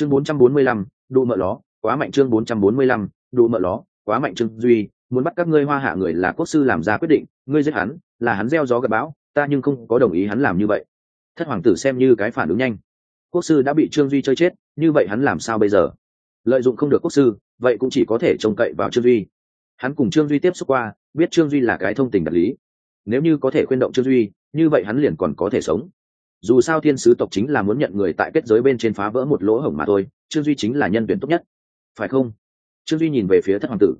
chương 445, đụ mợ ló quá mạnh chương 445, đụ mợ ló quá mạnh trương duy muốn bắt các ngươi hoa hạ người là quốc sư làm ra quyết định ngươi giết hắn là hắn gieo gió gặp bão ta nhưng không có đồng ý hắn làm như vậy. Thất hoàng tử xem như cái phản ứng nhanh. Quốc sư đã bị trương duy chơi chết như vậy hắn làm sao bây giờ? Lợi dụng không được quốc sư vậy cũng chỉ có thể trông cậy vào trương duy. Hắn cùng trương duy tiếp xúc qua biết trương duy là cái thông tình đạt lý. Nếu như có thể khuyên động trương duy như vậy hắn liền còn có thể sống dù sao thiên sứ tộc chính là muốn nhận người tại kết giới bên trên phá vỡ một lỗ hổng mà thôi, trương duy chính là nhân tuyển tốt nhất. Phải không? Trương duy nhìn về phía thất hoàng tử.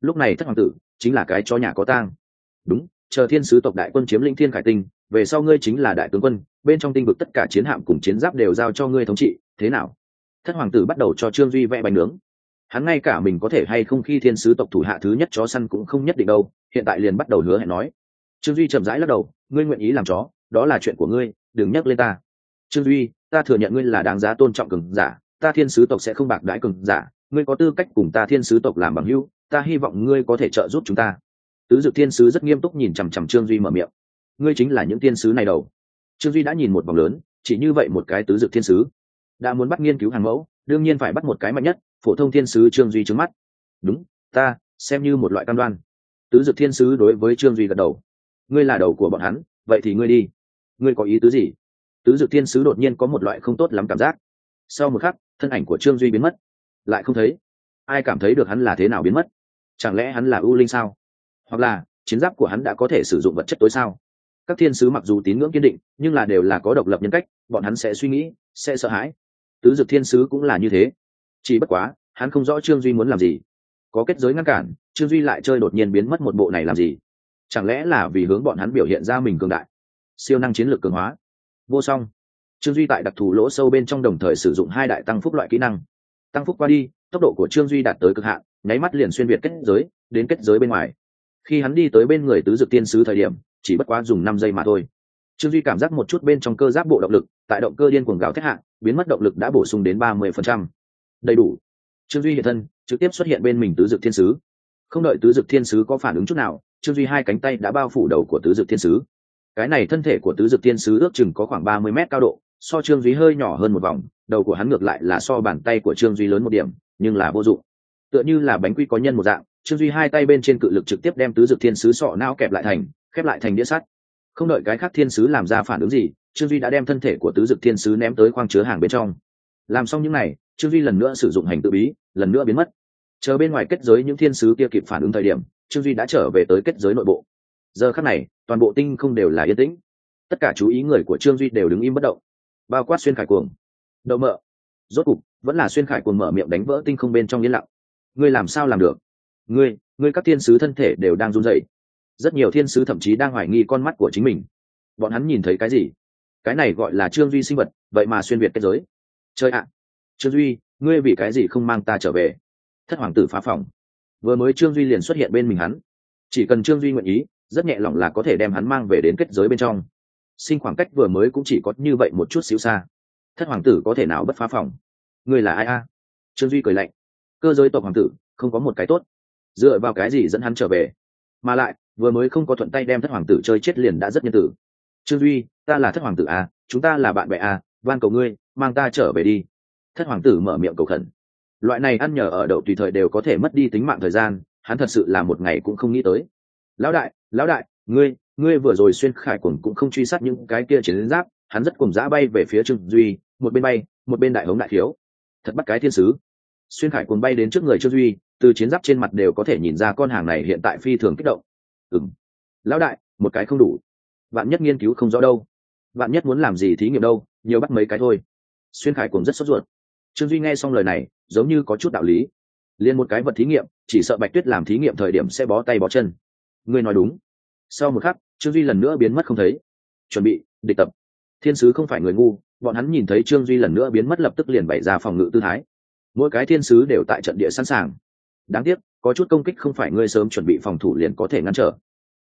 Lúc này thất hoàng tử chính là cái cho nhà có tang. Đúng, chờ thiên sứ tộc đại quân chiếm lĩnh thiên khải tinh, về sau ngươi chính là đại tướng quân, bên trong tinh vực tất cả chiến hạm cùng chiến giáp đều giao cho ngươi thống trị, thế nào? Thất hoàng tử bắt đầu cho trương duy vẽ bánh nướng. Hắn ngay cả mình có thể hay không khi thiên sứ tộc thủ hạ thứ nhất chó săn cũng không nhất định đâu, hiện tại liền bắt đầu hứa hẹn nói. Trương duy chậm rãi lắc đầu, ngươi nguyện ý làm chó, đó là chuyện của ngươi đừng nhắc lên ta. Trương duy, ta thừa nhận ngươi là đáng giá tôn trọng cường giả, ta thiên sứ tộc sẽ không bạc đãi cường giả, ngươi có tư cách cùng ta thiên sứ tộc làm bằng hữu, ta hy vọng ngươi có thể trợ giúp chúng ta. Tứ dực thiên sứ rất nghiêm túc nhìn chằm chằm trương duy mở miệng. Ngươi chính là những thiên sứ này đầu. Trương duy đã nhìn một vòng lớn, chỉ như vậy một cái tứ dực thiên sứ. Đã muốn bắt nghiên cứu hàng mẫu, đương nhiên phải bắt một cái mạnh nhất, phổ thông thiên sứ trương duy trứng mắt. Đúng, ta, xem như một loại cam đoan. Tứ dực thiên sứ đối với trương duy gật đầu. Ngươi là đầu của bọn hắn, vậy thì ngươi đi ngươi có ý tứ gì? Tứ dực thiên sứ đột nhiên có một loại không tốt lắm cảm giác. Sau một khắc, thân ảnh của trương duy biến mất. Lại không thấy. Ai cảm thấy được hắn là thế nào biến mất? Chẳng lẽ hắn là ưu linh sao? Hoặc là, chiến giáp của hắn đã có thể sử dụng vật chất tối sao? Các thiên sứ mặc dù tín ngưỡng kiên định, nhưng là đều là có độc lập nhân cách, bọn hắn sẽ suy nghĩ, sẽ sợ hãi. Tứ dực thiên sứ cũng là như thế. Chỉ bất quá, hắn không rõ trương duy muốn làm gì. Có kết giới ngăn cản, trương duy lại chơi đột nhiên biến mất một bộ này làm gì? Chẳng lẽ là vì hướng bọn hắn biểu hiện ra mình cường đại? Siêu năng chiến lược cường hóa. Vô song. Trương duy tại đặc thù lỗ sâu bên trong đồng thời sử dụng hai đại tăng phúc loại kỹ năng. Tăng phúc qua đi, tốc độ của trương duy đạt tới cực hạn, nháy mắt liền xuyên việt kết giới, đến kết giới bên ngoài. Khi hắn đi tới bên người tứ dực tiên sứ thời điểm, chỉ bất quá dùng năm giây mà thôi. Trương duy cảm giác một chút bên trong cơ giáp bộ động lực, tại động cơ điên cuồng gào thét hạn biến mất động lực đã bổ sung đến ba mươi phần trăm. Đầy đủ. Trương duy hiện thân, trực tiếp xuất hiện bên mình tứ dực thiên sứ. Không đợi tứ dực thiên sứ có phản ứng chút nào, trương duy hai cánh tay đã bao phủ đầu của tứ dực thiên sứ cái này thân thể của tứ dực thiên sứ ước chừng có khoảng ba mươi mét cao độ, so trương duy hơi nhỏ hơn một vòng, đầu của hắn ngược lại là so bàn tay của trương duy lớn một điểm, nhưng là vô dụng. Tựa như là bánh quy có nhân một dạng, trương duy hai tay bên trên cự lực trực tiếp đem tứ dực thiên sứ sọ não kẹp lại thành, khép lại thành đĩa sắt. Không đợi cái khác thiên sứ làm ra phản ứng gì, trương duy đã đem thân thể của tứ dực thiên sứ ném tới khoang chứa hàng bên trong. Làm xong những n à y trương duy lần nữa sử dụng hành tự bí, lần nữa biến mất. Chờ bên ngoài kết giới những thiên sứ kia kịp phản ứng thời điểm, trương duy đã trở về tới kết giới nội bộ giờ khắc này, toàn bộ tinh không đều là yên tĩnh. Tất cả chú ý người của trương duy đều đứng im bất động. Bao quát xuyên khải cuồng. Đậu mợ. Rốt cục, vẫn là xuyên khải cuồng mở miệng đánh vỡ tinh không bên trong yên lặng. Ngươi làm sao làm được? Ngươi ngươi các thiên sứ thân thể đều đang run rẩy. Rất nhiều thiên sứ thậm chí đang hoài nghi con mắt của chính mình. Bọn hắn nhìn thấy cái gì? Cái này gọi là trương duy sinh vật, vậy mà xuyên việt kết giới. Chơi ạ! Trương duy, ngươi vì cái gì không mang ta trở về? Thất hoàng tử phá phòng. Vừa mới trương duy liền xuất hiện bên mình hắn. Chỉ cần trương duy nguyện ý rất nhẹ lòng là có thể đem hắn mang về đến kết giới bên trong. Sinh khoảng cách vừa mới cũng chỉ có như vậy một chút xíu xa. Thất hoàng tử có thể nào bất phá phòng? Ngươi là ai a? Trương duy cười lạnh. Cơ giới tộc hoàng tử không có một cái tốt. Dựa vào cái gì dẫn hắn trở về? Mà lại vừa mới không có thuận tay đem thất hoàng tử chơi chết liền đã rất nhân tử. Trương duy ta là thất hoàng tử à, chúng ta là bạn bè à, van cầu ngươi mang ta trở về đi. Thất hoàng tử mở miệng cầu khẩn. Loại này ăn nhờ ở đậu tùy thời đều có thể mất đi tính mạng thời gian hắn thật sự là một ngày cũng không nghĩ tới lão đại lão đại, ngươi ngươi vừa rồi xuyên khải quần cũng không truy sát những cái kia chiến giáp, hắn rất cùng dã bay về phía trương duy, một bên bay, một bên đại hống đại thiếu. Thật bắt cái thiên sứ. Xuyên khải quần bay đến trước người trương duy, từ chiến giáp trên mặt đều có thể nhìn ra con hàng này hiện tại phi thường kích động. Ừ m lão đại, một cái không đủ. Bạn nhất nghiên cứu không rõ đâu. Bạn nhất muốn làm gì thí nghiệm đâu, nhiều bắt mấy cái thôi. Xuyên khải quần rất sốt ruột. Trương duy nghe xong lời này, giống như có chút đạo lý. Liền một cái vật thí nghiệm, chỉ sợ bạch tuyết làm thí nghiệm thời điểm sẽ bó tay bó chân ngươi nói đúng. Sau một khắc, trương duy lần nữa biến mất không thấy. Chuẩn bị, địch tập. Thiên sứ không phải người ngu, bọn hắn nhìn thấy trương duy lần nữa biến mất lập tức liền bày ra phòng ngự tư thái. Mỗi cái thiên sứ đều tại trận địa sẵn sàng. Đáng tiếc, có chút công kích không phải ngươi sớm chuẩn bị phòng thủ liền có thể ngăn trở.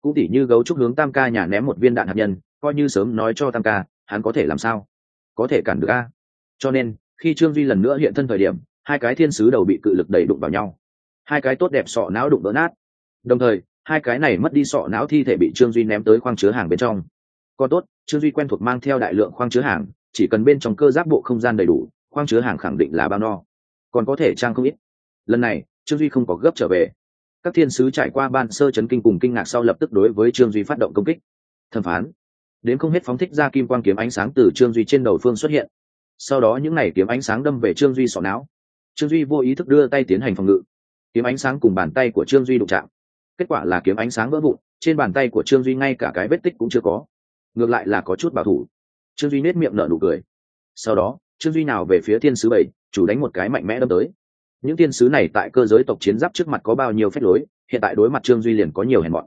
Cũng tỉ như gấu trúc hướng tam ca nhà ném một viên đạn hạt nhân, coi như sớm nói cho tam ca, hắn có thể làm sao? Có thể cản được a. Cho nên, khi trương duy lần nữa hiện thân thời điểm, hai cái thiên sứ đầu bị cự lực đẩy đụng vào nhau. Hai cái tốt đẹp sọ não đụng vỡ nát. Đồng thời hai cái này mất đi sọ não thi thể bị trương duy ném tới khoang chứa hàng bên trong. Còn tốt, trương duy quen thuộc mang theo đại lượng khoang chứa hàng, chỉ cần bên trong cơ giáp bộ không gian đầy đủ, khoang chứa hàng khẳng định là bao no. Còn có thể trang không ít. Lần này, trương duy không có gấp trở về. Các thiên sứ trải qua ban sơ chấn kinh cùng kinh ngạc sau lập tức đối với trương duy phát động công kích. Thẩm phán. Đến không hết phóng thích ra kim quang kiếm ánh sáng từ trương duy trên đầu phương xuất hiện. Sau đó những n à y kiếm ánh sáng đâm về trương duy sọ não. Trương duy vô ý thức đưa tay tiến hành phòng ngự. Kiếm ánh sáng cùng bàn tay của trương duy đụng chạm kết quả là kiếm ánh sáng vỡ vụn trên bàn tay của trương duy ngay cả cái vết tích cũng chưa có. Ngược lại là có chút bảo thủ. Trương duy nết miệng nở nụ cười. Sau đó trương duy nào về phía thiên sứ bảy chủ đánh một cái mạnh mẽ đâm tới. Những thiên sứ này tại cơ giới tộc chiến giáp trước mặt có bao nhiêu phép lối hiện tại đối mặt trương duy liền có nhiều hèn mọn.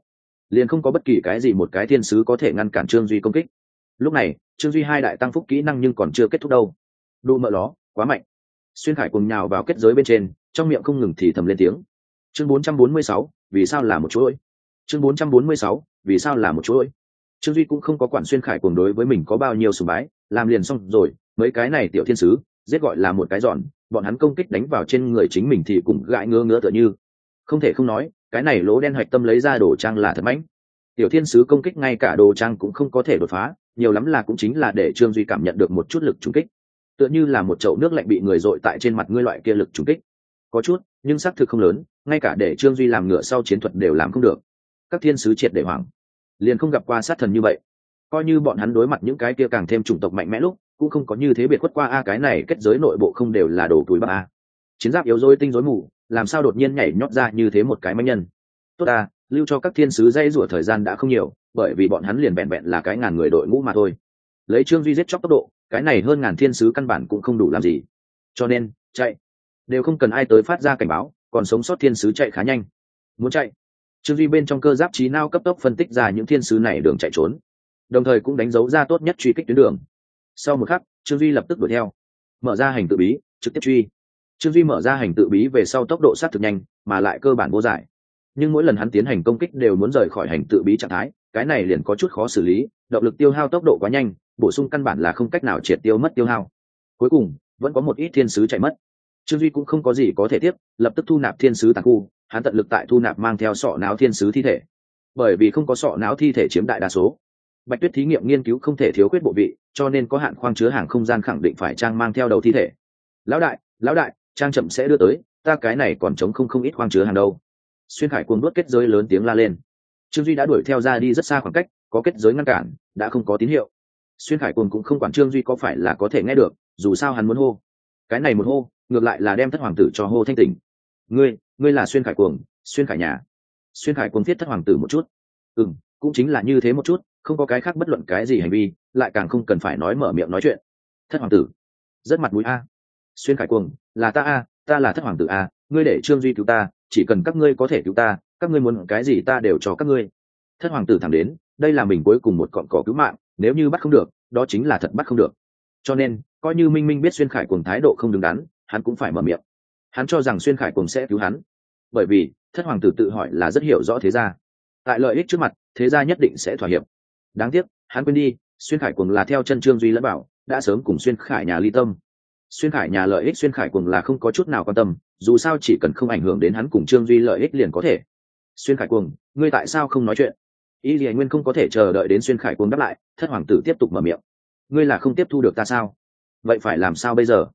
Liền không có bất kỳ cái gì một cái thiên sứ có thể ngăn cản trương duy công kích. Lúc này trương duy hai đại tăng phúc kỹ năng nhưng còn chưa kết thúc đâu. Đụ mỡ đó quá mạnh. Xuyên khải cùng nhào vào kết giới bên trên trong miệng không ngừng thì thầm lên tiếng. Chương 446, vì sao là một chuỗi? Chương 446, vì sao là một chuỗi? Trương duy cũng không có quản xuyên khải cùng đối với mình có bao nhiêu sùng bái làm liền xong rồi mấy cái này tiểu thiên sứ giết gọi là một cái giòn bọn hắn công kích đánh vào trên người chính mình thì cũng gãi ngứa ngứa tựa như. Không thể không nói cái này lỗ đen hạch tâm lấy ra đồ trang là thật mãnh. Tiểu thiên sứ công kích ngay cả đồ trang cũng không có thể đột phá nhiều lắm là cũng chính là để trương duy cảm nhận được một chút lực trúng kích. Tựa như là một chậu nước lạnh bị người dội tại trên mặt ngươi loại kia lực trúng kích. Có chút nhưng xác thực không lớn ngay cả để trương duy làm ngựa sau chiến thuật đều làm không được. Các thiên sứ triệt để hoảng. Liền không gặp qua sát thần như vậy. Coi như bọn hắn đối mặt những cái kia càng thêm chủng tộc mạnh mẽ lúc, cũng không có như thế biệt khuất qua a cái này kết giới nội bộ không đều là đồ túi bắc a. Chiến giáp yếu dối tinh dối mù, làm sao đột nhiên nhảy nhót ra như thế một cái manh nhân. Tốt a lưu cho các thiên sứ dây rủa thời gian đã không nhiều, bởi vì bọn hắn liền vẹn vẹn là cái ngàn người đội ngũ mà thôi. Lấy trương duy giết chóc tốc độ, cái này hơn ngàn thiên sứ căn bản cũng không đủ làm gì. Cho nên, chạy. Đều không cần ai tới phát ra cảnh báo còn sống sót thiên sứ chạy khá nhanh. Muốn chạy? Trương duy bên trong cơ giáp trí nao cấp tốc phân tích ra những thiên sứ này đường chạy trốn. Đồng thời cũng đánh dấu ra tốt nhất truy kích tuyến đường. Sau một khắc, trương duy lập tức đuổi theo. Mở ra hành tự bí, trực tiếp truy. Trương duy mở ra hành tự bí về sau tốc độ sát thực nhanh, mà lại cơ bản vô giải. Nhưng mỗi lần hắn tiến hành công kích đều muốn rời khỏi hành tự bí trạng thái, cái này liền có chút khó xử lý, động lực tiêu hao tốc độ quá nhanh, bổ sung căn bản là không cách nào triệt tiêu mất tiêu hao. Cuối cùng, vẫn có một ít thiên sứ chạy mất trương duy cũng không có gì có thể tiếp, lập tức thu nạp thiên sứ tàn khu, hắn tận lực tại thu nạp mang theo sọ não thiên sứ thi thể. Bởi vì không có sọ não thi thể chiếm đại đa số. Bạch tuyết thí nghiệm nghiên cứu không thể thiếu khuyết bộ vị, cho nên có hạn khoang chứa hàng không gian khẳng định phải trang mang theo đầu thi thể. Lão đại lão đại, trang chậm sẽ đưa tới, ta cái này còn chống không không ít khoang chứa hàng đâu. Xuyên khải cuồng đốt kết giới lớn tiếng la lên. Trương duy đã đuổi theo ra đi rất xa khoảng cách, có kết giới ngăn cản, đã không có tín hiệu. Xuyên khải cuồng cũng không quản trương duy có phải là có thể nghe được, dù sao hắn muốn hô. Cái này một hô ngược lại là đem thất hoàng tử cho hô thanh tỉnh. Ngươi ngươi là xuyên khải cuồng, xuyên khải nhà. Xuyên khải cuồng viết thất hoàng tử một chút. Ừ m cũng chính là như thế một chút, không có cái khác bất luận cái gì hành vi, lại càng không cần phải nói mở miệng nói chuyện. Thất hoàng tử. Rất mặt mũi a. Xuyên khải cuồng, là ta a, ta là thất hoàng tử a, ngươi để trương duy cứu ta, chỉ cần các ngươi có thể cứu ta, các ngươi muốn cái gì ta đều cho các ngươi. Thất hoàng tử thẳng đến, đây là mình cuối cùng một cọn cỏ cứu mạng, nếu như bắt không được, đó chính là thật bắt không được. Cho nên, coi như minh minh biết xuyên khải cuồng thái độ không đứng đắn hắn cũng phải mở miệng. Hắn cho rằng xuyên khải cùng sẽ cứu hắn. Bởi vì, thất hoàng tử tự hỏi là rất hiểu rõ thế gia. Tại lợi ích trước mặt, thế gia nhất định sẽ thỏa hiệp. Đáng tiếc, hắn quên đi, xuyên khải cùng là theo chân trương duy lẫn bảo, đã sớm cùng xuyên khải nhà ly tâm. Xuyên khải nhà lợi ích xuyên khải cùng là không có chút nào quan tâm, dù sao chỉ cần không ảnh hưởng đến hắn cùng trương duy lợi ích liền có thể. Xuyên khải cùng ngươi tại sao không nói chuyện? Y dì nguyên không có thể chờ đợi đến xuyên khải cùng đáp lại, thất hoàng tử tiếp tục mở miệng. Ngươi là không tiếp thu được ta sao? Vậy phải làm sao bây giờ?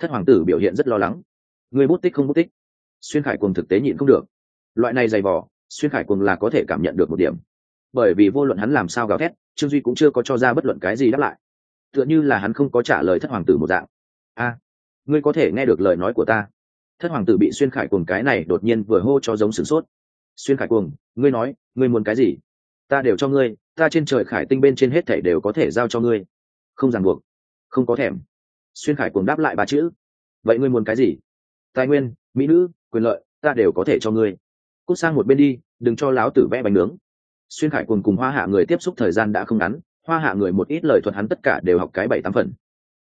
Thất hoàng tử biểu hiện rất lo lắng. Người bút tích không bút tích? Xuyên khải cuồng thực tế nhịn không được. Loại này dày vỏ xuyên khải cuồng là có thể cảm nhận được một điểm. Bởi vì vô luận hắn làm sao gào thét, trương duy cũng chưa có cho ra bất luận cái gì đáp lại. Tựa như là hắn không có trả lời thất hoàng tử một dạng. A, ngươi có thể nghe được lời nói của ta. Thất hoàng tử bị xuyên khải cuồng cái này đột nhiên vừa hô cho giống sửng sốt. Xuyên khải cuồng, ngươi nói, ngươi muốn cái gì? Ta đều cho ngươi, ta trên trời khải tinh bên trên hết thảy đều có thể giao cho ngươi. Không ràng buộc, không có thèm xuyên khải cuồng đáp lại ba chữ. Vậy ngươi muốn cái gì? Tài nguyên, mỹ nữ, quyền lợi, ta đều có thể cho ngươi. Cút sang một bên đi, đừng cho láo tử vẽ bánh nướng. Xuyên khải cuồng cùng hoa hạ người tiếp xúc thời gian đã không ngắn, hoa hạ người một ít lời thuật hắn tất cả đều học cái bảy tám phần.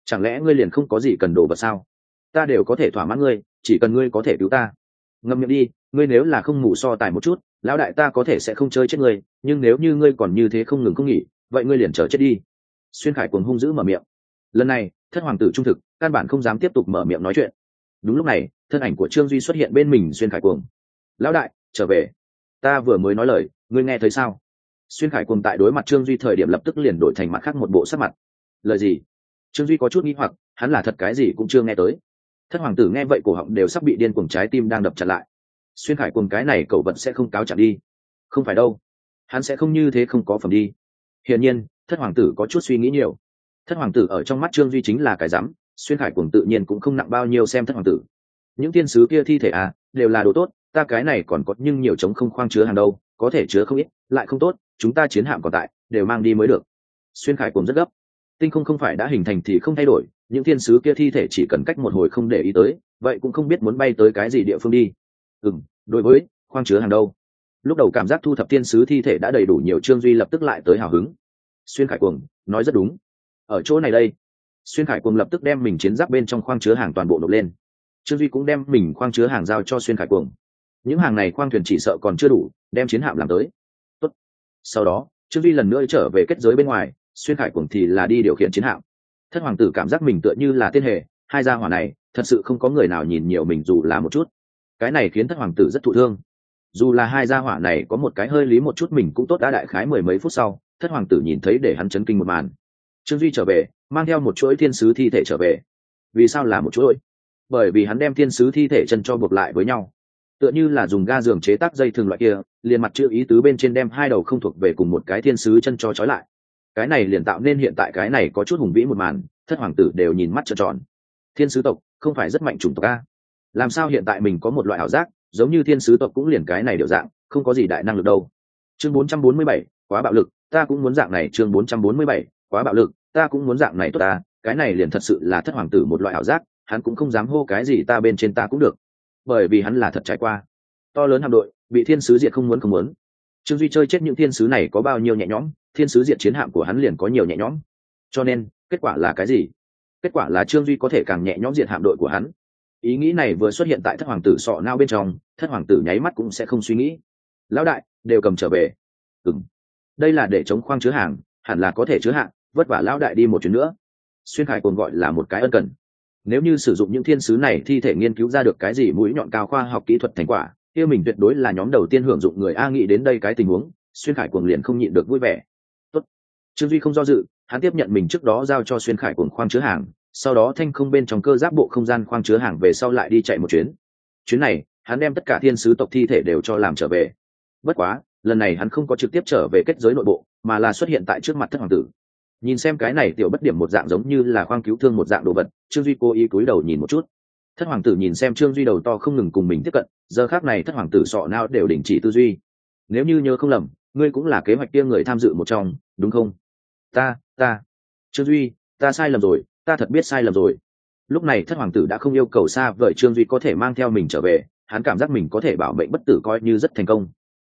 Chẳng lẽ ngươi liền không có gì cần đồ vật sao? Ta đều có thể thỏa mãn ngươi, chỉ cần ngươi có thể cứu ta. Ngâm miệng đi, ngươi nếu là không ngủ so tài một chút, lão đại ta có thể sẽ không chơi chết ngươi, nhưng nếu như ngươi còn như thế không ngừng không nghỉ, vậy ngươi liền chờ chết đi. Xuyên khải cuồng hung dữ mở miệng. Lần này thất hoàng tử trung thực, căn bản không dám tiếp tục mở miệng nói chuyện. Đúng lúc này, thân ảnh của trương duy xuất hiện bên mình xuyên khải cuồng. Lão đại, trở về. Ta vừa mới nói lời, ngươi nghe thấy sao? Xuyên khải cuồng tại đối mặt trương duy thời điểm lập tức liền đổi thành mặt khác một bộ sắc mặt. Lời gì? Trương duy có chút nghĩ hoặc, hắn là thật cái gì cũng chưa nghe tới. Thất hoàng tử nghe vậy cổ họng đều sắp bị điên cuồng trái tim đang đập chặt lại. Xuyên khải cuồng cái này cậu vẫn sẽ không cáo chặt đi. Không phải đâu. Hắn sẽ không như thế không có phẩm đi. Hiển nhiên, thất hoàng tử có chút suy nghĩ nhiều thất hoàng tử ở trong mắt trương duy chính là cái rắm, xuyên khải cùng tự nhiên cũng không nặng bao nhiêu xem thất hoàng tử. Những tiên sứ kia thi thể à đều là đồ tốt, ta cái này còn có nhưng nhiều trống không khoang chứa hàng đâu, có thể chứa không ít, lại không tốt, chúng ta chiến hạm còn tại, đều mang đi mới được. Xuyên khải cùng rất gấp. Tinh không không phải đã hình thành thì không thay đổi, những thiên sứ kia thi thể chỉ cần cách một hồi không để ý tới, vậy cũng không biết muốn bay tới cái gì địa phương đi. Ừ đối với khoang chứa hàng đâu. Lúc đầu cảm giác thu thập thiên sứ thi thể đã đầy đủ nhiều, trương duy lập tức lại tới hào hứng. Xuyên khải cuồng, nói rất đúng ở chỗ này đây. Xuyên khải cuồng lập tức đem mình chiến giáp bên trong khoang chứa hàng toàn bộ nộp lên. Trương duy cũng đem mình khoang chứa hàng giao cho xuyên khải cuồng. Những hàng này khoang thuyền chỉ sợ còn chưa đủ, đem chiến hạm làm tới. Tốt. sau đó, trương duy lần nữa trở về kết giới bên ngoài, xuyên khải cuồng thì là đi điều khiển chiến hạm. Thất hoàng tử cảm giác mình tựa như là tiên hệ hai gia hỏa này, thật sự không có người nào nhìn nhiều mình dù là một chút. Cái này khiến thất hoàng tử rất thụ thương. Dù là hai gia hỏa này có một cái hơi lý một chút mình cũng tốt đã đại khái mười mấy phút sau, thất hoàng tử nhìn thấy để hắn chấn kinh một màn trương duy trở về mang theo một chuỗi thiên sứ thi thể trở về. Vì sao là một chuỗi? Bởi vì hắn đem thiên sứ thi thể chân cho buộc lại với nhau. Tựa như là dùng ga giường chế tác dây thường loại kia liền mặt chữ ý tứ bên trên đem hai đầu không thuộc về cùng một cái thiên sứ chân cho trói lại. Cái này liền tạo nên hiện tại cái này có chút hùng vĩ một màn thất hoàng tử đều nhìn mắt trợn tròn. Thiên sứ tộc không phải rất mạnh chủng tộc a. Làm sao hiện tại mình có một loại ảo giác giống như thiên sứ tộc cũng liền cái này đều dạng không có gì đại năng lực đâu. Chương 447, quá bạo lực ta cũng muốn dạng này chương 447, quá bạo lực, ta cũng muốn dạng này tốt ta, cái này liền thật sự là thất hoàng tử một loại ảo giác, hắn cũng không dám hô cái gì ta bên trên ta cũng được. Bởi vì hắn là thật trải qua. To lớn hạm đội, bị thiên sứ diệt không muốn không muốn. Trương duy chơi chết những thiên sứ này có bao nhiêu nhẹ nhõm, thiên sứ diệt chiến hạm của hắn liền có nhiều nhẹ nhõm. Cho nên, kết quả là cái gì? Kết quả là trương duy có thể càng nhẹ nhõm diệt hạm đội của hắn. Ý nghĩ này vừa xuất hiện tại thất hoàng tử sọ nao bên trong, thất hoàng tử nháy mắt cũng sẽ không suy nghĩ. Lão đại, đều cầm trở về. Ừ m đây là để chống khoang chứa hàng, hẳn là có thể chứa hạng vất vả lão đại đi một chuyến nữa. Xuyên khải còn gọi là một cái ân cần. Nếu như sử dụng những thiên sứ này thi thể nghiên cứu ra được cái gì mũi nhọn cao khoa học kỹ thuật thành quả, kia mình tuyệt đối là nhóm đầu tiên hưởng dụng người a nghĩ đến đây cái tình huống, xuyên khải cuồng liền không nhịn được vui vẻ. Tốt. trương duy không do dự, hắn tiếp nhận mình trước đó giao cho xuyên khải cuồng khoang chứa hàng, sau đó thanh không bên trong cơ giáp bộ không gian khoang chứa hàng về sau lại đi chạy một chuyến. Chuyến này, hắn đem tất cả thiên sứ tộc thi thể đều cho làm trở về. Bất quá, lần này hắn không có trực tiếp trở về kết giới nội bộ, mà là xuất hiện tại trước mặt thất hoàng tử nhìn xem cái này tiểu bất điểm một dạng giống như là khoang cứu thương một dạng đồ vật, trương duy cố ý cúi đầu nhìn một chút. Thất hoàng tử nhìn xem trương duy đầu to không ngừng cùng mình tiếp cận, giờ khác này thất hoàng tử sọ nao đều đình chỉ tư duy. Nếu như nhớ không lầm, ngươi cũng là kế hoạch kia người tham dự một trong, đúng không? Ta ta. Trương duy, ta sai lầm rồi, ta thật biết sai lầm rồi. Lúc này thất hoàng tử đã không yêu cầu xa vời trương duy có thể mang theo mình trở về, hắn cảm giác mình có thể bảo mệnh bất tử coi như rất thành công.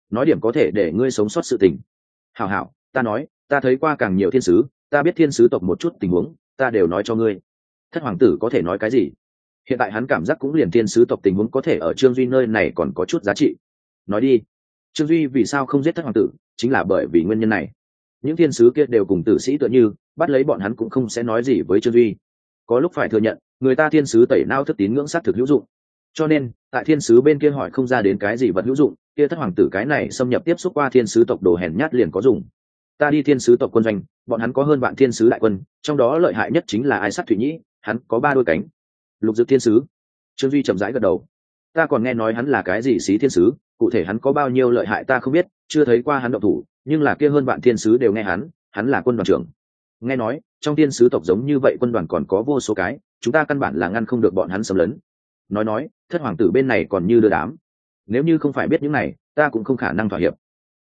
Nói điểm có thể để ngươi sống sót sự tình. Hảo hảo, ta nói, ta thấy qua càng nhiều thiên sứ ta biết thiên sứ tộc một chút tình huống, ta đều nói cho ngươi. Thất hoàng tử có thể nói cái gì? Hiện tại hắn cảm giác cũng liền thiên sứ tộc tình huống có thể ở trương duy nơi này còn có chút giá trị. Nói đi, trương duy vì sao không giết thất hoàng tử, chính là bởi vì nguyên nhân này. Những thiên sứ kia đều cùng tử sĩ tựa như, bắt lấy bọn hắn cũng không sẽ nói gì với trương duy. Có lúc phải thừa nhận, người ta thiên sứ tẩy nao thức tín ngưỡng s á t thực hữu dụng. Cho nên, tại thiên sứ bên kia hỏi không ra đến cái gì vật hữu dụng, kia thất hoàng tử cái này xâm nhập tiếp xúc qua thiên sứ tộc đồ hèn nhát liền có dùng ta đi thiên sứ tộc quân doanh, bọn hắn có hơn vạn thiên sứ đại quân, trong đó lợi hại nhất chính là ai sát thủy nhĩ, hắn có ba đôi cánh. Lục dự thiên sứ. Trương duy chậm rãi gật đầu. Ta còn nghe nói hắn là cái gì xí thiên sứ, cụ thể hắn có bao nhiêu lợi hại ta không biết, chưa thấy qua hắn động thủ, nhưng là kia hơn vạn thiên sứ đều nghe hắn hắn là quân đoàn trưởng. Nghe nói, trong thiên sứ tộc giống như vậy quân đoàn còn có vô số cái, chúng ta căn bản là ngăn không được bọn hắn xâm lấn. Nói nói, thất hoàng tử bên này còn như đưa đám. Nếu như không phải biết những này, ta cũng không khả năng thỏa hiệp.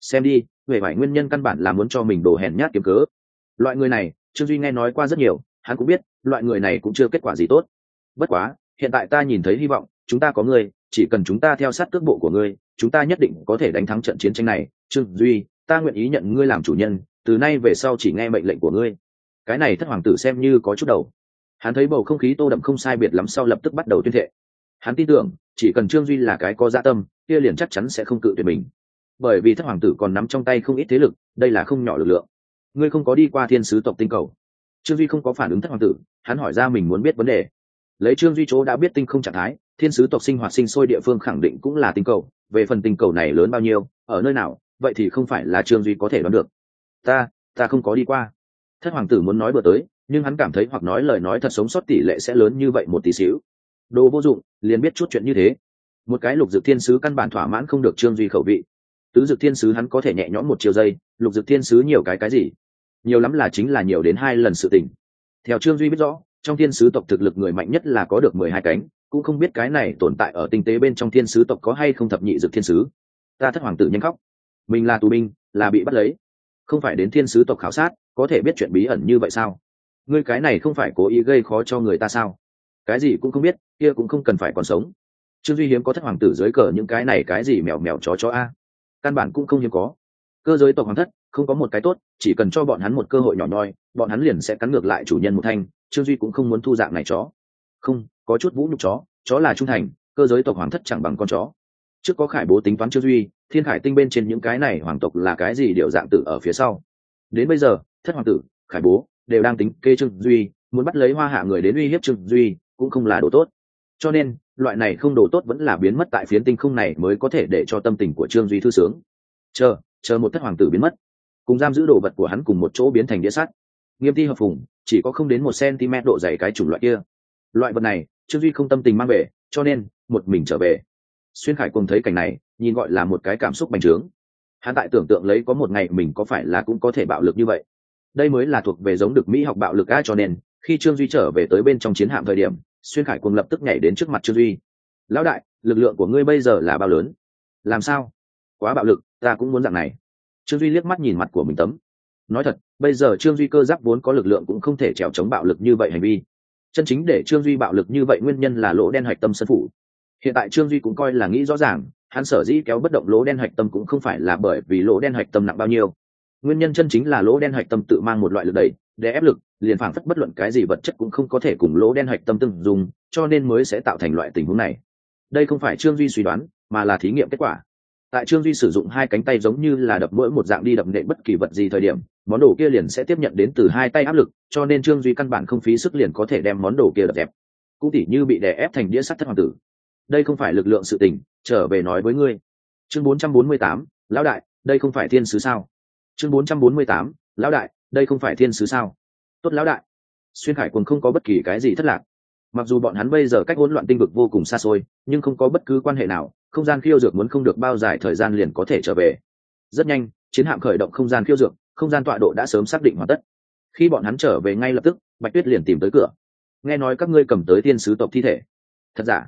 Xem đi về vải nguyên nhân căn bản là muốn cho mình đổ hèn nhát kiếm cớ. Loại người này, trương duy nghe nói qua rất nhiều, hắn cũng biết, loại người này cũng chưa kết quả gì tốt. Bất quá, hiện tại ta nhìn thấy hy vọng, chúng ta có ngươi, chỉ cần chúng ta theo sát cước bộ của ngươi, chúng ta nhất định có thể đánh thắng trận chiến tranh này. Trương duy, ta nguyện ý nhận ngươi làm chủ nhân, từ nay về sau chỉ nghe mệnh lệnh của ngươi. Cái này thất hoàng tử xem như có chút đầu. Hắn thấy bầu không khí tô đậm không sai biệt lắm sau lập tức bắt đầu tuyên thệ. Hắn tin tưởng, chỉ cần trương duy là cái có dạ tâm, kia liền chắc chắn sẽ không cự tuyệt mình bởi vì thất hoàng tử còn nắm trong tay không ít thế lực, đây là không nhỏ lực lượng. Ngươi không có đi qua thiên sứ tộc tinh cầu. Trương duy không có phản ứng thất hoàng tử, hắn hỏi ra mình muốn biết vấn đề. Lấy trương duy chỗ đã biết tinh không trạng thái, thiên sứ tộc sinh hoạt sinh sôi địa phương khẳng định cũng là tinh cầu, về phần tinh cầu này lớn bao nhiêu, ở nơi nào, vậy thì không phải là trương duy có thể đoán được. Ta ta không có đi qua. Thất hoàng tử muốn nói vừa tới, nhưng hắn cảm thấy hoặc nói lời nói thật sống sót tỷ lệ sẽ lớn như vậy một tí xíu. Đồ vô dụng, liền biết chút chuyện như thế. Một cái lục dự thiên sứ căn bản thỏa mãn không được trương duy khẩu vị tứ dược thiên sứ hắn có thể nhẹ nhõm một chiều giây lục dược thiên sứ nhiều cái cái gì? Nhiều lắm là chính là nhiều đến hai lần sự tình. Theo trương duy biết rõ, trong thiên sứ tộc thực lực người mạnh nhất là có được mười hai cánh, cũng không biết cái này tồn tại ở tinh tế bên trong thiên sứ tộc có hay không thập nhị dược thiên sứ. Ta thất hoàng tử nhanh khóc. Mình là tù binh, là bị bắt lấy. Không phải đến thiên sứ tộc khảo sát, có thể biết chuyện bí ẩn như vậy sao? Ngươi cái này không phải cố ý gây khó cho người ta sao? Cái gì cũng không biết, kia cũng không cần phải còn sống. Trương duy hiếm có thất hoàng tử dưới cờ những cái này cái gì mèo mèo chó chó a căn bản cũng không hiếm có. Cơ giới tộc hoàng thất, không có một cái tốt, chỉ cần cho bọn hắn một cơ hội nhỏ nhoi, bọn hắn liền sẽ cắn ngược lại chủ nhân một thanh, trương duy cũng không muốn thu dạng này chó. Không, có chút vũ nhục chó chó là trung thành, cơ giới tộc hoàng thất chẳng bằng con chó. Trước có khải bố tính toán trương duy, thiên khải tinh bên trên những cái này hoàng tộc là cái gì điều dạng tử ở phía sau. Đến bây giờ, thất hoàng tử, khải bố, đều đang tính kê trương duy, muốn bắt lấy hoa hạ người đến uy hiếp trương duy, cũng không là đồ tốt cho nên, loại này không đồ tốt vẫn là biến mất tại phiến tinh không này mới có thể để cho tâm tình của trương duy thư sướng. Chờ chờ một thất hoàng tử biến mất, cùng giam giữ đồ vật của hắn cùng một chỗ biến thành đĩa sắt. Nghiêm thi hợp phùng, chỉ có không đến một cm độ dày cái chủng loại kia. Loại vật này, trương duy không tâm tình mang về, cho nên, một mình trở về. Xuyên khải cùng thấy cảnh này, nhìn gọi là một cái cảm xúc bành trướng. Hắn tại tưởng tượng lấy có một ngày mình có phải là cũng có thể bạo lực như vậy. Đây mới là thuộc về giống được mỹ học bạo lực a cho nên, khi trương duy trở về tới bên trong chiến hạm thời điểm xuyên khải cùng lập tức nhảy đến trước mặt trương duy. Lão đại, lực lượng của ngươi bây giờ là bao lớn? Làm sao? Quá bạo lực, ta cũng muốn dạng này. Trương duy liếc mắt nhìn mặt của mình tấm. Nói thật, bây giờ trương duy cơ giáp vốn có lực lượng cũng không thể trèo chống bạo lực như vậy hành vi. Chân chính để trương duy bạo lực như vậy nguyên nhân là lỗ đen hạch tâm sân phủ. Hiện tại trương duy cũng coi là nghĩ rõ ràng, hắn sở dĩ kéo bất động lỗ đen hạch tâm cũng không phải là bởi vì lỗ đen hạch tâm nặng bao nhiêu. Nguyên nhân chân chính là lỗ đen hạch tâm tự mang một loại lực đẩy để ép lực liền phảng phất bất luận cái gì vật chất cũng không có thể cùng lỗ đen hạch tâm từng dùng cho nên mới sẽ tạo thành loại tình huống này. Đây không phải trương duy suy đoán mà là thí nghiệm kết quả. Tại trương duy sử dụng hai cánh tay giống như là đập mỗi một dạng đi đập nệ bất kỳ vật gì thời điểm món đồ kia liền sẽ tiếp nhận đến từ hai tay áp lực cho nên trương duy căn bản không phí sức liền có thể đem món đồ kia đập dẹp. Cũng tỉ như bị đè ép thành đĩa sắt thất hoàng tử. Đây không phải lực lượng sự tình trở về nói với ngươi. Chương 448, lão đại đây không phải thiên sứ sao? Chương 448, lão đại đây không phải thiên sứ sao? Tốt lão đại. Xuyên khải quân không có bất kỳ cái gì thất lạc. Mặc dù bọn hắn bây giờ cách hỗn loạn tinh vực vô cùng xa xôi, nhưng không có bất cứ quan hệ nào, không gian khiêu dược muốn không được bao dài thời gian liền có thể trở về. Rất nhanh, chiến hạm khởi động không gian khiêu dược, không gian tọa độ đã sớm xác định hoàn tất. Khi bọn hắn trở về ngay lập tức, bạch tuyết liền tìm tới cửa. Nghe nói các ngươi cầm tới thiên sứ tộc thi thể. Thật giả?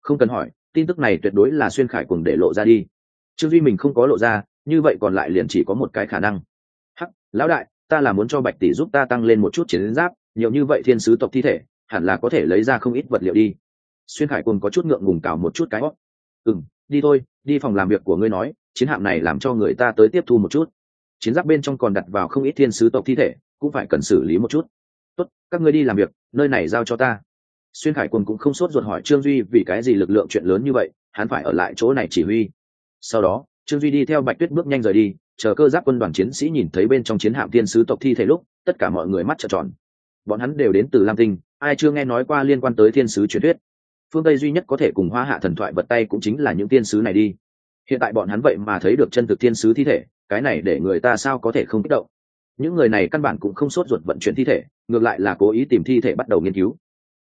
Không cần hỏi, tin tức này tuyệt đối là xuyên khải cùng để lộ ra đi. Trương duy mình không có lộ ra, như vậy còn lại liền chỉ có một cái khả năng. Hắc, lão đại ta là muốn cho bạch tỷ giúp ta tăng lên một chút chiến giáp, nhiều như vậy thiên sứ tộc thi thể, hẳn là có thể lấy ra không ít vật liệu đi. Xuyên khải cùng có chút ngượng ngùng cào một chút cái hót. Ừ m đi thôi, đi phòng làm việc của ngươi nói, chiến hạm này làm cho người ta tới tiếp thu một chút. Chiến giáp bên trong còn đặt vào không ít thiên sứ tộc thi thể, cũng phải cần xử lý một chút. Tốt, các ngươi đi làm việc, nơi này giao cho ta. Xuyên khải quân cũng không sốt ruột hỏi trương duy vì cái gì lực lượng chuyện lớn như vậy, hắn phải ở lại chỗ này chỉ huy. Sau đó, trương duy đi theo bạch tuyết bước nhanh rời đi chờ cơ giáp quân đoàn chiến sĩ nhìn thấy bên trong chiến hạm thiên sứ tộc thi thể lúc, tất cả mọi người mắt trợn tròn. Bọn hắn đều đến từ lam tinh, ai chưa nghe nói qua liên quan tới thiên sứ truyền thuyết. Phương tây duy nhất có thể cùng hoa hạ thần thoại vật tay cũng chính là những thiên sứ này đi. Hiện tại bọn hắn vậy mà thấy được chân thực thiên sứ thi thể, cái này để người ta sao có thể không kích động? Những người này căn bản cũng không sốt ruột vận chuyển thi thể, ngược lại là cố ý tìm thi thể bắt đầu nghiên cứu.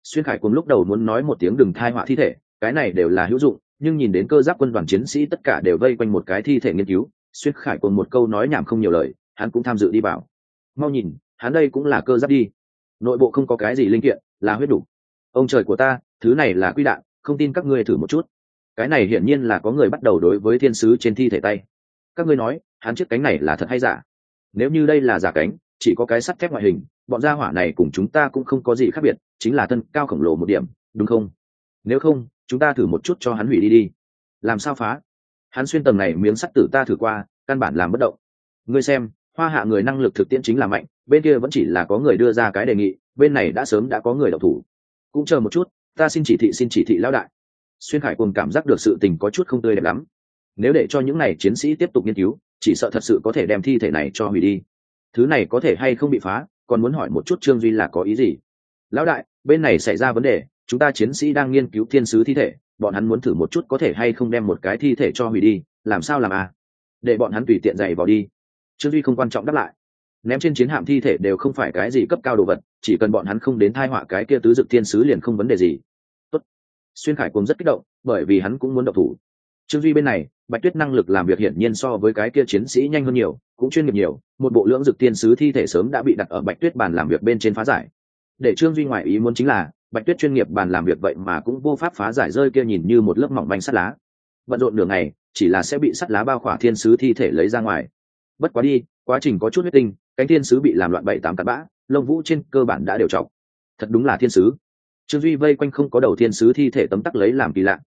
Xuyên khải cùng lúc đầu muốn nói một tiếng đừng thai họa thi thể, cái này đều là hữu dụng, nhưng nhìn đến cơ giáp quân đoàn chiến sĩ tất cả đều vây quanh một cái thi thể nghiên cứu xuyên khải cùng một câu nói nhảm không nhiều lời, hắn cũng tham dự đi vào. Mau nhìn, hắn đây cũng là cơ giáp đi. Nội bộ không có cái gì linh kiện, là huyết đủ. Ông trời của ta, thứ này là quy đạn, không tin các ngươi thử một chút. Cái này hiển nhiên là có người bắt đầu đối với thiên sứ trên thi thể tay. Các ngươi nói, hắn chiếc cánh này là thật hay giả? Nếu như đây là giả cánh, chỉ có cái sắt thép ngoại hình, bọn gia hỏa này cùng chúng ta cũng không có gì khác biệt, chính là thân cao khổng lồ một điểm, đúng không? Nếu không, chúng ta thử một chút cho hắn hủy đi đi. Làm sao phá? Hắn xuyên tầng này miếng sắt tử ta thử qua, căn bản làm bất động. Ngươi xem, hoa hạ người năng lực thực tiễn chính là mạnh, bên kia vẫn chỉ là có người đưa ra cái đề nghị, bên này đã sớm đã có người đậu thủ. Cũng chờ một chút, ta xin chỉ thị, xin chỉ thị lão đại. Xuyên khải cùng cảm giác được sự tình có chút không tươi đẹp lắm. Nếu để cho những n à y chiến sĩ tiếp tục nghiên cứu, chỉ sợ thật sự có thể đem thi thể này cho hủy đi. Thứ này có thể hay không bị phá, còn muốn hỏi một chút trương duy là có ý gì. Lão đại, bên này xảy ra vấn đề, chúng ta chiến sĩ đang nghiên cứu thiên sứ thi thể bọn hắn muốn thử một chút có thể hay không đem một cái thi thể cho hủy đi, làm sao làm à? Để bọn hắn tùy tiện dày vào đi. Trương duy không quan trọng đáp lại. Ném trên chiến hạm thi thể đều không phải cái gì cấp cao đồ vật, chỉ cần bọn hắn không đến thai họa cái kia tứ dực thiên sứ liền không vấn đề gì. Tốt. xuyên khải cùng rất kích động, bởi vì hắn cũng muốn độc thủ. Trương duy bên này, bạch tuyết năng lực làm việc hiển nhiên so với cái kia chiến sĩ nhanh hơn nhiều, cũng chuyên nghiệp nhiều, một bộ lưỡng dực tiên sứ thi thể sớm đã bị đặt ở bạch tuyết bàn làm việc bên trên phá giải. Để trương duy ngoại ý muốn chính là bạch tuyết chuyên nghiệp bàn làm việc vậy mà cũng vô pháp phá giải rơi kia nhìn như một lớp mỏng manh sắt lá. Bận rộn đường này chỉ là sẽ bị sắt lá bao khỏa thiên sứ thi thể lấy ra ngoài. Bất quá đi, quá trình có chút huyết tinh, cánh thiên sứ bị làm loạn bảy tám cặp bã, lông vũ trên cơ bản đã đều trọc. Thật đúng là thiên sứ. Trương duy vây quanh không có đầu thiên sứ thi thể tấm tắc lấy làm kỳ lạ.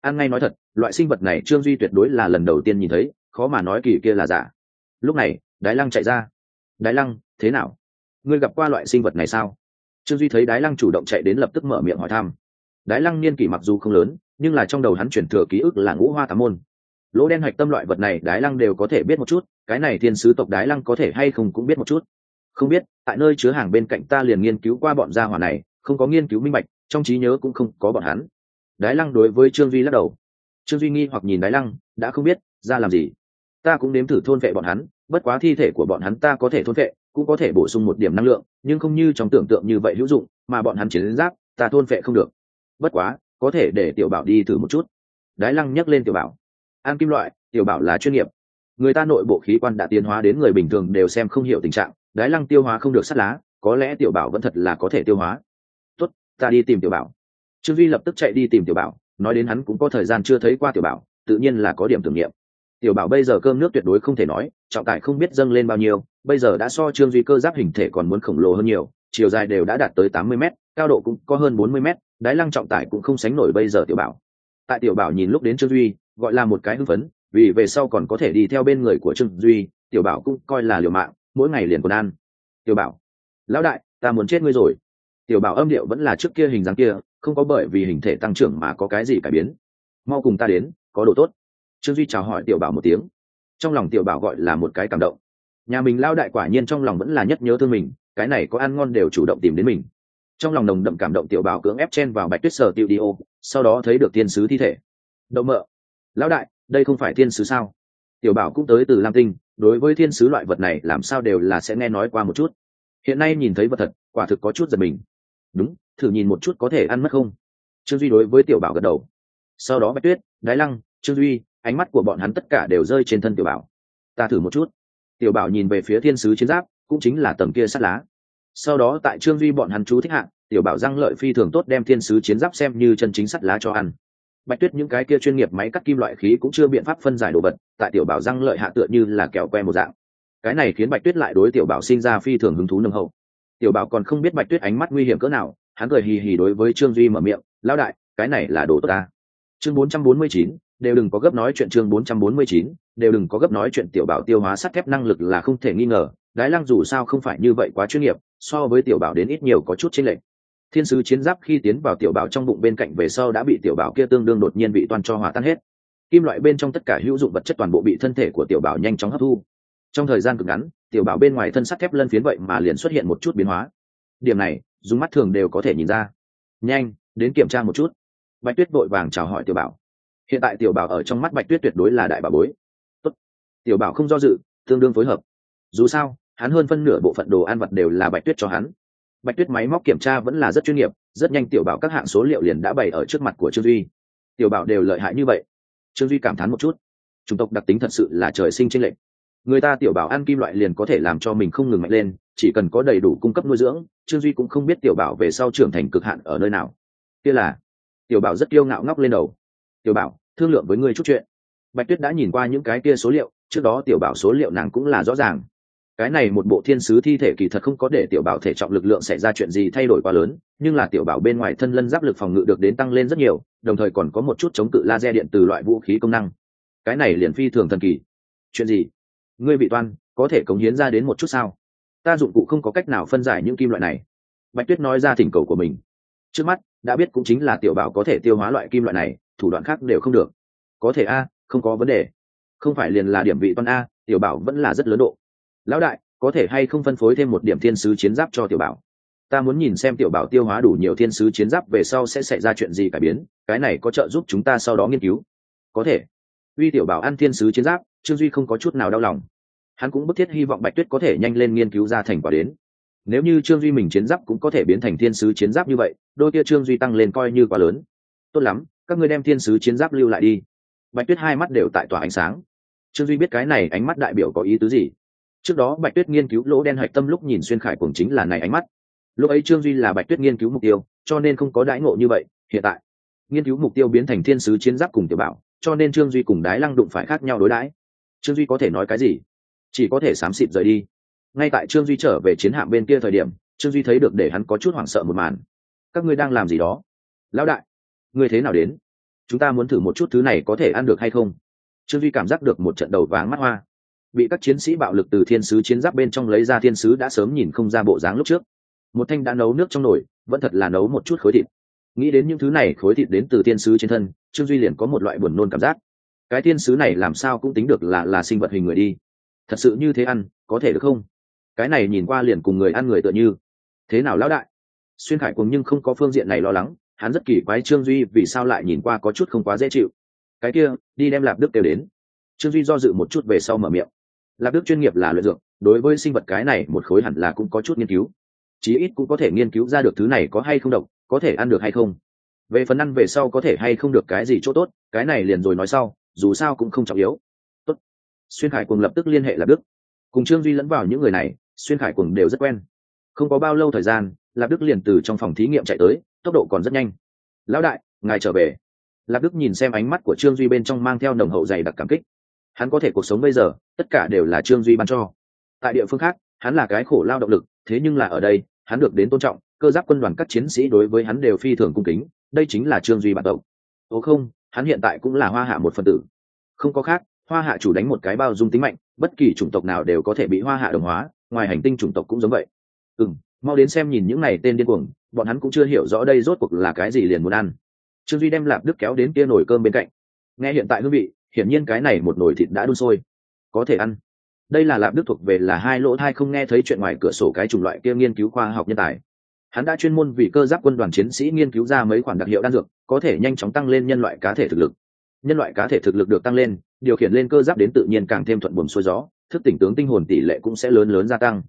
An ngay nói thật, loại sinh vật này trương duy tuyệt đối là lần đầu tiên nhìn thấy, khó mà nói kỳ kia là giả. Lúc này, đái lăng chạy ra. Đái lăng, thế nào? Ngươi gặp qua loại sinh vật này sao? Trương duy thấy đái lăng chủ động chạy đến lập tức mở miệng hỏi thăm. Đái lăng niên kỷ mặc dù không lớn, nhưng là trong đầu hắn chuyển thừa ký ức là ngũ hoa tám môn. Lỗ đen hạch tâm loại vật này đái lăng đều có thể biết một chút, cái này thiên sứ tộc đái lăng có thể hay không cũng biết một chút. Không biết, tại nơi chứa hàng bên cạnh ta liền nghiên cứu qua bọn gia hỏa này, không có nghiên cứu minh bạch, trong trí nhớ cũng không có bọn hắn. Đái lăng đối với trương duy lắc đầu. Trương duy nghi hoặc nhìn đái lăng, đã không biết, ra làm gì? Ta cũng nếm thử thôn vệ bọn hắn bất quá thi thể của bọn hắn ta có thể thôn vệ cũng có thể bổ sung một điểm năng lượng, nhưng không như trong tưởng tượng như vậy hữu dụng, mà bọn hắn chiến giáp, ta thôn vệ không được. Bất quá, có thể để tiểu bảo đi thử một chút. Đái lăng nhắc lên tiểu bảo. An kim loại, tiểu bảo là chuyên nghiệp. Người ta nội bộ khí quan đã tiến hóa đến người bình thường đều xem không hiểu tình trạng, đái lăng tiêu hóa không được sắt lá, có lẽ tiểu bảo vẫn thật là có thể tiêu hóa. Tốt, ta đi tìm tiểu bảo. Trương duy lập tức chạy đi tìm tiểu bảo, nói đến hắn cũng có thời gian chưa thấy qua tiểu bảo, tự nhiên là có điểm tưởng niệm tiểu bảo bây giờ cơm nước tuyệt đối không thể nói, trọng tải không biết dâng lên bao nhiêu, bây giờ đã so trương duy cơ giáp hình thể còn muốn khổng lồ hơn nhiều, chiều dài đều đã đạt tới tám mươi m cao độ cũng có hơn bốn mươi m đái lăng trọng tải cũng không sánh nổi bây giờ tiểu bảo. Tại tiểu bảo nhìn lúc đến trương duy, gọi là một cái hưng phấn, vì về sau còn có thể đi theo bên người của trương duy, tiểu bảo cũng coi là liều mạng, mỗi ngày liền còn ăn. Tiểu bảo, lão đại, ta muốn chết ngươi rồi. Tiểu bảo âm điệu vẫn là trước kia hình dáng kia, không có bởi vì hình thể tăng trưởng mà có cái gì cải biến. Mau cùng ta đến, có đồ tốt trương duy chào hỏi tiểu bảo một tiếng. Trong lòng tiểu bảo gọi là một cái cảm động. Nhà mình lao đại quả nhiên trong lòng vẫn là nhất nhớ thương mình, cái này có ăn ngon đều chủ động tìm đến mình. Trong lòng nồng đậm cảm động tiểu bảo cưỡng ép chen vào bạch tuyết sở tiêu đi ô, sau đó thấy được thiên sứ thi thể. Đậu mợ lão đại, đây không phải thiên sứ sao? Tiểu bảo cũng tới từ lam tinh, đối với thiên sứ loại vật này làm sao đều là sẽ nghe nói qua một chút. Hiện nay nhìn thấy vật thật, quả thực có chút giật mình. Đúng, thử nhìn một chút có thể ăn mất không? Trương duy đối với tiểu bảo gật đầu. Sau đó bạch tuyết, đái lăng, trương duy ánh mắt của bọn hắn tất cả đều rơi trên thân tiểu bảo. Ta thử một chút. Tiểu bảo nhìn về phía thiên sứ chiến giáp cũng chính là tầm kia sắt lá. Sau đó tại trương duy bọn hắn chú thích hạng tiểu bảo răng lợi phi thường tốt đem thiên sứ chiến giáp xem như chân chính sắt lá cho ăn. Bạch tuyết những cái kia chuyên nghiệp máy cắt kim loại khí cũng chưa biện pháp phân giải đồ vật tại tiểu bảo răng lợi hạ tựa như là kẹo que một dạng. Cái này khiến bạch tuyết lại đối tiểu bảo sinh ra phi thường hứng thú nâng hậu. Tiểu bảo còn không biết bạch tuyết ánh mắt nguy hiểm cỡ nào hắn cười hì hì đối với trương duy mở miệng lão đại cái này là đồ tốt ta. Chương 449, đều đừng có gấp nói chuyện chương 449, đều đừng có gấp nói chuyện tiểu bảo tiêu hóa sắt thép năng lực là không thể nghi ngờ đái lăng dù sao không phải như vậy quá chuyên nghiệp so với tiểu bảo đến ít nhiều có chút chênh lệch. Thiên sứ chiến giáp khi tiến vào tiểu bảo trong bụng bên cạnh về sau đã bị tiểu bảo kia tương đương đột nhiên bị toàn cho hòa tan hết. Kim loại bên trong tất cả hữu dụng vật chất toàn bộ bị thân thể của tiểu bảo nhanh chóng hấp thu. Trong thời gian cực ngắn tiểu bảo bên ngoài thân sắt thép lân phiến vậy mà liền xuất hiện một chút biến hóa. Điểm này dùng mắt thường đều có thể nhìn ra. Nhanh đến kiểm tra một chút. Bạch tuyết vội vàng chào hỏi tiểu bảo hiện tại tiểu bảo ở trong mắt bạch tuyết tuyệt đối là đại bảo bối. Tốt. tiểu bảo không do dự, tương đương phối hợp. Dù sao, hắn hơn phân nửa bộ phận đồ ăn vật đều là bạch tuyết cho hắn. Bạch tuyết máy móc kiểm tra vẫn là rất chuyên nghiệp, rất nhanh tiểu bảo các hạng số liệu liền đã bày ở trước mặt của trương duy. Tiểu bảo đều lợi hại như vậy. Trương duy cảm thán một chút. Chủng tộc đặc tính thật sự là trời sinh tranh lệch. Người ta tiểu bảo ăn kim loại liền có thể làm cho mình không ngừng mạnh lên, chỉ cần có đầy đủ cung cấp nuôi dưỡng, trương duy cũng không biết tiểu bảo về sau trưởng thành cực hạn ở nơi nào. Kia là, tiểu bảo rất kiêu ngạo ngóc lên đầu. Tiểu bảo thương lượng với ngươi chút chuyện. Bạch tuyết đã nhìn qua những cái kia số liệu, trước đó tiểu bảo số liệu nàng cũng là rõ ràng. Cái này một bộ thiên sứ thi thể kỳ thật không có để tiểu bảo thể trọng lực lượng xảy ra chuyện gì thay đổi quá lớn, nhưng là tiểu bảo bên ngoài thân lân giáp lực phòng ngự được đến tăng lên rất nhiều, đồng thời còn có một chút chống cự laser điện từ loại vũ khí công năng. Cái này liền phi thường thần kỳ. Chuyện gì? Ngươi bị toan, có thể cống hiến ra đến một chút sao? Ta dụng cụ không có cách nào phân giải những kim loại này. Bạch tuyết nói ra thỉnh cầu của mình. Trước mắt, đã biết cũng chính là tiểu bảo có thể tiêu hóa loại kim loại này thủ đoạn khác đều không được. Có thể a, không có vấn đề. Không phải liền là điểm vị toan a, tiểu bảo vẫn là rất lớn độ. Lão đại, có thể hay không phân phối thêm một điểm thiên sứ chiến giáp cho tiểu bảo? Ta muốn nhìn xem tiểu bảo tiêu hóa đủ nhiều thiên sứ chiến giáp về sau sẽ xảy ra chuyện gì cải biến, cái này có trợ giúp chúng ta sau đó nghiên cứu. Có thể. Uy tiểu bảo ăn thiên sứ chiến giáp, trương duy không có chút nào đau lòng. Hắn cũng bức thiết hy vọng bạch tuyết có thể nhanh lên nghiên cứu ra thành quả đến. Nếu như trương duy mình chiến giáp cũng có thể biến thành thiên sứ chiến giáp như vậy, đôi kia trương duy tăng lên coi như quá lớn. Tốt lắm các ngươi đem thiên sứ chiến giáp lưu lại đi. Bạch tuyết hai mắt đều tại tòa ánh sáng. Trương duy biết cái này ánh mắt đại biểu có ý tứ gì. Trước đó bạch tuyết nghiên cứu lỗ đen hạch tâm lúc nhìn xuyên khải cùng chính là này ánh mắt. Lúc ấy trương duy là bạch tuyết nghiên cứu mục tiêu, cho nên không có đãi ngộ như vậy, hiện tại, nghiên cứu mục tiêu biến thành thiên sứ chiến giáp cùng tiểu bảo, cho nên trương duy cùng đái lăng đụng phải khác nhau đối đãi. Trương duy có thể nói cái gì? Chỉ có thể xám xịt rời đi. Ngay tại trương duy trở về chiến hạm bên kia thời điểm, trương duy thấy được để hắn có chút hoảng sợ một màn. Các ngươi đang làm gì đó? Lão đại ngươi thế nào đến? Chúng ta muốn thử một chút thứ này có thể ăn được hay không? Trương duy cảm giác được một trận đầu váng mắt hoa. Bị các chiến sĩ bạo lực từ thiên sứ chiến giáp bên trong lấy ra thiên sứ đã sớm nhìn không ra bộ dáng lúc trước. Một thanh đã nấu nước trong nồi, vẫn thật là nấu một chút khối thịt. Nghĩ đến những thứ này khối thịt đến từ thiên sứ trên thân, trương duy liền có một loại buồn nôn cảm giác. Cái thiên sứ này làm sao cũng tính được là là sinh vật hình người đi. Thật sự như thế ăn, có thể được không? Cái này nhìn qua liền cùng người ăn người tựa như. Thế nào lão đại? Xuyên khải cùng nhưng không có phương diện này lo lắng hắn rất kỳ quái trương duy vì sao lại nhìn qua có chút không quá dễ chịu. Cái kia, đi đem lạp đức kêu đến. Trương duy do dự một chút về sau mở miệng. Lạp đức chuyên nghiệp là luyện dược, đối với sinh vật cái này một khối hẳn là cũng có chút nghiên cứu. Chí ít cũng có thể nghiên cứu ra được thứ này có hay không độc, có thể ăn được hay không. Về phần ăn về sau có thể hay không được cái gì chỗ tốt, cái này liền rồi nói sau, dù sao cũng không trọng yếu. Tốt. xuyên khải cùng lập tức liên hệ lạp đức. Cùng trương duy lẫn vào những người này, xuyên khải cùng đều rất quen. Không có bao lâu thời gian, lạp đức liền từ trong phòng thí nghiệm chạy tới tốc độ còn rất nhanh. Lão đại, ngài trở về. Lạc đức nhìn xem ánh mắt của trương duy bên trong mang theo nồng hậu dày đặc cảm kích. Hắn có thể cuộc sống bây giờ, tất cả đều là trương duy ban cho. Tại địa phương khác, hắn là cái khổ lao động lực, thế nhưng là ở đây, hắn được đến tôn trọng, cơ giáp quân đoàn các chiến sĩ đối với hắn đều phi thường cung kính, đây chính là trương duy bản tộc. Ố không, hắn hiện tại cũng là hoa hạ một phần tử. Không có khác, hoa hạ chủ đánh một cái bao dung tính mạnh, bất kỳ chủng tộc nào đều có thể bị hoa hạ đồng hóa, ngoài hành tinh chủng tộc cũng giống vậy. Ừ mau đến xem nhìn những này tên điên cuồng bọn hắn cũng chưa hiểu rõ đây rốt cuộc là cái gì liền muốn ăn. Trương duy đem lạp đức kéo đến kia nồi cơm bên cạnh. Nghe hiện tại hương vị, hiển nhiên cái này một nồi thịt đã đun sôi. Có thể ăn. Đây là lạp đức thuộc về là hai lỗ thai không nghe thấy chuyện ngoài cửa sổ cái chủng loại kia nghiên cứu khoa học nhân tài. Hắn đã chuyên môn vì cơ giáp quân đoàn chiến sĩ nghiên cứu ra mấy khoản đặc hiệu đan dược, có thể nhanh chóng tăng lên nhân loại cá thể thực lực. Nhân loại cá thể thực lực được tăng lên, điều khiển lên cơ giáp đến tự nhiên càng thêm thuận buồm xuôi gió, thức tỉnh tướng tinh hồn tỷ lệ cũng sẽ lớn lớn gia tăng.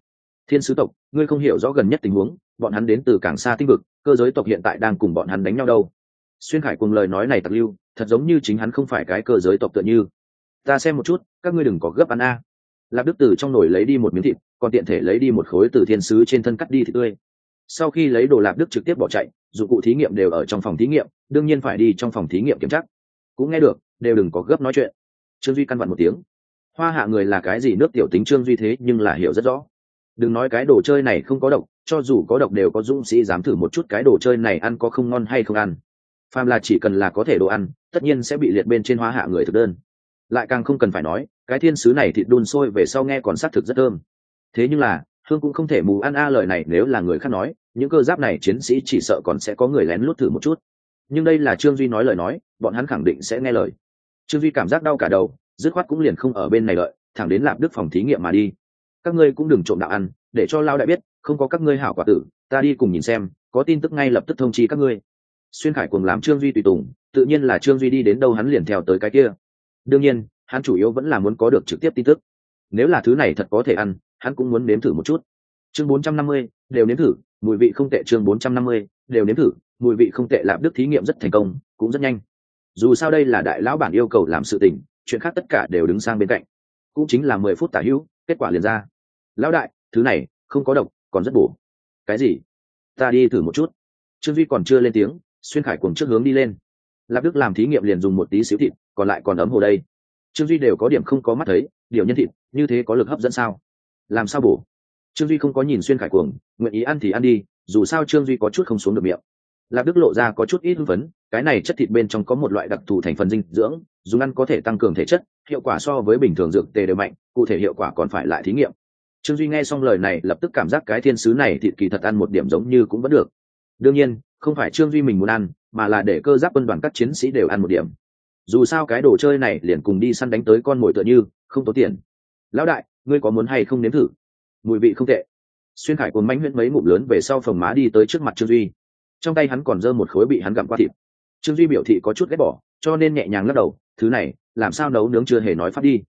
Thiên sứ tộc, ngươi không hiểu rõ gần nhất tình huống bọn hắn đến từ càng xa tinh vực, cơ giới tộc hiện tại đang cùng bọn hắn đánh nhau đâu. Xuyên khải cùng lời nói này tặc lưu, thật giống như chính hắn không phải cái cơ giới tộc tựa như. Ta xem một chút, các ngươi đừng có gấp ăn a. Lạp đức từ trong nồi lấy đi một miếng thịt, còn tiện thể lấy đi một khối từ thiên sứ trên thân cắt đi thịt tươi. Sau khi lấy đồ lạp đức trực tiếp bỏ chạy, dụng cụ thí nghiệm đều ở trong phòng thí nghiệm, đương nhiên phải đi trong phòng thí nghiệm kiểm tra. Cũng nghe được, đều đừng có gấp nói chuyện. Trương duy căn vặn một tiếng. Hoa hạ người là cái gì nước tiểu tính trương duy thế, nhưng là hiểu rất rõ đừng nói cái đồ chơi này không có độc, cho dù có độc đều có dũng sĩ dám thử một chút cái đồ chơi này ăn có không ngon hay không ăn. Phàm là chỉ cần là có thể đồ ăn, tất nhiên sẽ bị liệt bên trên hóa hạ người thực đơn. Lại càng không cần phải nói, cái thiên sứ này thịt đun sôi về sau nghe còn xác thực rất thơm. Thế nhưng là hương cũng không thể mù ăn a lời này nếu là người khác nói, những cơ giáp này chiến sĩ chỉ sợ còn sẽ có người lén lút thử một chút. Nhưng đây là trương duy nói lời nói, bọn hắn khẳng định sẽ nghe lời. Trương duy cảm giác đau cả đầu, dứt khoát cũng liền không ở bên này đợi, thẳng đến lạp đức phòng thí nghiệm mà đi các ngươi cũng đừng trộm đạo ăn để cho lao đại biết không có các ngươi hảo quả tử ta đi cùng nhìn xem có tin tức ngay lập tức thông chi các ngươi. Xuyên khải cùng làm trương duy tùy tùng tự nhiên là trương duy đi đến đâu hắn liền theo tới cái kia. Đương nhiên hắn chủ yếu vẫn là muốn có được trực tiếp tin tức. Nếu là thứ này thật có thể ăn hắn cũng muốn nếm thử một chút. Chương 450, đều nếm thử mùi vị không tệ chương 450, đều nếm thử mùi vị không tệ lạp đức thí nghiệm rất thành công cũng rất nhanh. Dù sao đây là đại lão bản yêu cầu làm sự tình chuyện khác tất cả đều đứng sang bên cạnh. Cũng chính là mười phút tả hữu kết quả liền ra lão đại, thứ này không có độc, còn rất bổ. Cái gì? Ta đi thử một chút. Trương duy còn chưa lên tiếng, xuyên khải cùng trước hướng đi lên. Lạp đức làm thí nghiệm liền dùng một tí xíu thịt, còn lại còn ấm hồ đây. Trương duy đều có điểm không có mắt thấy, điều nhân thịt, như thế có lực hấp dẫn sao? Làm sao bổ? Trương duy không có nhìn xuyên khải cuồng, nguyện ý ăn thì ăn đi, dù sao trương duy có chút không xuống được miệng. Lạp đức lộ ra có chút ít hưng phấn, cái này chất thịt bên trong có một loại đặc thù thành phần dinh dưỡng, dùng ăn có thể tăng cường thể chất, hiệu quả so với bình thường dược tề đều mạnh, cụ thể hiệu quả còn phải lại thí nghiệm trương duy nghe xong lời này, lập tức cảm giác cái thiên sứ này thịt kỳ thật ăn một điểm giống như cũng vẫn được. Đương nhiên, không phải trương duy mình muốn ăn, mà là để cơ giáp quân đoàn các chiến sĩ đều ăn một điểm. Dù sao cái đồ chơi này liền cùng đi săn đánh tới con mồi tựa như, không tốn tiền. Lão đại, ngươi có muốn hay không nếm thử? Mùi vị không tệ. Xuyên khải cuốn mánh huyễn mấy ngụm lớn về sau phòng má đi tới trước mặt trương duy. Trong tay hắn còn giơ một khối bị hắn gặm qua thịt. Trương duy biểu thị có chút ghét bỏ, cho nên nhẹ nhàng lắc đầu, thứ này, làm sao nấu nướng chưa hề nói phát đi?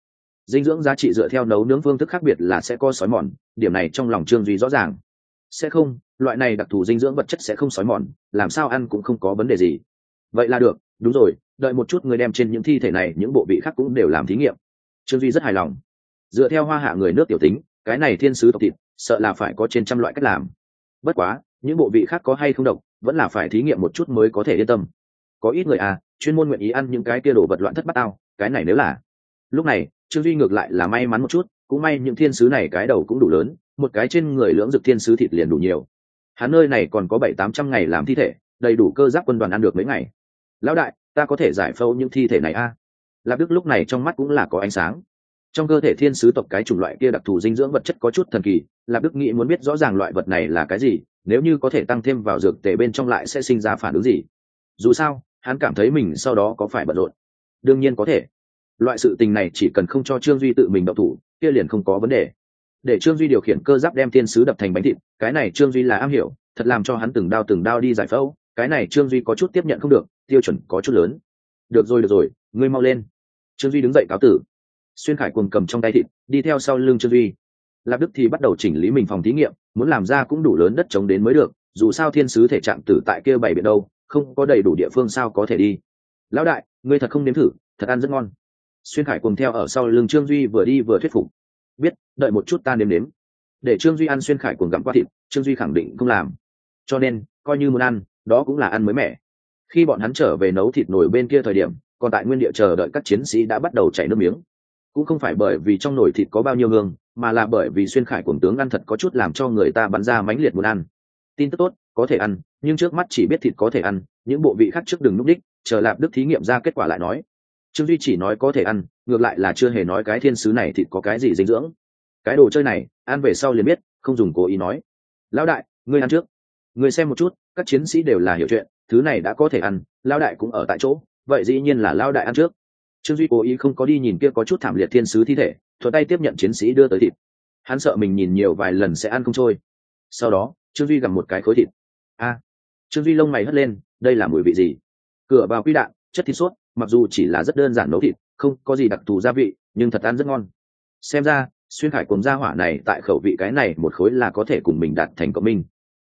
Dinh dưỡng giá trị dựa theo nấu nướng phương thức khác biệt là sẽ có sói mòn, điểm này trong lòng trương duy rõ ràng. Sẽ không, loại này đặc thù dinh dưỡng vật chất sẽ không sói mòn, làm sao ăn cũng không có vấn đề gì. Vậy là được, đúng rồi, đợi một chút người đem trên những thi thể này những bộ vị khác cũng đều làm thí nghiệm. Trương duy rất hài lòng. Dựa theo hoa hạ người nước tiểu tính, cái này thiên sứ tộc thịt, sợ là phải có trên trăm loại cách làm. Bất quá, những bộ vị khác có hay không độc, vẫn là phải thí nghiệm một chút mới có thể yên tâm. Có ít người à chuyên môn nguyện ý ăn những cái kia đồ vật loạn thất bát ao cái này nếu là lúc này, trương duy ngược lại là may mắn một chút, cũng may những thiên sứ này cái đầu cũng đủ lớn, một cái trên người lưỡng dực thiên sứ thịt liền đủ nhiều. Hắn nơi này còn có bảy tám trăm ngày làm thi thể, đầy đủ cơ giác quân đoàn ăn được mấy ngày. Lão đại, ta có thể giải phẫu những thi thể này a? À? lạp đức lúc này trong mắt cũng là có ánh sáng. Trong cơ thể thiên sứ tộc cái chủng loại kia đặc thù dinh dưỡng vật chất có chút thần kỳ, lạp đức nghĩ muốn biết rõ ràng loại vật này là cái gì, nếu như có thể tăng thêm vào dược tệ bên trong lại sẽ sinh ra phản ứng gì. Dù sao, hắn cảm thấy mình sau đó có phải bận rộn. Đương nhiên có thể loại sự tình này chỉ cần không cho trương duy tự mình đậu thủ, kia liền không có vấn đề. Để trương duy điều khiển cơ giáp đem thiên sứ đập thành bánh thịt, cái này trương duy là am hiểu, thật làm cho hắn từng đao từng đao đi giải phẫu, cái này trương duy có chút tiếp nhận không được, tiêu chuẩn có chút lớn. Được rồi được rồi, ngươi mau lên. Trương duy đứng dậy cáo tử. Xuyên khải cuồng cầm trong tay thịt, đi theo sau lưng trương duy. Lạp đức thì bắt đầu chỉnh lý mình phòng thí nghiệm, muốn làm ra cũng đủ lớn đất chống đến mới được, dù sao thiên sứ thể trạng tử tại kia bảy biển đâu, không có đầy đủ địa phương sao có thể đi. Lão đại, ngươi thật không nếm thử, thật ăn rất ngon xuyên khải cùng theo ở sau lưng trương duy vừa đi vừa thuyết phục. Biết, đợi một chút ta nếm nếm. Để trương duy ăn xuyên khải cùng gặm qua thịt, trương duy khẳng định không làm. Cho nên, coi như muốn ăn, đó cũng là ăn mới mẻ. Khi bọn hắn trở về nấu thịt nổi bên kia thời điểm, còn tại nguyên địa chờ đợi các chiến sĩ đã bắt đầu chảy nước miếng. Cũng không phải bởi vì trong nồi thịt có bao nhiêu hương, mà là bởi vì xuyên khải cùng tướng ăn thật có chút làm cho người ta bắn ra mãnh liệt muốn ăn. Tin tức tốt, có thể ăn, nhưng trước mắt chỉ biết thịt có thể ăn, những bộ vị khác trước đừng núp đích, chờ lạp đức thí nghiệm ra kết quả lại nói trương duy chỉ nói có thể ăn, ngược lại là chưa hề nói cái thiên sứ này thịt có cái gì dinh dưỡng. Cái đồ chơi này, ăn về sau liền biết, không dùng cố ý nói. Lão đại, ngươi ăn trước. Ngươi xem một chút, các chiến sĩ đều là hiểu chuyện, thứ này đã có thể ăn, lão đại cũng ở tại chỗ, vậy dĩ nhiên là lão đại ăn trước. Trương duy cố ý không có đi nhìn kia có chút thảm liệt thiên sứ thi thể, thuận tay tiếp nhận chiến sĩ đưa tới thịt. Hắn sợ mình nhìn nhiều vài lần sẽ ăn không trôi. Sau đó, trương duy gặp một cái khối thịt. A! Trương duy lông mày hất lên, đây là mùi vị gì? Cửa vào quy đạn, chất thịt suốt mặc dù chỉ là rất đơn giản nấu thịt, không có gì đặc thù gia vị, nhưng thật ăn rất ngon. Xem ra, xuyên khải cùng gia hỏa này tại khẩu vị cái này một khối là có thể cùng mình đạt thành cộng minh.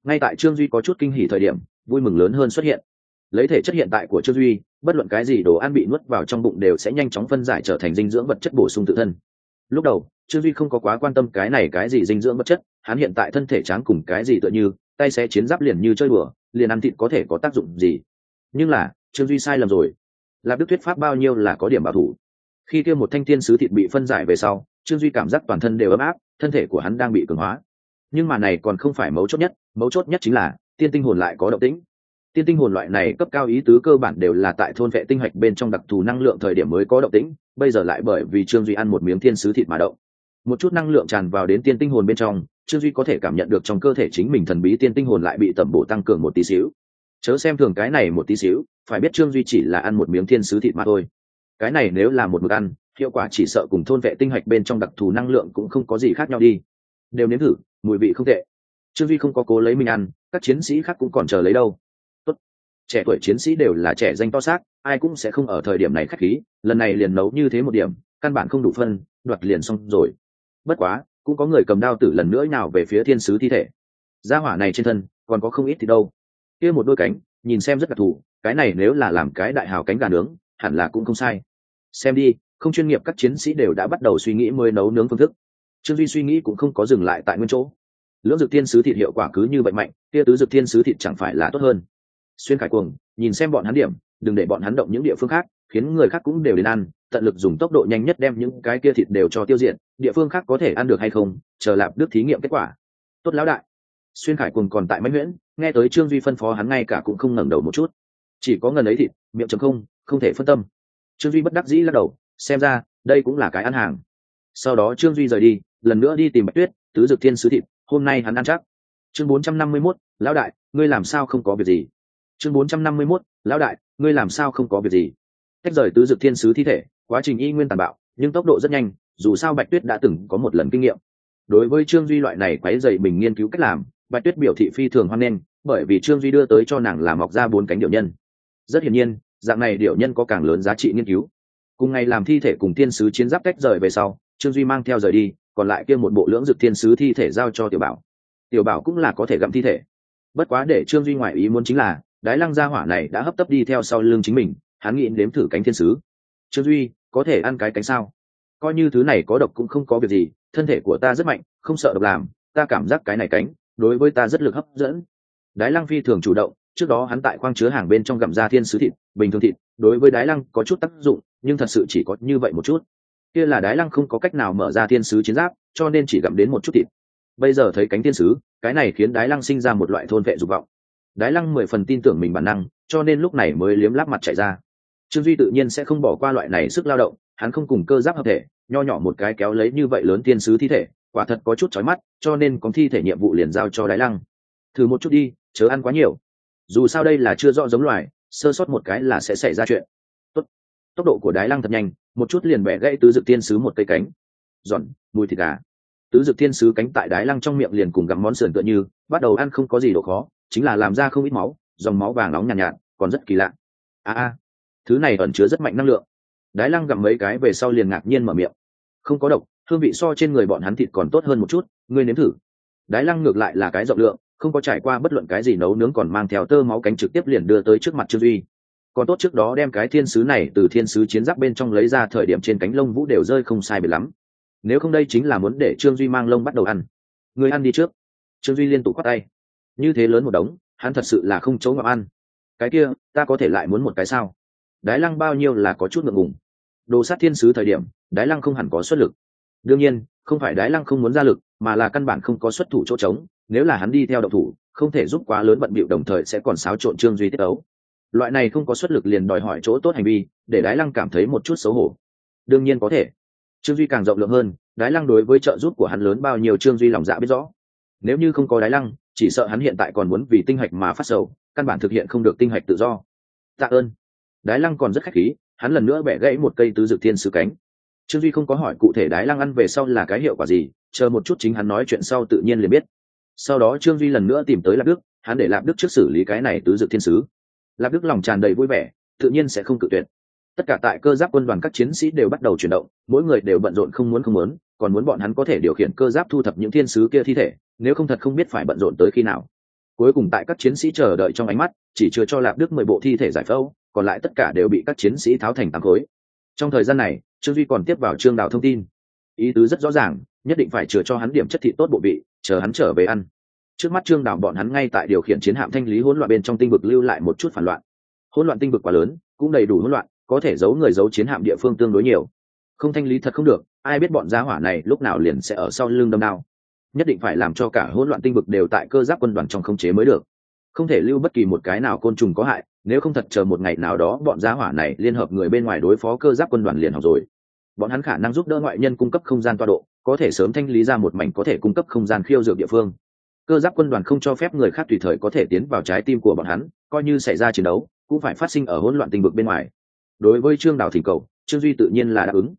Ngay tại trương duy có chút kinh hỉ thời điểm, vui mừng lớn hơn xuất hiện. Lấy thể chất hiện tại của trương duy, bất luận cái gì đồ ăn bị nuốt vào trong bụng đều sẽ nhanh chóng phân giải trở thành dinh dưỡng vật chất bổ sung tự thân. Lúc đầu, trương duy không có quá quan tâm cái này cái gì dinh dưỡng vật chất, hắn hiện tại thân thể tráng cùng cái gì tựa như, tay sẽ chiến giáp liền như chơi bừa liền ăn thịt có thể có tác dụng gì. Nhưng là, trương duy sai lầm rồi lạp đức thuyết pháp bao nhiêu là có điểm bảo thủ. Khi kia một thanh thiên sứ thịt bị phân giải về sau, trương duy cảm giác toàn thân đều ấm áp, thân thể của hắn đang bị cường hóa. Nhưng mà này còn không phải mấu chốt nhất, mấu chốt nhất chính là, tiên tinh hồn lại có động tĩnh. Tiên tinh hồn loại này cấp cao ý tứ cơ bản đều là tại thôn vệ tinh hạch bên trong đặc thù năng lượng thời điểm mới có động tĩnh, bây giờ lại bởi vì trương duy ăn một miếng thiên sứ thịt mà động. Một chút năng lượng tràn vào đến tiên tinh hồn bên trong, trương duy có thể cảm nhận được trong cơ thể chính mình thần bí tiên tinh hồn lại bị tẩm bổ tăng cường một tí xíu chớ xem thường cái này một tí xíu, phải biết trương duy chỉ là ăn một miếng thiên sứ thịt mà thôi. Cái này nếu là một mực ăn, hiệu quả chỉ sợ cùng thôn vệ tinh hạch bên trong đặc thù năng lượng cũng không có gì khác nhau đi. Đều nếm thử, mùi vị không tệ. Trương duy không có cố lấy mình ăn, các chiến sĩ khác cũng còn chờ lấy đâu. Tốt. trẻ tuổi chiến sĩ đều là trẻ danh to xác, ai cũng sẽ không ở thời điểm này khách khí, lần này liền nấu như thế một điểm, căn bản không đủ phân, đoạt liền xong rồi. Bất quá, cũng có người cầm đao tử lần nữa nào về phía thiên sứ thi thể. Gia hỏa này trên thân, còn có không ít thì đâu kia một đôi cánh, nhìn xem rất đặc thù, cái này nếu là làm cái đại hào cánh gà nướng, hẳn là cũng không sai. Xem đi, không chuyên nghiệp các chiến sĩ đều đã bắt đầu suy nghĩ mới nấu nướng phương thức. Trương duy suy nghĩ cũng không có dừng lại tại nguyên chỗ. Lưỡng dược thiên sứ thịt hiệu quả cứ như vậy mạnh, kia tứ dược thiên sứ thịt chẳng phải là tốt hơn. Xuyên khải cuồng, nhìn xem bọn hắn điểm, đừng để bọn hắn động những địa phương khác, khiến người khác cũng đều đến ăn, tận lực dùng tốc độ nhanh nhất đem những cái kia thịt đều cho tiêu diệt, địa phương khác có thể ăn được hay không, chờ lạp đức thí nghiệm kết quả. Tốt lão đại. Xuyên khải cuồng còn tại mãnh nguyễn nghe tới trương duy phân phó hắn ngay cả cũng không ngẩng đầu một chút. Chỉ có ngần ấy thịt, miệng chấm không không thể phân tâm. Trương duy bất đắc dĩ lắc đầu, xem ra, đây cũng là cái ăn hàng. Sau đó trương duy rời đi, lần nữa đi tìm bạch tuyết, tứ dược thiên sứ thịt, hôm nay hắn ăn chắc. Chương bốn trăm năm mươi mốt, lão đại, ngươi làm sao không có việc gì? Chương bốn trăm năm mươi mốt, lão đại, ngươi làm sao không có việc gì? Tách rời tứ dược thiên sứ thi thể, quá trình y nguyên tàn bạo, nhưng tốc độ rất nhanh, dù sao bạch tuyết đã từng có một lần kinh nghiệm. Đối với trương duy loại này quấy dày mình nghiên cứu cách làm bạch tuyết biểu thị phi thường hoan nghênh, bởi vì trương duy đưa tới cho nàng làm mọc ra bốn cánh điệu nhân. Rất hiển nhiên, dạng này điệu nhân có càng lớn giá trị nghiên cứu. Cùng ngày làm thi thể cùng thiên sứ chiến giáp cách rời về sau, trương duy mang theo rời đi, còn lại kia một bộ lưỡng dực thiên sứ thi thể giao cho tiểu bảo. Tiểu bảo cũng là có thể gặm thi thể. Bất quá để trương duy ngoại ý muốn chính là, đái lăng gia hỏa này đã hấp tấp đi theo sau lưng chính mình, hắn nghĩ đếm thử cánh thiên sứ. Trương duy, có thể ăn cái cánh sao? Coi như thứ này có độc cũng không có việc gì, thân thể của ta rất mạnh, không sợ độc làm, ta cảm giác cái này cánh đối với ta rất lực hấp dẫn. Đái lăng phi thường chủ động, trước đó hắn tại khoang chứa hàng bên trong gặm ra thiên sứ thịt, bình thường thịt, đối với đái lăng có chút tác dụng, nhưng thật sự chỉ có như vậy một chút. Kia là đái lăng không có cách nào mở ra thiên sứ chiến giáp, cho nên chỉ gặm đến một chút thịt. Bây giờ thấy cánh thiên sứ, cái này khiến đái lăng sinh ra một loại thôn vệ dục vọng. Đái lăng mười phần tin tưởng mình bản năng, cho nên lúc này mới liếm láp mặt chạy ra. Trương duy tự nhiên sẽ không bỏ qua loại này sức lao động, hắn không cùng cơ giáp hợp thể, nho nhỏ một cái kéo lấy như vậy lớn thiên sứ thi thể quả thật có chút chói mắt cho nên có thi thể nhiệm vụ liền giao cho đái lăng. Thử một chút đi chớ ăn quá nhiều. Dù sao đây là chưa rõ giống loài sơ sót một cái là sẽ xảy ra chuyện. Tốt. tốc độ của đái lăng thật nhanh một chút liền bẻ gãy tứ dực thiên sứ một cây cánh. Giòn mùi thịt gà. Tứ dực thiên sứ cánh tại đái lăng trong miệng liền cùng gặm món sườn tựa như bắt đầu ăn không có gì độ khó chính là làm ra không ít máu dòng máu vàng nóng nhàn nhạt, nhạt còn rất kỳ lạ. A a thứ này ẩn chứa rất mạnh năng lượng. Đái lăng gặm mấy cái về sau liền ngạc nhiên mở miệng. Không có độc hương vị so trên người bọn hắn thịt còn tốt hơn một chút, ngươi nếm thử. Đái lăng ngược lại là cái rộng lượng, không có trải qua bất luận cái gì nấu nướng còn mang theo tơ máu cánh trực tiếp liền đưa tới trước mặt trương duy. Còn tốt trước đó đem cái thiên sứ này từ thiên sứ chiến giáp bên trong lấy ra thời điểm trên cánh lông vũ đều rơi không sai biệt lắm. Nếu không đây chính là muốn để trương duy mang lông bắt đầu ăn. Người ăn đi trước. Trương duy liên tục khoác tay. Như thế lớn một đống, hắn thật sự là không chỗ ngọc ăn. Cái kia, ta có thể lại muốn một cái sao? Đái lăng bao nhiêu là có chút ngượng ngùng. Đồ sát thiên sứ thời điểm, đái lăng không hẳn có xuất lực đương nhiên, không phải đái lăng không muốn ra lực, mà là căn bản không có xuất thủ chỗ trống, nếu là hắn đi theo độc thủ, không thể giúp quá lớn bận bịu đồng thời sẽ còn xáo trộn trương duy tiết ấu loại này không có xuất lực liền đòi hỏi chỗ tốt hành vi, để đái lăng cảm thấy một chút xấu hổ. Đương nhiên có thể. Trương duy càng rộng lượng hơn, đái lăng đối với trợ giúp của hắn lớn bao nhiêu trương duy lòng dạ biết rõ. Nếu như không có đái lăng, chỉ sợ hắn hiện tại còn muốn vì tinh hạch mà phát sầu, căn bản thực hiện không được tinh hạch tự do. Tạ ơn. Đái lăng còn rất khách khí, hắn lần nữa bẻ gãy một cây tứ dược thiên sứ cánh trương duy không có hỏi cụ thể đái lăng ăn về sau là cái hiệu quả gì, chờ một chút chính hắn nói chuyện sau tự nhiên liền biết. Sau đó trương duy lần nữa tìm tới lạp đức, hắn để lạp đức trước xử lý cái này tứ dự thiên sứ. Lạp đức lòng tràn đầy vui vẻ, tự nhiên sẽ không cự tuyệt. Tất cả tại cơ giáp quân đoàn các chiến sĩ đều bắt đầu chuyển động, mỗi người đều bận rộn không muốn không muốn, còn muốn bọn hắn có thể điều khiển cơ giáp thu thập những thiên sứ kia thi thể, nếu không thật không biết phải bận rộn tới khi nào. Cuối cùng tại các chiến sĩ chờ đợi trong ánh mắt, chỉ chưa cho lạp đức mười bộ thi thể giải phẫu, còn lại tất cả đều bị các chiến sĩ tháo thành tám khối. Trong thời gian này trương duy còn tiếp vào trương đào thông tin. Ý tứ rất rõ ràng, nhất định phải chừa cho hắn điểm chất thị tốt bộ vị, chờ hắn trở về ăn. Trước mắt trương đào bọn hắn ngay tại điều khiển chiến hạm thanh lý hỗn loạn bên trong tinh vực lưu lại một chút phản loạn. Hỗn loạn tinh vực quá lớn, cũng đầy đủ hỗn loạn, có thể giấu người giấu chiến hạm địa phương tương đối nhiều. Không thanh lý thật không được, ai biết bọn gia hỏa này lúc nào liền sẽ ở sau lưng đâm đao. Nhất định phải làm cho cả hỗn loạn tinh vực đều tại cơ giáp quân đoàn trong không chế mới được. Không thể lưu bất kỳ một cái nào côn trùng có hại, nếu không thật chờ một ngày nào đó bọn gia hỏa này liên hợp người bên ngoài đối phó cơ giáp quân đoàn liền học rồi bọn hắn khả năng giúp đỡ ngoại nhân cung cấp không gian toa độ, có thể sớm thanh lý ra một mảnh có thể cung cấp không gian khiêu dược địa phương. Cơ giáp quân đoàn không cho phép người khác tùy thời có thể tiến vào trái tim của bọn hắn, coi như xảy ra chiến đấu, cũng phải phát sinh ở hỗn loạn tinh vực bên ngoài. Đối với trương đào thỉnh cầu, trương duy tự nhiên là đáp ứng.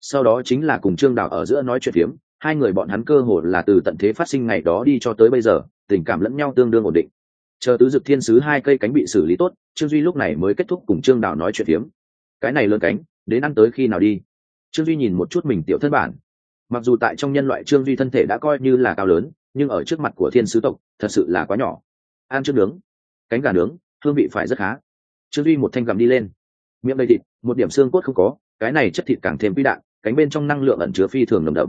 Sau đó chính là cùng trương đào ở giữa nói chuyện phiếm, hai người bọn hắn cơ hồ là từ tận thế phát sinh ngày đó đi cho tới bây giờ, tình cảm lẫn nhau tương đương ổn định. Chờ tứ dực thiên sứ hai cây cánh bị xử lý tốt, trương duy lúc này mới kết thúc cùng trương đào nói chuyện phiếm. Cái này lớn cánh, đến ăn tới khi nào đi? Trương duy nhìn một chút mình tiểu thân bản. Mặc dù tại trong nhân loại trương duy thân thể đã coi như là cao lớn, nhưng ở trước mặt của thiên sứ tộc, thật sự là quá nhỏ. Ăn trước nướng, cánh gà nướng, hương vị phải rất khá. Trương duy một thanh gầm đi lên. Miệng đầy thịt, một điểm xương cốt không có, cái này chất thịt càng thêm quy đạn, cánh bên trong năng lượng ẩn chứa phi thường nồng đậm.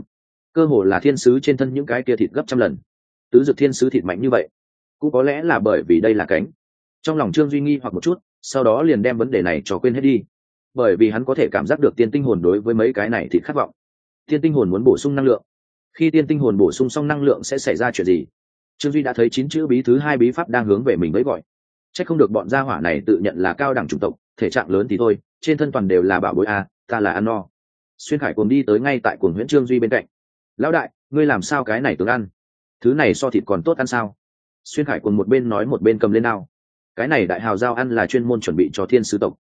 Cơ hồ là thiên sứ trên thân những cái kia thịt gấp trăm lần. Tứ dực thiên sứ thịt mạnh như vậy, cũng có lẽ là bởi vì đây là cánh. Trong lòng trương duy nghi hoặc một chút, sau đó liền đem vấn đề này cho quên hết đi bởi vì hắn có thể cảm giác được tiên tinh hồn đối với mấy cái này thì khát vọng. Tiên tinh hồn muốn bổ sung năng lượng. Khi tiên tinh hồn bổ sung xong năng lượng sẽ xảy ra chuyện gì? Trương duy đã thấy chín chữ bí thứ hai bí pháp đang hướng về mình với gọi. C h ắ c không được bọn gia hỏa này tự nhận là cao đẳng chủng tộc, thể trạng lớn thì thôi, trên thân toàn đều là bảo bối a, ta là ăn no. Xuyên khải cùng đi tới ngay tại cuồng nguyễn trương duy bên cạnh. Lão đại, ngươi làm sao cái này tướng ăn? Thứ này so thịt còn tốt ăn sao? Xuyên khải cùng một bên nói một bên cầm lên nào cái này đại hào giao ăn là chuyên môn chuẩn bị cho thiên sứ tộc.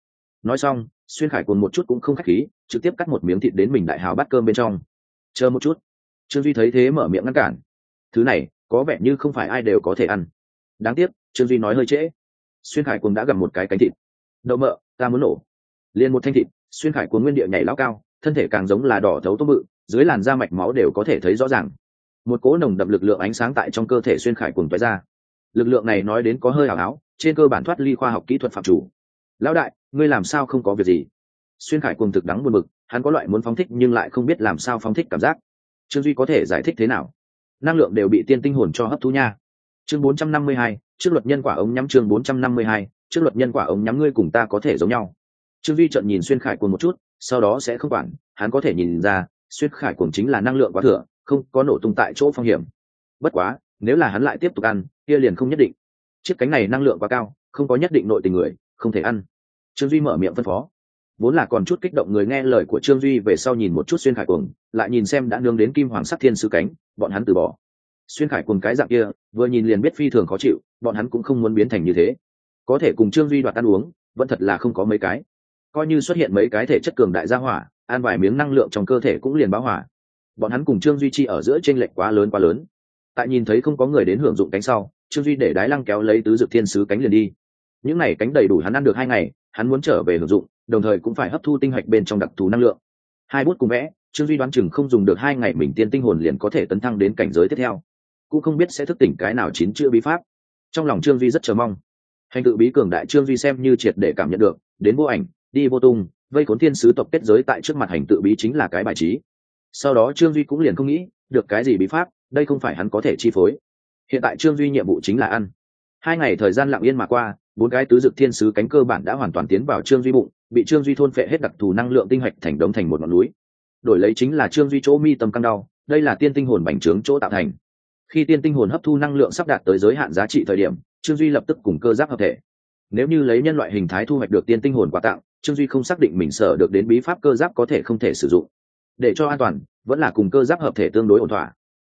Nói xong xuyên khải cùng một chút cũng không k h á c h khí, trực tiếp cắt một miếng thịt đến mình đại hào bắt cơm bên trong. Chờ một chút. Trương duy thấy thế mở miệng ngăn cản. Thứ này, có vẻ như không phải ai đều có thể ăn. Đáng tiếc, trương duy nói hơi trễ. Xuyên khải cùng đã gặp một cái cánh thịt. Đậu mợ ta muốn nổ. Liền một thanh thịt, xuyên khải cuốn nguyên địa nhảy lao cao, thân thể càng giống là đỏ thấu tôm bự, dưới làn da mạch máu đều có thể thấy rõ ràng. Một cỗ nồng đậm lực lượng ánh sáng tại trong cơ thể xuyên khải cuồng tói ra. Lực lượng này nói đến có hơi hào áo trên cơ bản thoát ly khoa học kỹ thuật phạm chủ lão đại ngươi làm sao không có việc gì? Xuyên khải cuồng thực đắng buồn bực hắn có loại muốn phóng thích nhưng lại không biết làm sao phóng thích cảm giác. Trương duy có thể giải thích thế nào? Năng lượng đều bị tiên tinh hồn cho hấp thu nha. Chương 452, trước luật nhân quả ống nhắm chương 452, trước luật nhân quả ống nhắm ngươi cùng ta có thể giống nhau. Trương duy trợn nhìn xuyên khải cuồng một chút sau đó sẽ không quản hắn có thể nhìn ra xuyên khải cuồng chính là năng lượng quá thừa không có nổ tung tại chỗ phong hiểm. Bất quá nếu là hắn lại tiếp tục ăn kia liền không nhất định. Chiếc cánh này năng lượng quá cao không có nhất định nội tình người không thể ăn. Trương duy mở miệng phân phó. Vốn là còn chút kích động người nghe lời của trương duy về sau nhìn một chút xuyên khải cuồng, lại nhìn xem đã nương đến kim hoàng sắc thiên sư cánh, bọn hắn từ bỏ. Xuyên khải cuồng cái dạng kia, vừa nhìn liền biết phi thường khó chịu, bọn hắn cũng không muốn biến thành như thế. Có thể cùng trương duy đoạt ăn uống, vẫn thật là không có mấy cái. Coi như xuất hiện mấy cái thể chất cường đại gia hỏa, ăn vài miếng năng lượng trong cơ thể cũng liền báo hỏa. Bọn hắn cùng trương duy chi ở giữa t r ê n lệch quá lớn quá lớn. Tại nhìn thấy không có người đến hưởng dụng cánh sau, trương duy để đái lăng kéo lấy tứ dược thiên sứ cánh liền đi những này cánh đầy đủ hắn ăn được hai ngày, hắn muốn trở về hưởng dụng, đồng thời cũng phải hấp thu tinh hạch bên trong đặc thù năng lượng. Hai bút cùng vẽ, trương duy đoán chừng không dùng được hai ngày mình tiên tinh hồn liền có thể tấn thăng đến cảnh giới tiếp theo. Cũng không biết sẽ thức tỉnh cái nào chín chữ bí pháp. Trong lòng trương duy rất chờ mong. Hành tự bí cường đại trương duy xem như triệt để cảm nhận được, đến vô ảnh, đi vô tung, vây khốn thiên sứ tộc kết giới tại trước mặt hành tự bí chính là cái bài trí. Sau đó trương duy cũng liền không nghĩ, được cái gì bí pháp, đây không phải hắn có thể chi phối. Hiện tại trương duy nhiệm vụ chính là ăn. Hai ngày thời gian lặng yên mà qua bốn cái tứ dực thiên sứ cánh cơ bản đã hoàn toàn tiến vào trương duy bụng, bị trương duy thôn phệ hết đặc thù năng lượng tinh hạch thành đống thành một ngọn núi. Đổi lấy chính là trương duy chỗ mi tâm căng đau, đây là tiên tinh hồn bành trướng chỗ tạo thành. Khi tiên tinh hồn hấp thu năng lượng sắp đạt tới giới hạn giá trị thời điểm, trương duy lập tức cùng cơ giáp hợp thể. Nếu như lấy nhân loại hình thái thu hoạch được tiên tinh hồn quà tặng, trương duy không xác định mình sở được đến bí pháp cơ giáp có thể không thể sử dụng. Để cho an toàn, vẫn là cùng cơ giáp hợp thể tương đối ổn thỏa.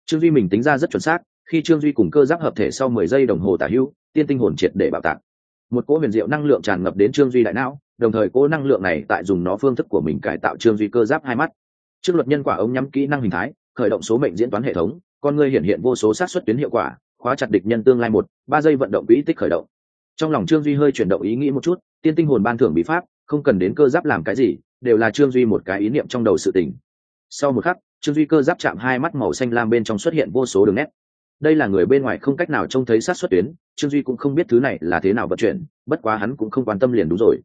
Trương duy mình tính ra rất chuẩn xác, khi trương duy cùng cơ giáp hợp thể sau mười giây đồng hồ tả hữu, tiên tinh hồn triệt để bạo tạc một cỗ huyền diệu năng lượng tràn ngập đến trương duy đại não, đồng thời cỗ năng lượng này tại dùng nó phương thức của mình cải tạo trương duy cơ giáp hai mắt. Trước luật nhân quả ống nhắm kỹ năng hình thái, khởi động số mệnh diễn toán hệ thống, con người hiện hiện vô số sát xuất tuyến hiệu quả, khóa chặt địch nhân tương lai một, ba giây vận động quỹ tích khởi động. Trong lòng trương duy hơi chuyển động ý nghĩ một chút, tiên tinh hồn ban thưởng bí pháp, không cần đến cơ giáp làm cái gì, đều là trương duy một cái ý niệm trong đầu sự tình. Sau một khắc, trương duy cơ giáp chạm hai mắt màu xanh lam bên trong xuất hiện vô số đường nét đây là người bên ngoài không cách nào trông thấy sát xuất tuyến, trương duy cũng không biết thứ này là thế nào vận chuyển, bất quá hắn cũng không quan tâm liền đúng rồi.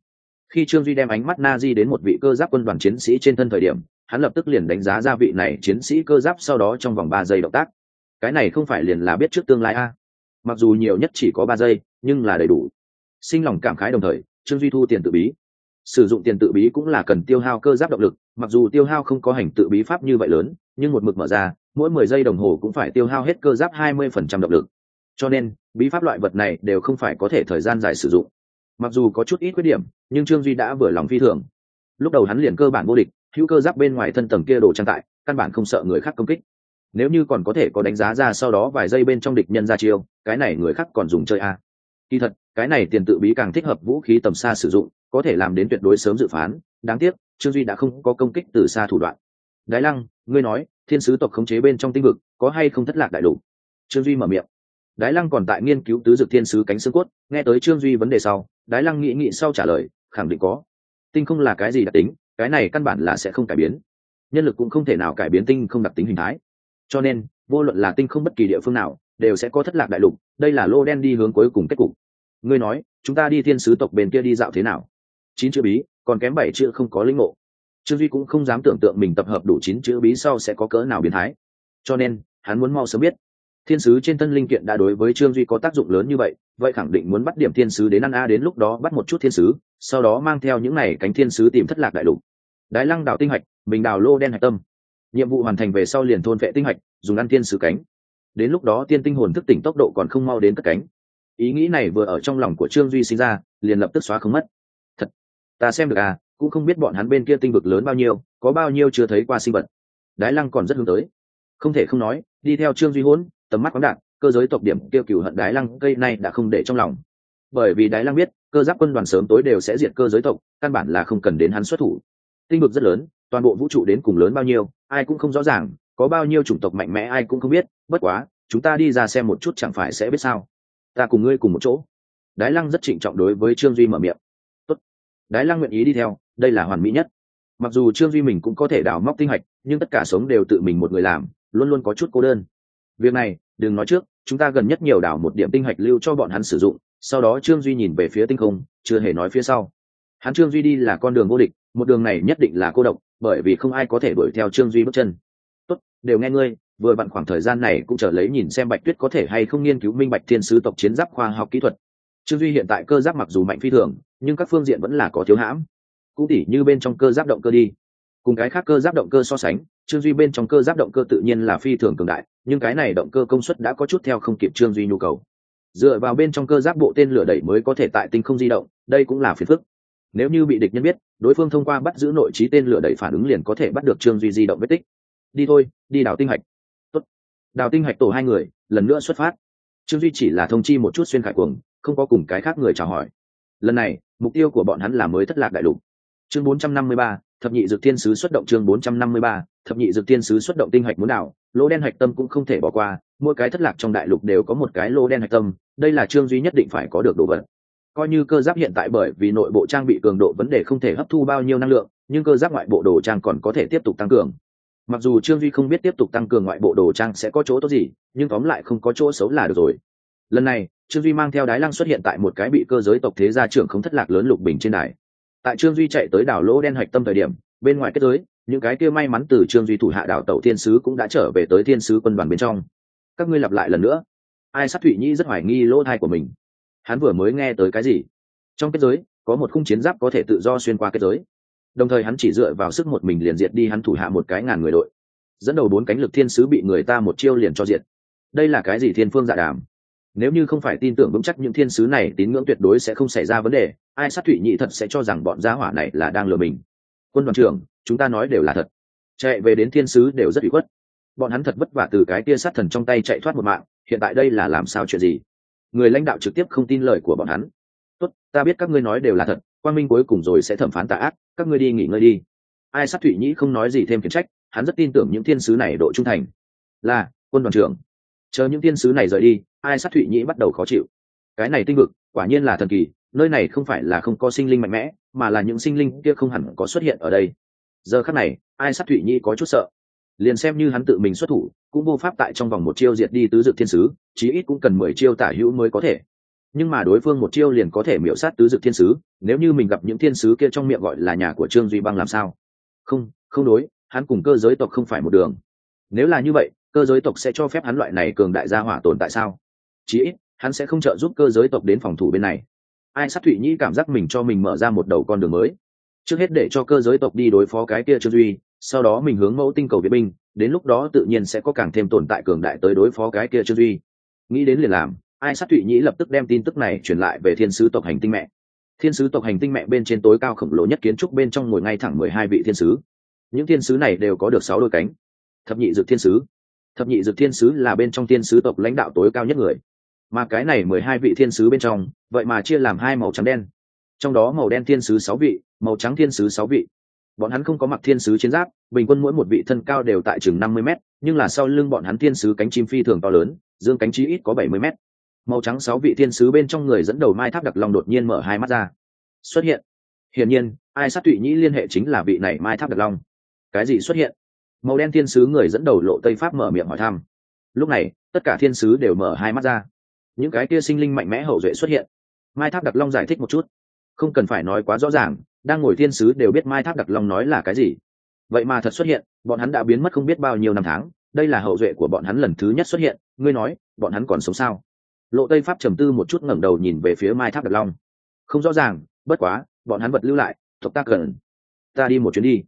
Khi trương duy đem ánh mắt na di đến một vị cơ giáp quân đoàn chiến sĩ trên thân thời điểm, hắn lập tức liền đánh giá ra vị này chiến sĩ cơ giáp sau đó trong vòng ba giây động tác. Cái này không phải liền là biết trước tương lai a? Mặc dù nhiều nhất chỉ có ba giây, nhưng là đầy đủ. Sinh lòng cảm khái đồng thời, trương duy thu tiền tự bí. Sử dụng tiền tự bí cũng là cần tiêu hao cơ giáp động lực, mặc dù tiêu hao không có hành tự bí pháp như vậy lớn nhưng một mực mở ra, mỗi mười giây đồng hồ cũng phải tiêu hao hết cơ giáp hai mươi phần trăm động lực. Cho nên, bí pháp loại vật này đều không phải có thể thời gian dài sử dụng. Mặc dù có chút ít khuyết điểm, nhưng trương duy đã vừa lòng phi thường. Lúc đầu hắn liền cơ bản vô địch, hữu cơ giáp bên ngoài thân tầng kia đồ trang tại, căn bản không sợ người khác công kích. Nếu như còn có thể có đánh giá ra sau đó vài giây bên trong địch nhân ra chiêu, cái này người khác còn dùng chơi a à. kỳ thật, cái này tiền tự bí càng thích hợp vũ khí tầm xa sử dụng, có thể làm đến tuyệt đối sớm dự phán. Đáng tiếc, trương duy đã không có công kích từ xa thủ đoạn đái lăng, ngươi nói, thiên sứ tộc khống chế bên trong tinh vực, có hay không thất lạc đại đủ? Trương duy mở miệng. Đái lăng còn tại nghiên cứu tứ dực thiên sứ cánh xương cốt, nghe tới trương duy vấn đề sau đái lăng nghĩ nghĩ sau trả lời, khẳng định có. Tinh không là cái gì đặc tính, cái này căn bản là sẽ không cải biến. Nhân lực cũng không thể nào cải biến tinh không đặc tính hình thái. Cho nên, vô luận là tinh không bất kỳ địa phương nào, đều sẽ có thất lạc đại lục, đây là lô đen đi hướng cuối cùng kết cục. Ngươi nói, chúng ta đi thiên sứ tộc bên kia đi dạo thế nào? Chín chữ bí, còn kém bảy chữ không có linh ngộ trương duy cũng không dám tưởng tượng mình tập hợp đủ chín chữ bí sau sẽ có cỡ nào biến thái. Cho nên, hắn muốn mau sớm biết, thiên sứ trên thân linh kiện đã đối với trương duy có tác dụng lớn như vậy vậy khẳng định muốn bắt điểm thiên sứ đến ăn a, đến lúc đó bắt một chút thiên sứ, sau đó mang theo những n à y cánh thiên sứ tìm thất lạc đại lục. Đái lăng đào tinh hạch mình đào lô đen hạch tâm. Nhiệm vụ hoàn thành về sau liền thôn vệ tinh hạch, dùng ăn thiên sứ cánh. Đến lúc đó tiên tinh hồn thức tỉnh tốc độ còn không mau đến cất cánh. Ý nghĩ này vừa ở trong lòng của trương duy sinh ra, liền lập tức xóa không mất. Thật, ta xem được à cũng không biết bọn hắn bên kia tinh vực lớn bao nhiêu, có bao nhiêu chưa thấy qua sinh vật. Đái lăng còn rất hướng tới. Không thể không nói, đi theo trương duy hỗn, tầm mắt khoáng đạn, cơ giới tộc điểm tiêu cựu hận đái lăng, cây này đã không để trong lòng. Bởi vì đái lăng biết, cơ giáp quân đoàn sớm tối đều sẽ diệt cơ giới tộc, căn bản là không cần đến hắn xuất thủ. Tinh vực rất lớn, toàn bộ vũ trụ đến cùng lớn bao nhiêu, ai cũng không rõ ràng, có bao nhiêu chủng tộc mạnh mẽ ai cũng không biết, bất quá, chúng ta đi ra xem một chút chẳng phải sẽ biết sao. Ta cùng ngươi cùng một chỗ. Đái lăng rất trịnh trọng đối với trương duy mở miệng đái lăng nguyện ý đi theo, đây là hoàn mỹ nhất. Mặc dù trương duy mình cũng có thể đào móc tinh hạch, nhưng tất cả sống đều tự mình một người làm, luôn luôn có chút cô đơn. Việc này, đừng nói trước, chúng ta gần nhất nhiều đào một điểm tinh hạch lưu cho bọn hắn sử dụng, sau đó trương duy nhìn về phía tinh không, chưa hề nói phía sau. Hắn trương duy đi là con đường vô địch, một đường này nhất định là cô độc, bởi vì không ai có thể đuổi theo trương duy bước chân. Tốt, đều nghe ngươi, vừa vặn khoảng thời gian này cũng trở lấy nhìn xem bạch tuyết có thể hay không nghiên cứu minh bạch thiên sứ tộc chiến giáp khoa học kỹ thuật trương duy hiện tại cơ giáp mặc dù mạnh phi thường, nhưng các phương diện vẫn là có thiếu hãm. Cũng tỉ như bên trong cơ giáp động cơ đi. Cùng cái khác cơ giáp động cơ so sánh, trương duy bên trong cơ giáp động cơ tự nhiên là phi thường cường đại, nhưng cái này động cơ công suất đã có chút theo không kịp trương duy nhu cầu. Dựa vào bên trong cơ giáp bộ tên lửa đẩy mới có thể tại tinh không di động, đây cũng là phiền phức. Nếu như bị địch nhân biết, đối phương thông qua bắt giữ nội trí tên lửa đẩy phản ứng liền có thể bắt được trương duy di động vết tích. Đi thôi, đi đào tinh hạch. Tốt. đào tinh hạch tổ hai người, lần nữa xuất phát. Trương duy chỉ là thông chi một chút xuyên khải cuồng không có cùng cái khác người chào hỏi. Lần này mục tiêu của bọn hắn là mới thất lạc đại lục. Chương 453, thập nhị dược thiên sứ xuất động chương 453, thập nhị dược thiên sứ xuất động tinh hạch muốn đảo lỗ đen hạch tâm cũng không thể bỏ qua mỗi cái thất lạc trong đại lục đều có một cái lỗ đen hạch tâm đây là chương duy nhất định phải có được đồ vật. Coi như cơ giáp hiện tại bởi vì nội bộ trang bị cường độ vấn đề không thể hấp thu bao nhiêu năng lượng nhưng cơ giáp ngoại bộ đồ trang còn có thể tiếp tục tăng cường. Mặc dù trương duy không biết tiếp tục tăng cường ngoại bộ đồ trang sẽ có chỗ tốt gì nhưng tóm lại không có chỗ xấu là được rồi lần này, trương duy mang theo đái lăng xuất hiện tại một cái bị cơ giới tộc thế gia trưởng không thất lạc lớn lục bình trên đài. Tại trương duy chạy tới đảo lỗ đen hạch tâm thời điểm, bên ngoài kết giới, những cái kia may mắn từ trương duy thủ hạ đảo tàu thiên sứ cũng đã trở về tới thiên sứ quân đoàn bên trong. Các ngươi lặp lại lần nữa. Ai sát thụy nhi rất hoài nghi lỗ thai của mình. Hắn vừa mới nghe tới cái gì? Trong kết giới, có một khung chiến giáp có thể tự do xuyên qua kết giới. Đồng thời hắn chỉ dựa vào sức một mình liền diệt đi hắn thủ hạ một cái ngàn người đội. Dẫn đầu bốn cánh lực thiên sứ bị người ta một chiêu liền cho diệt. Đây là cái gì thiên phương dạ đàm? Nếu như không phải tin tưởng vững chắc những thiên sứ này, tín ngưỡng tuyệt đối sẽ không xảy ra vấn đề. Ai sát thụy nhị thật sẽ cho rằng bọn gia hỏa này là đang lừa mình. Quân đoàn trưởng, chúng ta nói đều là thật. Chạy về đến thiên sứ đều rất bị khuất. Bọn hắn thật vất vả từ cái tia sát thần trong tay chạy thoát một mạng. Hiện tại đây là làm sao chuyện gì? Người lãnh đạo trực tiếp không tin lời của bọn hắn. Tốt, ta biết các ngươi nói đều là thật. Quan minh cuối cùng rồi sẽ thẩm phán tà ác. Các ngươi đi nghỉ ngơi đi. Ai sát thụy nhĩ không nói gì thêm khiển trách. Hắn rất tin tưởng những thiên sứ này độ trung thành. Là, quân đoàn trưởng chờ những tiên sứ này rời đi, ai sát thụy nhĩ bắt đầu khó chịu. Cái này tinh vực, quả nhiên là thần kỳ, nơi này không phải là không có sinh linh mạnh mẽ, mà là những sinh linh kia không hẳn có xuất hiện ở đây. Giờ khắc này, ai sát thụy nhĩ có chút sợ. Liền xem như hắn tự mình xuất thủ, cũng vô pháp tại trong vòng một chiêu diệt đi tứ dực thiên sứ, chí ít cũng cần mười chiêu tả hữu mới có thể. Nhưng mà đối phương một chiêu liền có thể miễu sát tứ dực thiên sứ, nếu như mình gặp những thiên sứ kia trong miệng gọi là nhà của trương duy băng làm sao? Không không đối, hắn cùng cơ giới tộc không phải một đường. Nếu là như vậy cơ giới tộc sẽ cho phép hắn loại này cường đại gia hỏa tồn tại sao? Chí ít, hắn sẽ không trợ giúp cơ giới tộc đến phòng thủ bên này. Ai sát thụy nhĩ cảm giác mình cho mình mở ra một đầu con đường mới. Trước hết để cho cơ giới tộc đi đối phó cái kia trương duy, sau đó mình hướng mẫu tinh cầu viện binh, đến lúc đó tự nhiên sẽ có càng thêm tồn tại cường đại tới đối phó cái kia trương duy. Nghĩ đến liền làm, ai sát thụy nhĩ lập tức đem tin tức này truyền lại về thiên sứ tộc hành tinh mẹ. Thiên sứ tộc hành tinh mẹ bên trên tối cao khổng lồ nhất kiến trúc bên trong ngồi ngay thẳng mười hai vị thiên sứ. Những thiên sứ này đều có được sáu đôi cánh. Thập nhị dược thiên sứ thập nhị dược thiên sứ là bên trong thiên sứ tộc lãnh đạo tối cao nhất người. Mà cái này mười hai vị thiên sứ bên trong, vậy mà chia làm hai màu trắng đen. Trong đó màu đen thiên sứ sáu vị, màu trắng thiên sứ sáu vị. Bọn hắn không có mặc thiên sứ chiến giáp, bình quân mỗi một vị thân cao đều tại chừng năm mươi m nhưng là sau lưng bọn hắn thiên sứ cánh chim phi thường to lớn, dương cánh chí ít có bảy mươi m màu trắng sáu vị thiên sứ bên trong người dẫn đầu mai tháp đặc long đột nhiên mở hai mắt ra. Xuất hiện. Hiển nhiên, ai sát tụy nhĩ liên hệ chính là vị này mai tháp đặc long. Cái gì xuất hiện? Màu đen thiên sứ người dẫn đầu lộ tây pháp mở miệng hỏi thăm. Lúc này, tất cả thiên sứ đều mở hai mắt ra. Những cái kia sinh linh mạnh mẽ hậu duệ xuất hiện. Mai tháp đặc long giải thích một chút. Không cần phải nói quá rõ ràng, đang ngồi thiên sứ đều biết mai tháp đặc long nói là cái gì. Vậy mà thật xuất hiện, bọn hắn đã biến mất không biết bao nhiêu năm tháng, đây là hậu duệ của bọn hắn lần thứ nhất xuất hiện, ngươi nói, bọn hắn còn sống sao? Lộ tây pháp trầm tư một chút ngẩng đầu nhìn về phía mai tháp đặc long. Không rõ ràng, bất quá, bọn hắn vật lưu lại, tộc ta cần. Ta đi một chuyến đi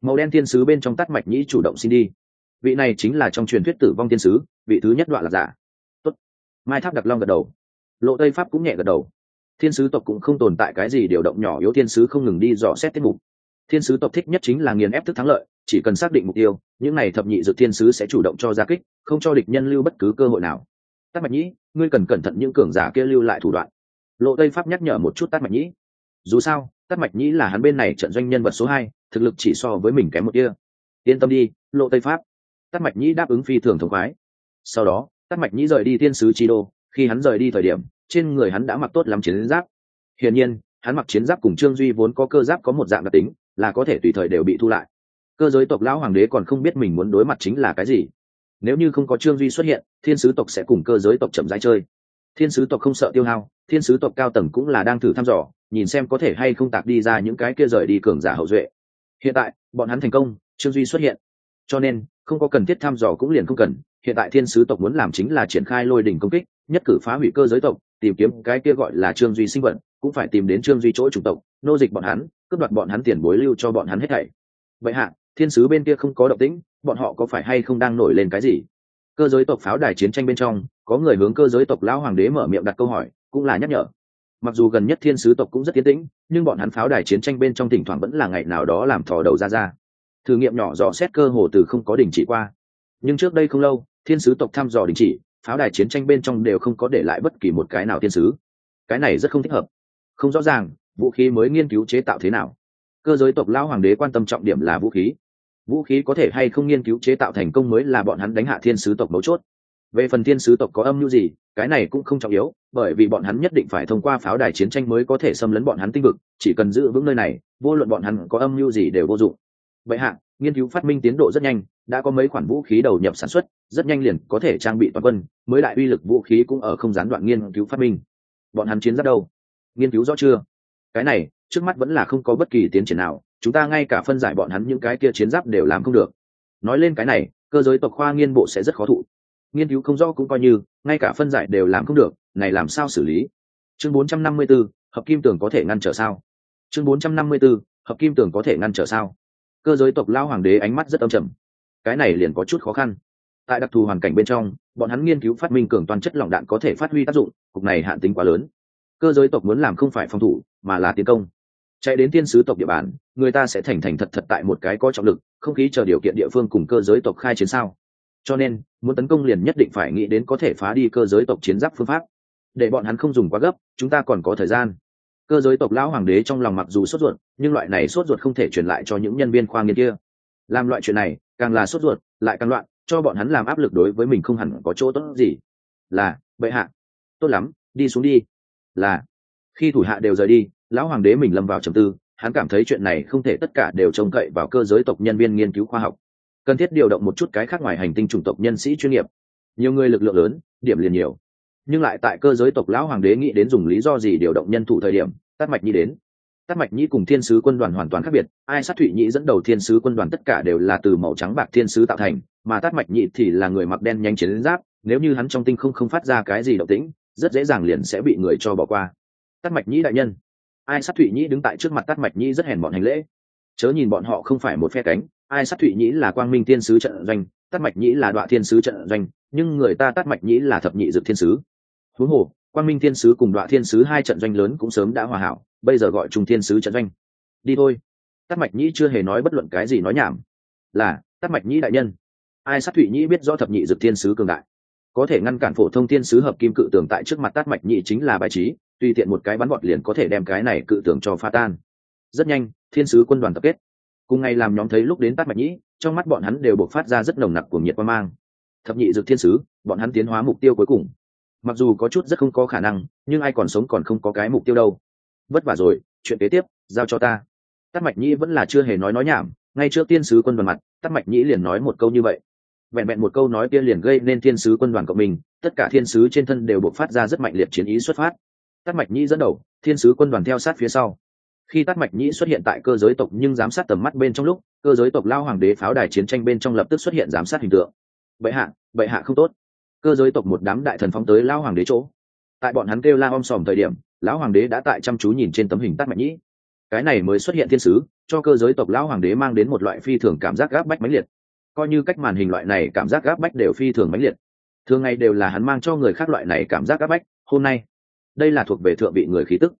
màu đen thiên sứ bên trong tắt mạch nhĩ chủ động xin đi. Vị này chính là trong truyền thuyết tử vong thiên sứ, vị thứ nhất đoạn là giả. Tốt. mai tháp đặc long gật đầu. Lộ tây pháp cũng nhẹ gật đầu. Thiên sứ tộc cũng không tồn tại cái gì điều động nhỏ yếu thiên sứ không ngừng đi dò xét tiết mục. Thiên sứ tộc thích nhất chính là nghiền ép thức thắng lợi, chỉ cần xác định mục tiêu, những này thập nhị dược thiên sứ sẽ chủ động cho ra kích, không cho địch nhân lưu bất cứ cơ hội nào. Tắc mạch nhĩ, ngươi cần cẩn thận những cường giả kia lưu lại thủ đoạn. Lộ tây pháp nhắc nhở một chút tắc mạch nhĩ. Dù sao tắc mạch nhĩ là hắn bên này trận doanh nhân vật số hai thực lực chỉ so với mình kém một kia. Yên tâm đi, lộ tây pháp. Tắt mạch nhĩ đáp ứng phi thường thống khoái. Sau đó tắt mạch nhĩ rời đi thiên sứ chi đô. Khi hắn rời đi thời điểm, trên người hắn đã mặc tốt lắm chiến giáp. Hiển nhiên, hắn mặc chiến giáp cùng trương duy vốn có cơ giáp có một dạng đặc tính, là có thể tùy thời đều bị thu lại. Cơ giới tộc lão hoàng đế còn không biết mình muốn đối mặt chính là cái gì. Nếu như không có trương duy xuất hiện, thiên sứ tộc sẽ cùng cơ giới tộc chậm rãi chơi. Thiên sứ tộc không sợ tiêu hao, thiên sứ tộc cao tầng cũng là đang thử thăm dò, nhìn xem có thể hay không tạc đi ra những cái kia rời đi cường giả hậu duệ hiện tại, bọn hắn thành công, trương duy xuất hiện. Cho nên, không có cần thiết thăm dò cũng liền không cần. Hiện tại thiên sứ tộc muốn làm chính là triển khai lôi đỉnh công kích, nhất cử phá hủy cơ giới tộc, tìm kiếm cái kia gọi là trương duy sinh vận cũng phải tìm đến trương duy chỗ chủng tộc, nô dịch bọn hắn, cướp đoạt bọn hắn tiền bối lưu cho bọn hắn hết thảy. Vậy hạ, thiên sứ bên kia không có động tĩnh, bọn họ có phải hay không đang nổi lên cái gì? Cơ giới tộc pháo đài chiến tranh bên trong, có người hướng cơ giới tộc lão hoàng đế mở miệng đặt câu hỏi, cũng là nhắc nhở mặc dù gần nhất thiên sứ tộc cũng rất tiến tĩnh, nhưng bọn hắn pháo đài chiến tranh bên trong thỉnh thoảng vẫn là ngày nào đó làm thò đầu ra ra. Thử nghiệm nhỏ dò xét cơ hồ từ không có đình chỉ qua. Nhưng trước đây không lâu, thiên sứ tộc thăm dò đình chỉ, pháo đài chiến tranh bên trong đều không có để lại bất kỳ một cái nào thiên sứ. Cái này rất không thích hợp. Không rõ ràng, vũ khí mới nghiên cứu chế tạo thế nào. Cơ giới tộc lão hoàng đế quan tâm trọng điểm là vũ khí. Vũ khí có thể hay không nghiên cứu chế tạo thành công mới là bọn hắn đánh hạ thiên sứ tộc mấu chốt về phần thiên sứ tộc có âm mưu gì, cái này cũng không trọng yếu, bởi vì bọn hắn nhất định phải thông qua pháo đài chiến tranh mới có thể xâm lấn bọn hắn tinh vực, chỉ cần giữ vững nơi này, vô luận bọn hắn có âm mưu gì đều vô dụng. Vậy hạ, nghiên cứu phát minh tiến độ rất nhanh, đã có mấy khoản vũ khí đầu nhập sản xuất, rất nhanh liền có thể trang bị toàn quân, mới lại uy lực vũ khí cũng ở không gián đoạn nghiên cứu phát minh. Bọn hắn chiến rất đâu? Nghiên cứu rõ chưa? Cái này, trước mắt vẫn là không có bất kỳ tiến triển nào, chúng ta ngay cả phân giải bọn hắn những cái kia chiến giáp đều làm không được. Nói lên cái này, cơ giới tộc khoa nghiên bộ sẽ rất khó thụ nghiên cứu không rõ cũng coi như ngay cả phân giải đều làm không được này làm sao xử lý? Chương 454, hợp kim tường có thể ngăn trở sao? Chương 454, hợp kim tường có thể ngăn trở sao? Cơ giới tộc lao hoàng đế ánh mắt rất âm trầm. Cái này liền có chút khó khăn. Tại đặc thù hoàn cảnh bên trong bọn hắn nghiên cứu phát minh cường toàn chất lỏng đạn có thể phát huy tác dụng cục này hạn tính quá lớn. Cơ giới tộc muốn làm không phải phòng thủ mà là tiến công. Chạy đến tiên sứ tộc địa bàn người ta sẽ thành thành thật thật tại một cái có trọng lực không khí chờ điều kiện địa phương cùng cơ giới tộc khai chiến sao? Cho nên, muốn tấn công liền nhất định phải nghĩ đến có thể phá đi cơ giới tộc chiến giáp phương pháp. Để bọn hắn không dùng quá gấp, chúng ta còn có thời gian. Cơ giới tộc lão hoàng đế trong lòng mặc dù sốt ruột, nhưng loại này sốt ruột không thể truyền lại cho những nhân viên khoa nghiên kia. Làm loại chuyện này, càng là sốt ruột, lại càng loạn, cho bọn hắn làm áp lực đối với mình không hẳn có chỗ tốt gì. Là, bệ hạ. Tốt lắm, đi xuống đi. Là. Khi thủ hạ đều rời đi, lão hoàng đế mình lâm vào trầm tư, hắn cảm thấy chuyện này không thể tất cả đều trông cậy vào cơ giới tộc nhân viên nghiên cứu khoa học cần thiết điều động một chút cái khác ngoài hành tinh chủng tộc nhân sĩ chuyên nghiệp. Nhiều người lực lượng lớn, điểm liền nhiều. Nhưng lại tại cơ giới tộc lão hoàng đế nghĩ đến dùng lý do gì điều động nhân thủ thời điểm tắt mạch nhĩ đến. Tắt mạch nhĩ cùng thiên sứ quân đoàn hoàn toàn khác biệt, ai sát thụy nhĩ dẫn đầu thiên sứ quân đoàn tất cả đều là từ màu trắng bạc thiên sứ tạo thành, mà tắt mạch nhĩ thì là người mặc đen nhanh chiến giáp, nếu như hắn trong tinh không không phát ra cái gì động tĩnh, rất dễ dàng liền sẽ bị người cho bỏ qua. Tắt mạch nhĩ đại nhân. Ai sát thụy nhĩ đứng tại trước mặt tắt mạch nhĩ rất hèn bọn hành lễ. Chớ nhìn bọn họ không phải một phe cánh ai sát thụy nhĩ là quang minh thiên sứ trận doanh tắt mạch nhĩ là đoạn thiên sứ trận doanh, nhưng người ta tắt mạch nhĩ là thập nhị dực thiên sứ. Huống hồ, quang minh thiên sứ cùng đoạn thiên sứ hai trận doanh lớn cũng sớm đã hòa hảo, bây giờ gọi trung thiên sứ trận doanh. Đi thôi. Tắt mạch nhĩ chưa hề nói bất luận cái gì nói nhảm. Là tắt mạch nhĩ đại nhân. Ai sát thụy nhĩ biết rõ thập nhị dực thiên sứ cường đại. Có thể ngăn cản phổ thông thiên sứ hợp kim cự tường tại trước mặt tắt mạch nhĩ chính là bài trí, tùy tiện một cái bắn gọt liền có thể đem cái này cự tường cho pha tan. Rất nhanh, thiên sứ quân đoàn tập kết cùng ngày làm nhóm thấy lúc đến tát mạch nhĩ, trong mắt bọn hắn đều bộc phát ra rất nồng nặc của nhiệt quan mang. Thập nhị dược thiên sứ, bọn hắn tiến hóa mục tiêu cuối cùng. Mặc dù có chút rất không có khả năng, nhưng ai còn sống còn không có cái mục tiêu đâu. Vất vả rồi, chuyện kế tiếp, giao cho ta. Tắt mạch nhĩ vẫn là chưa hề nói nói nhảm, ngay trước tiên sứ quân đoàn mặt tắt mạch nhĩ liền nói một câu như vậy. Vẹn vẹn một câu nói kia liền gây nên thiên sứ quân đoàn cộng mình, tất cả thiên sứ trên thân đều bộc phát ra rất mạnh liệt chiến ý xuất phát. Tắt mạch nhĩ dẫn đầu, thiên sứ quân đoàn theo sát phía sau khi tắt mạch nhĩ xuất hiện tại cơ giới tộc nhưng giám sát tầm mắt bên trong lúc, cơ giới tộc lao hoàng đế pháo đài chiến tranh bên trong lập tức xuất hiện giám sát hình tượng. Bệ hạ bệ hạ không tốt. Cơ giới tộc một đám đại thần phóng tới lao hoàng đế chỗ. Tại bọn hắn kêu la om sòm thời điểm, lão hoàng đế đã tại chăm chú nhìn trên tấm hình tắt mạch nhĩ. Cái này mới xuất hiện thiên sứ, cho cơ giới tộc lão hoàng đế mang đến một loại phi thường cảm giác gáp bách mãnh liệt. Coi như cách màn hình loại này cảm giác gáp bách đều phi thường mãnh liệt. Thường ngày đều là hắn mang cho người khác loại này cảm giác gáp bách. Hôm nay, đây là thuộc về thượng vị người khí tức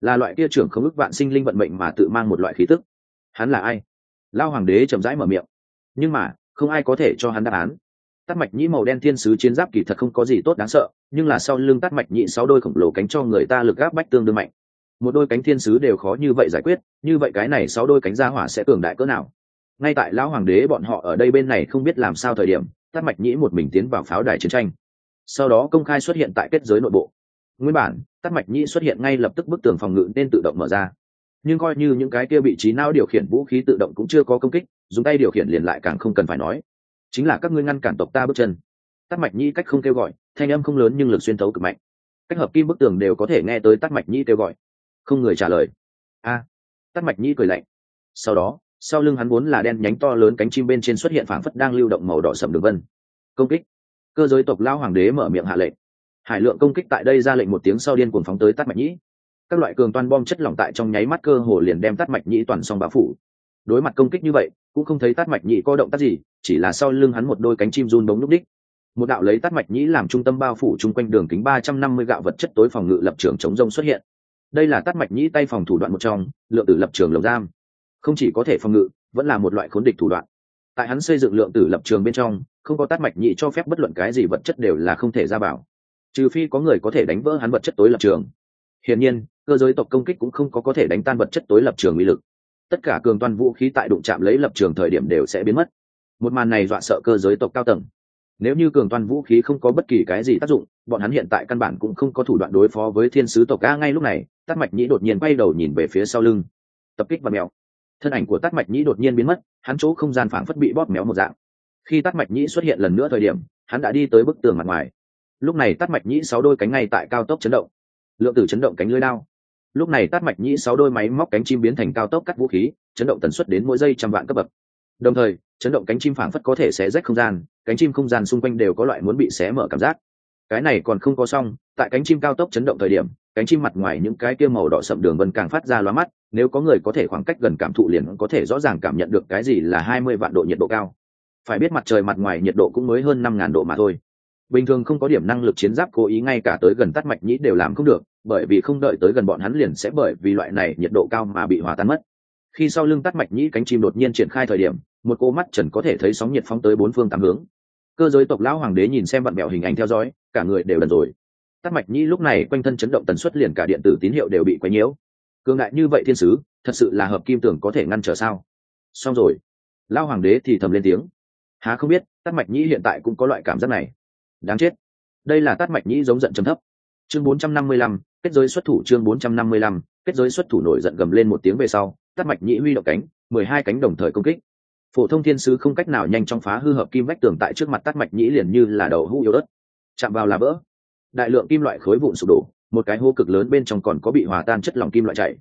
là loại kia trưởng không ức vạn sinh linh vận mệnh mà tự mang một loại khí tức. Hắn là ai? Lao hoàng đế chậm rãi mở miệng. Nhưng mà, không ai có thể cho hắn đáp án. Tắt mạch nhĩ màu đen thiên sứ chiến giáp kỳ thật không có gì tốt đáng sợ, nhưng là sau lưng tắt mạch nhĩ sáu đôi khổng lồ cánh cho người ta lực gáp bách tương đương mạnh. Một đôi cánh thiên sứ đều khó như vậy giải quyết, như vậy cái này sáu đôi cánh ra hỏa sẽ cường đại cỡ nào? Ngay tại lão hoàng đế bọn họ ở đây bên này không biết làm sao thời điểm tắt mạch nhĩ một mình tiến vào pháo đài chiến tranh. Sau đó công khai xuất hiện tại kết giới nội bộ. Nguyên bản tắc mạch nhĩ xuất hiện ngay lập tức bức tường phòng ngự nên tự động mở ra. Nhưng coi như những cái kia bị trí não điều khiển vũ khí tự động cũng chưa có công kích dùng tay điều khiển liền lại càng không cần phải nói. Chính là các ngươi ngăn cản tộc ta bước chân. Tắc mạch nhĩ cách không kêu gọi thanh âm không lớn nhưng lực xuyên tấu cực mạnh. Cách hợp kim bức tường đều có thể nghe tới tắc mạch nhĩ kêu gọi. Không người trả lời. A. À, mạch nhĩ cười lạnh. Sau đó sau lưng hắn vốn là đen nhánh to lớn cánh chim bên trên xuất hiện phảng phất đang lưu động màu đỏ sầm đường vân. Công kích. Cơ giới tộc lao hoàng đế mở miệng hạ lệnh hải lượng công kích tại đây ra lệnh một tiếng sau điên cuồng phóng tới tắt mạch nhĩ. Các loại cường toan bom chất lỏng tại trong nháy mắt cơ hồ liền đem tắt mạch nhĩ toàn xong bao phủ. Đối mặt công kích như vậy, cũng không thấy tắt mạch nhĩ có động tác gì, chỉ là sau lưng hắn một đôi cánh chim run bóng núp đích. Một đạo lấy tắt mạch nhĩ làm trung tâm bao phủ chung quanh đường kính ba trăm năm mươi gạo vật chất tối phòng ngự lập trường chống rông xuất hiện. Đây là tắt mạch nhĩ tay phòng thủ đoạn một trong, lượng tử lập trường lồng giam. Không chỉ có thể phòng ngự, vẫn là một loại khốn địch thủ đoạn. Tại hắn xây dựng lượng tử lập trường bên trong, không có tắt mạch nhĩ cho phép bất luận cái gì vật chất đều là không thể ra bảo trừ phi có người có thể đánh vỡ hắn vật chất tối lập trường. Hiển nhiên, cơ giới tộc công kích cũng không có có thể đánh tan vật chất tối lập trường uy lực. Tất cả cường toàn vũ khí tại đụng chạm lấy lập trường thời điểm đều sẽ biến mất. Một màn này dọa sợ cơ giới tộc cao tầng. Nếu như cường toàn vũ khí không có bất kỳ cái gì tác dụng, bọn hắn hiện tại căn bản cũng không có thủ đoạn đối phó với thiên sứ tộc a ngay lúc này tắt mạch nhĩ đột nhiên bay đầu nhìn về phía sau lưng. Tập kích và mèo. Thân ảnh của tắt mạch nhĩ đột nhiên biến mất, hắn chỗ không gian phảng phất bị bóp méo một dạng. Khi tắt mạch nhĩ xuất hiện lần nữa thời điểm, hắn đã đi tới bức tường mặt ngoài lúc này tắt mạch nhĩ sáu đôi cánh ngay tại cao tốc chấn động. Lượng tử chấn động cánh lưới lao lúc này tắt mạch nhĩ sáu đôi máy móc cánh chim biến thành cao tốc cắt vũ khí, chấn động tần suất đến mỗi giây trăm vạn cấp bậc. Đồng thời, chấn động cánh chim phảng phất có thể xé rách không gian, cánh chim không gian xung quanh đều có loại muốn bị xé mở cảm giác. Cái này còn không có xong, tại cánh chim cao tốc chấn động thời điểm, cánh chim mặt ngoài những cái kia màu đỏ sậm đường vân càng phát ra loa mắt, nếu có người có thể khoảng cách gần cảm thụ liền có thể rõ ràng cảm nhận được cái gì là hai mươi vạn độ nhiệt độ cao. Phải biết mặt trời mặt ngoài nhiệt độ cũng mới hơn năm ngàn độ mà thôi bình thường không có điểm năng lực chiến giáp cố ý ngay cả tới gần tắt mạch nhĩ đều làm không được, bởi vì không đợi tới gần bọn hắn liền sẽ bởi vì loại này nhiệt độ cao mà bị hòa tan mất. Khi sau lưng tắt mạch nhĩ cánh chim đột nhiên triển khai thời điểm, một cô mắt trần có thể thấy sóng nhiệt phóng tới bốn phương tám hướng. Cơ giới tộc lão hoàng đế nhìn xem bạn mẹo hình ảnh theo dõi, cả người đều đần rồi. Tắt mạch nhĩ lúc này quanh thân chấn động tần suất liền cả điện tử tín hiệu đều bị quấy nhiễu. Cương đại như vậy thiên sứ, thật sự là hợp kim tưởng có thể ngăn trở sao? Xong rồi. Lão hoàng đế thì thầm lên tiếng. Há không biết, tắt mạch nhĩ hiện tại cũng có loại cảm giác này đáng chết. Đây là tát mạch nhĩ giống giận trầm thấp. Chương 455, kết giới xuất thủ chương 455, kết giới xuất thủ nổi giận gầm lên một tiếng về sau tát mạch nhĩ huy động cánh mười hai cánh đồng thời công kích. Phổ thông thiên sứ không cách nào nhanh chóng phá hư hợp kim vách tường tại trước mặt tát mạch nhĩ liền như là đầu hũ yếu đất chạm vào là vỡ. Đại lượng kim loại khối vụn sụp đổ một cái hô cực lớn bên trong còn có bị hòa tan chất lỏng kim loại chảy.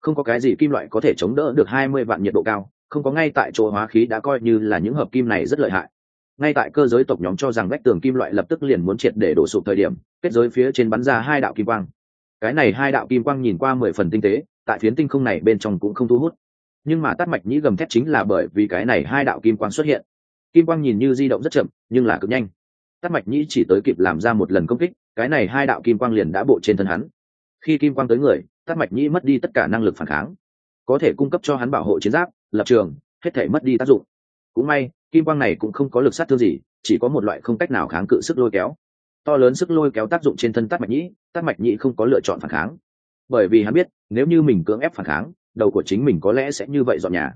Không có cái gì kim loại có thể chống đỡ được hai mươi vạn nhiệt độ cao không có ngay tại chỗ hóa khí đã coi như là những hợp kim này rất lợi hại ngay tại cơ giới tộc nhóm cho rằng vách tường kim loại lập tức liền muốn triệt để đổ sụp thời điểm, kết giới phía trên bắn ra hai đạo kim quang. Cái này hai đạo kim quang nhìn qua mười phần tinh tế, tại phiến tinh không này bên trong cũng không thu hút. Nhưng mà tắt mạch nhĩ gầm thép chính là bởi vì cái này hai đạo kim quang xuất hiện. Kim quang nhìn như di động rất chậm, nhưng là cực nhanh. Tắt mạch nhĩ chỉ tới kịp làm ra một lần công kích, cái này hai đạo kim quang liền đã bộ trên thân hắn. Khi kim quang tới người tắt mạch nhĩ mất đi tất cả năng lực phản kháng. Có thể cung cấp cho hắn bảo hộ chiến giáp, lập trường, hết thể mất đi tác dụng cũng may, kim quang này cũng không có lực sát thương gì, chỉ có một loại không cách nào kháng cự sức lôi kéo. To lớn sức lôi kéo tác dụng trên thân tắt mạch nhĩ tắt mạch nhĩ không có lựa chọn phản kháng. Bởi vì hắn biết, nếu như mình cưỡng ép phản kháng, đầu của chính mình có lẽ sẽ như vậy dọn nhà.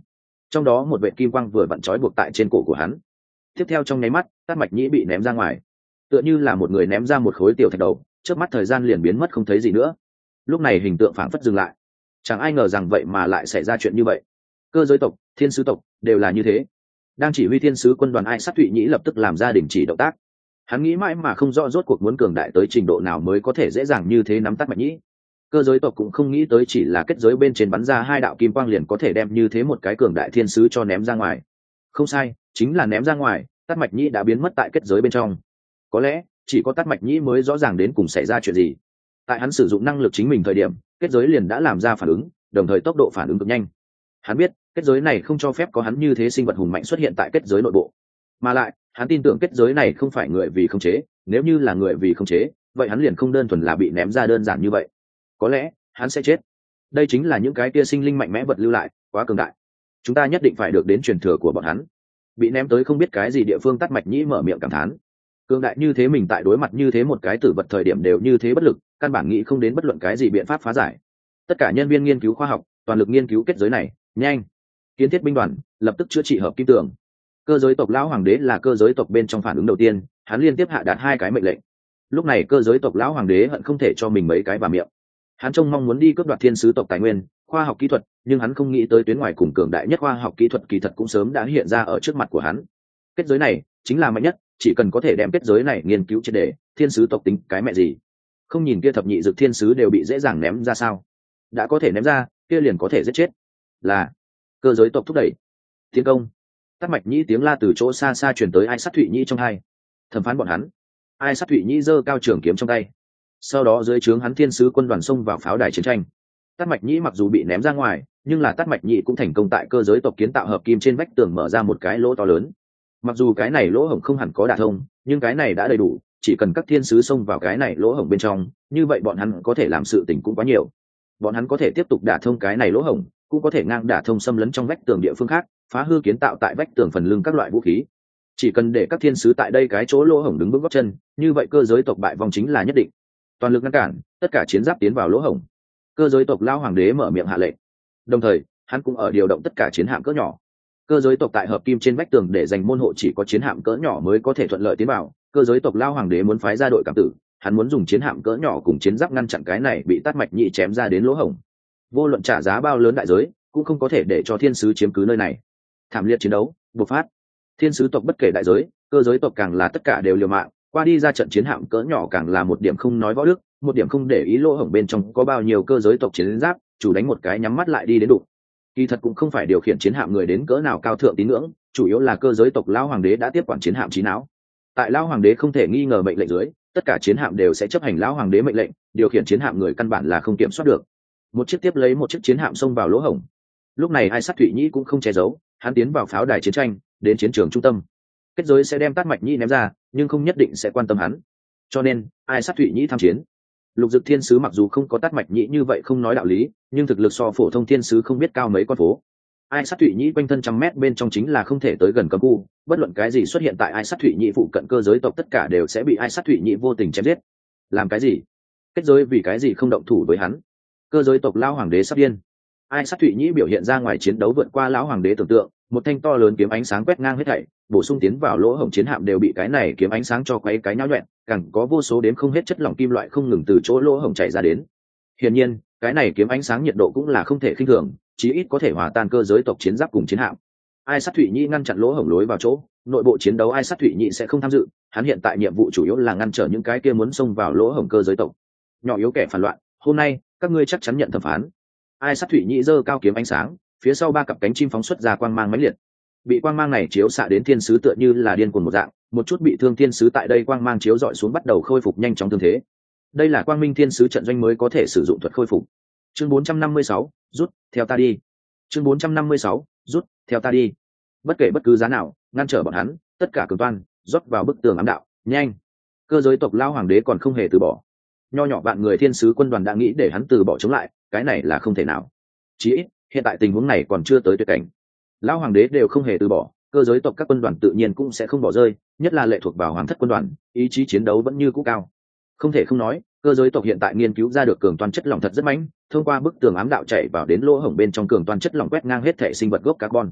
Trong đó một vệ kim quang vừa vặn trói buộc tại trên cổ của hắn. Tiếp theo trong nháy mắt tắt mạch nhĩ bị ném ra ngoài. Tựa như là một người ném ra một khối tiểu thạch đầu trước mắt thời gian liền biến mất không thấy gì nữa. Lúc này hình tượng phảng phất dừng lại. Chẳng ai ngờ rằng vậy mà lại xảy ra chuyện như vậy. Cơ giới tộc, thiên sứ tộc đều là như thế đang chỉ huy thiên sứ quân đoàn ai sát thụy nhĩ lập tức làm ra đình chỉ động tác. Hắn nghĩ mãi mà không rõ rốt cuộc muốn cường đại tới trình độ nào mới có thể dễ dàng như thế nắm tắt mạch nhĩ. Cơ giới tộc cũng không nghĩ tới chỉ là kết giới bên trên bắn ra hai đạo kim quang liền có thể đem như thế một cái cường đại thiên sứ cho ném ra ngoài. Không sai, chính là ném ra ngoài tắt mạch nhĩ đã biến mất tại kết giới bên trong. Có lẽ, chỉ có tắt mạch nhĩ mới rõ ràng đến cùng xảy ra chuyện gì. Tại hắn sử dụng năng lực chính mình thời điểm, kết giới liền đã làm ra phản ứng, đồng thời tốc độ phản ứng cực nhanh. Hắn biết kết giới này không cho phép có hắn như thế sinh vật hùng mạnh xuất hiện tại kết giới nội bộ. Mà lại, hắn tin tưởng kết giới này không phải người vì không chế, nếu như là người vì không chế, vậy hắn liền không đơn thuần là bị ném ra đơn giản như vậy. Có lẽ, hắn sẽ chết. Đây chính là những cái kia sinh linh mạnh mẽ vật lưu lại, quá cường đại. Chúng ta nhất định phải được đến truyền thừa của bọn hắn. Bị ném tới không biết cái gì địa phương tắt mạch nhĩ mở miệng cảm thán. Cường đại như thế mình tại đối mặt như thế một cái tử vật thời điểm đều như thế bất lực, căn bản nghĩ không đến bất luận cái gì biện pháp phá giải. Tất cả nhân viên nghiên cứu khoa học, toàn lực nghiên cứu kết giới này, nhanh kiến thiết binh đoàn, lập tức chữa trị hợp kim tường. Cơ giới tộc lão hoàng đế là cơ giới tộc bên trong phản ứng đầu tiên, hắn liên tiếp hạ đạt hai cái mệnh lệnh. Lúc này cơ giới tộc lão hoàng đế hận không thể cho mình mấy cái bà miệng. Hắn trông mong muốn đi cướp đoạt thiên sứ tộc tài nguyên, khoa học kỹ thuật, nhưng hắn không nghĩ tới tuyến ngoài cùng cường đại nhất khoa học kỹ thuật kỳ thật cũng sớm đã hiện ra ở trước mặt của hắn. Kết giới này chính là mạnh nhất, chỉ cần có thể đem kết giới này nghiên cứu triệt đề thiên sứ tộc tính cái mẹ gì? Không nhìn kia thập nhị dực thiên sứ đều bị dễ dàng ném ra sao? Đã có thể ném ra, kia liền có thể giết chết. Là cơ giới tộc thúc đẩy. Tiến công. Tắt mạch nhĩ tiếng la từ chỗ xa xa chuyển tới ai sát thụy nhĩ trong hai. Thẩm phán bọn hắn. Ai sát thụy nhĩ giơ cao trường kiếm trong tay. Sau đó dưới trướng hắn thiên sứ quân đoàn xông vào pháo đài chiến tranh. Tắt mạch nhĩ mặc dù bị ném ra ngoài, nhưng là tắt mạch nhĩ cũng thành công tại cơ giới tộc kiến tạo hợp kim trên vách tường mở ra một cái lỗ to lớn. Mặc dù cái này lỗ hổng không hẳn có đả thông, nhưng cái này đã đầy đủ, chỉ cần các thiên sứ xông vào cái này lỗ hổng bên trong, như vậy bọn hắn có thể làm sự tình cũng quá nhiều. Bọn hắn có thể tiếp tục đả thông cái này lỗ hổng cũng có thể ngang đả thông xâm lấn trong vách tường địa phương khác, phá hư kiến tạo tại vách tường phần lưng các loại vũ khí. Chỉ cần để các thiên sứ tại đây cái chỗ lỗ hổng đứng bước góc chân, như vậy cơ giới tộc bại vòng chính là nhất định. Toàn lực ngăn cản, tất cả chiến giáp tiến vào lỗ hổng. Cơ giới tộc lao hoàng đế mở miệng hạ lệnh. Đồng thời, hắn cũng ở điều động tất cả chiến hạm cỡ nhỏ. Cơ giới tộc tại hợp kim trên vách tường để giành môn hộ chỉ có chiến hạm cỡ nhỏ mới có thể thuận lợi tiến vào. Cơ giới tộc lao hoàng đế muốn phái ra đội cảm tử, hắn muốn dùng chiến hạm cỡ nhỏ cùng chiến giáp ngăn chặn cái này bị tắt mạch nhị chém ra đến lỗ hổng vô luận trả giá bao lớn đại giới, cũng không có thể để cho thiên sứ chiếm cứ nơi này. Thảm liệt chiến đấu, bộc phát. Thiên sứ tộc bất kể đại giới, cơ giới tộc càng là tất cả đều liều mạng, qua đi ra trận chiến hạm cỡ nhỏ càng là một điểm không nói võ đức, một điểm không để ý lỗ hổng bên trong có bao nhiêu cơ giới tộc chiến giáp, chủ đánh một cái nhắm mắt lại đi đến đụng. Kỳ thật cũng không phải điều khiển chiến hạm người đến cỡ nào cao thượng tín ngưỡng, chủ yếu là cơ giới tộc lao hoàng đế đã tiếp quản chiến hạm trí não. Tại lao hoàng đế không thể nghi ngờ mệnh lệnh dưới, tất cả chiến hạm đều sẽ chấp hành lao hoàng đế mệnh lệnh, điều khiển chiến hạm người căn bản là không kiểm soát được một chiếc tiếp lấy một chiếc chiến hạm xông vào lỗ hổng. Lúc này ai sát thụy nhĩ cũng không che giấu, hắn tiến vào pháo đài chiến tranh, đến chiến trường trung tâm. Kết giới sẽ đem tát mạch nhĩ ném ra, nhưng không nhất định sẽ quan tâm hắn. Cho nên, ai sát thụy nhĩ tham chiến. Lục dực thiên sứ mặc dù không có tát mạch nhĩ như vậy không nói đạo lý, nhưng thực lực so phổ thông thiên sứ không biết cao mấy con phố. Ai sát thụy nhĩ quanh thân trăm mét bên trong chính là không thể tới gần cấm khu, bất luận cái gì xuất hiện tại ai sát thụy nhĩ phụ cận cơ giới tộc tất cả đều sẽ bị ai sát thụy nhĩ vô tình chém giết. Làm cái gì? Kết giới vì cái gì không động thủ với hắn? Cơ giới tộc lao hoàng đế sắp điên. Ai sát thụy nhĩ biểu hiện ra ngoài chiến đấu vượt qua lão hoàng đế tưởng tượng, một thanh to lớn kiếm ánh sáng quét ngang hết thảy, bổ sung tiến vào lỗ hổng chiến hạm đều bị cái này kiếm ánh sáng cho quấy cái nháo nhuẹn càng có vô số đếm không hết chất lỏng kim loại không ngừng từ chỗ lỗ hổng chảy ra đến. Hiển nhiên, cái này kiếm ánh sáng nhiệt độ cũng là không thể khinh thường, chí ít có thể hòa tan cơ giới tộc chiến giáp cùng chiến hạm. Ai sát thụy nhĩ ngăn chặn lỗ hổng lối vào chỗ, nội bộ chiến đấu ai sát thụy nhĩ sẽ không tham dự, hắn hiện tại nhiệm vụ chủ yếu là ngăn trở những cái kia muốn xông vào lỗ hổng cơ giới tộc. Nhỏ yếu kẻ phản loạn, hôm nay các ngươi chắc chắn nhận thẩm phán. Ai sát thụy nhĩ dơ cao kiếm ánh sáng phía sau ba cặp cánh chim phóng xuất ra quang mang mãnh liệt. Bị quang mang này chiếu xạ đến thiên sứ tựa như là điên cuồng một dạng một chút bị thương thiên sứ tại đây quang mang chiếu dọi xuống bắt đầu khôi phục nhanh chóng thương thế. Đây là quang minh thiên sứ trận doanh mới có thể sử dụng thuật khôi phục. Chương 456, rút theo ta đi. Chương 456, rút theo ta đi. Bất kể bất cứ giá nào ngăn trở bọn hắn tất cả cường toan rót vào bức tường ám đạo nhanh. Cơ giới tộc lao hoàng đế còn không hề từ bỏ nho nhỏ bạn người thiên sứ quân đoàn đã nghĩ để hắn từ bỏ chống lại, cái này là không thể nào. Chí ít, hiện tại tình huống này còn chưa tới tuyệt cảnh. Lão hoàng đế đều không hề từ bỏ, cơ giới tộc các quân đoàn tự nhiên cũng sẽ không bỏ rơi, nhất là lệ thuộc vào hoàng thất quân đoàn, ý chí chiến đấu vẫn như cũ cao. Không thể không nói, cơ giới tộc hiện tại nghiên cứu ra được cường toàn chất lỏng thật rất mãnh thông qua bức tường ám đạo chạy vào đến lỗ hổng bên trong cường toàn chất lỏng quét ngang hết thể sinh vật gốc carbon.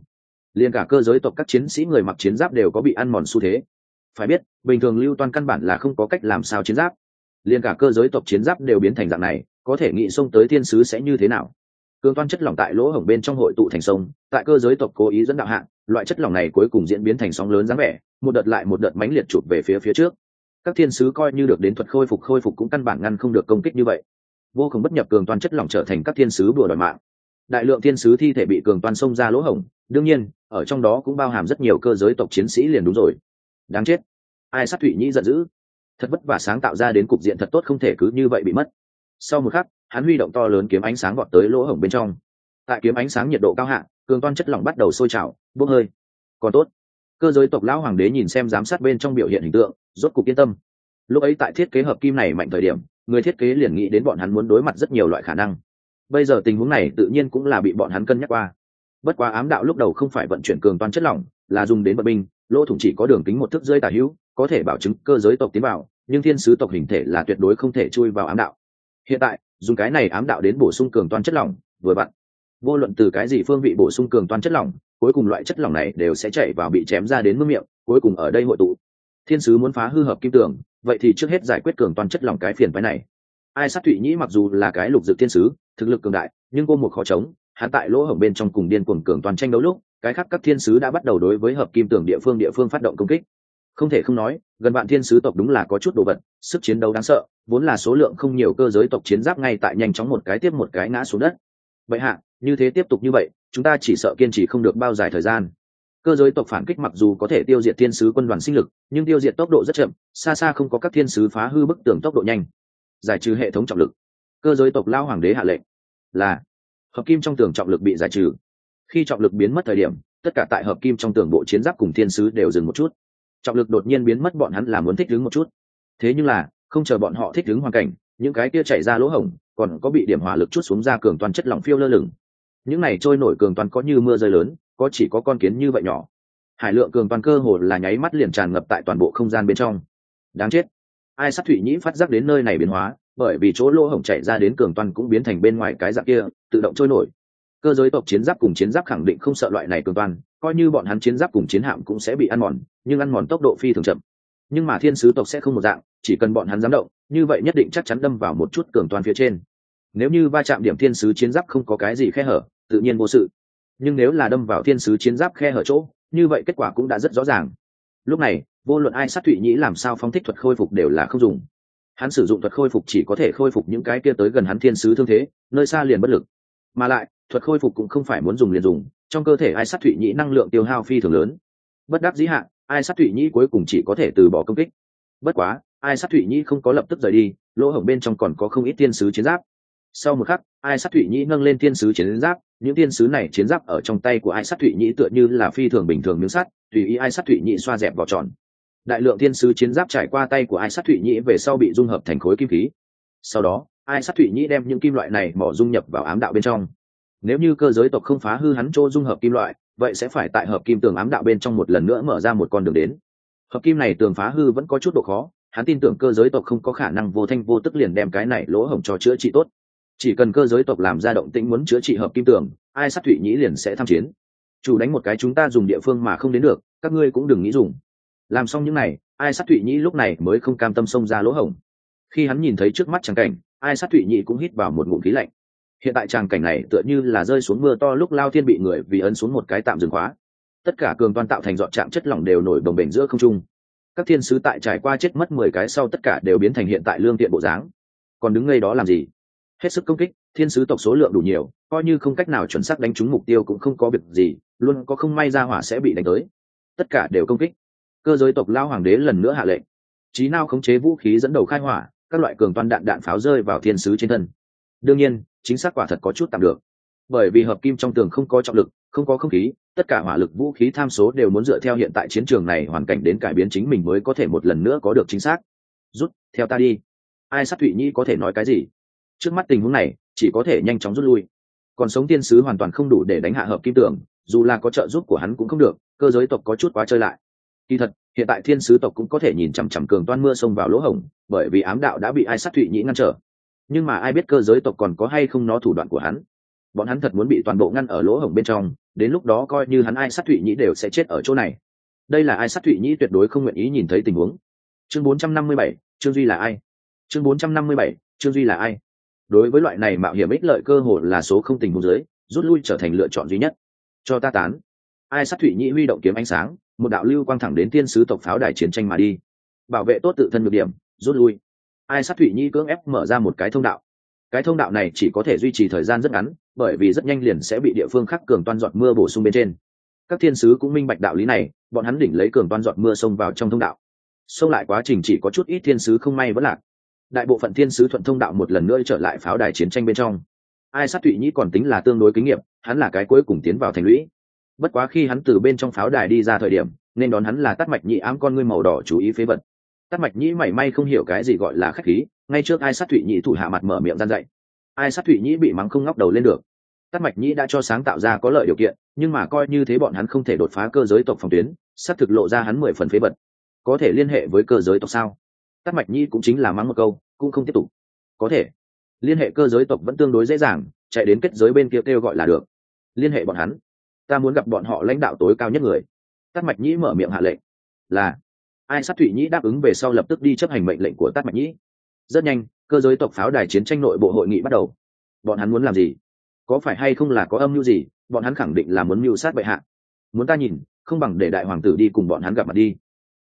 Liền cả cơ giới tộc các chiến sĩ người mặc chiến giáp đều có bị ăn mòn xu thế. Phải biết, bình thường lưu toàn căn bản là không có cách làm sao chiến giáp liền cả cơ giới tộc chiến giáp đều biến thành dạng này, có thể nghĩ xông tới thiên sứ sẽ như thế nào? Cường toan chất lỏng tại lỗ hổng bên trong hội tụ thành sông, tại cơ giới tộc cố ý dẫn đạo hạng loại chất lỏng này cuối cùng diễn biến thành sóng lớn dáng vẻ, một đợt lại một đợt mãnh liệt chụp về phía phía trước. Các thiên sứ coi như được đến thuật khôi phục khôi phục cũng căn bản ngăn không được công kích như vậy. Vô cùng bất nhập cường toan chất lỏng trở thành các thiên sứ đùa đòi mạng. Đại lượng thiên sứ thi thể bị cường toan xông ra lỗ hổng, đương nhiên, ở trong đó cũng bao hàm rất nhiều cơ giới tộc chiến sĩ liền đúng rồi. Đáng chết. Ai sát thủy nhĩ giận dữ? Thật vất vả sáng tạo ra đến cục diện thật tốt không thể cứ như vậy bị mất. Sau một khắc, hắn huy động to lớn kiếm ánh sáng gọt tới lỗ hổng bên trong. Tại kiếm ánh sáng nhiệt độ cao hạ, cường toan chất lỏng bắt đầu sôi trào, bốc hơi. Còn tốt. Cơ giới tộc lão hoàng đế nhìn xem giám sát bên trong biểu hiện hình tượng, rốt cục yên tâm. Lúc ấy tại thiết kế hợp kim này mạnh thời điểm, người thiết kế liền nghĩ đến bọn hắn muốn đối mặt rất nhiều loại khả năng. Bây giờ tình huống này tự nhiên cũng là bị bọn hắn cân nhắc qua. Bất quá ám đạo lúc đầu không phải vận chuyển cường toan chất lỏng, là dùng đến vận binh, lỗ thủng chỉ có đường kính một thước rơi tả hữu có thể bảo chứng cơ giới tộc tiến vào, nhưng thiên sứ tộc hình thể là tuyệt đối không thể chui vào ám đạo. Hiện tại, dùng cái này ám đạo đến bổ sung cường toan chất lỏng, vừa vặn. Vô luận từ cái gì phương vị bổ sung cường toan chất lỏng, cuối cùng loại chất lỏng này đều sẽ chạy vào bị chém ra đến mức miệng, cuối cùng ở đây hội tụ. Thiên sứ muốn phá hư hợp kim tường, vậy thì trước hết giải quyết cường toàn chất lỏng cái phiền phái này. Ai sát thụy nhĩ mặc dù là cái lục dự thiên sứ, thực lực cường đại, nhưng cô một khó chống, hắn tại lỗ hổng bên trong cùng điên cuồng cường toàn tranh đấu lúc, cái khác các thiên sứ đã bắt đầu đối với hợp kim tường địa phương địa phương phát động công kích không thể không nói, gần bạn thiên sứ tộc đúng là có chút đồ vật, sức chiến đấu đáng sợ, vốn là số lượng không nhiều cơ giới tộc chiến giáp ngay tại nhanh chóng một cái tiếp một cái ngã xuống đất. Vậy hạ, như thế tiếp tục như vậy, chúng ta chỉ sợ kiên trì không được bao dài thời gian. Cơ giới tộc phản kích mặc dù có thể tiêu diệt thiên sứ quân đoàn sinh lực, nhưng tiêu diệt tốc độ rất chậm, xa xa không có các thiên sứ phá hư bức tường tốc độ nhanh. Giải trừ hệ thống trọng lực. Cơ giới tộc lao hoàng đế hạ lệnh là, hợp kim trong tường trọng lực bị giải trừ. Khi trọng lực biến mất thời điểm, tất cả tại hợp kim trong tường bộ chiến giáp cùng thiên sứ đều dừng một chút trọng lực đột nhiên biến mất, bọn hắn là muốn thích đứng một chút. Thế nhưng là, không chờ bọn họ thích đứng hoàn cảnh, những cái kia chảy ra lỗ hổng, còn có bị điểm hỏa lực chút xuống ra cường toàn chất lỏng phiêu lơ lửng. Những này trôi nổi cường toàn có như mưa rơi lớn, có chỉ có con kiến như vậy nhỏ. Hải lượng cường toàn cơ hồ là nháy mắt liền tràn ngập tại toàn bộ không gian bên trong. Đáng chết. Ai sát thụy nhĩ phát giác đến nơi này biến hóa, bởi vì chỗ lỗ hổng chạy ra đến cường toàn cũng biến thành bên ngoài cái dạng kia, tự động trôi nổi. Cơ giới tộc chiến giáp cùng chiến giáp khẳng định không sợ loại này cường toàn coi như bọn hắn chiến giáp cùng chiến hạm cũng sẽ bị ăn mòn, nhưng ăn mòn tốc độ phi thường chậm. Nhưng mà thiên sứ tộc sẽ không một dạng, chỉ cần bọn hắn dám động, như vậy nhất định chắc chắn đâm vào một chút cường toàn phía trên. Nếu như va chạm điểm thiên sứ chiến giáp không có cái gì khe hở, tự nhiên vô sự. Nhưng nếu là đâm vào thiên sứ chiến giáp khe hở chỗ, như vậy kết quả cũng đã rất rõ ràng. Lúc này, vô luận ai sát thụy nhĩ làm sao phóng thích thuật khôi phục đều là không dùng. Hắn sử dụng thuật khôi phục chỉ có thể khôi phục những cái kia tới gần hắn thiên sứ thương thế, nơi xa liền bất lực. Mà lại, thuật khôi phục cũng không phải muốn dùng liền dùng trong cơ thể ai sát thụy nhĩ năng lượng tiêu hao phi thường lớn. Bất đắc dĩ hạn ai sát thụy nhĩ cuối cùng chỉ có thể từ bỏ công kích. Bất quá, ai sát thụy nhĩ không có lập tức rời đi, lỗ hổng bên trong còn có không ít thiên sứ chiến giáp. Sau một khắc, ai sát thụy nhĩ nâng lên thiên sứ chiến giáp, những thiên sứ này chiến giáp ở trong tay của ai sát thụy nhĩ tựa như là phi thường bình thường miếng sắt, tùy ý ai sát thụy nhĩ xoa dẹp vào tròn. Đại lượng thiên sứ chiến giáp trải qua tay của ai sát thụy nhĩ về sau bị dung hợp thành khối kim khí. Sau đó, ai sát thụy nhĩ đem những kim loại này mỏ dung nhập vào ám đạo bên trong nếu như cơ giới tộc không phá hư hắn chỗ dung hợp kim loại, vậy sẽ phải tại hợp kim tường ám đạo bên trong một lần nữa mở ra một con đường đến. Hợp kim này tường phá hư vẫn có chút độ khó, hắn tin tưởng cơ giới tộc không có khả năng vô thanh vô tức liền đem cái này lỗ hổng cho chữa trị tốt. Chỉ cần cơ giới tộc làm ra động tĩnh muốn chữa trị hợp kim tường, ai sát thụy nhĩ liền sẽ tham chiến. Chủ đánh một cái chúng ta dùng địa phương mà không đến được, các ngươi cũng đừng nghĩ dùng. Làm xong những này, ai sát thụy nhĩ lúc này mới không cam tâm xông ra lỗ hổng. Khi hắn nhìn thấy trước mắt trắng cảnh, ai sát thụy nhĩ cũng hít vào một ngụm khí lạnh hiện tại tràng cảnh này tựa như là rơi xuống mưa to lúc lao thiên bị người vì ấn xuống một cái tạm dừng khóa. Tất cả cường toàn tạo thành dọn trạng chất lỏng đều nổi đồng bềnh giữa không trung. Các thiên sứ tại trải qua chết mất mười cái sau tất cả đều biến thành hiện tại lương tiện bộ dáng. Còn đứng ngay đó làm gì? Hết sức công kích, thiên sứ tộc số lượng đủ nhiều, coi như không cách nào chuẩn xác đánh trúng mục tiêu cũng không có việc gì, luôn có không may ra hỏa sẽ bị đánh tới. Tất cả đều công kích. Cơ giới tộc lao hoàng đế lần nữa hạ lệnh. Trí nào khống chế vũ khí dẫn đầu khai hỏa, các loại cường toàn đạn đạn pháo rơi vào thiên sứ trên thân. Đương nhiên chính xác quả thật có chút tạm được. Bởi vì hợp kim trong tường không có trọng lực, không có không khí, tất cả hỏa lực vũ khí tham số đều muốn dựa theo hiện tại chiến trường này hoàn cảnh đến cải biến chính mình mới có thể một lần nữa có được chính xác. Rút, theo ta đi. Ai sát thụy nhi có thể nói cái gì? Trước mắt tình huống này, chỉ có thể nhanh chóng rút lui. Còn sống tiên sứ hoàn toàn không đủ để đánh hạ hợp kim tường, dù là có trợ giúp của hắn cũng không được, cơ giới tộc có chút quá chơi lại. Kỳ thật, hiện tại thiên sứ tộc cũng có thể nhìn chằm chằm cường toan mưa xông vào lỗ hổng, bởi vì ám đạo đã bị ai sát thụy nhĩ ngăn trở nhưng mà ai biết cơ giới tộc còn có hay không nó thủ đoạn của hắn. Bọn hắn thật muốn bị toàn bộ ngăn ở lỗ hổng bên trong đến lúc đó coi như hắn ai sát thụy nhĩ đều sẽ chết ở chỗ này. Đây là ai sát thụy nhĩ tuyệt đối không nguyện ý nhìn thấy tình huống. Chương 457, trương duy là ai? Chương 457, trương duy là ai? Đối với loại này mạo hiểm ích lợi cơ hội là số không tình huống dưới rút lui trở thành lựa chọn duy nhất. Cho ta tán. Ai sát thụy nhĩ huy động kiếm ánh sáng một đạo lưu quang thẳng đến tiên sứ tộc pháo đài chiến tranh mà đi. Bảo vệ tốt tự thân nhược điểm rút lui ai sát thụy nhi cưỡng ép mở ra một cái thông đạo. Cái thông đạo này chỉ có thể duy trì thời gian rất ngắn, bởi vì rất nhanh liền sẽ bị địa phương khác cường toan giọt mưa bổ sung bên trên. Các thiên sứ cũng minh bạch đạo lý này, bọn hắn đỉnh lấy cường toan giọt mưa xông vào trong thông đạo. Xông lại quá trình chỉ có chút ít thiên sứ không may vẫn lạc. Đại bộ phận thiên sứ thuận thông đạo một lần nữa trở lại pháo đài chiến tranh bên trong. Ai sát thụy nhĩ còn tính là tương đối kinh nghiệm hắn là cái cuối cùng tiến vào thành lũy. Bất quá khi hắn từ bên trong pháo đài đi ra thời điểm, nên đón hắn là tắt mạch nhị ám con ngươi màu đỏ chú ý phế vật tắt mạch nhĩ mảy may không hiểu cái gì gọi là khách khí, ngay trước ai sát thụy nhĩ thủ hạ mặt mở miệng gian dạy. Ai sát thụy nhĩ bị mắng không ngóc đầu lên được. Tắt mạch nhĩ đã cho sáng tạo ra có lợi điều kiện, nhưng mà coi như thế bọn hắn không thể đột phá cơ giới tộc phòng tuyến sắp thực lộ ra hắn mười phần phế vật. Có thể liên hệ với cơ giới tộc sao? Tắt mạch nhĩ cũng chính là mắng một câu, cũng không tiếp tục. Có thể. Liên hệ cơ giới tộc vẫn tương đối dễ dàng, chạy đến kết giới bên kia kêu gọi là được. Liên hệ bọn hắn. Ta muốn gặp bọn họ lãnh đạo tối cao nhất người. Tắt mạch nhĩ mở miệng hạ lệnh. Là ai sát thụy nhĩ đáp ứng về sau lập tức đi chấp hành mệnh lệnh của tát mạch nhĩ. Rất nhanh, cơ giới tộc pháo đài chiến tranh nội bộ hội nghị bắt đầu. Bọn hắn muốn làm gì? Có phải hay không là có âm mưu gì? Bọn hắn khẳng định là muốn mưu sát bệ hạ. Muốn ta nhìn, không bằng để đại hoàng tử đi cùng bọn hắn gặp mặt đi.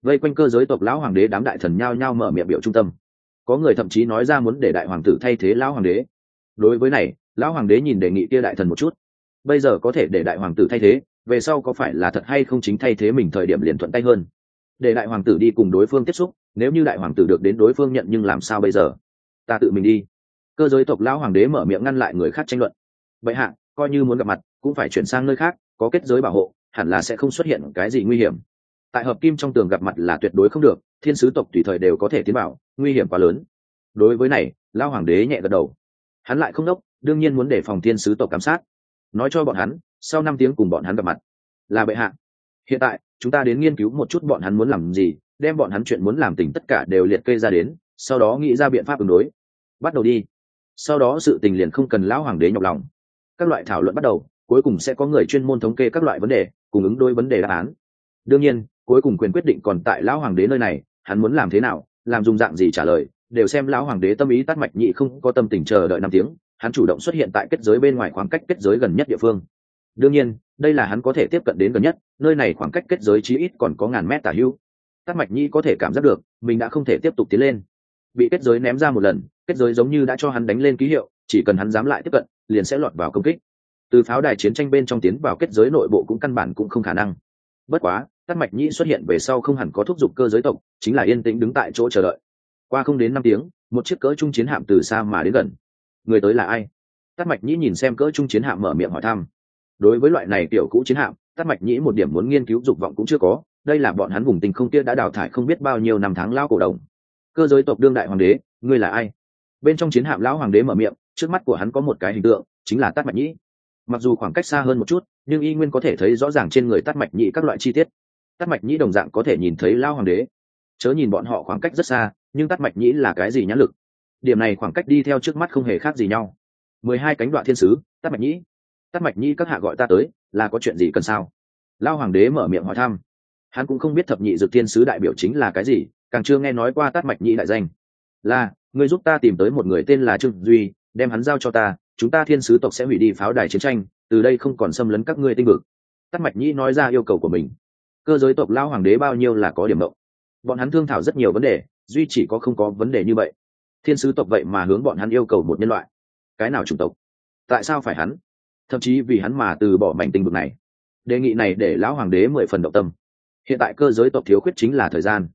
Vây quanh cơ giới tộc lão hoàng đế đám đại thần nhao nhao mở miệng biểu trung tâm. Có người thậm chí nói ra muốn để đại hoàng tử thay thế lão hoàng đế. Đối với này, lão hoàng đế nhìn đề nghị kia đại thần một chút. Bây giờ có thể để đại hoàng tử thay thế, về sau có phải là thật hay không chính thay thế mình thời điểm liền thuận tay hơn? Để đại hoàng tử đi cùng đối phương tiếp xúc, nếu như đại hoàng tử được đến đối phương nhận nhưng làm sao bây giờ? Ta tự mình đi. Cơ giới tộc lão hoàng đế mở miệng ngăn lại người khác tranh luận. Vậy hạ, coi như muốn gặp mặt, cũng phải chuyển sang nơi khác, có kết giới bảo hộ, hẳn là sẽ không xuất hiện cái gì nguy hiểm. Tại hợp kim trong tường gặp mặt là tuyệt đối không được, thiên sứ tộc tùy thời đều có thể tiến bảo nguy hiểm quá lớn. Đối với này, lão hoàng đế nhẹ gật đầu. Hắn lại không đốc, đương nhiên muốn để phòng thiên sứ tộc giám sát. Nói cho bọn hắn, sau năm tiếng cùng bọn hắn gặp mặt. Là bệ hạ. Hiện tại chúng ta đến nghiên cứu một chút bọn hắn muốn làm gì, đem bọn hắn chuyện muốn làm tình tất cả đều liệt kê ra đến, sau đó nghĩ ra biện pháp ứng đối. Bắt đầu đi. Sau đó sự tình liền không cần lão hoàng đế nhọc lòng. Các loại thảo luận bắt đầu, cuối cùng sẽ có người chuyên môn thống kê các loại vấn đề, cùng ứng đối vấn đề đáp án. Đương nhiên, cuối cùng quyền quyết định còn tại lão hoàng đế nơi này, hắn muốn làm thế nào, làm dùng dạng gì trả lời, đều xem lão hoàng đế tâm ý tắt mạch nhị không có tâm tình chờ đợi năm tiếng, hắn chủ động xuất hiện tại kết giới bên ngoài khoảng cách kết giới gần nhất địa phương đương nhiên, đây là hắn có thể tiếp cận đến gần nhất, nơi này khoảng cách kết giới chí ít còn có ngàn mét tả hữu Tắc mạch nhĩ có thể cảm giác được, mình đã không thể tiếp tục tiến lên. Bị kết giới ném ra một lần, kết giới giống như đã cho hắn đánh lên ký hiệu, chỉ cần hắn dám lại tiếp cận, liền sẽ lọt vào công kích. Từ pháo đài chiến tranh bên trong tiến vào kết giới nội bộ cũng căn bản cũng không khả năng. Bất quá Tắc mạch nhĩ xuất hiện về sau không hẳn có thúc giục cơ giới tộc, chính là yên tĩnh đứng tại chỗ chờ đợi. Qua không đến năm tiếng, một chiếc cỡ trung chiến hạm từ xa mà đến gần. Người tới là ai? Tắc mạch nhĩ nhìn xem cỡ trung chiến hạm mở miệng hỏi thăm đối với loại này tiểu cũ chiến hạm tắt mạch nhĩ một điểm muốn nghiên cứu dục vọng cũng chưa có, đây là bọn hắn vùng tình không kia đã đào thải không biết bao nhiêu năm tháng lao cổ đồng. Cơ giới tộc đương đại hoàng đế, ngươi là ai? Bên trong chiến hạm lão hoàng đế mở miệng, trước mắt của hắn có một cái hình tượng, chính là tắt mạch nhĩ. Mặc dù khoảng cách xa hơn một chút, nhưng y nguyên có thể thấy rõ ràng trên người tắt mạch nhĩ các loại chi tiết. Tắt mạch nhĩ đồng dạng có thể nhìn thấy lao hoàng đế. Chớ nhìn bọn họ khoảng cách rất xa, nhưng tắt mạch nhĩ là cái gì nhãn lực? Điểm này khoảng cách đi theo trước mắt không hề khác gì nhau. Mười hai cánh đoạn thiên sứ tắt mạch nhĩ tắt mạch Nhi các hạ gọi ta tới, là có chuyện gì cần sao? Lao hoàng đế mở miệng hỏi thăm. Hắn cũng không biết thập nhị dược thiên sứ đại biểu chính là cái gì, càng chưa nghe nói qua tát mạch Nhi đại danh. Là người giúp ta tìm tới một người tên là trương duy, đem hắn giao cho ta, chúng ta thiên sứ tộc sẽ hủy đi pháo đài chiến tranh, từ đây không còn xâm lấn các ngươi tinh vực. Tát mạch Nhi nói ra yêu cầu của mình. Cơ giới tộc lao hoàng đế bao nhiêu là có điểm mộng bọn hắn thương thảo rất nhiều vấn đề, duy chỉ có không có vấn đề như vậy. Thiên sứ tộc vậy mà hướng bọn hắn yêu cầu một nhân loại. Cái nào chủng tộc? Tại sao phải hắn? Thậm chí vì hắn mà từ bỏ mảnh tinh vực này. Đề nghị này để lão hoàng đế mười phần động tâm. Hiện tại cơ giới tộc thiếu khuyết chính là thời gian.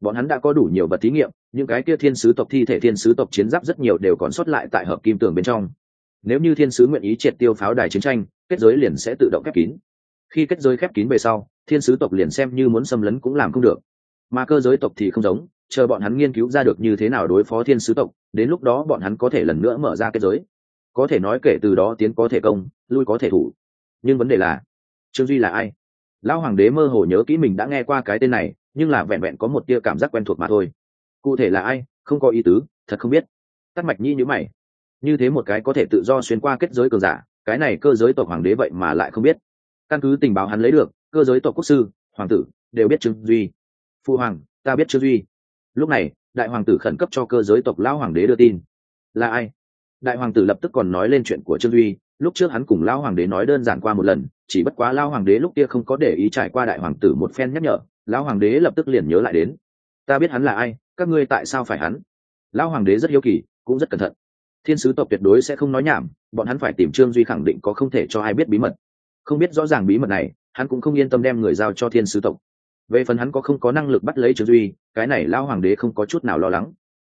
Bọn hắn đã có đủ nhiều vật thí nghiệm, những cái kia thiên sứ tộc thi thể, thiên sứ tộc chiến giáp rất nhiều đều còn sót lại tại hợp kim tường bên trong. Nếu như thiên sứ nguyện ý triệt tiêu pháo đài chiến tranh, kết giới liền sẽ tự động khép kín. Khi kết giới khép kín về sau, thiên sứ tộc liền xem như muốn xâm lấn cũng làm không được. Mà cơ giới tộc thì không giống, chờ bọn hắn nghiên cứu ra được như thế nào đối phó thiên sứ tộc, đến lúc đó bọn hắn có thể lần nữa mở ra kết giới có thể nói kể từ đó tiến có thể công, lui có thể thủ. Nhưng vấn đề là, trương duy là ai? Lão hoàng đế mơ hồ nhớ kỹ mình đã nghe qua cái tên này, nhưng là vẹn vẹn có một tia cảm giác quen thuộc mà thôi. Cụ thể là ai, không có ý tứ, thật không biết. Tắt mạch nhi nhữ mày. Như thế một cái có thể tự do xuyên qua kết giới cường giả, cái này cơ giới tộc hoàng đế vậy mà lại không biết. Căn cứ tình báo hắn lấy được, cơ giới tộc quốc sư, hoàng tử, đều biết trương duy. Phụ hoàng, ta biết trương duy. Lúc này, đại hoàng tử khẩn cấp cho cơ giới tộc lão hoàng đế đưa tin. Là ai? Đại hoàng tử lập tức còn nói lên chuyện của trương duy. Lúc trước hắn cùng lao hoàng đế nói đơn giản qua một lần, chỉ bất quá lao hoàng đế lúc kia không có để ý trải qua đại hoàng tử một phen nhắc nhở lao hoàng đế lập tức liền nhớ lại đến. Ta biết hắn là ai, các ngươi tại sao phải hắn? Lao hoàng đế rất hiếu kỳ, cũng rất cẩn thận. Thiên sứ tộc tuyệt đối sẽ không nói nhảm, bọn hắn phải tìm trương duy khẳng định có không thể cho ai biết bí mật. Không biết rõ ràng bí mật này, hắn cũng không yên tâm đem người giao cho thiên sứ tộc. Về phần hắn có không có năng lực bắt lấy trương duy, cái này lao hoàng đế không có chút nào lo lắng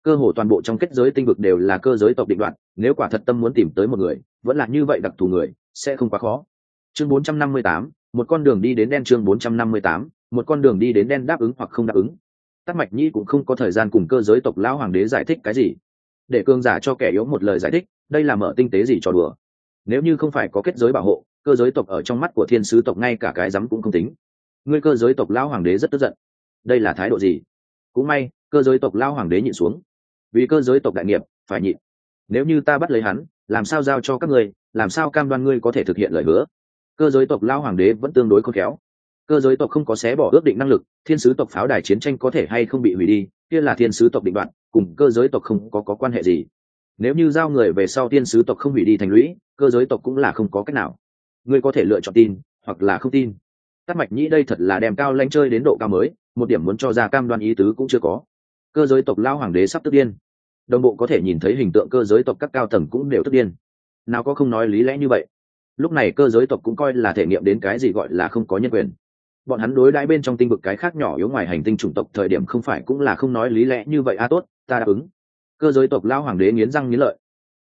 cơ hồ toàn bộ trong kết giới tinh vực đều là cơ giới tộc định đoạn nếu quả thật tâm muốn tìm tới một người vẫn là như vậy đặc thù người sẽ không quá khó. Chương 458, một con đường đi đến đen chương 458, một con đường đi đến đen đáp ứng hoặc không đáp ứng. Tắc mạch nhi cũng không có thời gian cùng cơ giới tộc lão hoàng đế giải thích cái gì. Để cương giả cho kẻ yếu một lời giải thích đây là mở tinh tế gì cho đùa. Nếu như không phải có kết giới bảo hộ cơ giới tộc ở trong mắt của thiên sứ tộc ngay cả cái rắm cũng không tính. Ngươi cơ giới tộc lão hoàng đế rất tức giận. Đây là thái độ gì? Cũng may cơ giới tộc lão hoàng đế nhịn xuống vì cơ giới tộc đại nghiệp phải nhịn. Nếu như ta bắt lấy hắn làm sao giao cho các ngươi làm sao cam đoan ngươi có thể thực hiện lời hứa? Cơ giới tộc lao hoàng đế vẫn tương đối khôn khéo. Cơ giới tộc không có xé bỏ ước định năng lực thiên sứ tộc pháo đài chiến tranh có thể hay không bị hủy đi kia là thiên sứ tộc định đoạn cùng cơ giới tộc không có, có quan hệ gì. Nếu như giao người về sau thiên sứ tộc không hủy đi thành lũy cơ giới tộc cũng là không có cách nào. Ngươi có thể lựa chọn tin hoặc là không tin. Tắt mạch nhĩ đây thật là đem cao lanh chơi đến độ cao mới một điểm muốn cho ra cam đoan ý tứ cũng chưa có. Cơ giới tộc lao hoàng đế sắp tức điên đồng bộ có thể nhìn thấy hình tượng cơ giới tộc các cao tầng cũng đều tức điên. Nào có không nói lý lẽ như vậy. Lúc này cơ giới tộc cũng coi là thể nghiệm đến cái gì gọi là không có nhân quyền. Bọn hắn đối đãi bên trong tinh vực cái khác nhỏ yếu ngoài hành tinh chủng tộc thời điểm không phải cũng là không nói lý lẽ như vậy. A à tốt, ta đáp ứng. Cơ giới tộc lao hoàng đế nghiến răng nghiến lợi.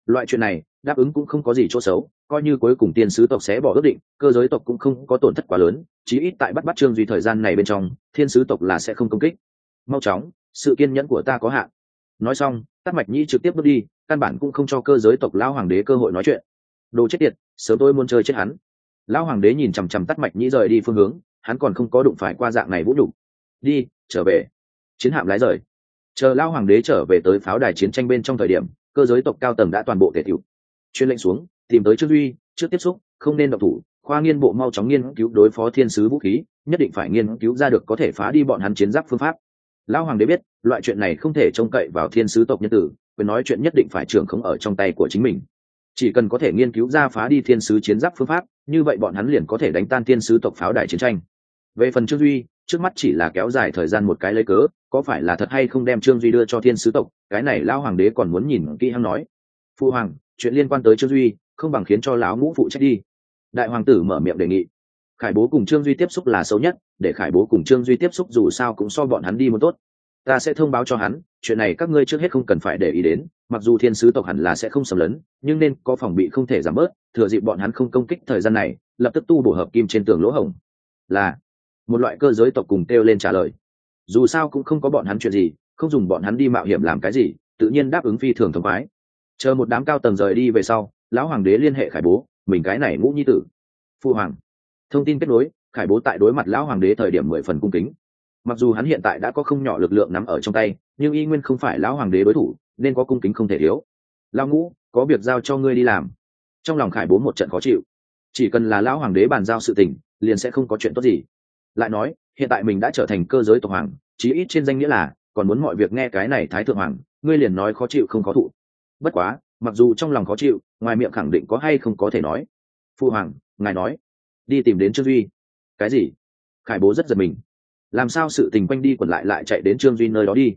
Loại chuyện này, đáp ứng cũng không có gì chỗ xấu, coi như cuối cùng tiên sứ tộc sẽ bỏ ước định, cơ giới tộc cũng không có tổn thất quá lớn, chí ít tại bắt bắt trương duy thời gian này bên trong, thiên sứ tộc là sẽ không công kích. Mau chóng, sự kiên nhẫn của ta có hạn. Nói xong tắt mạch nhĩ trực tiếp bước đi, căn bản cũng không cho cơ giới tộc lao hoàng đế cơ hội nói chuyện. Đồ chết tiệt, sớm tôi muốn chơi chết hắn. Lão hoàng đế nhìn chằm chằm tắt mạch nhĩ rời đi phương hướng, hắn còn không có đụng phải qua dạng này vũ đủ. đi, trở về. Chiến hạm lái rời. Chờ lao hoàng đế trở về tới pháo đài chiến tranh bên trong thời điểm, cơ giới tộc cao tầng đã toàn bộ thể thiệu chuyên lệnh xuống, tìm tới trước duy, trước tiếp xúc, không nên độc thủ, khoa nghiên bộ mau chóng nghiên cứu đối phó thiên sứ vũ khí, nhất định phải nghiên cứu ra được có thể phá đi bọn hắn chiến giáp phương pháp. Lão hoàng đế biết loại chuyện này không thể trông cậy vào thiên sứ tộc nhân tử, quyền nói chuyện nhất định phải trưởng không ở trong tay của chính mình. Chỉ cần có thể nghiên cứu ra phá đi thiên sứ chiến giáp phương pháp, như vậy bọn hắn liền có thể đánh tan thiên sứ tộc pháo đài chiến tranh. Về phần trương duy, trước mắt chỉ là kéo dài thời gian một cái lấy cớ, có phải là thật hay không đem trương duy đưa cho thiên sứ tộc, cái này lão hoàng đế còn muốn nhìn kỹ hăng nói. Phu hoàng, chuyện liên quan tới trương duy, không bằng khiến cho lão ngũ phụ trách đi. Đại hoàng tử mở miệng đề nghị. Khải bố cùng trương duy tiếp xúc là xấu nhất, để khải bố cùng trương duy tiếp xúc dù sao cũng so bọn hắn đi một tốt ta sẽ thông báo cho hắn, chuyện này các ngươi trước hết không cần phải để ý đến, mặc dù thiên sứ tộc hẳn là sẽ không sầm lấn, nhưng nên có phòng bị không thể giảm bớt, thừa dịp bọn hắn không công kích thời gian này, lập tức tu bổ hợp kim trên tường lỗ hổng. Là, một loại cơ giới tộc cùng kêu lên trả lời. Dù sao cũng không có bọn hắn chuyện gì, không dùng bọn hắn đi mạo hiểm làm cái gì, tự nhiên đáp ứng phi thường thống khoái. Chờ một đám cao tầng rời đi về sau, lão hoàng đế liên hệ khải bố, mình cái này ngũ nhi tử. Phu hoàng, thông tin kết nối, khải bố tại đối mặt lão hoàng đế thời điểm mười phần cung kính mặc dù hắn hiện tại đã có không nhỏ lực lượng nắm ở trong tay, nhưng y nguyên không phải lão hoàng đế đối thủ, nên có cung kính không thể thiếu. Lão ngũ, có việc giao cho ngươi đi làm. Trong lòng khải bố một trận khó chịu. Chỉ cần là lão hoàng đế bàn giao sự tình, liền sẽ không có chuyện tốt gì. Lại nói, hiện tại mình đã trở thành cơ giới tộc hoàng, chí ít trên danh nghĩa là, còn muốn mọi việc nghe cái này thái thượng hoàng, ngươi liền nói khó chịu không khó thụ. Bất quá, mặc dù trong lòng khó chịu, ngoài miệng khẳng định có hay không có thể nói. Phu hoàng, ngài nói. Đi tìm đến trương duy. Cái gì? Khải bố rất giật mình làm sao sự tình quanh đi quẩn lại lại chạy đến trương duy nơi đó đi?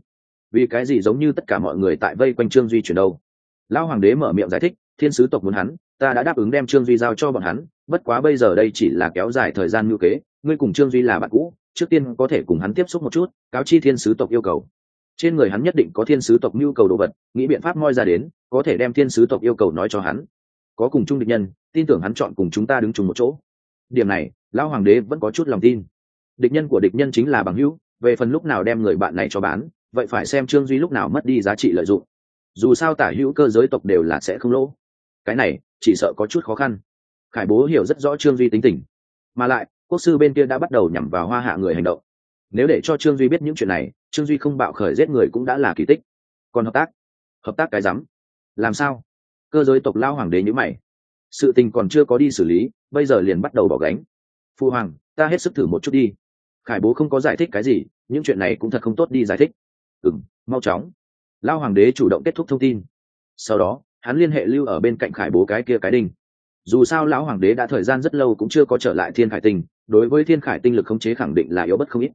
Vì cái gì giống như tất cả mọi người tại vây quanh trương duy chuyển đâu? Lão hoàng đế mở miệng giải thích, thiên sứ tộc muốn hắn, ta đã đáp ứng đem trương duy giao cho bọn hắn, bất quá bây giờ đây chỉ là kéo dài thời gian ngữ kế, ngươi cùng trương duy là bạn cũ, trước tiên có thể cùng hắn tiếp xúc một chút, cáo chi thiên sứ tộc yêu cầu. Trên người hắn nhất định có thiên sứ tộc nhu cầu đồ vật, nghĩ biện pháp moi ra đến, có thể đem thiên sứ tộc yêu cầu nói cho hắn. Có cùng chung địch nhân, tin tưởng hắn chọn cùng chúng ta đứng chung một chỗ. Điểm này, lão hoàng đế vẫn có chút lòng tin địch nhân của địch nhân chính là bằng hữu, về phần lúc nào đem người bạn này cho bán, vậy phải xem trương duy lúc nào mất đi giá trị lợi dụng. Dù sao tả hữu cơ giới tộc đều là sẽ không lỗ. Cái này, chỉ sợ có chút khó khăn. Khải bố hiểu rất rõ trương duy tính tình. Mà lại, quốc sư bên kia đã bắt đầu nhằm vào hoa hạ người hành động. Nếu để cho trương duy biết những chuyện này, trương duy không bạo khởi giết người cũng đã là kỳ tích. Còn hợp tác? Hợp tác cái rắm? Làm sao? Cơ giới tộc lao hoàng đế nhữ mày. Sự tình còn chưa có đi xử lý, bây giờ liền bắt đầu bỏ gánh. Phu hoàng, ta hết sức thử một chút đi khải bố không có giải thích cái gì, những chuyện này cũng thật không tốt đi giải thích. Ừ m mau chóng. Lao hoàng đế chủ động kết thúc thông tin. Sau đó, hắn liên hệ lưu ở bên cạnh khải bố cái kia cái đinh. Dù sao lão hoàng đế đã thời gian rất lâu cũng chưa có trở lại thiên khải tinh, đối với thiên khải tinh lực khống chế khẳng định là yếu bất không ít.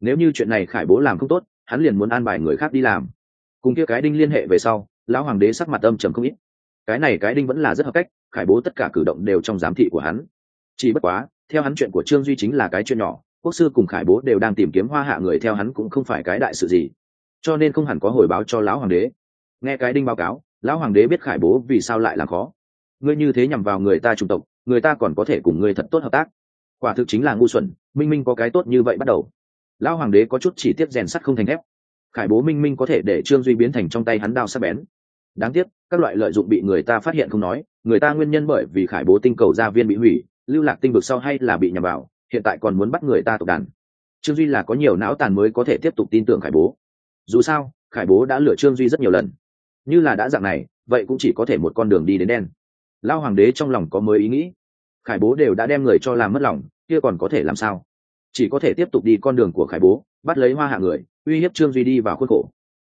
Nếu như chuyện này khải bố làm không tốt, hắn liền muốn an bài người khác đi làm. Cùng kia cái đinh liên hệ về sau, lão hoàng đế sắc mặt âm trầm không ít. Cái này cái đinh vẫn là rất hợp cách, khải bố tất cả cử động đều trong giám thị của hắn. Chỉ bất quá, theo hắn chuyện của trương duy chính là cái chuyện nhỏ quốc sư cùng khải bố đều đang tìm kiếm hoa hạ người theo hắn cũng không phải cái đại sự gì, cho nên không hẳn có hồi báo cho lão hoàng đế. Nghe cái đinh báo cáo, lão hoàng đế biết khải bố vì sao lại làm khó. Ngươi như thế nhằm vào người ta trung tộc, người ta còn có thể cùng ngươi thật tốt hợp tác. Quả thực chính là ngu xuẩn, minh minh có cái tốt như vậy bắt đầu. Lão hoàng đế có chút chỉ tiếp rèn sắt không thành thép. Khải bố minh minh có thể để trương duy biến thành trong tay hắn đao sắc bén. Đáng tiếc, các loại lợi dụng bị người ta phát hiện không nói, người ta nguyên nhân bởi vì khải bố tinh cầu gia viên bị hủy, lưu lạc tinh vực sau hay là bị nhằm vào hiện tại còn muốn bắt người ta tộc đàn. Trương duy là có nhiều não tàn mới có thể tiếp tục tin tưởng khải bố. Dù sao khải bố đã lừa trương duy rất nhiều lần. Như là đã dạng này vậy cũng chỉ có thể một con đường đi đến đen. Lao hoàng đế trong lòng có mới ý nghĩ. Khải bố đều đã đem người cho làm mất lòng kia còn có thể làm sao? Chỉ có thể tiếp tục đi con đường của khải bố bắt lấy hoa hạ người uy hiếp trương duy đi vào khuôn khổ.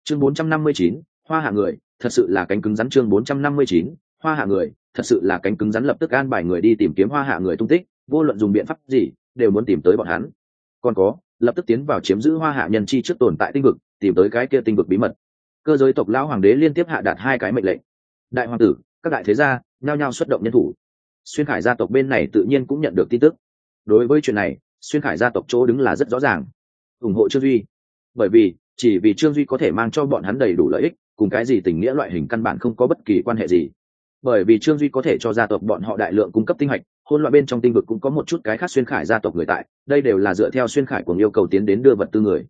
Chương 459, hoa hạ người thật sự là cánh cứng rắn. Chương 459, hoa hạ người thật sự là cánh cứng rắn lập tức an bài người đi tìm kiếm hoa hạ người tung tích. Vô luận dùng biện pháp gì đều muốn tìm tới bọn hắn. Còn có, lập tức tiến vào chiếm giữ hoa hạ nhân chi trước tồn tại tinh vực, tìm tới cái kia tinh vực bí mật. Cơ giới tộc lão hoàng đế liên tiếp hạ đạt hai cái mệnh lệnh. Đại hoàng tử, các đại thế gia, nhao nhao xuất động nhân thủ. Xuyên khải gia tộc bên này tự nhiên cũng nhận được tin tức. Đối với chuyện này, xuyên khải gia tộc chỗ đứng là rất rõ ràng. Ủng hộ trương duy. Bởi vì, chỉ vì trương duy có thể mang cho bọn hắn đầy đủ lợi ích, cùng cái gì tình nghĩa loại hình căn bản không có bất kỳ quan hệ gì. Bởi vì trương duy có thể cho gia tộc bọn họ đại lượng cung cấp tinh hạch hôn loại bên trong tinh vực cũng có một chút cái khác xuyên khải gia tộc người tại, đây đều là dựa theo xuyên khải cùng yêu cầu tiến đến đưa vật tư người.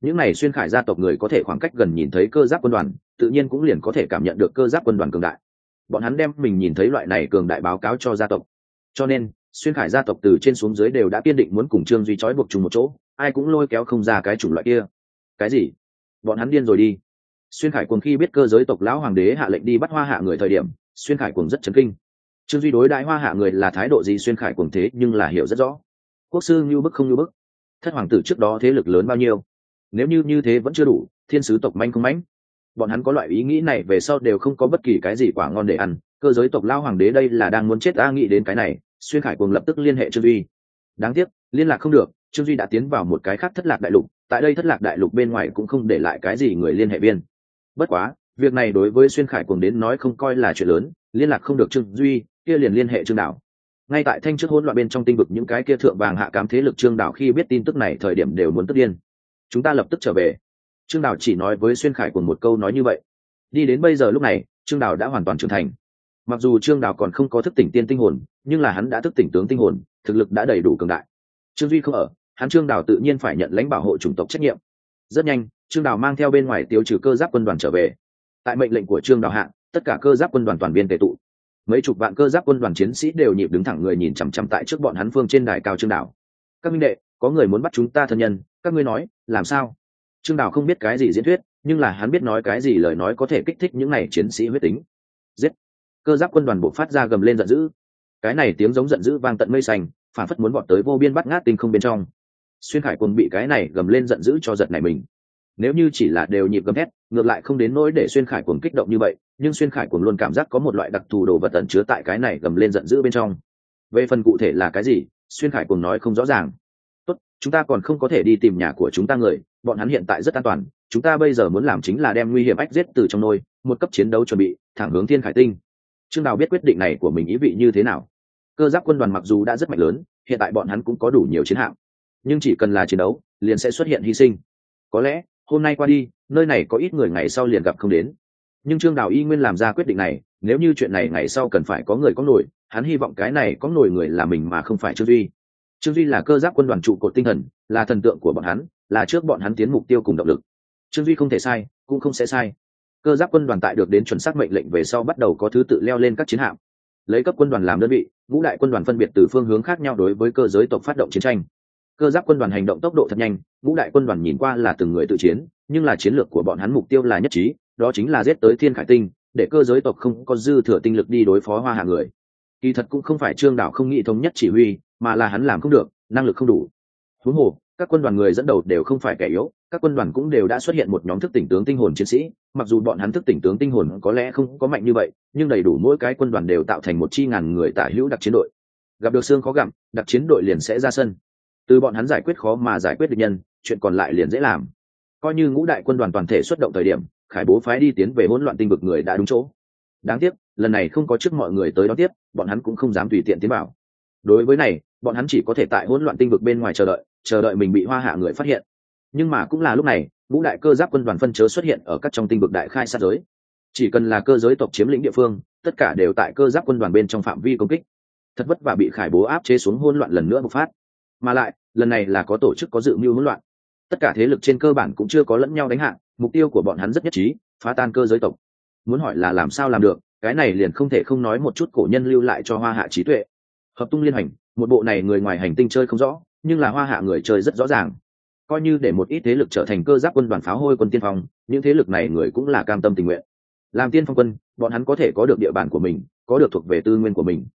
Những này xuyên khải gia tộc người có thể khoảng cách gần nhìn thấy cơ giáp quân đoàn, tự nhiên cũng liền có thể cảm nhận được cơ giáp quân đoàn cường đại. Bọn hắn đem mình nhìn thấy loại này cường đại báo cáo cho gia tộc. Cho nên, xuyên khải gia tộc từ trên xuống dưới đều đã kiên định muốn cùng trương duy trói buộc chung một chỗ, ai cũng lôi kéo không ra cái chủng loại kia. Cái gì? Bọn hắn điên rồi đi. Xuyên khải cùng khi biết cơ giới tộc lão hoàng đế hạ lệnh đi bắt hoa hạ người thời điểm, xuyên khải cùng rất chấn kinh trương duy đối đại hoa hạ người là thái độ gì xuyên khải cùng thế, nhưng là hiểu rất rõ. Quốc sư như bức không như bức. Thất hoàng tử trước đó thế lực lớn bao nhiêu? Nếu như như thế vẫn chưa đủ, thiên sứ tộc manh không mãnh. Bọn hắn có loại ý nghĩ này về sau đều không có bất kỳ cái gì quả ngon để ăn. Cơ giới tộc lao hoàng đế đây là đang muốn chết ta nghĩ đến cái này, xuyên khải cùng lập tức liên hệ trương duy. Đáng tiếc, liên lạc không được, trương duy đã tiến vào một cái khác thất lạc đại lục, tại đây thất lạc đại lục bên ngoài cũng không để lại cái gì người liên hệ viên. Bất quá, việc này đối với xuyên khải cùng đến nói không coi là chuyện lớn, liên lạc không được trương duy kia liền liên hệ trương đảo. Ngay tại thanh trước hỗn loạn bên trong tinh vực, những cái kia thượng vàng hạ cám thế lực trương đảo khi biết tin tức này thời điểm đều muốn tức điên. Chúng ta lập tức trở về. Trương đảo chỉ nói với xuyên khải cùng một câu nói như vậy. Đi đến bây giờ lúc này, trương đảo đã hoàn toàn trưởng thành. Mặc dù trương đảo còn không có thức tỉnh tiên tinh hồn, nhưng là hắn đã thức tỉnh tướng tinh hồn, thực lực đã đầy đủ cường đại. Trương duy không ở, hắn trương đảo tự nhiên phải nhận lãnh bảo hộ chủng tộc trách nhiệm. Rất nhanh, trương đảo mang theo bên ngoài tiêu trừ cơ giáp quân đoàn trở về. Tại mệnh lệnh của trương đảo hạ, tất cả cơ giáp quân đoàn toàn viên tệ tụ mấy chục vạn cơ giáp quân đoàn chiến sĩ đều nhịp đứng thẳng người nhìn chằm chằm tại trước bọn hắn phương trên đài cao trương đảo các minh đệ, có người muốn bắt chúng ta thân nhân, các ngươi nói, làm sao? Trương đảo không biết cái gì diễn thuyết, nhưng là hắn biết nói cái gì lời nói có thể kích thích những này chiến sĩ huyết tính. Giết! Cơ giáp quân đoàn bộ phát ra gầm lên giận dữ. Cái này tiếng giống giận dữ vang tận mây xanh, phản phất muốn bọn tới vô biên bắt ngát tinh không bên trong. Xuyên khải quân bị cái này gầm lên giận dữ cho giật này mình nếu như chỉ là đều nhịp gầm thét, ngược lại không đến nỗi để xuyên khải cuồng kích động như vậy, nhưng xuyên khải cuồng luôn cảm giác có một loại đặc thù đồ vật tẩn chứa tại cái này gầm lên giận dữ bên trong. Về phần cụ thể là cái gì, xuyên khải cuồng nói không rõ ràng. Tốt, chúng ta còn không có thể đi tìm nhà của chúng ta người, bọn hắn hiện tại rất an toàn, chúng ta bây giờ muốn làm chính là đem nguy hiểm ách giết từ trong nôi, một cấp chiến đấu chuẩn bị, thẳng hướng thiên khải tinh. Trương đào biết quyết định này của mình ý vị như thế nào. Cơ giáp quân đoàn mặc dù đã rất mạnh lớn, hiện tại bọn hắn cũng có đủ nhiều chiến hạm. Nhưng chỉ cần là chiến đấu, liền sẽ xuất hiện hy sinh. Có lẽ hôm nay qua đi, nơi này có ít người ngày sau liền gặp không đến. Nhưng trương đào y nguyên làm ra quyết định này, nếu như chuyện này ngày sau cần phải có người có nổi, hắn hy vọng cái này có nổi người là mình mà không phải trương duy. Trương duy là cơ giáp quân đoàn trụ cột tinh thần, là thần tượng của bọn hắn, là trước bọn hắn tiến mục tiêu cùng động lực. Trương duy không thể sai, cũng không sẽ sai. Cơ giáp quân đoàn tại được đến chuẩn xác mệnh lệnh về sau bắt đầu có thứ tự leo lên các chiến hạm. Lấy cấp quân đoàn làm đơn vị, ngũ đại quân đoàn phân biệt từ phương hướng khác nhau đối với cơ giới tộc phát động chiến tranh cơ giáp quân đoàn hành động tốc độ thật nhanh, ngũ đại quân đoàn nhìn qua là từng người tự chiến, nhưng là chiến lược của bọn hắn mục tiêu là nhất trí, đó chính là giết tới thiên khải tinh, để cơ giới tộc không có dư thừa tinh lực đi đối phó hoa hạ người. Kỳ thật cũng không phải trương đạo không nghĩ thống nhất chỉ huy, mà là hắn làm không được, năng lực không đủ. Huống hồ, các quân đoàn người dẫn đầu đều không phải kẻ yếu, các quân đoàn cũng đều đã xuất hiện một nhóm thức tỉnh tướng tinh hồn chiến sĩ, mặc dù bọn hắn thức tỉnh tướng tinh hồn có lẽ không có mạnh như vậy, nhưng đầy đủ mỗi cái quân đoàn đều tạo thành một chi ngàn người tả hữu đặc chiến đội. Gặp được xương khó gặm, đặc chiến đội liền sẽ ra sân từ bọn hắn giải quyết khó mà giải quyết được nhân, chuyện còn lại liền dễ làm. Coi như ngũ đại quân đoàn toàn thể xuất động thời điểm, khải bố phái đi tiến về hỗn loạn tinh vực người đã đúng chỗ. Đáng tiếc, lần này không có trước mọi người tới đón tiếp, bọn hắn cũng không dám tùy tiện tiến vào. Đối với này, bọn hắn chỉ có thể tại hỗn loạn tinh vực bên ngoài chờ đợi chờ đợi mình bị hoa hạ người phát hiện. Nhưng mà cũng là lúc này, ngũ đại cơ giáp quân đoàn phân chớ xuất hiện ở các trong tinh vực đại khai sát giới. Chỉ cần là cơ giới tộc chiếm lĩnh địa phương, tất cả đều tại cơ giáp quân đoàn bên trong phạm vi công kích. Thật vất và bị khải bố áp chế xuống hỗn loạn lần nữa bộc phát mà lại, lần này là có tổ chức có dự mưu hỗn loạn. Tất cả thế lực trên cơ bản cũng chưa có lẫn nhau đánh hạn mục tiêu của bọn hắn rất nhất trí, phá tan cơ giới tộc. Muốn hỏi là làm sao làm được, cái này liền không thể không nói một chút cổ nhân lưu lại cho hoa hạ trí tuệ. Hợp tung liên hành, một bộ này người ngoài hành tinh chơi không rõ, nhưng là hoa hạ người chơi rất rõ ràng. Coi như để một ít thế lực trở thành cơ giáp quân đoàn pháo hôi quân tiên phong, những thế lực này người cũng là cam tâm tình nguyện. Làm tiên phong quân, bọn hắn có thể có được địa bàn của mình, có được thuộc về tư nguyên của mình.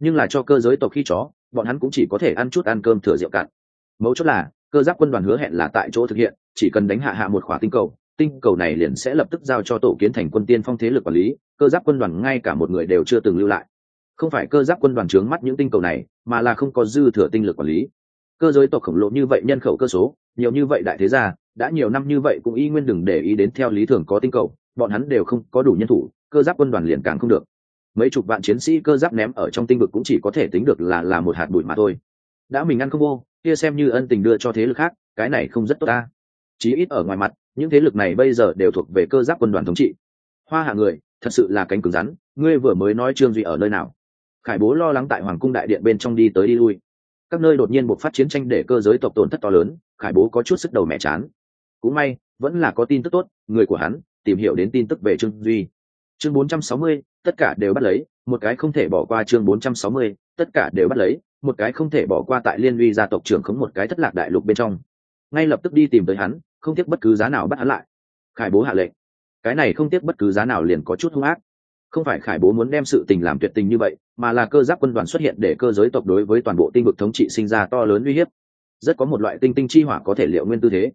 Nhưng là cho cơ giới tộc khi chó bọn hắn cũng chỉ có thể ăn chút ăn cơm thừa rượu cạn. Mấu chốt là, cơ giáp quân đoàn hứa hẹn là tại chỗ thực hiện, chỉ cần đánh hạ hạ một khỏa tinh cầu tinh cầu này liền sẽ lập tức giao cho tổ kiến thành quân tiên phong thế lực quản lý, cơ giáp quân đoàn ngay cả một người đều chưa từng lưu lại. Không phải cơ giáp quân đoàn trướng mắt những tinh cầu này, mà là không có dư thừa tinh lực quản lý. Cơ giới tộc khổng lồ như vậy nhân khẩu cơ số, nhiều như vậy đại thế gia, đã nhiều năm như vậy cũng y nguyên đừng để ý đến theo lý thường có tinh cầu, bọn hắn đều không có đủ nhân thủ, cơ giáp quân đoàn liền càng không được mấy chục vạn chiến sĩ cơ giáp ném ở trong tinh vực cũng chỉ có thể tính được là là một hạt bụi mà thôi. Đã mình ăn không vô, kia xem như ân tình đưa cho thế lực khác, cái này không rất tốt ta. Chí ít ở ngoài mặt, những thế lực này bây giờ đều thuộc về cơ giáp quân đoàn thống trị. Hoa hạ người, thật sự là cánh cứng rắn, ngươi vừa mới nói trương duy ở nơi nào? Khải bố lo lắng tại hoàng cung đại điện bên trong đi tới đi lui. Các nơi đột nhiên buộc phát chiến tranh để cơ giới tộc tổn thất to lớn, khải bố có chút sức đầu mẹ chán. Cũng may, vẫn là có tin tức tốt, người của hắn tìm hiểu đến tin tức về trương duy chương 460, tất cả đều bắt lấy một cái không thể bỏ qua chương 460, tất cả đều bắt lấy một cái không thể bỏ qua tại liên uy gia tộc trưởng khống một cái thất lạc đại lục bên trong. Ngay lập tức đi tìm tới hắn không tiếc bất cứ giá nào bắt hắn lại. Khải bố hạ lệnh. Cái này không tiếc bất cứ giá nào liền có chút hung ác. Không phải khải bố muốn đem sự tình làm tuyệt tình như vậy mà là cơ giáp quân đoàn xuất hiện để cơ giới tộc đối với toàn bộ tinh vực thống trị sinh ra to lớn uy hiếp. Rất có một loại tinh tinh chi hỏa có thể liệu nguyên tư thế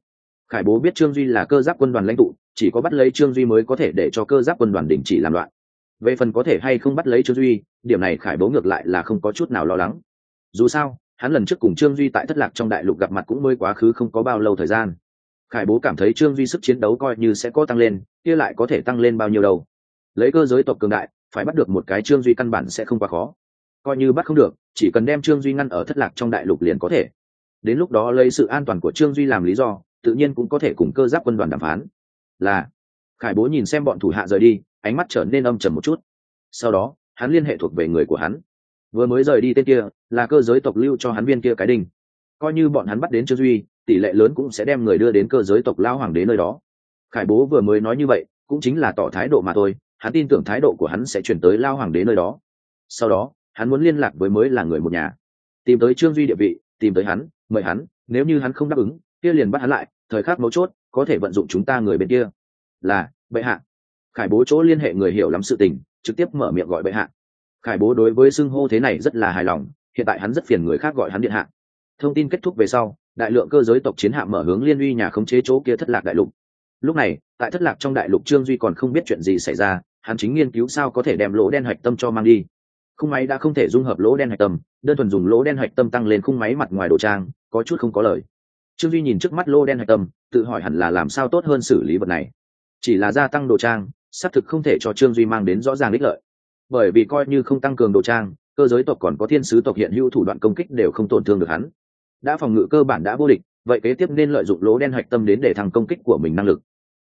khải bố biết trương duy là cơ giáp quân đoàn lãnh tụ, chỉ có bắt lấy trương duy mới có thể để cho cơ giáp quân đoàn đình chỉ làm loạn. Về phần có thể hay không bắt lấy trương duy, điểm này khải bố ngược lại là không có chút nào lo lắng. Dù sao, hắn lần trước cùng trương duy tại thất lạc trong đại lục gặp mặt cũng mới quá khứ không có bao lâu thời gian. Khải bố cảm thấy trương duy sức chiến đấu coi như sẽ có tăng lên, kia lại có thể tăng lên bao nhiêu đâu. Lấy cơ giới tộc cường đại, phải bắt được một cái trương duy căn bản sẽ không quá khó. Coi như bắt không được, chỉ cần đem trương duy ngăn ở thất lạc trong đại lục liền có thể. Đến lúc đó lấy sự an toàn của trương duy làm lý do tự nhiên cũng có thể cùng cơ giáp quân đoàn đàm phán. Là, khải bố nhìn xem bọn thủ hạ rời đi, ánh mắt trở nên âm trầm một chút. Sau đó, hắn liên hệ thuộc về người của hắn. Vừa mới rời đi tên kia, là cơ giới tộc lưu cho hắn viên kia cái đinh. Coi như bọn hắn bắt đến trương duy, tỷ lệ lớn cũng sẽ đem người đưa đến cơ giới tộc lao hoàng đế nơi đó. Khải bố vừa mới nói như vậy, cũng chính là tỏ thái độ mà thôi, hắn tin tưởng thái độ của hắn sẽ chuyển tới lao hoàng đế nơi đó. Sau đó, hắn muốn liên lạc với mới là người một nhà. Tìm tới trương duy địa vị, tìm tới hắn, mời hắn, nếu như hắn không đáp ứng kia liền bắt hắn lại, thời khắc mấu chốt, có thể vận dụng chúng ta người bên kia. Là, bệ hạ. Khải bố chỗ liên hệ người hiểu lắm sự tình, trực tiếp mở miệng gọi bệ hạ. Khải bố đối với xưng hô thế này rất là hài lòng, hiện tại hắn rất phiền người khác gọi hắn điện hạ. Thông tin kết thúc về sau, đại lượng cơ giới tộc chiến hạm mở hướng liên uy nhà khống chế chỗ kia thất lạc đại lục. Lúc này, tại thất lạc trong đại lục trương duy còn không biết chuyện gì xảy ra, hắn chính nghiên cứu sao có thể đem lỗ đen hạch tâm cho mang đi. Khung máy đã không thể dung hợp lỗ đen hạch tâm, đơn thuần dùng lỗ đen hạch tâm tăng lên khung máy mặt ngoài đồ trang, có chút không có lời trương duy nhìn trước mắt lỗ đen hạch tâm, tự hỏi hẳn là làm sao tốt hơn xử lý vật này. Chỉ là gia tăng đồ trang, xác thực không thể cho trương duy mang đến rõ ràng ích lợi. Bởi vì coi như không tăng cường đồ trang, cơ giới tộc còn có thiên sứ tộc hiện hữu thủ đoạn công kích đều không tổn thương được hắn. Đã phòng ngự cơ bản đã vô địch, vậy kế tiếp nên lợi dụng lỗ đen hạch tâm đến để thăng công kích của mình năng lực.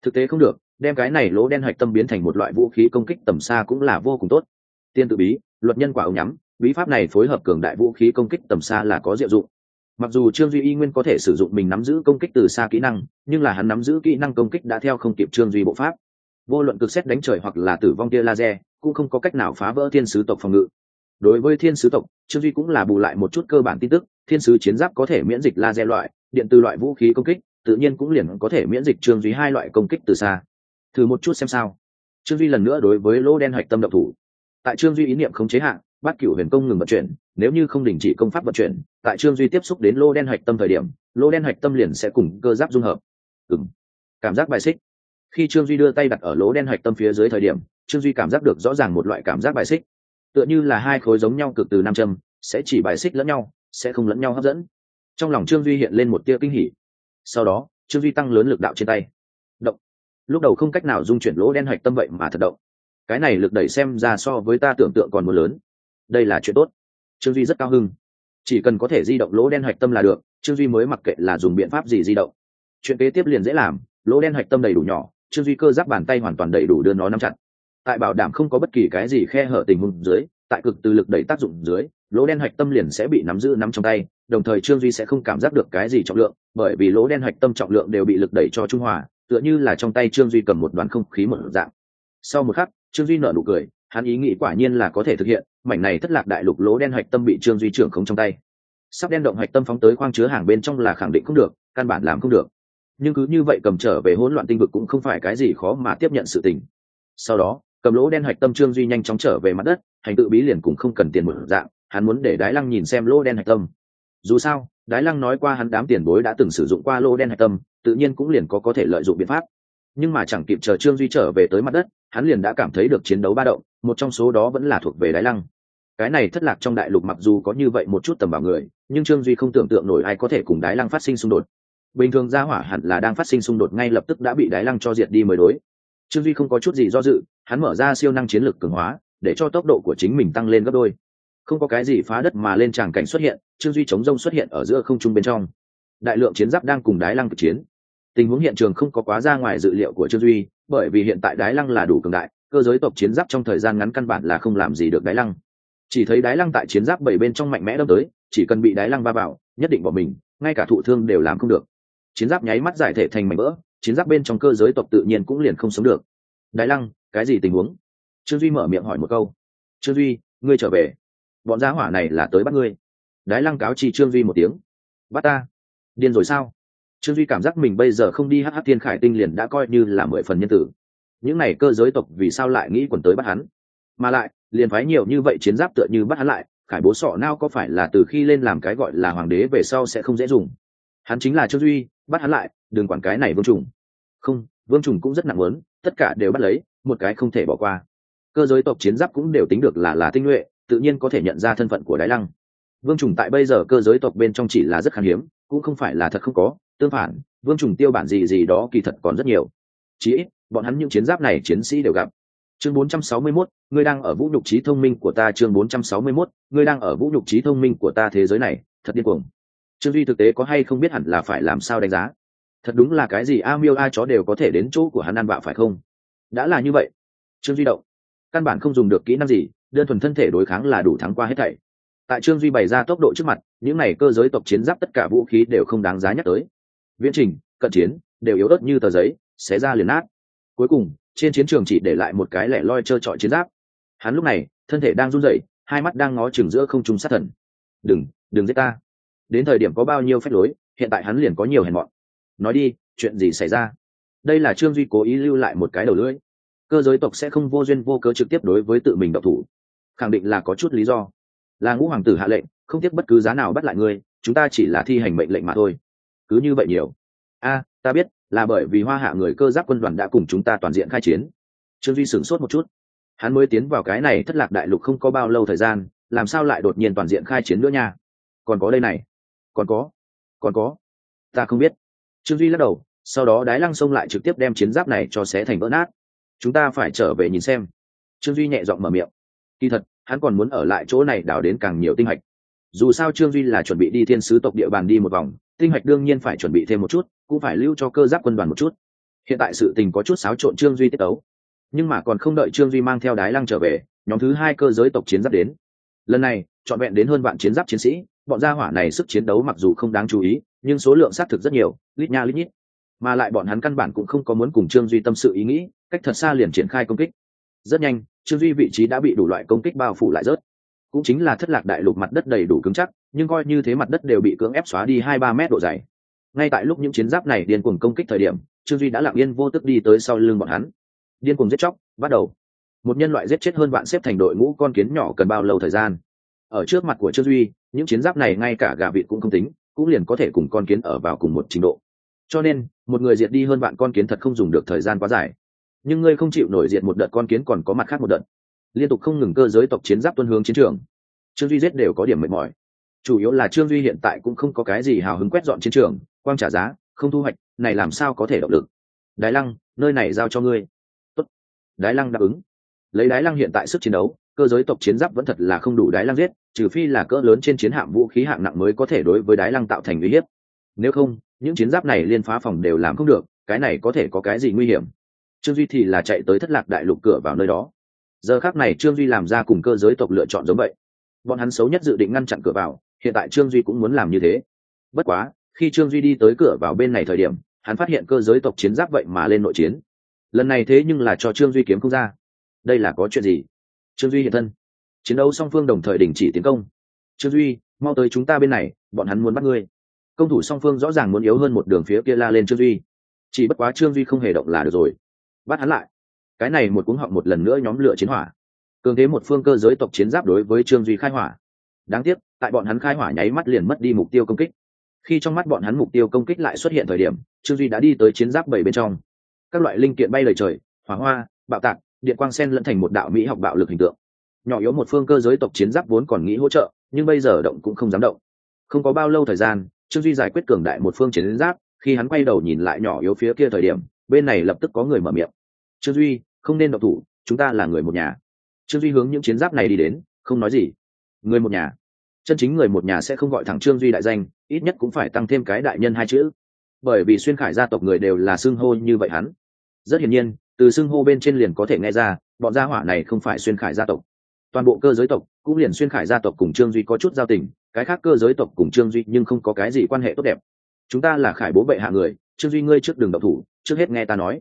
Thực tế không được, đem cái này lỗ đen hạch tâm biến thành một loại vũ khí công kích tầm xa cũng là vô cùng tốt. Tiên tự bí, luật nhân quả ống nhắm, bí pháp này phối hợp cường đại vũ khí công kích tầm xa là có diệu dụng mặc dù trương duy y nguyên có thể sử dụng mình nắm giữ công kích từ xa kỹ năng, nhưng là hắn nắm giữ kỹ năng công kích đã theo không kịp trương duy bộ pháp. Vô luận cực xét đánh trời hoặc là tử vong tia laser, cũng không có cách nào phá vỡ thiên sứ tộc phòng ngự. Đối với thiên sứ tộc, trương duy cũng là bù lại một chút cơ bản tin tức, thiên sứ chiến giáp có thể miễn dịch laser loại, điện từ loại vũ khí công kích, tự nhiên cũng liền có thể miễn dịch trương duy hai loại công kích từ xa. Thử một chút xem sao. Trương duy lần nữa đối với lỗ đen hạch tâm độc thủ. Tại trương duy ý niệm không chế hạn bát cửu huyền công ngừng vận chuyển, nếu như không đình chỉ công pháp vận chuyển, tại trương duy tiếp xúc đến lô đen hạch tâm thời điểm, lô đen hạch tâm liền sẽ cùng cơ giáp dung hợp. Ừng cảm giác bài xích. Khi trương duy đưa tay đặt ở lỗ đen hạch tâm phía dưới thời điểm, trương duy cảm giác được rõ ràng một loại cảm giác bài xích. Tựa như là hai khối giống nhau cực từ nam châm, sẽ chỉ bài xích lẫn nhau, sẽ không lẫn nhau hấp dẫn. Trong lòng trương duy hiện lên một tia kinh hỉ. Sau đó, trương duy tăng lớn lực đạo trên tay. Động. Lúc đầu không cách nào dung chuyển lỗ đen hạch tâm vậy mà thật động. Cái này lực đẩy xem ra so với ta tưởng tượng còn một lớn đây là chuyện tốt. Trương duy rất cao hưng chỉ cần có thể di động lỗ đen hạch tâm là được, trương duy mới mặc kệ là dùng biện pháp gì di động. Chuyện kế tiếp liền dễ làm, lỗ đen hạch tâm đầy đủ nhỏ, trương duy cơ giáp bàn tay hoàn toàn đầy đủ đưa nó nắm chặt. Tại bảo đảm không có bất kỳ cái gì khe hở tình huống dưới, tại cực từ lực đẩy tác dụng dưới, lỗ đen hạch tâm liền sẽ bị nắm giữ nắm trong tay, đồng thời trương duy sẽ không cảm giác được cái gì trọng lượng, bởi vì lỗ đen hạch tâm trọng lượng đều bị lực đẩy cho trung hòa, tựa như là trong tay trương duy cầm một đoàn không khí một dạng. Sau một khắc, trương duy nở nụ cười hắn ý nghĩ quả nhiên là có thể thực hiện, mảnh này thất lạc đại lục lỗ đen hạch tâm bị trương duy trưởng không trong tay. Sắp đen động hạch tâm phóng tới khoang chứa hàng bên trong là khẳng định không được, căn bản làm không được. Nhưng cứ như vậy cầm trở về hỗn loạn tinh vực cũng không phải cái gì khó mà tiếp nhận sự tình. Sau đó, cầm lỗ đen hạch tâm trương duy nhanh chóng trở về mặt đất, hành tự bí liền cũng không cần tiền một dạng, hắn muốn để đái lăng nhìn xem lỗ đen hạch tâm. Dù sao, đái lăng nói qua hắn đám tiền bối đã từng sử dụng qua lỗ đen hạch tâm, tự nhiên cũng liền có có thể lợi dụng biện pháp. Nhưng mà chẳng kịp chờ trương duy trở về tới mặt đất hắn liền đã cảm thấy được chiến đấu ba động, một trong số đó vẫn là thuộc về đái lăng. Cái này thất lạc trong đại lục mặc dù có như vậy một chút tầm bảo người, nhưng trương duy không tưởng tượng nổi ai có thể cùng đái lăng phát sinh xung đột. Bình thường gia hỏa hẳn là đang phát sinh xung đột ngay lập tức đã bị đái lăng cho diệt đi mới đối. Trương duy không có chút gì do dự, hắn mở ra siêu năng chiến lược cường hóa, để cho tốc độ của chính mình tăng lên gấp đôi. Không có cái gì phá đất mà lên tràng cảnh xuất hiện, trương duy chống rông xuất hiện ở giữa không trung bên trong. Đại lượng chiến giáp đang cùng đái lăng cực chiến. Tình huống hiện trường không có quá ra ngoài dự liệu của trương duy bởi vì hiện tại đái lăng là đủ cường đại, cơ giới tộc chiến giáp trong thời gian ngắn căn bản là không làm gì được đái lăng. Chỉ thấy đái lăng tại chiến giáp bảy bên trong mạnh mẽ đâm tới, chỉ cần bị đái lăng va vào, nhất định bỏ mình, ngay cả thụ thương đều làm không được. Chiến giáp nháy mắt giải thể thành mảnh vỡ, chiến giáp bên trong cơ giới tộc tự nhiên cũng liền không sống được. Đái lăng, cái gì tình huống? Trương duy mở miệng hỏi một câu. Trương duy, ngươi trở về. Bọn gia hỏa này là tới bắt ngươi. Đái lăng cáo chi trương duy một tiếng. Bắt ta. Điên rồi sao? Trương duy cảm giác mình bây giờ không đi hh thiên khải tinh liền đã coi như là mười phần nhân tử. Những n à y cơ giới tộc vì sao lại nghĩ quần tới bắt hắn? Mà lại, liền phái nhiều như vậy chiến giáp tựa như bắt hắn lại, khải bố sọ nao có phải là từ khi lên làm cái gọi là hoàng đế về sau sẽ không dễ dùng? Hắn chính là trương duy, bắt hắn lại, đừng quản cái này vương trùng. Không, vương trùng cũng rất nặng lớn, tất cả đều bắt lấy, một cái không thể bỏ qua. Cơ giới tộc chiến giáp cũng đều tính được là là tinh nhuệ, tự nhiên có thể nhận ra thân phận của đái lăng. Vương trùng tại bây giờ cơ giới tộc bên trong chỉ là rất khan hiếm, cũng không phải là thật không có tương phản vương trùng tiêu bản gì gì đó kỳ thật còn rất nhiều. Chí ít bọn hắn những chiến giáp này chiến sĩ đều gặp. Chương 461, ngươi đang ở vũ nhục trí thông minh của ta chương 461, ngươi đang ở vũ nhục trí thông minh của ta thế giới này thật điên cuồng. Trương duy thực tế có hay không biết hẳn là phải làm sao đánh giá? Thật đúng là cái gì a miêu a chó đều có thể đến chỗ của hắn ăn bạo phải không? Đã là như vậy. Trương duy động. Căn bản không dùng được kỹ năng gì đơn thuần thân thể đối kháng là đủ thắng qua hết thảy. Tại trương duy bày ra tốc độ trước mặt những n à y cơ giới tộc chiến giáp tất cả vũ khí đều không đáng giá nhắc tới viễn trình, cận chiến, đều yếu ớt như tờ giấy, xé ra liền nát. Cuối cùng, trên chiến trường chỉ để lại một cái lẻ loi trơ trọi chiến giáp. Hắn lúc này, thân thể đang run rẩy, hai mắt đang ngó chừng giữa không trung sát thần. Đừng đừng giết ta. Đến thời điểm có bao nhiêu phép lối, hiện tại hắn liền có nhiều hèn mọn. Nói đi, chuyện gì xảy ra? Đây là trương duy cố ý lưu lại một cái đầu lưỡi. Cơ giới tộc sẽ không vô duyên vô cớ trực tiếp đối với tự mình độc thủ. Khẳng định là có chút lý do. Là ngũ hoàng tử hạ lệnh, không tiếc bất cứ giá nào bắt lại ngươi, chúng ta chỉ là thi hành mệnh lệnh mà thôi cứ như vậy nhiều. A, ta biết, là bởi vì hoa hạ người cơ giáp quân đoàn đã cùng chúng ta toàn diện khai chiến. Trương duy sửng sốt một chút. Hắn mới tiến vào cái này thất lạc đại lục không có bao lâu thời gian, làm sao lại đột nhiên toàn diện khai chiến nữa nha? Còn có đây này. Còn có. Còn có. Ta không biết. Trương duy lắc đầu, sau đó đái lăng xông lại trực tiếp đem chiến giáp này cho xé thành vỡ nát. Chúng ta phải trở về nhìn xem. Trương duy nhẹ giọng mở miệng. Kỳ thật, hắn còn muốn ở lại chỗ này đào đến càng nhiều tinh hạch. Dù sao trương duy là chuẩn bị đi thiên sứ tộc địa bàn đi một vòng tinh hạch đương nhiên phải chuẩn bị thêm một chút, cũng phải lưu cho cơ giáp quân đoàn một chút. Hiện tại sự tình có chút xáo trộn trương duy tiết ấu nhưng mà còn không đợi trương duy mang theo đái lăng trở về, nhóm thứ hai cơ giới tộc chiến giáp đến. Lần này, trọn vẹn đến hơn vạn chiến giáp chiến sĩ, bọn gia hỏa này sức chiến đấu mặc dù không đáng chú ý, nhưng số lượng xác thực rất nhiều, lít nha lít nhít. Mà lại bọn hắn căn bản cũng không có muốn cùng trương duy tâm sự ý nghĩ, cách thật xa liền triển khai công kích. Rất nhanh, trương duy vị trí đã bị đủ loại công kích bao phủ lại rớt. Cũng chính là thất lạc đại lục mặt đất đầy đủ cứng chắc nhưng coi như thế mặt đất đều bị cưỡng ép xóa đi hai ba mét độ dày. Ngay tại lúc những chiến giáp này điên cuồng công kích thời điểm, trương duy đã lặng yên vô tức đi tới sau lưng bọn hắn. Điên cuồng giết chóc, bắt đầu. Một nhân loại giết chết hơn bạn xếp thành đội ngũ con kiến nhỏ cần bao lâu thời gian? Ở trước mặt của trương duy, những chiến giáp này ngay cả gà vịt cũng không tính, cũng liền có thể cùng con kiến ở vào cùng một trình độ. Cho nên, một người diệt đi hơn bạn con kiến thật không dùng được thời gian quá dài. Nhưng ngươi không chịu nổi diệt một đợt con kiến còn có mặt khác một đợt. Liên tục không ngừng cơ giới tộc chiến giáp tuân hướng chiến trường. Trương duy giết đều có điểm mệt mỏi chủ yếu là trương duy hiện tại cũng không có cái gì hào hứng quét dọn chiến trường, quang trả giá, không thu hoạch, này làm sao có thể động lực? Đái lăng, nơi này giao cho ngươi. Tốt. đái lăng đáp ứng. Lấy đái lăng hiện tại sức chiến đấu, cơ giới tộc chiến giáp vẫn thật là không đủ đái lăng giết, trừ phi là cỡ lớn trên chiến hạm vũ khí hạng nặng mới có thể đối với đái lăng tạo thành uy hiếp. Nếu không, những chiến giáp này liên phá phòng đều làm không được, cái này có thể có cái gì nguy hiểm? Trương duy thì là chạy tới thất lạc đại lục cửa vào nơi đó. Giờ khác này trương duy làm ra cùng cơ giới tộc lựa chọn giống vậy. Bọn hắn xấu nhất dự định ngăn chặn cửa vào hiện tại trương duy cũng muốn làm như thế. Bất quá, khi trương duy đi tới cửa vào bên này thời điểm, hắn phát hiện cơ giới tộc chiến giáp vậy mà lên nội chiến. Lần này thế nhưng là cho trương duy kiếm không ra. Đây là có chuyện gì? Trương duy hiện thân. Chiến đấu song phương đồng thời đình chỉ tiến công. Trương duy, mau tới chúng ta bên này, bọn hắn muốn bắt ngươi. Công thủ song phương rõ ràng muốn yếu hơn một đường phía kia la lên trương duy. Chỉ bất quá trương duy không hề động là được rồi. Bắt hắn lại. Cái này một cuống họng một lần nữa nhóm lửa chiến hỏa. Cường thế một phương cơ giới tộc chiến giáp đối với trương duy khai hỏa. Đáng tiếc tại bọn hắn khai hỏa nháy mắt liền mất đi mục tiêu công kích. Khi trong mắt bọn hắn mục tiêu công kích lại xuất hiện thời điểm, trương duy đã đi tới chiến giáp bảy bên trong. Các loại linh kiện bay lời trời, hỏa hoa, bạo tạc, điện quang sen lẫn thành một đạo mỹ học bạo lực hình tượng. Nhỏ yếu một phương cơ giới tộc chiến giáp vốn còn nghĩ hỗ trợ, nhưng bây giờ động cũng không dám động. Không có bao lâu thời gian, trương duy giải quyết cường đại một phương chiến giáp, khi hắn quay đầu nhìn lại nhỏ yếu phía kia thời điểm, bên này lập tức có người mở miệng. Trương duy, không nên độc thủ, chúng ta là người một nhà. Trương duy hướng những chiến giáp này đi đến, không nói gì. Người một nhà chân chính người một nhà sẽ không gọi thẳng trương duy đại danh, ít nhất cũng phải tăng thêm cái đại nhân hai chữ. Bởi vì xuyên khải gia tộc người đều là xưng hô như vậy hắn. Rất hiển nhiên, từ xưng hô bên trên liền có thể nghe ra, bọn gia hỏa này không phải xuyên khải gia tộc. Toàn bộ cơ giới tộc cũng liền xuyên khải gia tộc cùng trương duy có chút giao tình, cái khác cơ giới tộc cùng trương duy nhưng không có cái gì quan hệ tốt đẹp. Chúng ta là khải bố bệ hạ người, trương duy ngươi trước đường độc thủ, trước hết nghe ta nói.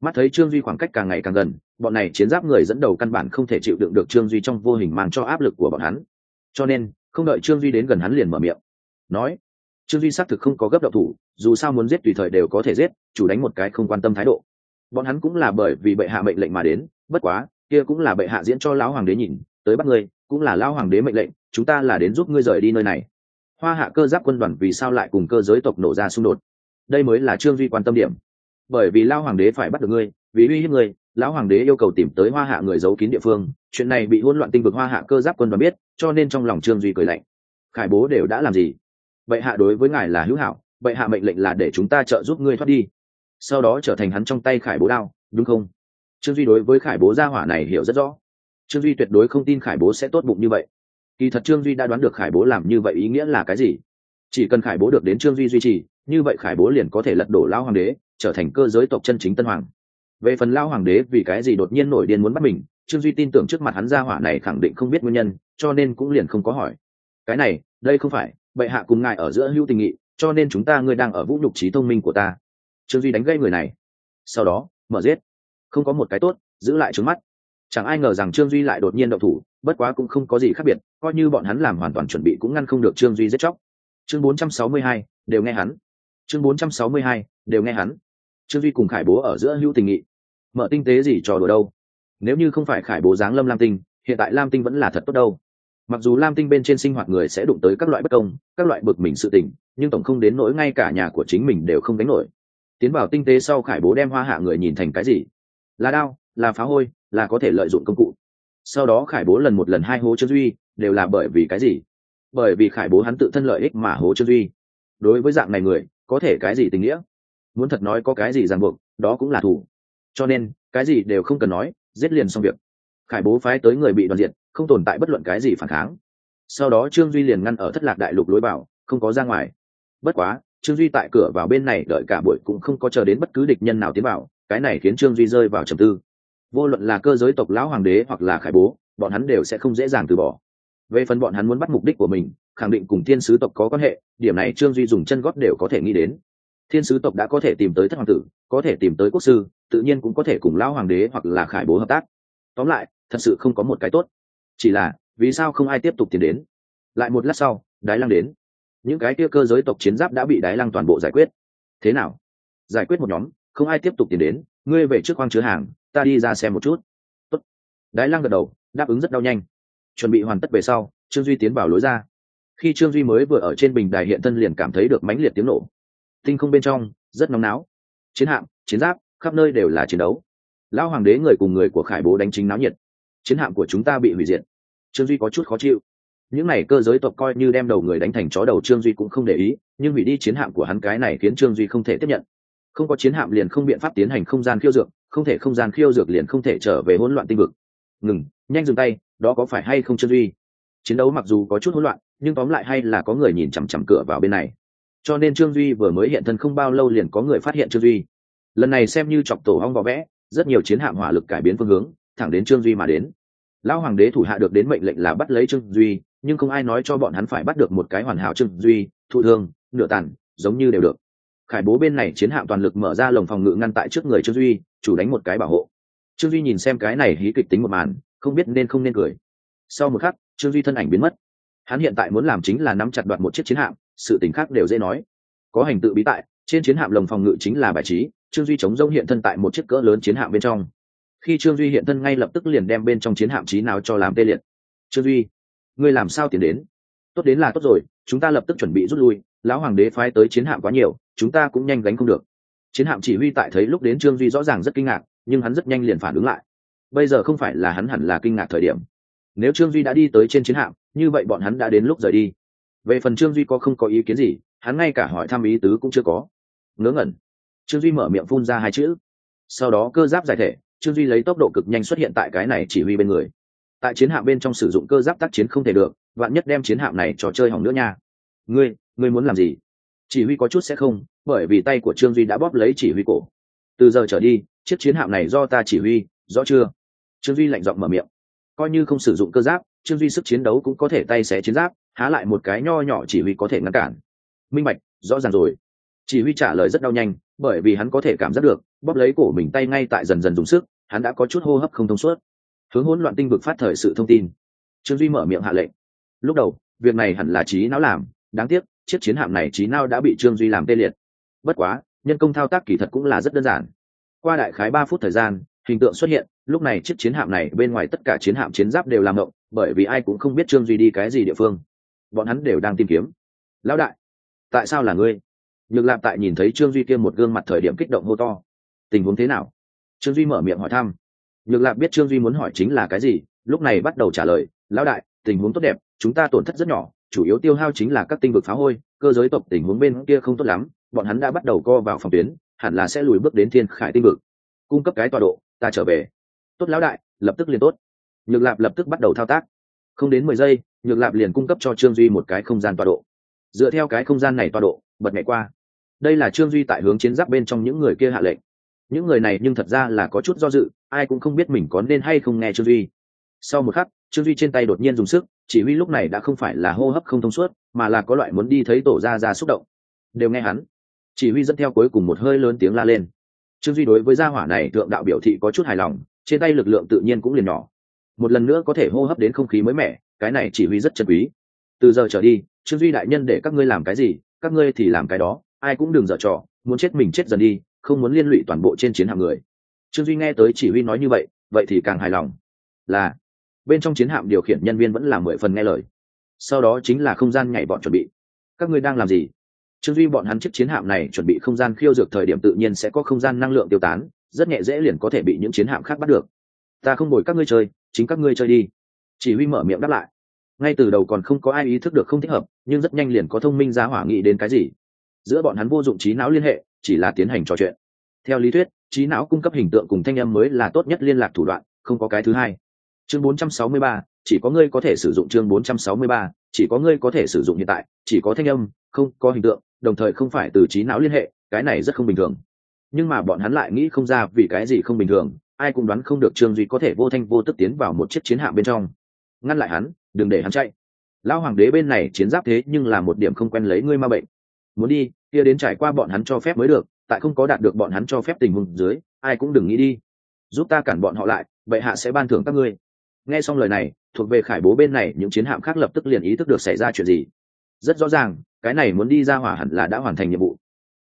Mắt thấy trương duy khoảng cách càng ngày càng gần, bọn này chiến giáp người dẫn đầu căn bản không thể chịu đựng được trương duy trong vô hình mang cho áp lực của bọn hắn. Cho nên không đợi trương duy đến gần hắn liền mở miệng. Nói, trương duy xác thực không có gấp đậu thủ, dù sao muốn giết tùy thời đều có thể giết, chủ đánh một cái không quan tâm thái độ. Bọn hắn cũng là bởi vì bệ hạ mệnh lệnh mà đến, bất quá, kia cũng là bệ hạ diễn cho lão hoàng đế nhìn, tới bắt ngươi, cũng là lão hoàng đế mệnh lệnh, chúng ta là đến giúp ngươi rời đi nơi này. Hoa hạ cơ giáp quân đoàn vì sao lại cùng cơ giới tộc nổ ra xung đột? Đây mới là trương duy quan tâm điểm. Bởi vì lao hoàng đế phải bắt được ngươi, vì uy hiếp ngươi lão hoàng đế yêu cầu tìm tới hoa hạ người giấu kín địa phương, chuyện này bị hỗn loạn tinh vực hoa hạ cơ giáp quân đoàn biết, cho nên trong lòng trương duy cười lạnh. Khải bố đều đã làm gì? Bệ hạ đối với ngài là hữu hảo, bệ hạ mệnh lệnh là để chúng ta trợ giúp ngươi thoát đi. Sau đó trở thành hắn trong tay khải bố đao, đúng không? Trương duy đối với khải bố gia hỏa này hiểu rất rõ. Trương duy tuyệt đối không tin khải bố sẽ tốt bụng như vậy. Kỳ thật trương duy đã đoán được khải bố làm như vậy ý nghĩa là cái gì. Chỉ cần khải bố được đến trương duy duy trì, như vậy khải bố liền có thể lật đổ lao hoàng đế, trở thành cơ giới tộc chân chính tân hoàng về phần lao hoàng đế vì cái gì đột nhiên nổi điên muốn bắt mình trương duy tin tưởng trước mặt hắn gia hỏa này khẳng định không biết nguyên nhân cho nên cũng liền không có hỏi. Cái này đây không phải bệ hạ cùng ngài ở giữa hữu tình nghị cho nên chúng ta ngươi đang ở vũ nhục trí thông minh của ta. Trương duy đánh gây người này. Sau đó mở giết. Không có một cái tốt giữ lại trứng mắt. Chẳng ai ngờ rằng trương duy lại đột nhiên động thủ bất quá cũng không có gì khác biệt coi như bọn hắn làm hoàn toàn chuẩn bị cũng ngăn không được trương duy giết chóc. Chương 462, đều nghe hắn. Chương 462, đều nghe hắn. Trương duy cùng khải bố ở giữa hữu tình nghị mở tinh tế gì trò đùa đâu? Nếu như không phải khải bố dáng lâm lam tinh, hiện tại lam tinh vẫn là thật tốt đâu. Mặc dù lam tinh bên trên sinh hoạt người sẽ đụng tới các loại bất công, các loại bực mình sự tình, nhưng tổng không đến nỗi ngay cả nhà của chính mình đều không đánh nổi. Tiến vào tinh tế sau khải bố đem hoa hạ người nhìn thành cái gì? Là đao, là phá hôi, là có thể lợi dụng công cụ. Sau đó khải bố lần một lần hai hố trương duy, đều là bởi vì cái gì? Bởi vì khải bố hắn tự thân lợi ích mà hố trương duy. Đối với dạng này người, có thể cái gì tình nghĩa? Muốn thật nói có cái gì ràng buộc, đó cũng là thủ cho nên, cái gì đều không cần nói, giết liền xong việc. Khải bố phái tới người bị đoàn diện không tồn tại bất luận cái gì phản kháng. Sau đó trương duy liền ngăn ở thất lạc đại lục lối vào, không có ra ngoài. Bất quá, trương duy tại cửa vào bên này đợi cả buổi cũng không có chờ đến bất cứ địch nhân nào tiến vào, cái này khiến trương duy rơi vào trầm tư. Vô luận là cơ giới tộc lão hoàng đế hoặc là khải bố, bọn hắn đều sẽ không dễ dàng từ bỏ. Về phần bọn hắn muốn bắt mục đích của mình, khẳng định cùng thiên sứ tộc có quan hệ, điểm này trương duy dùng chân gót đều có thể nghĩ đến thiên sứ tộc đã có thể tìm tới thất hoàng tử, có thể tìm tới quốc sư, tự nhiên cũng có thể cùng lão hoàng đế hoặc là khải bố hợp tác. Tóm lại, thật sự không có một cái tốt. Chỉ là, vì sao không ai tiếp tục tiến đến? Lại một lát sau, đái lăng đến. Những cái kia cơ giới tộc chiến giáp đã bị đái lăng toàn bộ giải quyết. Thế nào? Giải quyết một nhóm, không ai tiếp tục tiến đến, ngươi về trước khoang chứa hàng, ta đi ra xem một chút. Tốt. đái lăng gật đầu, đáp ứng rất đau nhanh. Chuẩn bị hoàn tất về sau, trương duy tiến vào lối ra. Khi trương duy mới vừa ở trên bình đài hiện thân liền cảm thấy được mãnh liệt tiếng nổ tinh không bên trong, rất nóng náo. Chiến hạm, chiến giáp, khắp nơi đều là chiến đấu. Lão hoàng đế người cùng người của khải bố đánh chính náo nhiệt. Chiến hạm của chúng ta bị hủy diệt. Trương duy có chút khó chịu. Những n à y cơ giới tộc coi như đem đầu người đánh thành chó đầu trương duy cũng không để ý, nhưng hủy đi chiến hạm của hắn cái này khiến trương duy không thể tiếp nhận. Không có chiến hạm liền không biện pháp tiến hành không gian khiêu dược, không thể không gian khiêu dược liền không thể trở về hỗn loạn tinh vực. Ngừng, nhanh dừng tay, đó có phải hay không trương duy? Chiến đấu mặc dù có chút hỗn loạn, nhưng tóm lại hay là có người nhìn chằm chằm cửa vào bên này cho nên trương duy vừa mới hiện thân không bao lâu liền có người phát hiện trương duy. Lần này xem như chọc tổ hong vỏ vẽ, rất nhiều chiến hạm hỏa lực cải biến phương hướng, thẳng đến trương duy mà đến. Lão hoàng đế thủ hạ được đến mệnh lệnh là bắt lấy trương duy, nhưng không ai nói cho bọn hắn phải bắt được một cái hoàn hảo trương duy, thụ thương, nửa tàn, giống như đều được. Khải bố bên này chiến hạm toàn lực mở ra lồng phòng ngự ngăn tại trước người trương duy, chủ đánh một cái bảo hộ. Trương duy nhìn xem cái này hí kịch tính một màn, không biết nên không nên cười. Sau một khắc, trương duy thân ảnh biến mất. Hắn hiện tại muốn làm chính là nắm chặt đoạt một chiếc chiến hạm sự tình khác đều dễ nói. Có hành tự bí tại, trên chiến hạm lồng phòng ngự chính là bài trí, trương duy chống rông hiện thân tại một chiếc cỡ lớn chiến hạm bên trong. Khi trương duy hiện thân ngay lập tức liền đem bên trong chiến hạm trí nào cho làm tê liệt. Trương duy, ngươi làm sao tiến đến? Tốt đến là tốt rồi, chúng ta lập tức chuẩn bị rút lui, lão hoàng đế phái tới chiến hạm quá nhiều, chúng ta cũng nhanh gánh không được. Chiến hạm chỉ huy tại thấy lúc đến trương duy rõ ràng rất kinh ngạc, nhưng hắn rất nhanh liền phản ứng lại. Bây giờ không phải là hắn hẳn là kinh ngạc thời điểm. Nếu trương duy đã đi tới trên chiến hạm, như vậy bọn hắn đã đến lúc rời đi về phần trương duy có không có ý kiến gì, hắn ngay cả hỏi thăm ý tứ cũng chưa có. Ngớ ngẩn. Trương duy mở miệng phun ra hai chữ. Sau đó cơ giáp giải thể, trương duy lấy tốc độ cực nhanh xuất hiện tại cái này chỉ huy bên người. Tại chiến hạm bên trong sử dụng cơ giáp tác chiến không thể được, vạn nhất đem chiến hạm này trò chơi hỏng nữa nha. Ngươi ngươi muốn làm gì? Chỉ huy có chút sẽ không, bởi vì tay của trương duy đã bóp lấy chỉ huy cổ. Từ giờ trở đi, chiếc chiến hạm này do ta chỉ huy, rõ chưa? Trương duy lạnh giọng mở miệng. Coi như không sử dụng cơ giáp, trương duy sức chiến đấu cũng có thể tay xé chiến giáp há lại một cái nho nhỏ chỉ huy có thể ngăn cản. Minh bạch, rõ ràng rồi. Chỉ huy trả lời rất đau nhanh, bởi vì hắn có thể cảm giác được, bóp lấy cổ mình tay ngay tại dần dần dùng sức, hắn đã có chút hô hấp không thông suốt. Hướng hỗn loạn tinh vực phát thời sự thông tin. Trương duy mở miệng hạ lệnh. Lúc đầu, việc này hẳn là trí não làm, đáng tiếc, chiếc chiến hạm này trí não đã bị trương duy làm tê liệt. Bất quá, nhân công thao tác kỳ thật cũng là rất đơn giản. Qua đại khái ba phút thời gian, hình tượng xuất hiện, lúc này chiếc chiến hạm này bên ngoài tất cả chiến hạm chiến giáp đều làm động bởi vì ai cũng không biết trương duy đi cái gì địa phương bọn hắn đều đang tìm kiếm. Lão đại, tại sao là ngươi? Nhược lạp tại nhìn thấy trương duy kia một gương mặt thời điểm kích động hô to. Tình huống thế nào? Trương duy mở miệng hỏi thăm. Nhược lạp biết trương duy muốn hỏi chính là cái gì, lúc này bắt đầu trả lời, lão đại, tình huống tốt đẹp, chúng ta tổn thất rất nhỏ, chủ yếu tiêu hao chính là các tinh vực phá hôi, cơ giới tộc tình huống bên kia không tốt lắm, bọn hắn đã bắt đầu co vào phòng tuyến, hẳn là sẽ lùi bước đến thiên khải tinh vực. Cung cấp cái tọa độ, ta trở về. Tốt lão đại, lập tức liền tốt. Nhược lạp lập tức bắt đầu thao tác không đến mười giây, nhược lạp liền cung cấp cho trương duy một cái không gian tọa độ. Dựa theo cái không gian này tọa độ, bật nhảy qua. Đây là trương duy tại hướng chiến giáp bên trong những người kia hạ lệnh. Những người này nhưng thật ra là có chút do dự, ai cũng không biết mình có nên hay không nghe trương duy. Sau một khắc, trương duy trên tay đột nhiên dùng sức, chỉ huy lúc này đã không phải là hô hấp không thông suốt, mà là có loại muốn đi thấy tổ ra ra xúc động. Đều nghe hắn. Chỉ huy dẫn theo cuối cùng một hơi lớn tiếng la lên. Trương duy đối với gia hỏa này thượng đạo biểu thị có chút hài lòng, trên tay lực lượng tự nhiên cũng liền nhỏ một lần nữa có thể hô hấp đến không khí mới mẻ, cái này chỉ huy rất chân quý. Từ giờ trở đi, trương duy đại nhân để các ngươi làm cái gì, các ngươi thì làm cái đó, ai cũng đừng dở trò, muốn chết mình chết dần đi, không muốn liên lụy toàn bộ trên chiến hạm người. Trương duy nghe tới chỉ huy nói như vậy vậy thì càng hài lòng. Là, bên trong chiến hạm điều khiển nhân viên vẫn là mười phần nghe lời. Sau đó chính là không gian nhảy bọn chuẩn bị. Các ngươi đang làm gì? Trương duy bọn hắn chiếc chiến hạm này chuẩn bị không gian khiêu dược thời điểm tự nhiên sẽ có không gian năng lượng tiêu tán, rất nhẹ dễ liền có thể bị những chiến hạm khác bắt được. Ta không bồi các ngươi chơi chính các ngươi chơi đi. Chỉ huy mở miệng đáp lại. Ngay từ đầu còn không có ai ý thức được không thích hợp nhưng rất nhanh liền có thông minh giá hỏa nghị đến cái gì. Giữa bọn hắn vô dụng trí não liên hệ chỉ là tiến hành trò chuyện. Theo lý thuyết trí não cung cấp hình tượng cùng thanh âm mới là tốt nhất liên lạc thủ đoạn không có cái thứ hai. Chương 463, chỉ có ngươi có thể sử dụng chương 463, chỉ có ngươi có thể sử dụng hiện tại chỉ có thanh âm không có hình tượng đồng thời không phải từ trí não liên hệ cái này rất không bình thường. Nhưng mà bọn hắn lại nghĩ không ra vì cái gì không bình thường ai cũng đoán không được trương duy có thể vô thanh vô tức tiến vào một chiếc chiến hạm bên trong. Ngăn lại hắn, đừng để hắn chạy. Lao hoàng đế bên này chiến giáp thế nhưng là một điểm không quen lấy ngươi ma bệnh. Muốn đi, kia đến trải qua bọn hắn cho phép mới được, tại không có đạt được bọn hắn cho phép tình huống dưới, ai cũng đừng nghĩ đi. Giúp ta cản bọn họ lại bệ hạ sẽ ban thưởng các ngươi. Nghe xong lời này, thuộc về khải bố bên này những chiến hạm khác lập tức liền ý thức được xảy ra chuyện gì. Rất rõ ràng, cái này muốn đi ra hỏa hẳn là đã hoàn thành nhiệm vụ.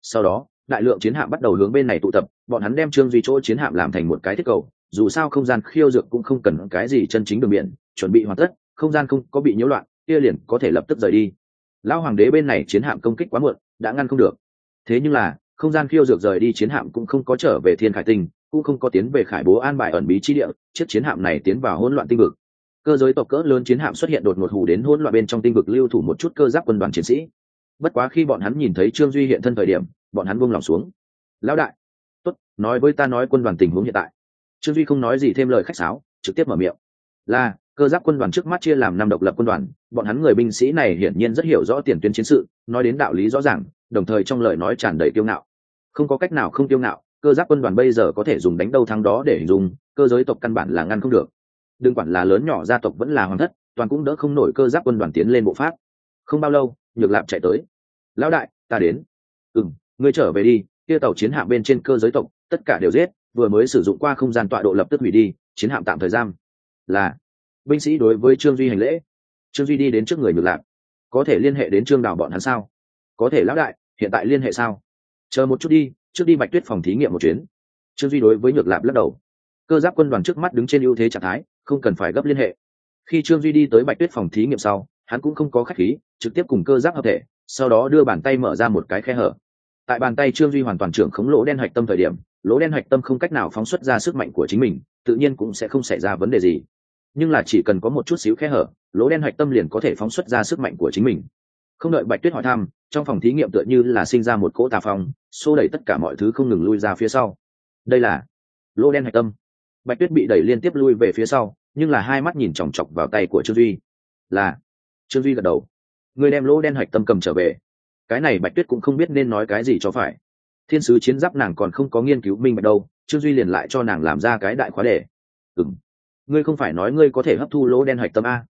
Sau đó đại lượng chiến hạm bắt đầu hướng bên này tụ tập, bọn hắn đem trương duy chỗ chiến hạm làm thành một cái thiết cầu, dù sao không gian khiêu dược cũng không cần cái gì chân chính đường biển, chuẩn bị hoàn tất, không gian không có bị nhiễu loạn, kia liền có thể lập tức rời đi. Lão hoàng đế bên này chiến hạm công kích quá muộn, đã ngăn không được. Thế nhưng là, không gian khiêu dược rời đi chiến hạm cũng không có trở về thiên khải tinh, cũng không có tiến về khải bố an bài ẩn bí chi địa, chiếc chiến hạm này tiến vào hỗn loạn tinh vực. Cơ giới tộc cỡ lớn chiến hạm xuất hiện đột ngột hù đến hỗn loạn bên trong tinh vực lưu thủ một chút cơ giáp quân đoàn chiến sĩ bất quá khi bọn hắn nhìn thấy trương duy hiện thân thời điểm, bọn hắn buông lòng xuống. Lão đại, tốt, nói với ta nói quân đoàn tình huống hiện tại. Trương duy không nói gì thêm lời khách sáo, trực tiếp mở miệng. Là, cơ giáp quân đoàn trước mắt chia làm năm độc lập quân đoàn, bọn hắn người binh sĩ này hiển nhiên rất hiểu rõ tiền tuyến chiến sự, nói đến đạo lý rõ ràng, đồng thời trong lời nói tràn đầy kiêu ngạo. Không có cách nào không kiêu ngạo, cơ giáp quân đoàn bây giờ có thể dùng đánh đâu thắng đó để hình dung, cơ giới tộc căn bản là ngăn không được. Đừng quản là lớn nhỏ gia tộc vẫn là hoàng thất, toàn cũng đỡ không nổi cơ giáp quân đoàn tiến lên bộ pháp. Không bao lâu nhược lạp chạy tới. Lão đại, ta đến. Ừ m ngươi trở về đi, kia tàu chiến hạm bên trên cơ giới tộc, tất cả đều giết, vừa mới sử dụng qua không gian tọa độ lập tức hủy đi, chiến hạm tạm thời giam. là. Binh sĩ đối với trương duy hành lễ. Trương duy đi đến trước người nhược lạp. Có thể liên hệ đến trương đào bọn hắn sao? Có thể, lão đại, hiện tại liên hệ sao? Chờ một chút đi, trước đi bạch tuyết phòng thí nghiệm một chuyến. Trương duy đối với nhược lạp lắc đầu. Cơ giáp quân đoàn trước mắt đứng trên ưu thế trạng thái, không cần phải gấp liên hệ. Khi trương duy đi tới bạch tuyết phòng thí nghiệm sau, hắn cũng không có khách khí trực tiếp cùng cơ giáp hợp thể, sau đó đưa bàn tay mở ra một cái khe hở. Tại bàn tay trương duy hoàn toàn trưởng khống lỗ đen hạch tâm thời điểm, lỗ đen hạch tâm không cách nào phóng xuất ra sức mạnh của chính mình, tự nhiên cũng sẽ không xảy ra vấn đề gì. Nhưng là chỉ cần có một chút xíu khe hở, lỗ đen hạch tâm liền có thể phóng xuất ra sức mạnh của chính mình. Không đợi bạch tuyết hỏi thăm, trong phòng thí nghiệm tựa như là sinh ra một cỗ tà phong, xô đẩy tất cả mọi thứ không ngừng lui ra phía sau. Đây là lỗ đen hạch tâm. Bạch tuyết bị đẩy liên tiếp lui về phía sau, nhưng là hai mắt nhìn chòng chọc vào tay của trương duy. Là, trương duy gật đầu người đem lỗ đen hạch tâm cầm trở về. Cái này bạch tuyết cũng không biết nên nói cái gì cho phải. Thiên sứ chiến giáp nàng còn không có nghiên cứu minh bạch đâu, trương duy liền lại cho nàng làm ra cái đại khóa đề. Ừng ngươi không phải nói ngươi có thể hấp thu lỗ đen hạch tâm a.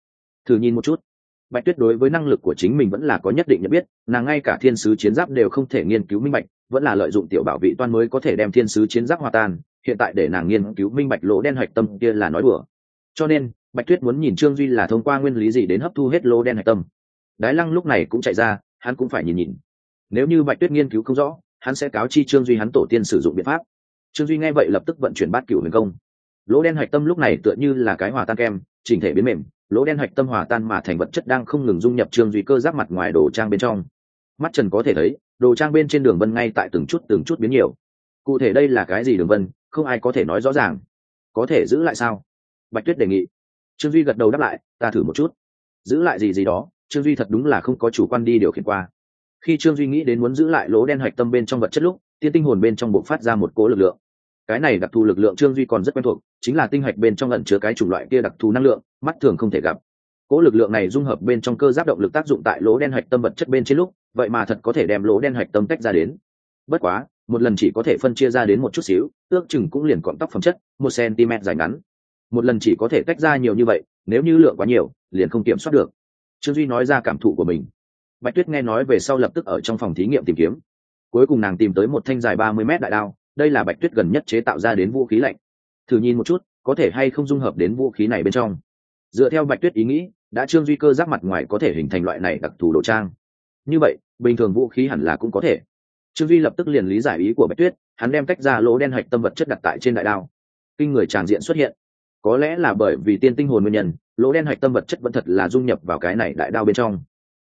Thử nhìn một chút. Bạch tuyết đối với năng lực của chính mình vẫn là có nhất định nhận biết, nàng ngay cả thiên sứ chiến giáp đều không thể nghiên cứu minh bạch, vẫn là lợi dụng tiểu bảo vị toan mới có thể đem thiên sứ chiến giáp hòa tan, hiện tại để nàng nghiên cứu minh bạch lỗ đen hạch tâm kia là nói đùa. Cho nên, bạch tuyết muốn nhìn trương duy là thông qua nguyên lý gì đến hấp thu hết lỗ đen hạch tâm đái lăng lúc này cũng chạy ra, hắn cũng phải nhìn nhìn. Nếu như bạch tuyết nghiên cứu không rõ, hắn sẽ cáo chi trương duy hắn tổ tiên sử dụng biện pháp. Trương duy nghe vậy lập tức vận chuyển bát cửu huyền công. Lỗ đen hạch tâm lúc này tựa như là cái hòa tan kem, chỉnh thể biến mềm. Lỗ đen hạch tâm hòa tan mà thành vật chất đang không ngừng dung nhập trương duy cơ giáp mặt ngoài đồ trang bên trong. Mắt trần có thể thấy, đồ trang bên trên đường vân ngay tại từng chút từng chút biến nhiều. Cụ thể đây là cái gì đường vân, không ai có thể nói rõ ràng. Có thể giữ lại sao? Bạch tuyết đề nghị. Trương duy gật đầu đáp lại, ta thử một chút. Giữ lại gì gì đó trương duy thật đúng là không có chủ quan đi điều khiển qua. Khi trương duy nghĩ đến muốn giữ lại lỗ đen hạch tâm bên trong vật chất lúc, tiên tinh hồn bên trong buộc phát ra một cố lực lượng. Cái này đặc thù lực lượng trương duy còn rất quen thuộc, chính là tinh hạch bên trong lẩn chứa cái chủng loại kia đặc thù năng lượng, mắt thường không thể gặp. Cố lực lượng này dung hợp bên trong cơ giáp động lực tác dụng tại lỗ đen hạch tâm vật chất bên trên lúc, vậy mà thật có thể đem lỗ đen hạch tâm tách ra đến. Bất quá, một lần chỉ có thể phân chia ra đến một chút xíu, ước chừng cũng liền cọn tóc phẩm chất, một cm dài ngắn. Một lần chỉ có thể tách ra nhiều như vậy, nếu như lượng quá nhiều, liền không kiểm soát được trương duy nói ra cảm thụ của mình. Bạch tuyết nghe nói về sau lập tức ở trong phòng thí nghiệm tìm kiếm. Cuối cùng nàng tìm tới một thanh dài ba mươi mét đại đao, đây là bạch tuyết gần nhất chế tạo ra đến vũ khí lạnh. Thử nhìn một chút, có thể hay không dung hợp đến vũ khí này bên trong. Dựa theo bạch tuyết ý nghĩ, đã trương duy cơ giáp mặt ngoài có thể hình thành loại này đặc thù đồ trang. Như vậy, bình thường vũ khí hẳn là cũng có thể. Trương duy lập tức liền lý giải ý của bạch tuyết, hắn đem cách ra lỗ đen hạch tâm vật chất đặt tại trên đại đao. Kinh người tràng diện xuất hiện. Có lẽ là bởi vì tiên tinh hồn nguyên nhân lỗ đen hạch tâm vật chất vẫn thật là dung nhập vào cái này đại đao bên trong.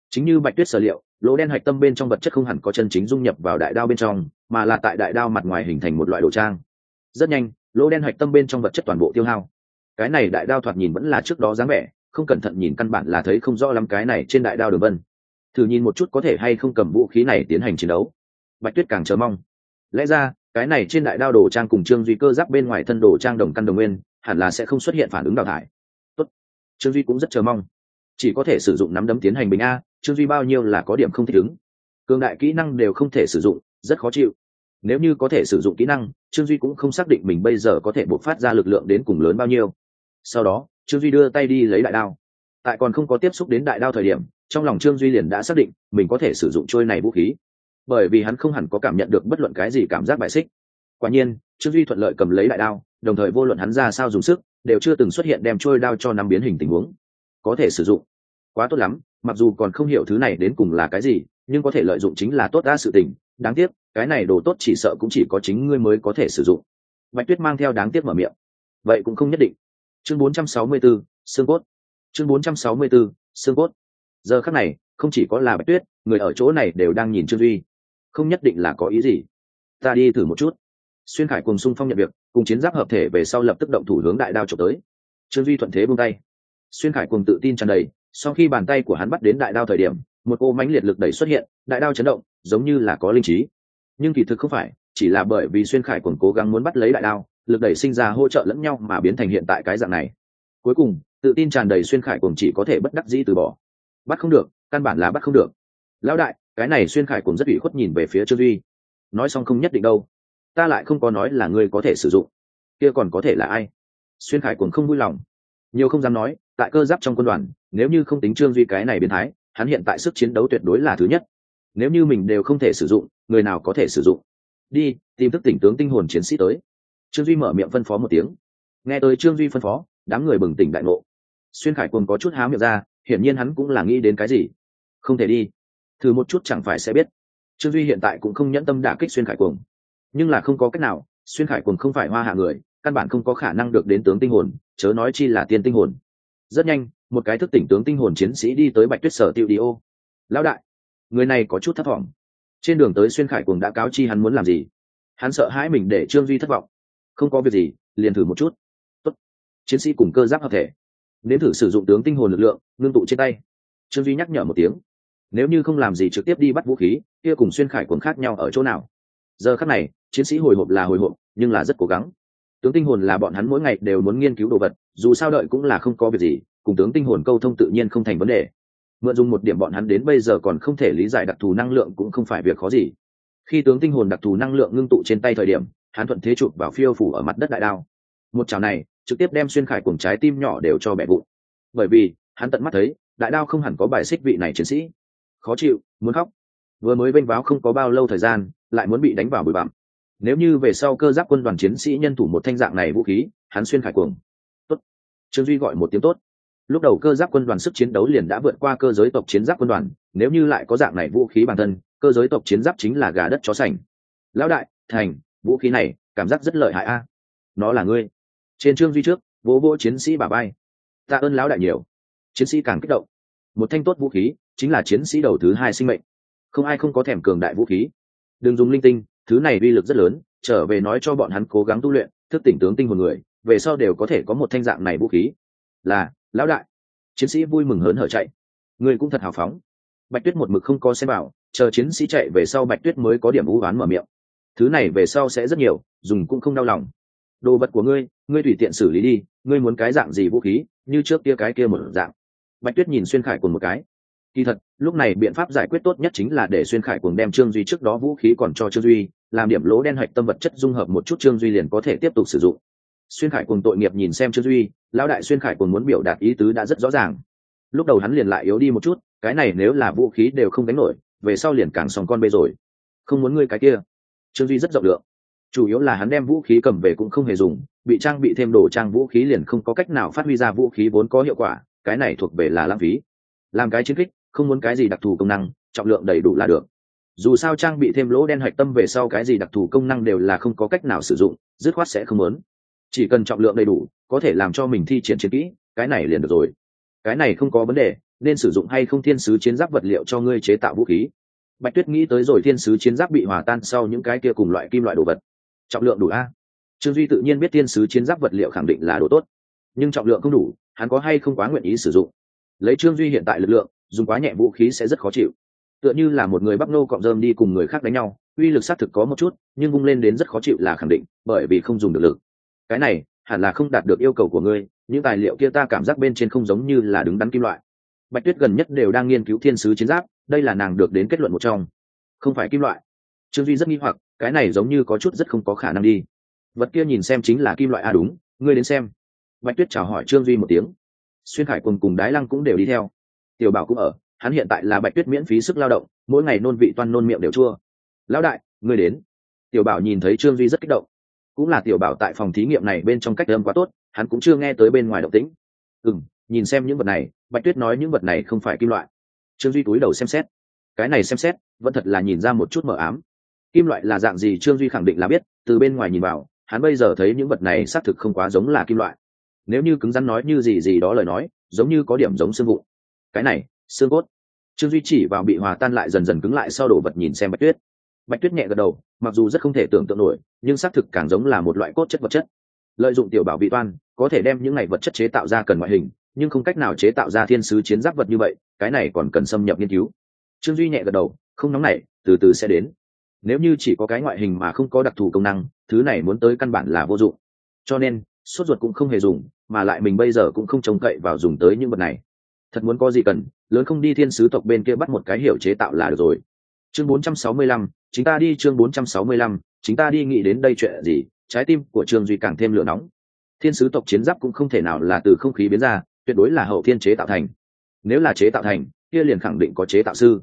Chính như bạch tuyết sở liệu, lỗ đen hạch tâm bên trong vật chất không hẳn có chân chính dung nhập vào đại đao bên trong, mà là tại đại đao mặt ngoài hình thành một loại đồ trang. Rất nhanh, lỗ đen hạch tâm bên trong vật chất toàn bộ tiêu hao. Cái này đại đao thoạt nhìn vẫn là trước đó dáng vẻ, không cẩn thận nhìn căn bản là thấy không rõ lắm cái này trên đại đao đường vân. Thử nhìn một chút có thể hay không cầm vũ khí này tiến hành chiến đấu. Bạch tuyết càng chờ mong. Lẽ ra, cái này trên đại đao đồ trang cùng trương duy cơ giáp bên ngoài thân đồ trang đồng căn đồng nguyên, hẳn là sẽ không xuất hiện phản ứng đào thải trương duy cũng rất chờ mong chỉ có thể sử dụng nắm đấm tiến hành bình a trương duy bao nhiêu là có điểm không thích ứng cường đại kỹ năng đều không thể sử dụng rất khó chịu nếu như có thể sử dụng kỹ năng trương duy cũng không xác định mình bây giờ có thể bộc phát ra lực lượng đến cùng lớn bao nhiêu sau đó trương duy đưa tay đi lấy đại đao tại còn không có tiếp xúc đến đại đao thời điểm trong lòng trương duy liền đã xác định mình có thể sử dụng trôi này vũ khí bởi vì hắn không hẳn có cảm nhận được bất luận cái gì cảm giác bại xích quả nhiên trương duy thuận lợi cầm lấy đại đao đồng thời vô luận hắn ra sao dùng sức đều chưa từng xuất hiện đem trôi đao cho năm biến hình tình huống. Có thể sử dụng. Quá tốt lắm mặc dù còn không hiểu thứ này đến cùng là cái gì nhưng có thể lợi dụng chính là tốt đa sự tình. Đáng tiếc cái này đồ tốt chỉ sợ cũng chỉ có chính ngươi mới có thể sử dụng. Bạch tuyết mang theo đáng tiếc mở miệng. Vậy cũng không nhất định. Chương 464, xương cốt. Chương 464, xương cốt. Giờ khắc này không chỉ có là bạch tuyết người ở chỗ này đều đang nhìn trương duy. Không nhất định là có ý gì. Ta đi thử một chút xuyên khải cùng xung phong nhận việc, cùng chiến giáp hợp thể về sau lập tức động thủ hướng đại đao trộm tới. Trương duy thuận thế buông tay. Xuyên khải cùng tự tin tràn đầy, sau khi bàn tay của hắn bắt đến đại đao thời điểm, một ô mánh liệt lực đẩy xuất hiện, đại đao chấn động, giống như là có linh trí. Nhưng kỳ thực không phải, chỉ là bởi vì xuyên khải còn cố gắng muốn bắt lấy đại đao, lực đẩy sinh ra hỗ trợ lẫn nhau mà biến thành hiện tại cái dạng này. Cuối cùng, tự tin tràn đầy xuyên khải cùng chỉ có thể bất đắc dĩ từ bỏ. Bắt không được, căn bản là bắt không được. Lão đại, cái này xuyên khải cùng rất ủy khuất nhìn về phía trương duy. Nói xong không nhất định đâu ta lại không có nói là ngươi có thể sử dụng. Kia còn có thể là ai? Xuyên khải cũng không vui lòng. Nhiều không dám nói, tại cơ giáp trong quân đoàn, nếu như không tính trương duy cái này biến thái, hắn hiện tại sức chiến đấu tuyệt đối là thứ nhất. Nếu như mình đều không thể sử dụng, người nào có thể sử dụng? Đi, tìm thức tỉnh tướng tinh hồn chiến sĩ tới. Trương duy mở miệng phân phó một tiếng. Nghe tới trương duy phân phó, đám người bừng tỉnh đại ngộ. Xuyên khải cùng có chút há miệng ra, hiển nhiên hắn cũng là nghĩ đến cái gì. Không thể đi. Thử một chút chẳng phải sẽ biết. Trương duy hiện tại cũng không nhẫn tâm đả kích xuyên khải cuồng nhưng là không có cách nào, xuyên khải cùng không phải hoa hạ người, căn bản không có khả năng được đến tướng tinh hồn, chớ nói chi là tiên tinh hồn. Rất nhanh, một cái thức tỉnh tướng tinh hồn chiến sĩ đi tới bạch tuyết sở tiêu đi ô. Lão đại, người này có chút thất vọng trên đường tới xuyên khải cùng đã cáo chi hắn muốn làm gì? Hắn sợ hãi mình để trương duy thất vọng. Không có việc gì, liền thử một chút. Tốt. chiến sĩ cùng cơ giáp hợp thể. Nếm thử sử dụng tướng tinh hồn lực lượng, ngưng tụ trên tay. Trương duy nhắc nhở một tiếng. Nếu như không làm gì trực tiếp đi bắt vũ khí, kia cùng xuyên khải cuồng khác nhau ở chỗ nào? Giờ khắc này, chiến sĩ hồi hộp là hồi hộp, nhưng là rất cố gắng. Tướng tinh hồn là bọn hắn mỗi ngày đều muốn nghiên cứu đồ vật, dù sao đợi cũng là không có việc gì, cùng tướng tinh hồn câu thông tự nhiên không thành vấn đề. Mượn dùng một điểm bọn hắn đến bây giờ còn không thể lý giải đặc thù năng lượng cũng không phải việc khó gì. Khi tướng tinh hồn đặc thù năng lượng ngưng tụ trên tay thời điểm, hắn thuận thế chụp vào phiêu phủ ở mặt đất đại đao. Một chảo này, trực tiếp đem xuyên khải cùng trái tim nhỏ đều cho bẻ vụn. Bởi vì, hắn tận mắt thấy, đại đao không hẳn có bài xích vị này chiến sĩ. Khó chịu, muốn khóc. Vừa mới vênh váo không có bao lâu thời gian lại muốn bị đánh vào bụi bặm. Nếu như về sau cơ giáp quân đoàn chiến sĩ nhân thủ một thanh dạng này vũ khí, hắn xuyên khải cuồng. Tốt. Trương duy gọi một tiếng tốt. Lúc đầu cơ giáp quân đoàn sức chiến đấu liền đã vượt qua cơ giới tộc chiến giáp quân đoàn, nếu như lại có dạng này vũ khí bản thân, cơ giới tộc chiến giáp chính là gà đất chó sành. Lão đại, thành, vũ khí này, cảm giác rất lợi hại a. Nó là ngươi. Trên trương duy trước, vỗ vỗ chiến sĩ bà bay. Tạ ơn lão đại nhiều. Chiến sĩ càng kích động. Một thanh tốt vũ khí, chính là chiến sĩ đầu thứ hai sinh mệnh. Không ai không có thèm cường đại vũ khí đừng dùng linh tinh, thứ này uy lực rất lớn, trở về nói cho bọn hắn cố gắng tu luyện, thức tỉnh tướng tinh hồn người, về sau đều có thể có một thanh dạng này vũ khí. Là, lão đại. Chiến sĩ vui mừng hớn hở chạy. Người cũng thật hào phóng. Bạch tuyết một mực không có xem bảo chờ chiến sĩ chạy về sau bạch tuyết mới có điểm vũ ván mở miệng. Thứ này về sau sẽ rất nhiều, dùng cũng không đau lòng. Đồ vật của ngươi ngươi tùy tiện xử lý đi, ngươi muốn cái dạng gì vũ khí, như trước kia cái kia một dạng. Bạch tuyết nhìn xuyên khải cùng một cái kỳ thật, lúc này biện pháp giải quyết tốt nhất chính là để xuyên khải cuồng đem trương duy trước đó vũ khí còn cho trương duy, làm điểm lỗ đen hoạch tâm vật chất dung hợp một chút trương duy liền có thể tiếp tục sử dụng. Xuyên khải cuồng tội nghiệp nhìn xem trương duy, lão đại xuyên khải cuồng muốn biểu đạt ý tứ đã rất rõ ràng. Lúc đầu hắn liền lại yếu đi một chút, cái này nếu là vũ khí đều không đánh nổi, về sau liền càng sòng con bê rồi. Không muốn ngươi cái kia. Trương duy rất rộng lượng. Chủ yếu là hắn đem vũ khí cầm về cũng không hề dùng, bị trang bị thêm đồ trang vũ khí liền không có cách nào phát huy ra vũ khí vốn có hiệu quả, cái này thuộc về là lãng phí. Làm cái chiến kích không muốn cái gì đặc thù công năng, trọng lượng đầy đủ là được. Dù sao trang bị thêm lỗ đen hạch tâm về sau cái gì đặc thù công năng đều là không có cách nào sử dụng, dứt khoát sẽ không muốn. Chỉ cần trọng lượng đầy đủ, có thể làm cho mình thi triển chiến kỹ, cái này liền được rồi. Cái này không có vấn đề, nên sử dụng hay không thiên sứ chiến giáp vật liệu cho ngươi chế tạo vũ khí. Bạch tuyết nghĩ tới rồi thiên sứ chiến giáp bị hòa tan sau những cái kia cùng loại kim loại đồ vật. Trọng lượng đủ a? Trương duy tự nhiên biết thiên sứ chiến giáp vật liệu khẳng định là đồ tốt. Nhưng trọng lượng không đủ, hắn có hay không quá nguyện ý sử dụng? Lấy trương duy hiện tại lực lượng dùng quá nhẹ vũ khí sẽ rất khó chịu. Tựa như là một người bắc nô cọm rơm đi cùng người khác đánh nhau, uy lực xác thực có một chút, nhưng vung lên đến rất khó chịu là khẳng định, bởi vì không dùng được lực. Cái này, hẳn là không đạt được yêu cầu của ngươi, những tài liệu kia ta cảm giác bên trên không giống như là đứng đắn kim loại. Bạch tuyết gần nhất đều đang nghiên cứu thiên sứ chiến giáp, đây là nàng được đến kết luận một trong. Không phải kim loại. Trương duy rất nghi hoặc, cái này giống như có chút rất không có khả năng đi. Vật kia nhìn xem chính là kim loại a à đúng, ngươi đến xem. Bạch tuyết chào hỏi trương duy một tiếng. Xuyên khải quân cùng đái lăng cũng đều đi theo tiểu bảo cũng ở, hắn hiện tại là bạch tuyết miễn phí sức lao động, mỗi ngày nôn vị toan nôn miệng đều chua. Lão đại người đến. Tiểu bảo nhìn thấy trương duy rất kích động. Cũng là tiểu bảo tại phòng thí nghiệm này bên trong cách âm quá tốt, hắn cũng chưa nghe tới bên ngoài động tĩnh. Ừ m nhìn xem những vật này, bạch tuyết nói những vật này không phải kim loại. Trương duy túi đầu xem xét. Cái này xem xét, vẫn thật là nhìn ra một chút mờ ám. Kim loại là dạng gì trương duy khẳng định là biết, từ bên ngoài nhìn vào, hắn bây giờ thấy những vật này xác thực không quá giống là kim loại. Nếu như cứng rắn nói như gì gì đó lời nói, giống như có điểm giống xương vụn cái này, xương cốt. Trương duy chỉ vào bị hòa tan lại dần dần cứng lại sau đổ vật nhìn xem bạch tuyết. Bạch tuyết nhẹ gật đầu, mặc dù rất không thể tưởng tượng nổi, nhưng xác thực càng giống là một loại cốt chất vật chất. Lợi dụng tiểu bảo vị toan, có thể đem những này vật chất chế tạo ra cần ngoại hình, nhưng không cách nào chế tạo ra thiên sứ chiến giáp vật như vậy, cái này còn cần xâm nhập nghiên cứu. Trương duy nhẹ gật đầu, không nóng này, từ từ sẽ đến. Nếu như chỉ có cái ngoại hình mà không có đặc thù công năng, thứ này muốn tới căn bản là vô dụng. Cho nên, sốt ruột cũng không hề dùng, mà lại mình bây giờ cũng không trông cậy vào dùng tới những vật này thật muốn có gì cần lớn không đi thiên sứ tộc bên kia bắt một cái hiểu chế tạo là được rồi. Chương 465, chính ta đi chương 465, chính ta đi nghĩ đến đây chuyện gì trái tim của trương duy càng thêm lửa nóng. Thiên sứ tộc chiến giáp cũng không thể nào là từ không khí biến ra tuyệt đối là hậu thiên chế tạo thành. Nếu là chế tạo thành kia liền khẳng định có chế tạo sư.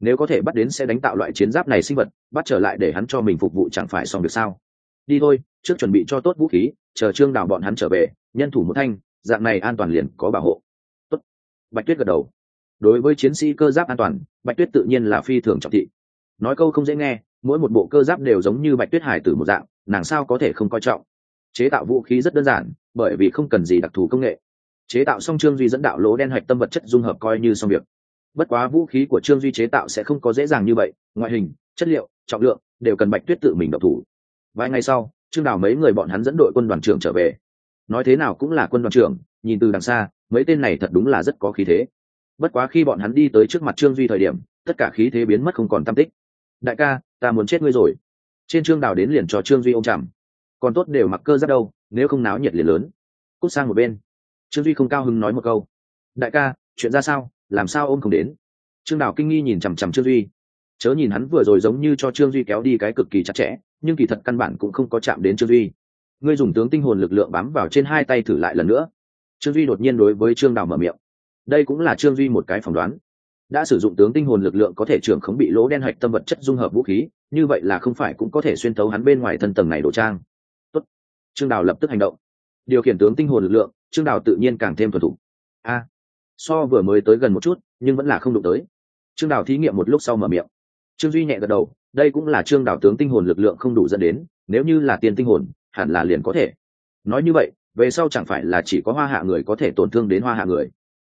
Nếu có thể bắt đến sẽ đánh tạo loại chiến giáp này sinh vật bắt trở lại để hắn cho mình phục vụ chẳng phải xong được sao? Đi thôi trước chuẩn bị cho tốt vũ khí chờ trương đào bọn hắn trở về nhân thủ một thanh dạng này an toàn liền có bảo hộ bạch tuyết gật đầu. Đối với chiến sĩ cơ giáp an toàn, bạch tuyết tự nhiên là phi thường trọng thị. Nói câu không dễ nghe, mỗi một bộ cơ giáp đều giống như bạch tuyết hải tử một dạng, nàng sao có thể không coi trọng? Chế tạo vũ khí rất đơn giản, bởi vì không cần gì đặc thù công nghệ. Chế tạo xong trương duy dẫn đạo lỗ đen hạch tâm vật chất dung hợp coi như xong việc. Bất quá vũ khí của trương duy chế tạo sẽ không có dễ dàng như vậy, ngoại hình, chất liệu, trọng lượng đều cần bạch tuyết tự mình độc thủ. Vài ngày sau, trương đào mấy người bọn hắn dẫn đội quân đoàn trưởng trở về. Nói thế nào cũng là quân đoàn trưởng, nhìn từ đằng xa mấy tên này thật đúng là rất có khí thế. Bất quá khi bọn hắn đi tới trước mặt trương duy thời điểm, tất cả khí thế biến mất không còn tam tích. Đại ca, ta muốn chết ngươi rồi. Trên trương đào đến liền cho trương duy ô m chằm còn tốt đều mặc cơ rất đâu, nếu không náo nhiệt liền lớn. Cút sang một bên. Trương duy không cao hứng nói một câu. Đại ca, chuyện ra sao? Làm sao ôm không đến? Trương đào kinh nghi nhìn chằm chằm trương duy. Chớ nhìn hắn vừa rồi giống như cho trương duy kéo đi cái cực kỳ chặt chẽ, nhưng kỳ thật căn bản cũng không có chạm đến trương duy. Ngươi dùng tướng tinh hồn lực lượng bám vào trên hai tay thử lại lần nữa trương duy đột nhiên đối với trương đào mở miệng. Đây cũng là trương duy một cái phỏng đoán. Đã sử dụng tướng tinh hồn lực lượng có thể trưởng khống bị lỗ đen hạch tâm vật chất dung hợp vũ khí, như vậy là không phải cũng có thể xuyên thấu hắn bên ngoài thân tầng này đổ trang. Tốt. trương đào lập tức hành động. Điều khiển tướng tinh hồn lực lượng, trương đào tự nhiên càng thêm thuần thủ a. So vừa mới tới gần một chút, nhưng vẫn là không đụng tới. Trương đào thí nghiệm một lúc sau mở miệng. Trương duy nhẹ gật đầu, đây cũng là trương đào tướng tinh hồn lực lượng không đủ dẫn đến, nếu như là tiền tinh hồn, hẳn là liền có thể. Nói như vậy về sau chẳng phải là chỉ có hoa hạ người có thể tổn thương đến hoa hạ người.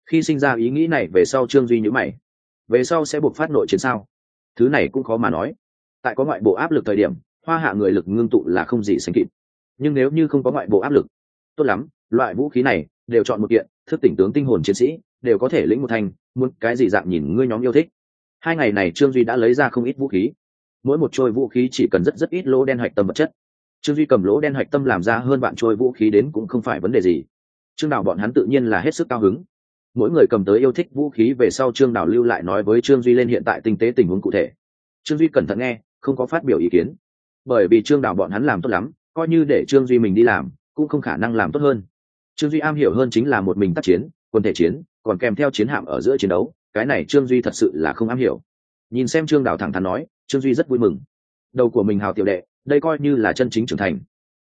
Khi sinh ra ý nghĩ này về sau trương duy nhữ mày. Về sau sẽ buộc phát nội chiến sao? Thứ này cũng khó mà nói. Tại có ngoại bộ áp lực thời điểm, hoa hạ người lực ngưng tụ là không gì sánh kịp. Nhưng nếu như không có ngoại bộ áp lực, tốt lắm, loại vũ khí này đều chọn một kiện, thức tỉnh tướng tinh hồn chiến sĩ, đều có thể lĩnh một thành, muốn cái gì dạng nhìn ngươi nhóm yêu thích. Hai ngày này trương duy đã lấy ra không ít vũ khí. Mỗi một trôi vũ khí chỉ cần rất rất ít lỗ đen hạch tâm vật chất trương duy cầm lỗ đen hạch tâm làm ra hơn bạn trôi vũ khí đến cũng không phải vấn đề gì. Trương đào bọn hắn tự nhiên là hết sức cao hứng. Mỗi người cầm tới yêu thích vũ khí về sau trương đào lưu lại nói với trương duy lên hiện tại tinh tế tình huống cụ thể. Trương duy cẩn thận nghe, không có phát biểu ý kiến. Bởi vì trương đào bọn hắn làm tốt lắm, coi như để trương duy mình đi làm, cũng không khả năng làm tốt hơn. Trương duy am hiểu hơn chính là một mình tác chiến, quân thể chiến, còn kèm theo chiến hạm ở giữa chiến đấu, cái này trương duy thật sự là không am hiểu. Nhìn xem trương đào thẳng thắn nói, trương duy rất vui mừng. Đầu của mình hào tiểu đệ đây coi như là chân chính trưởng thành.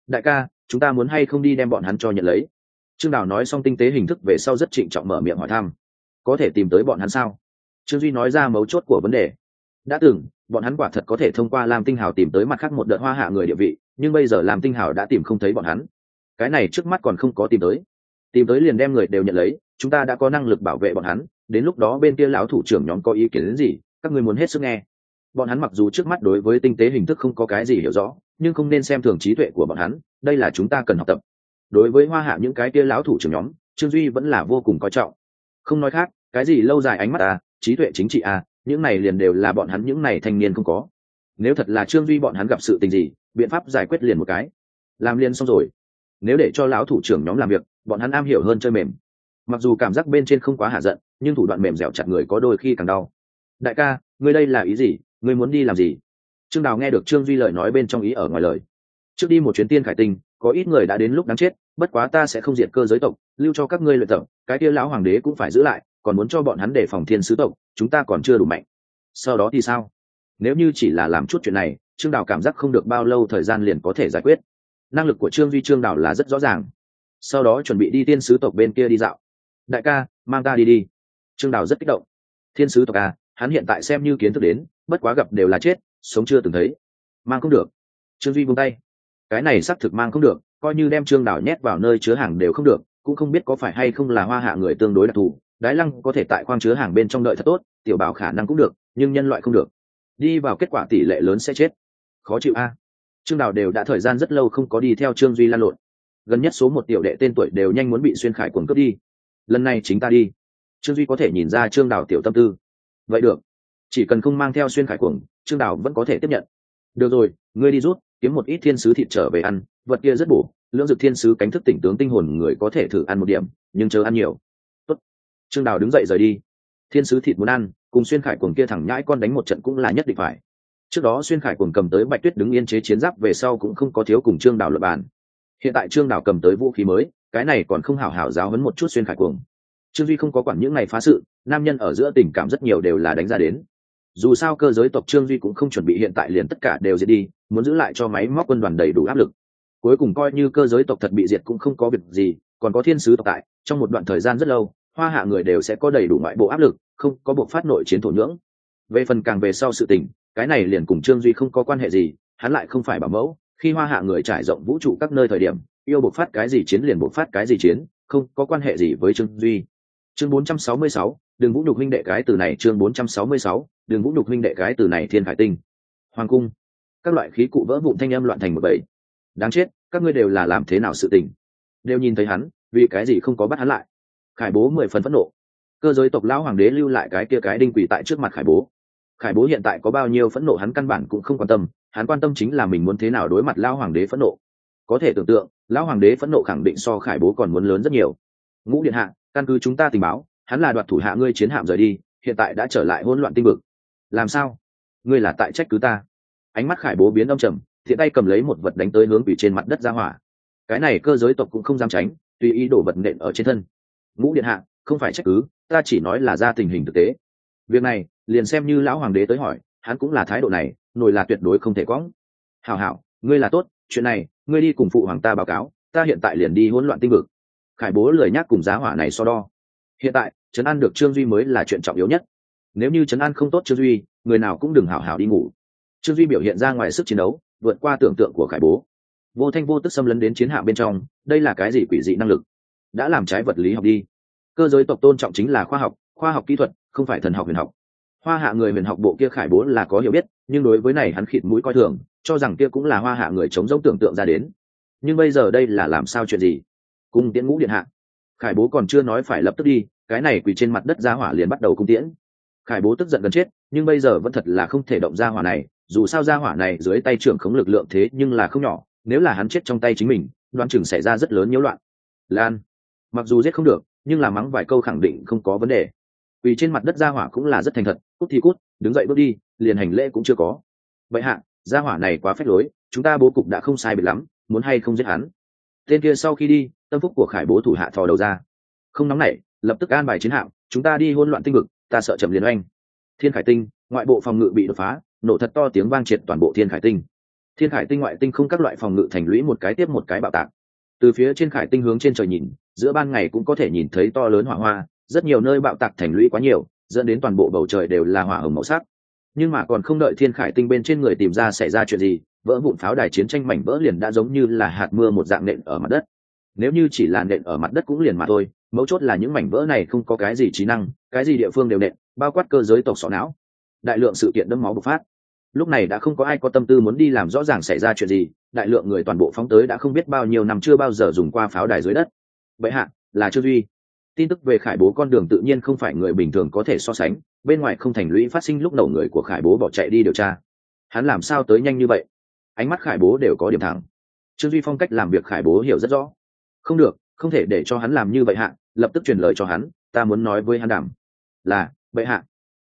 Đại ca, chúng ta muốn hay không đi đem bọn hắn cho nhận lấy? Trương đào nói xong tinh tế hình thức về sau rất trịnh trọng mở miệng hỏi thăm. Có thể tìm tới bọn hắn sao? Trương duy nói ra mấu chốt của vấn đề. Đã từng, bọn hắn quả thật có thể thông qua lam tinh hào tìm tới mặt khác một đợt hoa hạ người địa vị, nhưng bây giờ lam tinh hào đã tìm không thấy bọn hắn. Cái này trước mắt còn không có tìm tới. Tìm tới liền đem người đều nhận lấy, chúng ta đã có năng lực bảo vệ bọn hắn, đến lúc đó bên kia lão thủ trưởng nhóm có ý kiến đến gì, các người muốn hết sức nghe bọn hắn mặc dù trước mắt đối với tinh tế hình thức không có cái gì hiểu rõ, nhưng không nên xem thường trí tuệ của bọn hắn, đây là chúng ta cần học tập. Đối với hoa hạ những cái kia lão thủ trưởng nhóm, trương duy vẫn là vô cùng coi trọng. Không nói khác, cái gì lâu dài ánh mắt à trí tuệ chính trị à những này liền đều là bọn hắn những này thanh niên không có. Nếu thật là trương duy bọn hắn gặp sự tình gì, biện pháp giải quyết liền một cái. Làm liền xong rồi. Nếu để cho lão thủ trưởng nhóm làm việc, bọn hắn am hiểu hơn chơi mềm. Mặc dù cảm giác bên trên không quá hạ giận, nhưng thủ đoạn mềm dẻo chặt người có đôi khi càng đau. Đại ca, ngươi đây là ý gì? Ngươi muốn đi làm gì? Trương đào nghe được trương duy lời nói bên trong ý ở ngoài lời. Trước đi một chuyến tiên khải tinh, có ít người đã đến lúc đáng chết, bất quá ta sẽ không diệt cơ giới tộc, lưu cho các ngươi luyện tập, cái kia lão hoàng đế cũng phải giữ lại, còn muốn cho bọn hắn để phòng thiên sứ tộc, chúng ta còn chưa đủ mạnh. Sau đó thì sao? Nếu như chỉ là làm chút chuyện này, trương đào cảm giác không được bao lâu thời gian liền có thể giải quyết. Năng lực của trương duy trương đào là rất rõ ràng. Sau đó chuẩn bị đi thiên sứ tộc bên kia đi dạo. Đại ca, mang ta đi đi. Trương đào rất kích động. Thiên sứ tộc à hắn hiện tại xem như kiến thức đến bất quá gặp đều là chết, sống chưa từng thấy. Mang không được. Trương duy buông tay. Cái này xác thực mang không được, coi như đem trương đảo nhét vào nơi chứa hàng đều không được, cũng không biết có phải hay không là hoa hạ người tương đối đặc thù, đái lăng có thể tại khoang chứa hàng bên trong đợi thật tốt, tiểu bảo khả năng cũng được, nhưng nhân loại không được. Đi vào kết quả tỷ lệ lớn sẽ chết. Khó chịu a. Trương đào đều đã thời gian rất lâu không có đi theo trương duy lan lộn. Gần nhất số một tiểu đệ tên tuổi đều nhanh muốn bị xuyên khải cuồng cướp đi. Lần này chính ta đi. Trương duy có thể nhìn ra trương đào tiểu tâm tư. Vậy được chỉ cần không mang theo xuyên khải cuồng, trương đào vẫn có thể tiếp nhận. Được rồi, ngươi đi rút, kiếm một ít thiên sứ thịt trở về ăn, vật kia rất bổ, lưỡng dực thiên sứ cánh thức tỉnh tướng tinh hồn người có thể thử ăn một điểm, nhưng chờ ăn nhiều. Tốt. trương đào đứng dậy rời đi. Thiên sứ thịt muốn ăn, cùng xuyên khải cuồng kia thẳng nhãi con đánh một trận cũng là nhất định phải. Trước đó xuyên khải cuồng cầm tới bạch tuyết đứng yên chế chiến giáp về sau cũng không có thiếu cùng trương đào luật bàn. Hiện tại trương đào cầm tới vũ khí mới, cái này còn không hảo hảo giáo hấn một chút xuyên khải cuồng. Trương duy không có quản những ngày phá sự, nam nhân ở giữa tình cảm rất nhiều đều là đánh ra đến dù sao cơ giới tộc trương duy cũng không chuẩn bị hiện tại liền tất cả đều diệt đi, muốn giữ lại cho máy móc quân đoàn đầy đủ áp lực. Cuối cùng coi như cơ giới tộc thật bị diệt cũng không có việc gì, còn có thiên sứ tộc tại, trong một đoạn thời gian rất lâu, hoa hạ người đều sẽ có đầy đủ ngoại bộ áp lực, không có buộc phát nội chiến thổ nhưỡng. Về phần càng về sau sự tình, cái này liền cùng trương duy không có quan hệ gì, hắn lại không phải bảo mẫu, khi hoa hạ người trải rộng vũ trụ các nơi thời điểm, yêu buộc phát cái gì chiến liền buộc phát cái gì chiến, không có quan hệ gì với trương duy chương 466, đường vũ nhục huynh đệ cái từ này chương 466, đường vũ nhục huynh đệ cái từ này thiên khải tinh. Hoàng cung. Các loại khí cụ vỡ vụn thanh âm loạn thành một bầy. Đáng chết các ngươi đều là làm thế nào sự tình? Đều nhìn thấy hắn vì cái gì không có bắt hắn lại? Khải bố mười phần phẫn nộ. Cơ giới tộc lão hoàng đế lưu lại cái kia cái đinh quỷ tại trước mặt khải bố. Khải bố hiện tại có bao nhiêu phẫn nộ hắn căn bản cũng không quan tâm hắn quan tâm chính là mình muốn thế nào đối mặt lão hoàng đế phẫn nộ. Có thể tưởng tượng lão hoàng đế phẫn nộ khẳng định so khải bố còn muốn lớn rất nhiều. Ngũ điện hạ căn cứ chúng ta tình báo, hắn là đoạt thủ hạ ngươi chiến hạm rời đi, hiện tại đã trở lại hỗn loạn tinh vực. Làm sao? Ngươi là tại trách cứ ta? Ánh mắt khải bố biến âm trầm thiện tay cầm lấy một vật đánh tới hướng bị trên mặt đất ra hỏa. Cái này cơ giới tộc cũng không dám tránh, tùy ý đổ vật nện ở trên thân. Ngũ điện hạ, không phải trách cứ, ta chỉ nói là ra tình hình thực tế. Việc này, liền xem như lão hoàng đế tới hỏi, hắn cũng là thái độ này, nổi là tuyệt đối không thể quõng. Hảo hảo, ngươi là tốt, chuyện này, ngươi đi cùng phụ hoàng ta báo cáo, ta hiện tại liền đi hỗn loạn tinh vực khải bố lời nhắc cùng giá hỏa này so đo. Hiện tại, trấn an được trương duy mới là chuyện trọng yếu nhất. Nếu như trấn an không tốt trương duy, người nào cũng đừng hào hào đi ngủ. Trương duy biểu hiện ra ngoài sức chiến đấu, vượt qua tưởng tượng của khải bố. Vô thanh vô tức xâm lấn đến chiến hạ bên trong, đây là cái gì quỷ dị năng lực? Đã làm trái vật lý học đi. Cơ giới tộc tôn trọng chính là khoa học khoa học kỹ thuật, không phải thần học huyền học. Hoa hạ người huyền học bộ kia khải bố là có hiểu biết, nhưng đối với này hắn khịt mũi coi thường, cho rằng kia cũng là hoa hạ người chống giống tưởng tượng ra đến. Nhưng bây giờ đây là làm sao chuyện gì? Cung tiễn ngũ điện hạ. Khải bố còn chưa nói phải lập tức đi, cái này quỳ trên mặt đất ra hỏa liền bắt đầu cung tiễn. Khải bố tức giận gần chết, nhưng bây giờ vẫn thật là không thể động ra hỏa này, dù sao ra hỏa này dưới tay trưởng khống lực lượng thế nhưng là không nhỏ, nếu là hắn chết trong tay chính mình đoan chừng xảy ra rất lớn nhiễu loạn. Lan, mặc dù giết không được, nhưng là mắng vài câu khẳng định không có vấn đề. Vì trên mặt đất gia hỏa cũng là rất thành thật, cút thì cút, đứng dậy bước đi, liền hành lễ cũng chưa có. Vậy hạ gia hỏa này quá phép lối, chúng ta bố cục đã không sai biệt lắm, muốn hay không giết hắn? Tên kia sau khi đi, tâm phúc của khải bố thủ hạ thò đầu ra. Không nóng nảy, lập tức an bài chiến hạm, chúng ta đi hôn loạn tinh vực, ta sợ chậm liền oanh. Thiên khải tinh, ngoại bộ phòng ngự bị đột phá, nổ thật to tiếng vang triệt toàn bộ thiên khải tinh. Thiên khải tinh ngoại tinh không các loại phòng ngự thành lũy một cái tiếp một cái bạo tạc. Từ phía trên khải tinh hướng trên trời nhìn, giữa ban ngày cũng có thể nhìn thấy to lớn hỏa hoa, rất nhiều nơi bạo tạc thành lũy quá nhiều, dẫn đến toàn bộ bầu trời đều là hỏa hồng màu sắc nhưng mà còn không đợi thiên khải tinh bên trên người tìm ra xảy ra chuyện gì, vỡ vụn pháo đài chiến tranh mảnh vỡ liền đã giống như là hạt mưa một dạng nện ở mặt đất. Nếu như chỉ là nện ở mặt đất cũng liền mà thôi, mấu chốt là những mảnh vỡ này không có cái gì trí năng, cái gì địa phương đều nện, bao quát cơ giới tộc sọ não. Đại lượng sự kiện đẫm máu bộc phát. Lúc này đã không có ai có tâm tư muốn đi làm rõ ràng xảy ra chuyện gì, đại lượng người toàn bộ phóng tới đã không biết bao nhiêu năm chưa bao giờ dùng qua pháo đài dưới đất. Vậy hạ, là chưa duy tin tức về khải bố con đường tự nhiên không phải người bình thường có thể so sánh, bên ngoài không thành lũy phát sinh lúc đầu người của khải bố bỏ chạy đi điều tra. Hắn làm sao tới nhanh như vậy? Ánh mắt khải bố đều có điểm thẳng. Trương duy phong cách làm việc khải bố hiểu rất rõ. Không được, không thể để cho hắn làm như vậy hạ, lập tức truyền lời cho hắn, ta muốn nói với hắn đảm là, bệ hạ.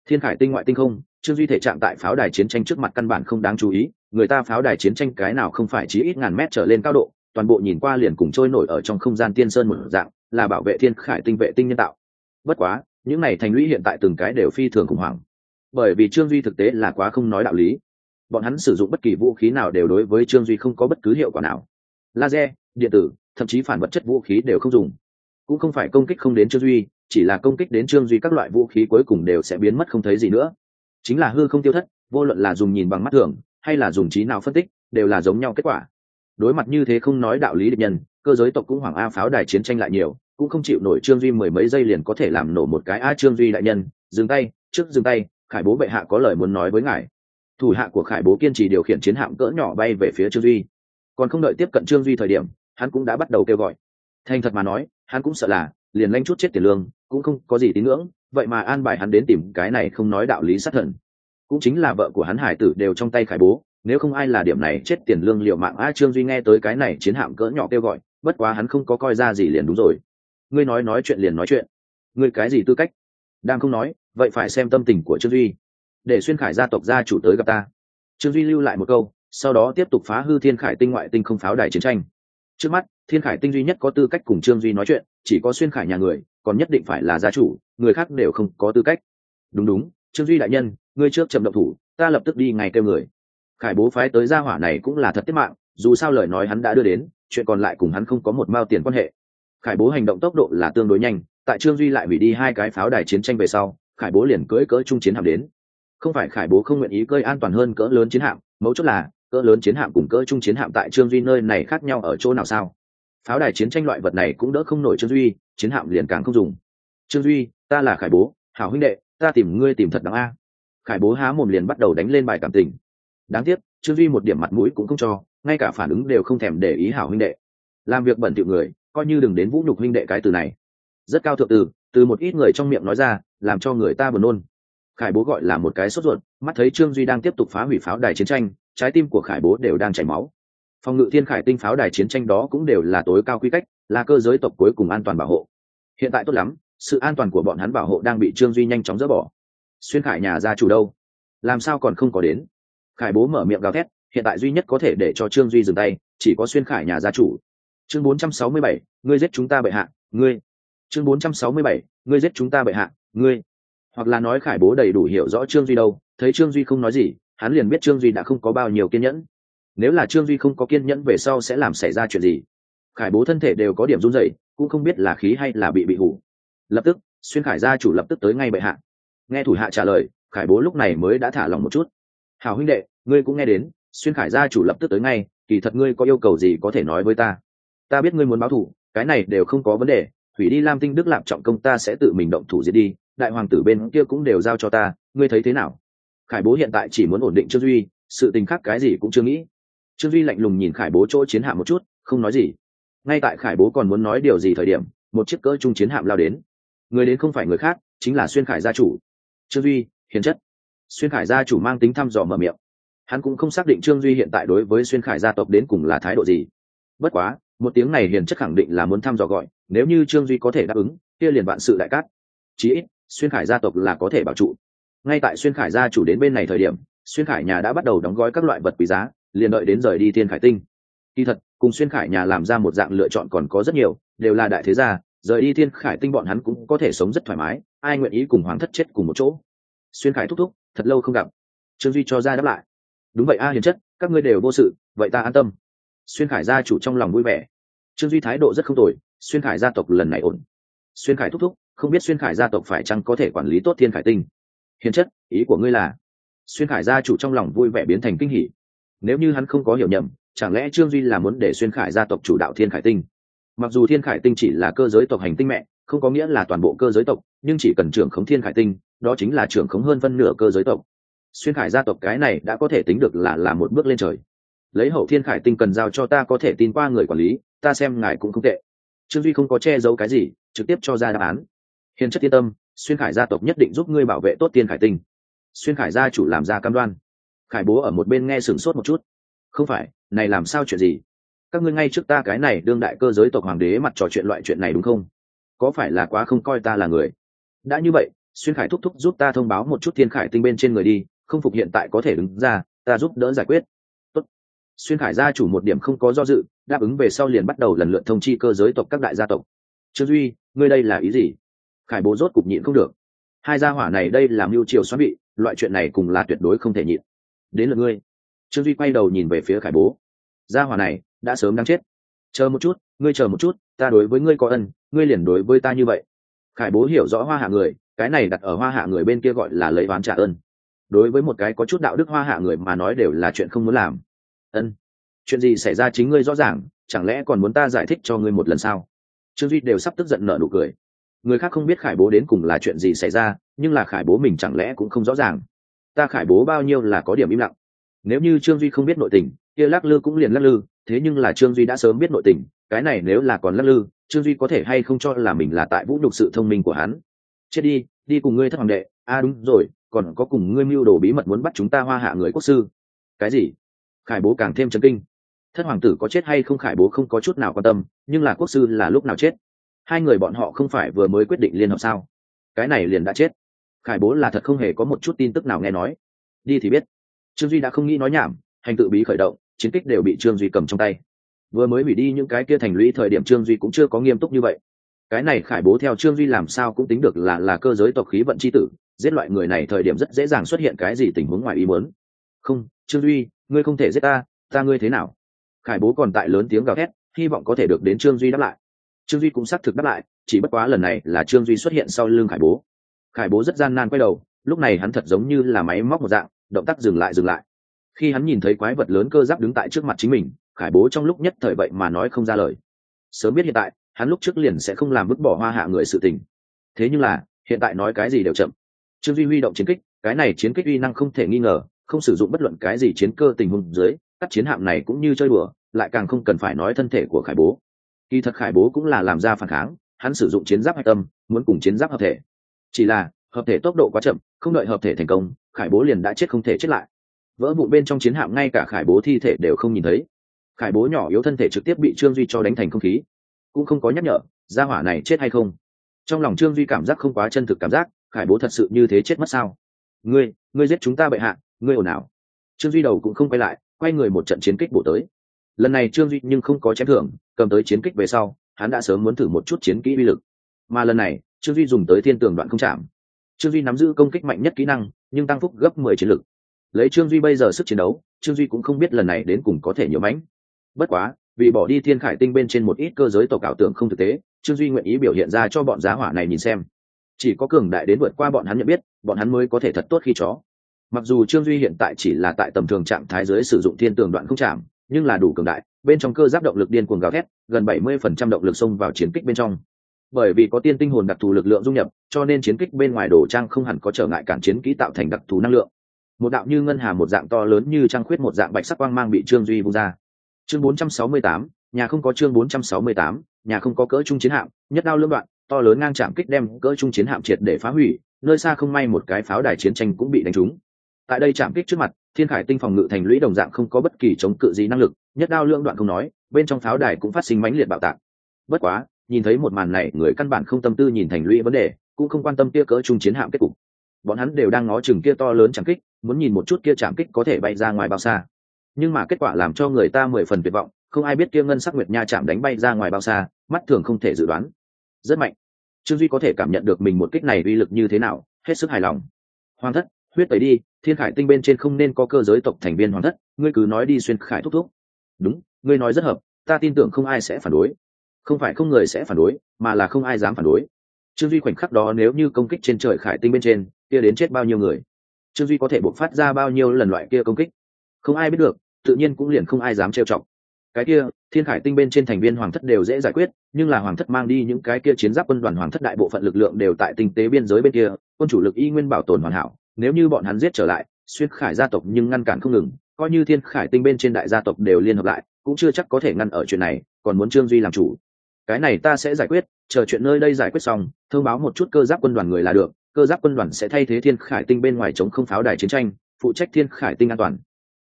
Thiên khải tinh ngoại tinh không, trương duy thể trạng tại pháo đài chiến tranh trước mặt căn bản không đáng chú ý, người ta pháo đài chiến tranh cái nào không phải chỉ ít ngàn mét trở lên cao độ toàn bộ nhìn qua liền cùng trôi nổi ở trong không gian tiên sơn một dạng, là bảo vệ thiên khải tinh vệ tinh nhân tạo. Bất quá, những này thành lũy hiện tại từng cái đều phi thường khủng hoảng. Bởi vì trương duy thực tế là quá không nói đạo lý. Bọn hắn sử dụng bất kỳ vũ khí nào đều đối với trương duy không có bất cứ hiệu quả nào. Laser, điện tử, thậm chí phản vật chất vũ khí đều không dùng. Cũng không phải công kích không đến trương duy, chỉ là công kích đến trương duy các loại vũ khí cuối cùng đều sẽ biến mất không thấy gì nữa. Chính là hư không tiêu thất, vô luận là dùng nhìn bằng mắt thường, hay là dùng trí nào phân tích, đều là giống nhau kết quả đối mặt như thế không nói đạo lý địch nhân, cơ giới tộc cũng hoàng a pháo đài chiến tranh lại nhiều, cũng không chịu nổi trương duy mười mấy giây liền có thể làm nổ một cái a trương duy đại nhân, dừng tay, trước dừng tay, khải bố bệ hạ có lời muốn nói với ngài. Thủ hạ của khải bố kiên trì điều khiển chiến hạm cỡ nhỏ bay về phía trương duy. Còn không đợi tiếp cận trương duy thời điểm, hắn cũng đã bắt đầu kêu gọi. Thành thật mà nói, hắn cũng sợ là, liền lanh chút chết tiền lương, cũng không có gì tín ngưỡng, vậy mà an bài hắn đến tìm cái này không nói đạo lý sát thần. Cũng chính là vợ của hắn hải tử đều trong tay khải bố nếu không ai là điểm này, chết tiền lương liệu mạng. A trương duy nghe tới cái này, chiến hạm cỡ nhỏ kêu gọi, bất quá hắn không có coi ra gì liền đúng rồi. Ngươi nói nói chuyện liền nói chuyện. Ngươi cái gì tư cách? Đang không nói, vậy phải xem tâm tình của trương duy. Để xuyên khải gia tộc gia chủ tới gặp ta. Trương duy lưu lại một câu, sau đó tiếp tục phá hư thiên khải tinh ngoại tinh không pháo đài chiến tranh. Trước mắt, thiên khải tinh duy nhất có tư cách cùng trương duy nói chuyện, chỉ có xuyên khải nhà người, còn nhất định phải là gia chủ, người khác đều không có tư cách. Đúng đúng, trương duy đại nhân, ngươi trước chậm động thủ, ta lập tức đi ngày kêu người khải bố phái tới gia hỏa này cũng là thật tiết mạng, dù sao lời nói hắn đã đưa đến, chuyện còn lại cùng hắn không có một mao tiền quan hệ. Khải bố hành động tốc độ là tương đối nhanh, tại trương duy lại hủy đi hai cái pháo đài chiến tranh về sau, khải bố liền cưỡi cỡ trung chiến hạm đến. Không phải khải bố không nguyện ý cơi an toàn hơn cỡ lớn chiến hạm, mấu chốt là, cỡ lớn chiến hạm cùng cỡ trung chiến hạm tại trương duy nơi này khác nhau ở chỗ nào sao? Pháo đài chiến tranh loại vật này cũng đỡ không nổi trương duy, chiến hạm liền càng không dùng. Trương duy, ta là khải bố, hảo huynh đệ, ta tìm ngươi tìm thật đáng a. Khải bố há mồm liền bắt đầu đánh lên bài cảm tình đáng tiếc, trương duy một điểm mặt mũi cũng không cho, ngay cả phản ứng đều không thèm để ý hảo huynh đệ. Làm việc bẩn tiệu người, coi như đừng đến vũ nhục huynh đệ cái từ này. Rất cao thượng từ từ một ít người trong miệng nói ra, làm cho người ta buồn nôn. Khải bố gọi là một cái sốt ruột, mắt thấy trương duy đang tiếp tục phá hủy pháo đài chiến tranh, trái tim của khải bố đều đang chảy máu. Phòng ngự thiên khải tinh pháo đài chiến tranh đó cũng đều là tối cao quy cách, là cơ giới tộc cuối cùng an toàn bảo hộ. Hiện tại tốt lắm, sự an toàn của bọn hắn bảo hộ đang bị trương duy nhanh chóng dỡ bỏ. Xuyên khải nhà ra chủ đâu? Làm sao còn không có đến? Khải bố mở miệng gào thét hiện tại duy nhất có thể để cho trương duy dừng tay chỉ có xuyên khải nhà gia chủ. Chương 467, ngươi giết chúng ta bệ hạ ngươi. Chương 467, ngươi giết chúng ta bệ hạ ngươi. Hoặc là nói khải bố đầy đủ hiểu rõ trương duy đâu thấy trương duy không nói gì hắn liền biết trương duy đã không có bao nhiêu kiên nhẫn. Nếu là trương duy không có kiên nhẫn về sau sẽ làm xảy ra chuyện gì? Khải bố thân thể đều có điểm run rẩy cũng không biết là khí hay là bị bị hủ. Lập tức xuyên khải gia chủ lập tức tới ngay bệ hạ. Nghe thủ hạ trả lời khải bố lúc này mới đã thả lòng một chút. Hảo huynh đệ, ngươi cũng nghe đến, xuyên khải gia chủ lập tức tới ngay, kỳ thật ngươi có yêu cầu gì có thể nói với ta? Ta biết ngươi muốn báo thủ cái này đều không có vấn đề, thủy đi lam tinh đức lạp trọng công ta sẽ tự mình động thủ giết đi, đại hoàng tử bên kia cũng đều giao cho ta, ngươi thấy thế nào? Khải bố hiện tại chỉ muốn ổn định trương duy, sự tình khác cái gì cũng chưa nghĩ. Trương duy lạnh lùng nhìn khải bố chỗ chiến hạm một chút, không nói gì. Ngay tại khải bố còn muốn nói điều gì thời điểm, một chiếc cỡ trung chiến hạm lao đến. Người đến không phải người khác, chính là xuyên khải gia chủ. Trương duy, hiền chất xuyên khải gia chủ mang tính thăm dò mở miệng. Hắn cũng không xác định trương duy hiện tại đối với xuyên khải gia tộc đến cùng là thái độ gì. Bất quá, một tiếng này hiền chất khẳng định là muốn thăm dò gọi, nếu như trương duy có thể đáp ứng, kia liền vạn sự đại cát. Chí ít, xuyên khải gia tộc là có thể bảo trụ. Ngay tại xuyên khải gia chủ đến bên này thời điểm, xuyên khải nhà đã bắt đầu đóng gói các loại vật quý giá, liền đợi đến rời đi thiên khải tinh. Kỳ thật, cùng xuyên khải nhà làm ra một dạng lựa chọn còn có rất nhiều, đều là đại thế gia, rời đi thiên khải tinh bọn hắn cũng có thể sống rất thoải mái, ai nguyện ý cùng hoàng thất chết cùng một chỗ xuyên khải thúc thúc, thật lâu không gặp. Trương duy cho ra đáp lại. Đúng vậy a, hiền chất, các ngươi đều vô sự, vậy ta an tâm. Xuyên khải gia chủ trong lòng vui vẻ. Trương duy thái độ rất không tồi, xuyên khải gia tộc lần này ổn. Xuyên khải thúc thúc, không biết xuyên khải gia tộc phải chăng có thể quản lý tốt thiên khải tinh. Hiền chất, ý của ngươi là? Xuyên khải gia chủ trong lòng vui vẻ biến thành kinh hỉ. Nếu như hắn không có hiểu nhầm, chẳng lẽ trương duy là muốn để xuyên khải gia tộc chủ đạo thiên khải tinh? Mặc dù thiên khải tinh chỉ là cơ giới tộc hành tinh mẹ không có nghĩa là toàn bộ cơ giới tộc, nhưng chỉ cần trưởng khống thiên khải tinh, đó chính là trưởng khống hơn phân nửa cơ giới tộc. Xuyên khải gia tộc cái này đã có thể tính được là là một bước lên trời. Lấy hậu thiên khải tinh cần giao cho ta có thể tin qua người quản lý, ta xem ngài cũng không tệ. Trương duy không có che giấu cái gì, trực tiếp cho ra đáp án. Hiền chất yên tâm, xuyên khải gia tộc nhất định giúp ngươi bảo vệ tốt tiên khải tinh. Xuyên khải gia chủ làm ra cam đoan. Khải bố ở một bên nghe sửng sốt một chút. Không phải, này làm sao chuyện gì? Các ngươi ngay trước ta cái này đương đại cơ giới tộc hoàng đế mặt trò chuyện loại chuyện này đúng không? Có phải là quá không coi ta là người? Đã như vậy, xuyên khải thúc thúc giúp ta thông báo một chút thiên khải tinh bên trên người đi, không phục hiện tại có thể đứng ra, ta giúp đỡ giải quyết. Tốt. xuyên khải gia chủ một điểm không có do dự, đáp ứng về sau liền bắt đầu lần lượt thông chi cơ giới tộc các đại gia tộc. Trương duy, ngươi đây là ý gì? Khải bố rốt cục nhịn không được. Hai gia hỏa này đây làm mưu triều xoắn bị loại chuyện này cùng là tuyệt đối không thể nhịn. Đến lượt ngươi. Trương duy quay đầu nhìn về phía khải bố. Gia hỏa này, đã sớm đang chết. Chờ một chút, ngươi chờ một chút, ta đối với ngươi có ân ngươi liền đối với ta như vậy. Khải bố hiểu rõ hoa hạ người, cái này đặt ở hoa hạ người bên kia gọi là lấy oán trả ơn. Đối với một cái có chút đạo đức hoa hạ người mà nói đều là chuyện không muốn làm. Ân, chuyện gì xảy ra chính ngươi rõ ràng, chẳng lẽ còn muốn ta giải thích cho ngươi một lần sao? Trương duy đều sắp tức giận nợ nụ cười. Người khác không biết khải bố đến cùng là chuyện gì xảy ra, nhưng là khải bố mình chẳng lẽ cũng không rõ ràng. Ta khải bố bao nhiêu là có điểm im lặng. Nếu như trương duy không biết nội tình, kia lắc lư cũng liền lắc lư, thế nhưng là trương duy đã sớm biết nội tình, cái này nếu là còn lắc lư trương duy có thể hay không cho là mình là tại vũ nhục sự thông minh của hắn? Chết đi đi cùng ngươi thất hoàng đệ. A à đúng rồi, còn có cùng ngươi mưu đồ bí mật muốn bắt chúng ta hoa hạ người quốc sư. Cái gì? Khải bố càng thêm chấn kinh. Thất hoàng tử có chết hay không khải bố không có chút nào quan tâm, nhưng là quốc sư là lúc nào chết? Hai người bọn họ không phải vừa mới quyết định liên hợp sao? Cái này liền đã chết. Khải bố là thật không hề có một chút tin tức nào nghe nói. Đi thì biết. Trương duy đã không nghĩ nói nhảm, hành tự bí khởi động, chiến kích đều bị trương duy cầm trong tay vừa mới hủy đi những cái kia thành lũy thời điểm trương duy cũng chưa có nghiêm túc như vậy. Cái này khải bố theo trương duy làm sao cũng tính được là là cơ giới tộc khí vận c h i tử, giết loại người này thời điểm rất dễ dàng xuất hiện cái gì tình huống ngoài ý muốn. Không, trương duy, ngươi không thể giết ta ta ngươi thế nào? Khải bố còn tại lớn tiếng gào thét, hy vọng có thể được đến trương duy đáp lại. Trương duy cũng xác thực đáp lại, chỉ bất quá lần này là trương duy xuất hiện sau lưng khải bố. Khải bố rất gian nan quay đầu, lúc này hắn thật giống như là máy móc một dạng, động tác dừng lại dừng lại khi hắn nhìn thấy quái vật lớn cơ giáp đứng tại trước mặt chính mình khải bố trong lúc nhất thời vậy mà nói không ra lời. Sớm biết hiện tại hắn lúc trước liền sẽ không làm vứt bỏ hoa hạ người sự tình. Thế nhưng là hiện tại nói cái gì đều chậm. Trương duy huy động chiến kích cái này chiến kích uy năng không thể nghi ngờ không sử dụng bất luận cái gì chiến cơ tình huống dưới các chiến hạm này cũng như chơi bừa, lại càng không cần phải nói thân thể của khải bố. Kỳ thật khải bố cũng là làm ra phản kháng hắn sử dụng chiến giáp hạch tâm muốn cùng chiến giáp hợp thể. Chỉ là hợp thể tốc độ quá chậm không đợi hợp thể thành công khải bố liền đã chết không thể chết lại vỡ vụ bên trong chiến hạm ngay cả khải bố thi thể đều không nhìn thấy. Khải bố nhỏ yếu thân thể trực tiếp bị trương duy cho đánh thành không khí. Cũng không có nhắc nhở ra hỏa này chết hay không? Trong lòng trương duy cảm giác không quá chân thực cảm giác, khải bố thật sự như thế chết mất sao? Ngươi ngươi giết chúng ta bệ hạ, ngươi ồn ào. Trương duy đầu cũng không quay lại, quay người một trận chiến kích bổ tới. Lần này trương duy nhưng không có chém thưởng, cầm tới chiến kích về sau, hắn đã sớm muốn thử một chút chiến kỹ uy lực. Mà lần này, trương duy dùng tới thiên tường đoạn không chạm. Trương duy nắm giữ công kích mạnh nhất kỹ năng, nhưng tăng phúc gấp mười chiến lực lấy trương duy bây giờ sức chiến đấu, trương duy cũng không biết lần này đến cùng có thể nhiều mánh bất quá, vì bỏ đi thiên khải tinh bên trên một ít cơ giới tộc ảo tưởng không thực tế, trương duy nguyện ý biểu hiện ra cho bọn giá hỏa này nhìn xem. Chỉ có cường đại đến vượt qua bọn hắn nhận biết, bọn hắn mới có thể thật tốt khi chó. Mặc dù trương duy hiện tại chỉ là tại tầm thường trạng thái giới sử dụng thiên tường đoạn không chạm, nhưng là đủ cường đại, bên trong cơ giáp động lực điên cuồng gào thét, gần bảy mươi phần trăm động lực xông vào chiến kích bên trong. Bởi vì có tiên tinh hồn đặc thù lực lượng dung nhập, cho nên chiến kích bên ngoài đồ trang không hẳn có trở ngại cản chiến kỹ tạo thành đặc thù năng lượng một đạo như ngân hà một dạng to lớn như trăng khuyết một dạng bạch sắc quang mang bị trương duy vung ra. Chương 468, nhà không có chương 468, nhà không có cỡ trung chiến hạm nhất đao lưỡng đoạn to lớn ngang chạm kích đem cỡ trung chiến hạm triệt để phá hủy nơi xa không may một cái pháo đài chiến tranh cũng bị đánh trúng. Tại đây chạm kích trước mặt thiên khải tinh phòng ngự thành lũy đồng dạng không có bất kỳ chống cự gì năng lực nhất đao lưỡng đoạn không nói bên trong pháo đài cũng phát sinh mãnh liệt bạo tạc. Bất quá nhìn thấy một màn này người căn bản không tâm tư nhìn thành lũy vấn đề cũng không quan tâm kia cỡ trung chiến hạm kết cục bọn hắn đều đang ngó chừng kia to lớn chạm kích, muốn nhìn một chút kia chạm kích có thể bay ra ngoài bao xa. Nhưng mà kết quả làm cho người ta mười phần tuyệt vọng, không ai biết kia ngân sắc nguyệt nha chạm đánh bay ra ngoài bao xa, mắt thường không thể dự đoán. Rất mạnh. Trương duy có thể cảm nhận được mình một kích này uy lực như thế nào, hết sức hài lòng. Hoàng thất, huyết tẩy đi, thiên khải tinh bên trên không nên có cơ giới tộc thành viên hoàng thất, ngươi cứ nói đi xuyên khải thúc thúc. Đúng, ngươi nói rất hợp, ta tin tưởng không ai sẽ phản đối. Không phải không người sẽ phản đối, mà là không ai dám phản đối. Trương duy khoảnh khắc đó nếu như công kích trên trời khải tinh bên trên kia đến chết bao nhiêu người. Trương duy có thể bộc phát ra bao nhiêu lần loại kia công kích? Không ai biết được, tự nhiên cũng liền không ai dám trêu chọc. Cái kia, thiên khải tinh bên trên thành viên hoàng thất đều dễ giải quyết, nhưng là hoàng thất mang đi những cái kia chiến giáp quân đoàn hoàng thất đại bộ phận lực lượng đều tại tinh tế biên giới bên kia, quân chủ lực y nguyên bảo tồn hoàn hảo, nếu như bọn hắn giết trở lại, xuyên khải gia tộc nhưng ngăn cản không ngừng, coi như thiên khải tinh bên trên đại gia tộc đều liên hợp lại, cũng chưa chắc có thể ngăn ở chuyện này, còn muốn trương duy làm chủ. Cái này ta sẽ giải quyết, chờ chuyện nơi đây giải quyết xong, thông báo một chút cơ giáp quân đoàn người là được cơ giáp quân đoàn sẽ thay thế thiên khải tinh bên ngoài chống không pháo đài chiến tranh, phụ trách thiên khải tinh an toàn.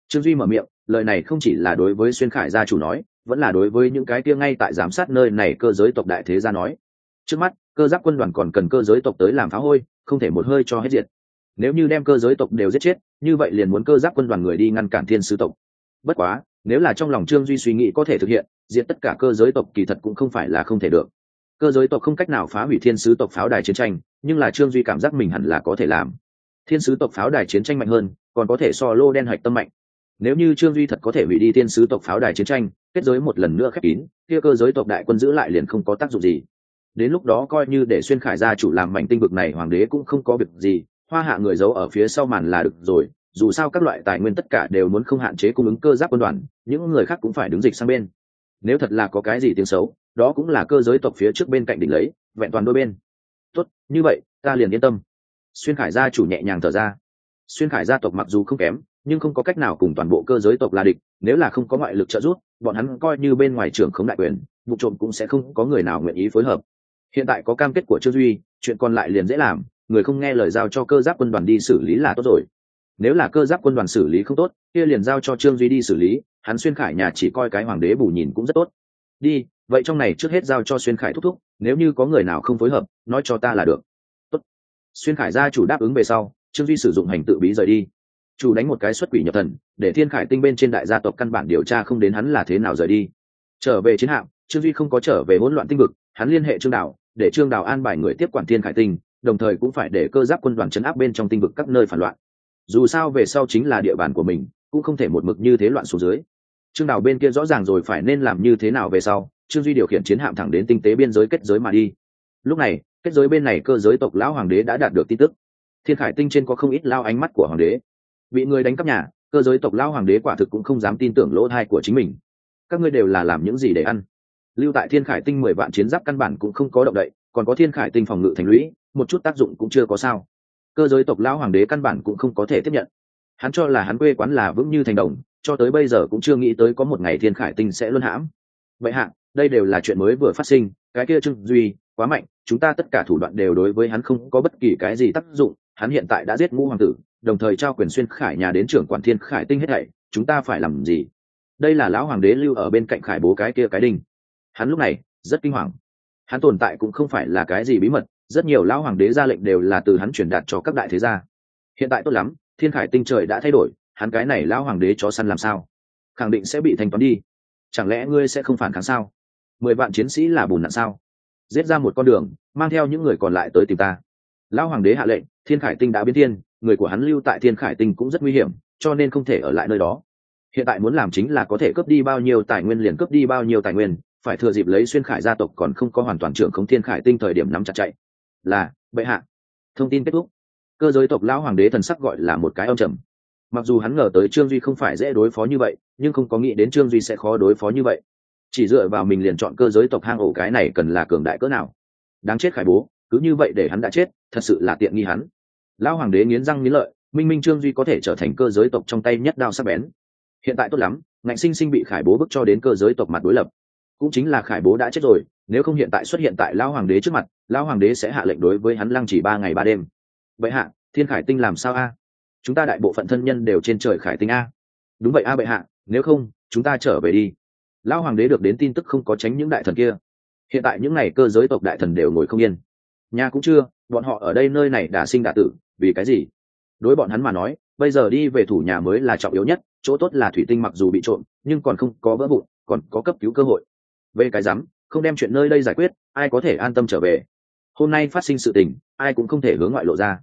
Trương duy mở miệng, lời này không chỉ là đối với xuyên khải gia chủ nói, vẫn là đối với những cái kia ngay tại giám sát nơi này cơ giới tộc đại thế gia nói. Trước mắt, cơ giáp quân đoàn còn cần cơ giới tộc tới làm phá hôi, không thể một hơi cho hết diệt. Nếu như đem cơ giới tộc đều giết chết, như vậy liền muốn cơ giáp quân đoàn người đi ngăn cản thiên sứ tộc. Bất quá, nếu là trong lòng trương duy suy nghĩ có thể thực hiện, diệt tất cả cơ giới tộc kỳ thật cũng không phải là không thể được cơ giới tộc không cách nào phá hủy thiên sứ tộc pháo đài chiến tranh, nhưng là trương duy cảm giác mình hẳn là có thể làm. Thiên sứ tộc pháo đài chiến tranh mạnh hơn, còn có thể so lô đen hạch tâm mạnh. Nếu như trương duy thật có thể hủy đi thiên sứ tộc pháo đài chiến tranh, kết giới một lần nữa khép kín, kia cơ giới tộc đại quân giữ lại liền không có tác dụng gì. Đến lúc đó coi như để xuyên khải gia chủ làm mảnh tinh vực này hoàng đế cũng không có việc gì, hoa hạ người giấu ở phía sau màn là được rồi, dù sao các loại tài nguyên tất cả đều muốn không hạn chế cung ứng cơ giáp quân đoàn, những người khác cũng phải đứng dịch sang bên nếu thật là có cái gì tiếng xấu, đó cũng là cơ giới tộc phía trước bên cạnh đỉnh lấy, vẹn toàn đôi bên. Tốt, như vậy, ta liền yên tâm. Xuyên khải gia chủ nhẹ nhàng thở ra. Xuyên khải gia tộc mặc dù không kém, nhưng không có cách nào cùng toàn bộ cơ giới tộc là địch, nếu là không có ngoại lực trợ giúp, bọn hắn coi như bên ngoài trưởng khống đại quyền, vụ trộm cũng sẽ không có người nào nguyện ý phối hợp. Hiện tại có cam kết của trương duy, chuyện còn lại liền dễ làm, người không nghe lời giao cho cơ giáp quân đoàn đi xử lý là tốt rồi. Nếu là cơ giáp quân đoàn xử lý không tốt, kia liền giao cho trương duy đi xử lý hắn xuyên khải nhà chỉ coi cái hoàng đế bù nhìn cũng rất tốt. Đi vậy trong này trước hết giao cho xuyên khải thúc thúc nếu như có người nào không phối hợp nói cho ta là được. Tốt. Xuyên khải gia chủ đáp ứng về sau trương duy sử dụng hành tự bí rời đi. Chủ đánh một cái xuất quỷ nhập thần để thiên khải tinh bên trên đại gia tộc căn bản điều tra không đến hắn là thế nào rời đi. Trở về chiến hạm trương duy không có trở về hỗn loạn tinh vực hắn liên hệ trương Đạo, để trương Đạo an bài người tiếp quản thiên khải tinh đồng thời cũng phải để cơ giáp quân đoàn chấn áp bên trong tinh vực các nơi phản loạn. Dù sao về sau chính là địa bàn của mình cũng không thể một mực như thế loạn xuống dưới. Trương đào bên kia rõ ràng rồi phải nên làm như thế nào về sau, trương duy điều khiển chiến hạm thẳng đến tinh tế biên giới kết giới mà đi. Lúc này, kết giới bên này cơ giới tộc lão hoàng đế đã đạt được tin tức. Thiên khải tinh trên có không ít lao ánh mắt của hoàng đế. Bị người đánh cắp nhà, cơ giới tộc lao hoàng đế quả thực cũng không dám tin tưởng lỗ thai của chính mình. Các ngươi đều là làm những gì để ăn? Lưu tại thiên khải tinh mười vạn chiến giáp căn bản cũng không có động đậy, còn có thiên khải tinh phòng ngự thành lũy, một chút tác dụng cũng chưa có sao. Cơ giới tộc lão hoàng đế căn bản cũng không có thể tiếp nhận hắn cho là hắn quê quán là vững như thành đồng, cho tới bây giờ cũng chưa nghĩ tới có một ngày thiên khải tinh sẽ luân hãm. Vậy hạ, đây đều là chuyện mới vừa phát sinh, cái kia trương duy, quá mạnh, chúng ta tất cả thủ đoạn đều đối với hắn không có bất kỳ cái gì tác dụng, hắn hiện tại đã giết ngũ hoàng tử, đồng thời trao quyền xuyên khải nhà đến trưởng quản thiên khải tinh hết thảy, chúng ta phải làm gì? Đây là lão hoàng đế lưu ở bên cạnh khải bố cái kia cái đinh. Hắn lúc này, rất kinh hoàng. Hắn tồn tại cũng không phải là cái gì bí mật, rất nhiều lão hoàng đế ra lệnh đều là từ hắn truyền đạt cho các đại thế gia. Hiện tại tốt lắm thiên khải tinh trời đã thay đổi, hắn cái này lão hoàng đế chó săn làm sao? Khẳng định sẽ bị thanh toán đi. Chẳng lẽ ngươi sẽ không phản kháng sao? Mười vạn chiến sĩ là bùn nặn sao? Giết ra một con đường, mang theo những người còn lại tới tìm ta. Lão hoàng đế hạ lệnh, thiên khải tinh đã biến thiên, người của hắn lưu tại thiên khải tinh cũng rất nguy hiểm, cho nên không thể ở lại nơi đó. Hiện tại muốn làm chính là có thể cướp đi bao nhiêu tài nguyên liền cướp đi bao nhiêu tài nguyên, phải thừa dịp lấy xuyên khải gia tộc còn không có hoàn toàn trưởng không thiên khải tinh thời điểm nắm chặt chạy. Là, bệ hạ. Thông tin kết thúc cơ giới tộc lão hoàng đế thần sắc gọi là một cái âm trầm. Mặc dù hắn ngờ tới trương duy không phải dễ đối phó như vậy, nhưng không có nghĩ đến trương duy sẽ khó đối phó như vậy. Chỉ dựa vào mình liền chọn cơ giới tộc hang ổ cái này cần là cường đại cỡ nào. Đáng chết khải bố, cứ như vậy để hắn đã chết, thật sự là tiện nghi hắn. Lão hoàng đế nghiến răng nghiến lợi, minh minh trương duy có thể trở thành cơ giới tộc trong tay nhất đao sắc bén. Hiện tại tốt lắm, ngạnh sinh sinh bị khải bố bức cho đến cơ giới tộc mặt đối lập. Cũng chính là khải bố đã chết rồi, nếu không hiện tại xuất hiện tại lão hoàng đế trước mặt, lão hoàng đế sẽ hạ lệnh đối với hắn lăng chỉ ba ngày ba đêm bệ hạ, thiên khải tinh làm sao a? Chúng ta đại bộ phận thân nhân đều trên trời khải tinh a. Đúng vậy a bệ hạ, nếu không, chúng ta trở về đi. Lão hoàng đế được đến tin tức không có tránh những đại thần kia. Hiện tại những n à y cơ giới tộc đại thần đều ngồi không yên. Nhà cũng chưa, bọn họ ở đây nơi này đã sinh đã tử, vì cái gì? Đối bọn hắn mà nói, bây giờ đi về thủ nhà mới là trọng yếu nhất, chỗ tốt là thủy tinh mặc dù bị trộm, nhưng còn không có vỡ vụn, còn có cấp cứu cơ hội. Về cái rắm, không đem chuyện nơi đây giải quyết, ai có thể an tâm trở về? Hôm nay phát sinh sự tình, ai cũng không thể hướng ngoại lộ ra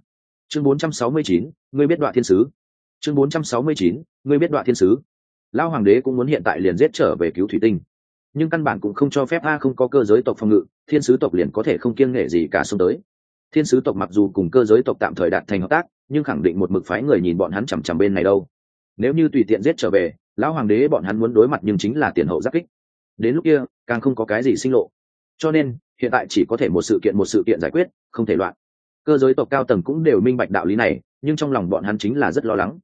chương 469, ngươi biết đoạn thiên sứ. Chương 469, ngươi biết đoạn thiên sứ. Lao hoàng đế cũng muốn hiện tại liền giết trở về cứu thủy tinh. Nhưng căn bản cũng không cho phép a không có cơ giới tộc phòng ngự thiên sứ tộc liền có thể không kiêng nghệ gì cả xuống tới. Thiên sứ tộc mặc dù cùng cơ giới tộc tạm thời đạt thành hợp tác nhưng khẳng định một mực phái người nhìn bọn hắn chằm chằm bên này đâu. Nếu như tùy tiện giết trở về lão hoàng đế bọn hắn muốn đối mặt nhưng chính là tiền hậu giáp kích. Đến lúc kia càng không có cái gì sinh lộ. Cho nên hiện tại chỉ có thể một sự kiện một sự kiện giải quyết không thể loạn cơ giới tộc cao tầng cũng đều minh bạch đạo lý này, nhưng trong lòng bọn hắn chính là rất lo lắng.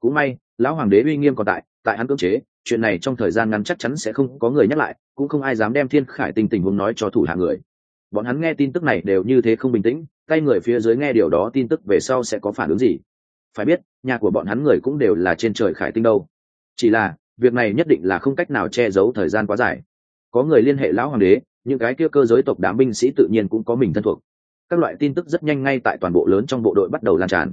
Cũng may, lão hoàng đế uy nghiêm còn tại tại hắn cưỡng chế, chuyện này trong thời gian ngắn chắc chắn sẽ không có người nhắc lại, cũng không ai dám đem thiên khải tình tình huống nói cho thủ hạ người. Bọn hắn nghe tin tức này đều như thế không bình tĩnh, tay người phía dưới nghe điều đó tin tức về sau sẽ có phản ứng gì? Phải biết, nhà của bọn hắn người cũng đều là trên trời khải tinh đâu. Chỉ là, việc này nhất định là không cách nào che giấu thời gian quá dài. Có người liên hệ lão hoàng đế, những cái kia cơ giới tộc đám binh sĩ tự nhiên cũng có mình thân thuộc các loại tin tức rất nhanh ngay tại toàn bộ lớn trong bộ đội bắt đầu lan tràn.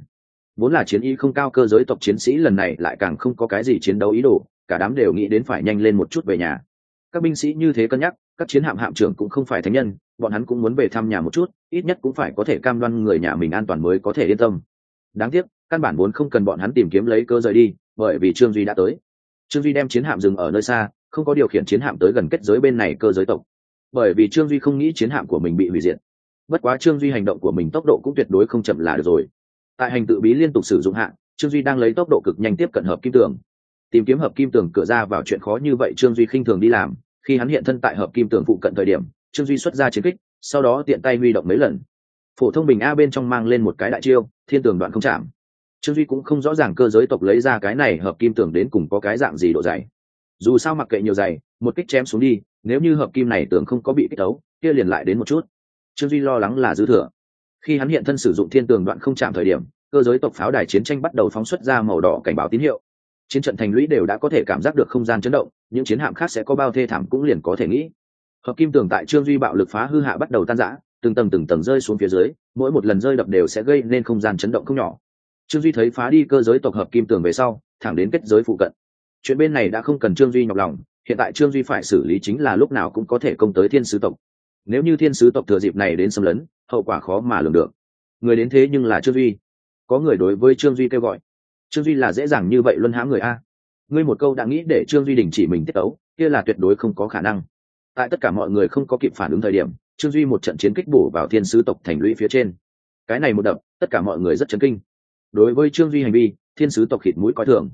Vốn là chiến y không cao cơ giới tộc chiến sĩ lần này lại càng không có cái gì chiến đấu ý đồ, cả đám đều nghĩ đến phải nhanh lên một chút về nhà. Các binh sĩ như thế cân nhắc, các chiến hạm hạm trưởng cũng không phải thánh nhân, bọn hắn cũng muốn về thăm nhà một chút, ít nhất cũng phải có thể cam đoan người nhà mình an toàn mới có thể yên tâm. Đáng tiếc, căn bản vốn không cần bọn hắn tìm kiếm lấy cơ rời đi, bởi vì trương duy đã tới. Trương duy đem chiến hạm dừng ở nơi xa, không có điều khiển chiến hạm tới gần kết giới bên này cơ giới tộc. Bởi vì trương duy không nghĩ chiến hạm của mình bị hủy diệt bất quá trương duy hành động của mình tốc độ cũng tuyệt đối không chậm là được rồi. Tại hành tự bí liên tục sử dụng hạn trương duy đang lấy tốc độ cực nhanh tiếp cận hợp kim tường. Tìm kiếm hợp kim tường cửa ra vào chuyện khó như vậy trương duy khinh thường đi làm. Khi hắn hiện thân tại hợp kim tường phụ cận thời điểm, trương duy xuất ra chiến kích, sau đó tiện tay huy động mấy lần. Phổ thông bình a bên trong mang lên một cái đại chiêu, thiên tường đoạn không chạm. Trương duy cũng không rõ ràng cơ giới tộc lấy ra cái này hợp kim tường đến cùng có cái dạng gì độ dày. Dù sao mặc kệ nhiều dày, một kích chém xuống đi, nếu như hợp kim này tường không có bị kích tấu, kia liền lại đến một chút trương duy lo lắng là dư thừa. Khi hắn hiện thân sử dụng thiên tường đoạn không chạm thời điểm, cơ giới tộc pháo đài chiến tranh bắt đầu phóng xuất ra màu đỏ cảnh báo tín hiệu. Chiến trận thành lũy đều đã có thể cảm giác được không gian chấn động, những chiến hạm khác sẽ có bao thê thảm cũng liền có thể nghĩ. Hợp kim tường tại trương duy bạo lực phá hư hạ bắt đầu tan rã, từng tầng từng tầng rơi xuống phía dưới, mỗi một lần rơi đập đều sẽ gây nên không gian chấn động không nhỏ. Trương duy thấy phá đi cơ giới tộc hợp kim tường về sau, thẳng đến kết giới phụ cận. Chuyện bên này đã không cần trương duy nhọc lòng, hiện tại trương duy phải xử lý chính là lúc nào cũng có thể công tới thiên sứ tộc nếu như thiên sứ tộc thừa dịp này đến xâm lấn hậu quả khó mà lường được. Người đến thế nhưng là trương duy. Có người đối với trương duy kêu gọi. Trương duy là dễ dàng như vậy luân hãm người a. Ngươi một câu đã nghĩ để trương duy đình chỉ mình tiết tấu, kia là tuyệt đối không có khả năng. Tại tất cả mọi người không có kịp phản ứng thời điểm trương duy một trận chiến kích bổ vào thiên sứ tộc thành lũy phía trên. Cái này một đập tất cả mọi người rất chấn kinh. Đối với trương duy hành vi thiên sứ tộc khịt mũi coi thường.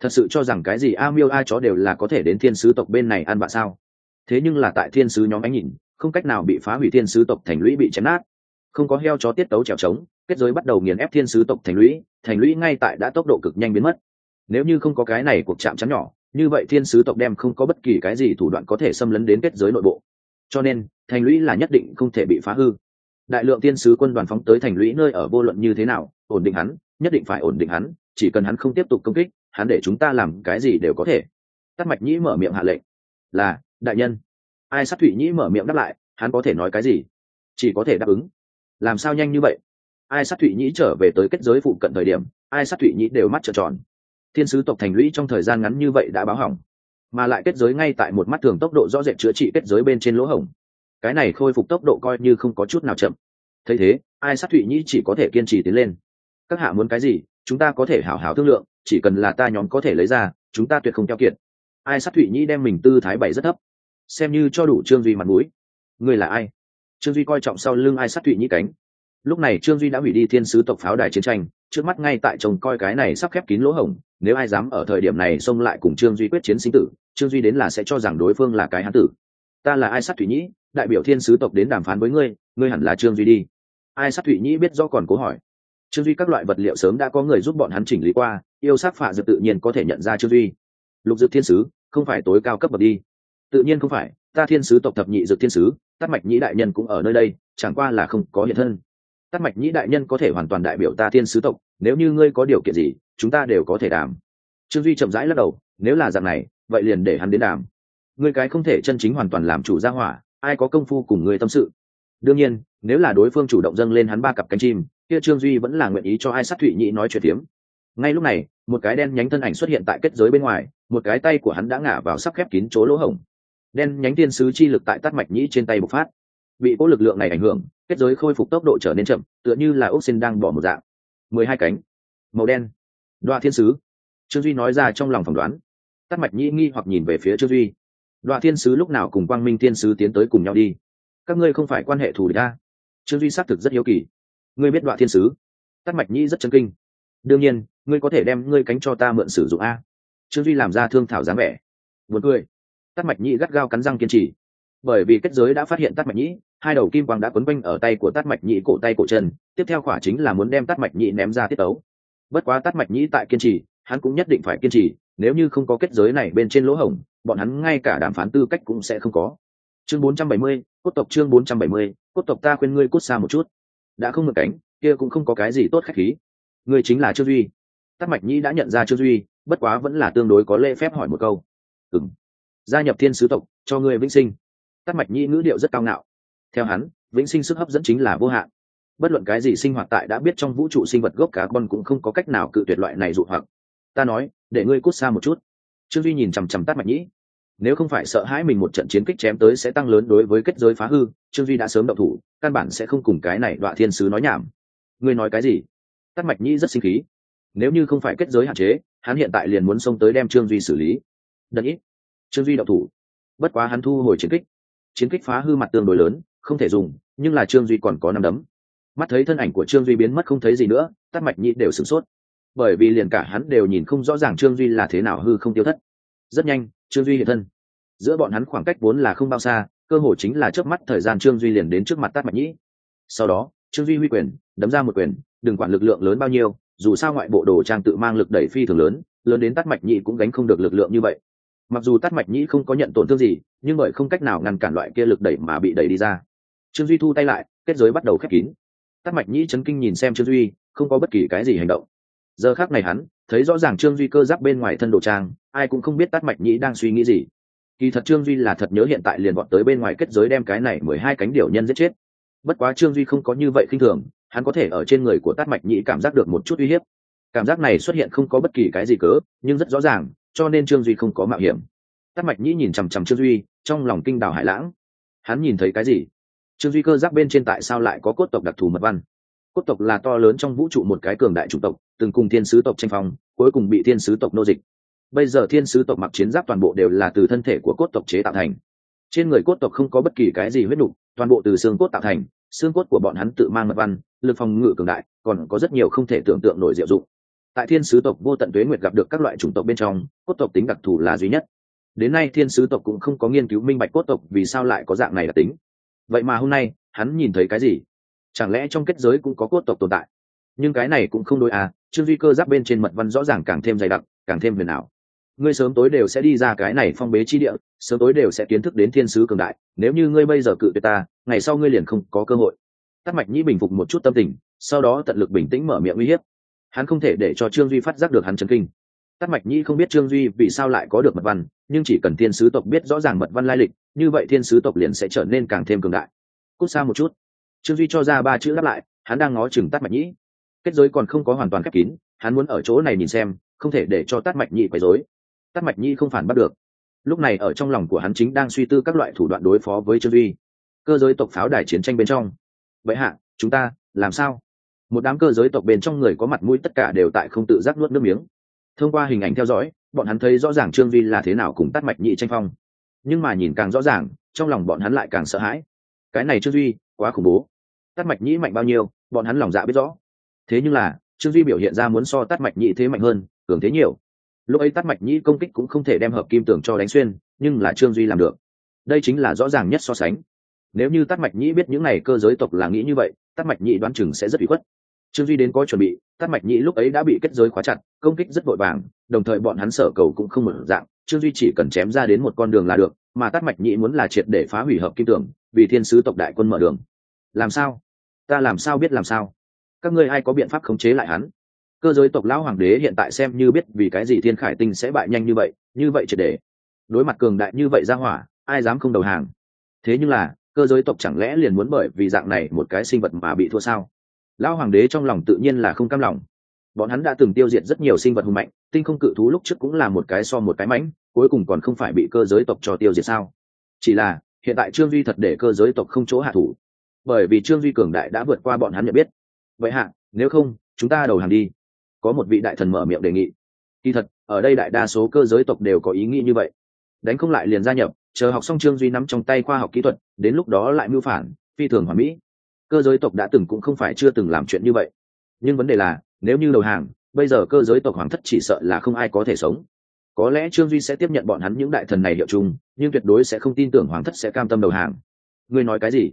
Thật sự cho rằng cái gì a miêu a chó đều là có thể đến thiên sứ tộc bên này ăn bạ sao? Thế nhưng là tại thiên sứ nhóm ánh nhìn không cách nào bị phá hủy thiên sứ tộc thành lũy bị chém nát. Không có heo chó tiết tấu trèo trống, kết giới bắt đầu nghiền ép thiên sứ tộc thành lũy thành lũy ngay tại đã tốc độ cực nhanh biến mất. Nếu như không có cái này cuộc chạm chắn nhỏ, như vậy thiên sứ tộc đem không có bất kỳ cái gì thủ đoạn có thể xâm lấn đến kết giới nội bộ. Cho nên, thành lũy là nhất định không thể bị phá hư. Đại lượng thiên sứ quân đoàn phóng tới thành lũy nơi ở vô luận như thế nào, ổn định hắn, nhất định phải ổn định hắn, chỉ cần hắn không tiếp tục công kích, hắn để chúng ta làm cái gì đều có thể. Tắt mạch nhĩ mở miệng hạ lệnh, là, đại nhân ai sát thụy nhĩ mở miệng đáp lại, hắn có thể nói cái gì? Chỉ có thể đáp ứng. Làm sao nhanh như vậy? Ai sát thụy nhĩ trở về tới kết giới phụ cận thời điểm, ai sát thụy nhĩ đều mắt trợn tròn. Thiên sứ tộc thành lũy trong thời gian ngắn như vậy đã báo hỏng. Mà lại kết giới ngay tại một mắt thường tốc độ rõ rệt chữa trị kết giới bên trên lỗ hổng. Cái này khôi phục tốc độ coi như không có chút nào chậm. Thấy thế, ai sát thụy nhĩ chỉ có thể kiên trì tiến lên. Các hạ muốn cái gì, chúng ta có thể hảo hảo thương lượng, chỉ cần là ta nhóm có thể lấy ra, chúng ta tuyệt không keo kiệt. Ai sát thụy nhĩ đem mình tư thái bày rất thấp xem như cho đủ trương duy mặt mũi. Người là ai? Trương duy coi trọng sau lưng ai sát thụy nhĩ cánh. Lúc này trương duy đã hủy đi thiên sứ tộc pháo đài chiến tranh, trước mắt ngay tại trông coi cái này sắp khép kín lỗ hổng, nếu ai dám ở thời điểm này xông lại cùng trương duy quyết chiến sinh tử, trương duy đến là sẽ cho rằng đối phương là cái hán tử. Ta là ai sát thụy nhĩ, đại biểu thiên sứ tộc đến đàm phán với ngươi ngươi hẳn là trương duy đi. Ai sát thụy nhĩ biết do còn cố hỏi. Trương duy các loại vật liệu sớm đã có người giúp bọn hắn chỉnh lý qua, yêu sát phạ dược tự nhiên có thể nhận ra trương duy. Lục dược thiên sứ, không phải tối cao cấp bậc đi tự nhiên không phải, ta thiên sứ tộc thập nhị dược thiên sứ tắt mạch nhĩ đại nhân cũng ở nơi đây, chẳng qua là không có hiện thân. Tắt mạch nhĩ đại nhân có thể hoàn toàn đại biểu ta thiên sứ tộc, nếu như ngươi có điều kiện gì, chúng ta đều có thể đàm. Trương duy chậm rãi lắc đầu, nếu là dạng này, vậy liền để hắn đến đàm. Ngươi cái không thể chân chính hoàn toàn làm chủ gia hỏa, ai có công phu cùng ngươi tâm sự? Đương nhiên, nếu là đối phương chủ động dâng lên hắn ba cặp cánh chim, kia trương duy vẫn là nguyện ý cho ai sát thụy nhĩ nói chuyện tiếm ngay lúc này, một cái đen nhánh thân ảnh xuất hiện tại kết giới bên ngoài, một cái tay của hắn đã ngả vào sắp khép kín chỗ lỗ hổng đen nhánh tiên sứ chi lực tại tắt mạch nhĩ trên tay bộc phát. Bị cố lực lượng này ảnh hưởng, kết giới khôi phục tốc độ trở nên chậm, tựa như là ốc xin đang bỏ một dạng. Mười hai cánh, màu đen. Đoạ thiên sứ. Trương duy nói ra trong lòng phỏng đoán. Tắt mạch nhĩ nghi hoặc nhìn về phía trương duy. Đoạ thiên sứ lúc nào cùng quang minh thiên sứ tiến tới cùng nhau đi? Các ngươi không phải quan hệ thù địch ta trương duy xác thực rất hiếu kỳ. Ngươi biết đoạ thiên sứ? Tắt mạch nhĩ rất chân kinh. Đương nhiên, ngươi có thể đem ngươi cánh cho ta mượn sử dụng a. Trương duy làm ra thương thảo dáng vẻ. Một cười tắt mạch nhĩ gắt gao cắn răng kiên trì. Bởi vì kết giới đã phát hiện tắt mạch nhĩ hai đầu kim quang đã quấn quanh ở tay của tắt mạch nhĩ cổ tay cổ chân tiếp theo khỏa chính là muốn đem tắt mạch nhĩ ném ra tiết tấu. Bất quá tắt mạch nhĩ tại kiên trì hắn cũng nhất định phải kiên trì nếu như không có kết giới này bên trên lỗ hổng bọn hắn ngay cả đàm phán tư cách cũng sẽ không có. Chương 470, cốt tộc chương 470, cốt tộc ta khuyên ngươi cút xa một chút. Đã không ngược cánh kia cũng không có cái gì tốt khách khí. Ngươi chính là trương duy. Tắt mạch nhĩ đã nhận ra trương duy bất quá vẫn là tương đối có lễ phép hỏi một câu. Ừng gia nhập thiên sứ tộc, cho ngươi vĩnh sinh. Tắt mạch nhĩ ngữ điệu rất cao ngạo. Theo hắn, vĩnh sinh sức hấp dẫn chính là vô hạn. Bất luận cái gì sinh hoạt tại đã biết trong vũ trụ sinh vật gốc cá con cũng không có cách nào cự tuyệt loại này dụ hoặc. Ta nói, để ngươi cút xa một chút. Trương duy nhìn chằm chằm tắt mạch nhĩ. Nếu không phải sợ hãi mình một trận chiến kích chém tới sẽ tăng lớn đối với kết giới phá hư, trương duy đã sớm động thủ, căn bản sẽ không cùng cái này đoạn thiên sứ nói nhảm. Ngươi nói cái gì? Tắt mạch nhĩ rất sinh khí. Nếu như không phải kết giới hạn chế, hắn hiện tại liền muốn xông tới đem trương duy xử lý. Đần ít trương duy đậu thủ. Bất quá hắn thu hồi chiến kích. Chiến kích phá hư mặt tương đối lớn, không thể dùng, nhưng là trương duy còn có năm đấm. Mắt thấy thân ảnh của trương duy biến mất không thấy gì nữa tắt mạch nhĩ đều sửng sốt. Bởi vì liền cả hắn đều nhìn không rõ ràng trương duy là thế nào hư không tiêu thất. Rất nhanh, trương duy hiện thân. Giữa bọn hắn khoảng cách vốn là không bao xa, cơ hội chính là trước mắt thời gian trương duy liền đến trước mặt tát mạch nhĩ. Sau đó, trương duy huy quyền, đấm ra một quyền, đừng quản lực lượng lớn bao nhiêu, dù sao ngoại bộ đồ trang tự mang lực đẩy phi thường lớn lớn đến tát mạch nhĩ cũng gánh không được lực lượng như vậy mặc dù tát mạch nhĩ không có nhận tổn thương gì, nhưng bởi không cách nào ngăn cản loại kia lực đẩy mà bị đẩy đi ra. Trương duy thu tay lại, kết giới bắt đầu khép kín. Tát mạch nhĩ chấn kinh nhìn xem trương duy, không có bất kỳ cái gì hành động. Giờ khác này hắn, thấy rõ ràng trương duy cơ giáp bên ngoài thân đồ trang, ai cũng không biết tát mạch nhĩ đang suy nghĩ gì. Kỳ thật trương duy là thật nhớ hiện tại liền bọn tới bên ngoài kết giới đem cái này mười hai cánh điểu nhân giết chết. Bất quá trương duy không có như vậy khinh thường, hắn có thể ở trên người của tát mạch nhĩ cảm giác được một chút uy hiếp. Cảm giác này xuất hiện không có bất kỳ cái gì cớ, nhưng rất rõ ràng cho nên trương duy không có mạo hiểm. Tát mạch nhĩ nhìn chằm chằm trương duy, trong lòng kinh đào hải lãng. Hắn nhìn thấy cái gì? Trương duy cơ giáp bên trên tại sao lại có cốt tộc đặc thù mật văn? Cốt tộc là to lớn trong vũ trụ một cái cường đại chủng tộc, từng cùng thiên sứ tộc tranh phong, cuối cùng bị thiên sứ tộc nô dịch. Bây giờ thiên sứ tộc mặc chiến giáp toàn bộ đều là từ thân thể của cốt tộc chế tạo thành. Trên người cốt tộc không có bất kỳ cái gì huyết nục, toàn bộ từ xương cốt tạo thành, xương cốt của bọn hắn tự mang mật văn, lực phòng ngự cường đại, còn có rất nhiều không thể tưởng tượng nổi diệu dụng tại thiên sứ tộc vô tận tuế nguyệt gặp được các loại chủng tộc bên trong, cốt tộc tính đặc thù là duy nhất. Đến nay thiên sứ tộc cũng không có nghiên cứu minh bạch cốt tộc vì sao lại có dạng này đặc tính. Vậy mà hôm nay, hắn nhìn thấy cái gì? Chẳng lẽ trong kết giới cũng có cốt tộc tồn tại? Nhưng cái này cũng không đối à trương duy cơ giáp bên trên mật văn rõ ràng càng thêm dày đặc, càng thêm huyền ảo. Ngươi sớm tối đều sẽ đi ra cái này phong bế chi địa, sớm tối đều sẽ kiến thức đến thiên sứ cường đại, nếu như ngươi bây giờ cự tuyệt ta, ngày sau ngươi liền không có cơ hội. Tắt mạch nhĩ bình phục một chút tâm tình, sau đó tận lực bình tĩnh mở miệng uy hiếp hắn không thể để cho trương duy phát giác được hắn chấn kinh tắt mạch nhĩ không biết trương duy vì sao lại có được mật văn nhưng chỉ cần thiên sứ tộc biết rõ ràng mật văn lai lịch như vậy thiên sứ tộc liền sẽ trở nên càng thêm cường đại cút xa một chút trương duy cho ra ba chữ đáp lại hắn đang ngó chừng tắt mạch nhĩ kết giới còn không có hoàn toàn khép kín hắn muốn ở chỗ này nhìn xem không thể để cho tắt mạch nhĩ quấy rối tắt mạch nhĩ không phản bắt được lúc này ở trong lòng của hắn chính đang suy tư các loại thủ đoạn đối phó với trương duy cơ giới tộc pháo đài chiến tranh bên trong vậy hạ chúng ta làm sao một đám cơ giới tộc bên trong người có mặt mũi tất cả đều tại không tự giác nuốt nước miếng. Thông qua hình ảnh theo dõi, bọn hắn thấy rõ ràng trương duy là thế nào cùng tắt mạch nhị tranh phong. Nhưng mà nhìn càng rõ ràng, trong lòng bọn hắn lại càng sợ hãi. Cái này trương duy quá khủng bố. Tắt mạch nhĩ mạnh bao nhiêu, bọn hắn lòng dạ biết rõ. Thế nhưng là, trương duy biểu hiện ra muốn so tắt mạch nhĩ thế mạnh hơn, cường thế nhiều. Lúc ấy tắt mạch nhĩ công kích cũng không thể đem hợp kim tưởng cho đánh xuyên, nhưng là trương duy làm được. Đây chính là rõ ràng nhất so sánh. Nếu như tắt mạch nhĩ biết những n à y cơ giới tộc là nghĩ như vậy tắt mạch nhĩ đoán chừng sẽ rất bị khuất trương duy đến có chuẩn bị tắt mạch nhĩ lúc ấy đã bị kết giới khóa chặt, công kích rất vội vàng, đồng thời bọn hắn sở cầu cũng không mở dạng, trương duy chỉ cần chém ra đến một con đường là được, mà tắt mạch nhĩ muốn là triệt để phá hủy hợp kim tưởng vì thiên sứ tộc đại quân mở đường. Làm sao? Ta làm sao biết làm sao? Các ngươi ai có biện pháp khống chế lại hắn? Cơ giới tộc lão hoàng đế hiện tại xem như biết vì cái gì thiên khải tinh sẽ bại nhanh như vậy như vậy triệt để. Đối mặt cường đại như vậy ra hỏa, ai dám không đầu hàng? Thế nhưng là, cơ giới tộc chẳng lẽ liền muốn bởi vì dạng này một cái sinh vật mà bị thua sao? Lão hoàng đế trong lòng tự nhiên là không cam lòng. Bọn hắn đã từng tiêu diệt rất nhiều sinh vật hùng mạnh, tinh không cự thú lúc trước cũng là một cái so một cái mãnh, cuối cùng còn không phải bị cơ giới tộc cho tiêu diệt sao? Chỉ là, hiện tại trương duy thật để cơ giới tộc không chỗ hạ thủ. Bởi vì trương duy cường đại đã vượt qua bọn hắn nhận biết. Vậy hạ, nếu không, chúng ta đầu hàng đi. Có một vị đại thần mở miệng đề nghị. Kỳ thật, ở đây đại đa số cơ giới tộc đều có ý nghĩ như vậy. Đánh không lại liền gia nhập, chờ học xong trương duy nắm trong tay khoa học kỹ thuật, đến lúc đó lại mưu phản, phi thường hoàn mỹ cơ giới tộc đã từng cũng không phải chưa từng làm chuyện như vậy. Nhưng vấn đề là, nếu như đầu hàng, bây giờ cơ giới tộc hoàng thất chỉ sợ là không ai có thể sống. Có lẽ trương duy sẽ tiếp nhận bọn hắn những đại thần này hiệu chung, nhưng tuyệt đối sẽ không tin tưởng hoàng thất sẽ cam tâm đầu hàng. Ngươi nói cái gì?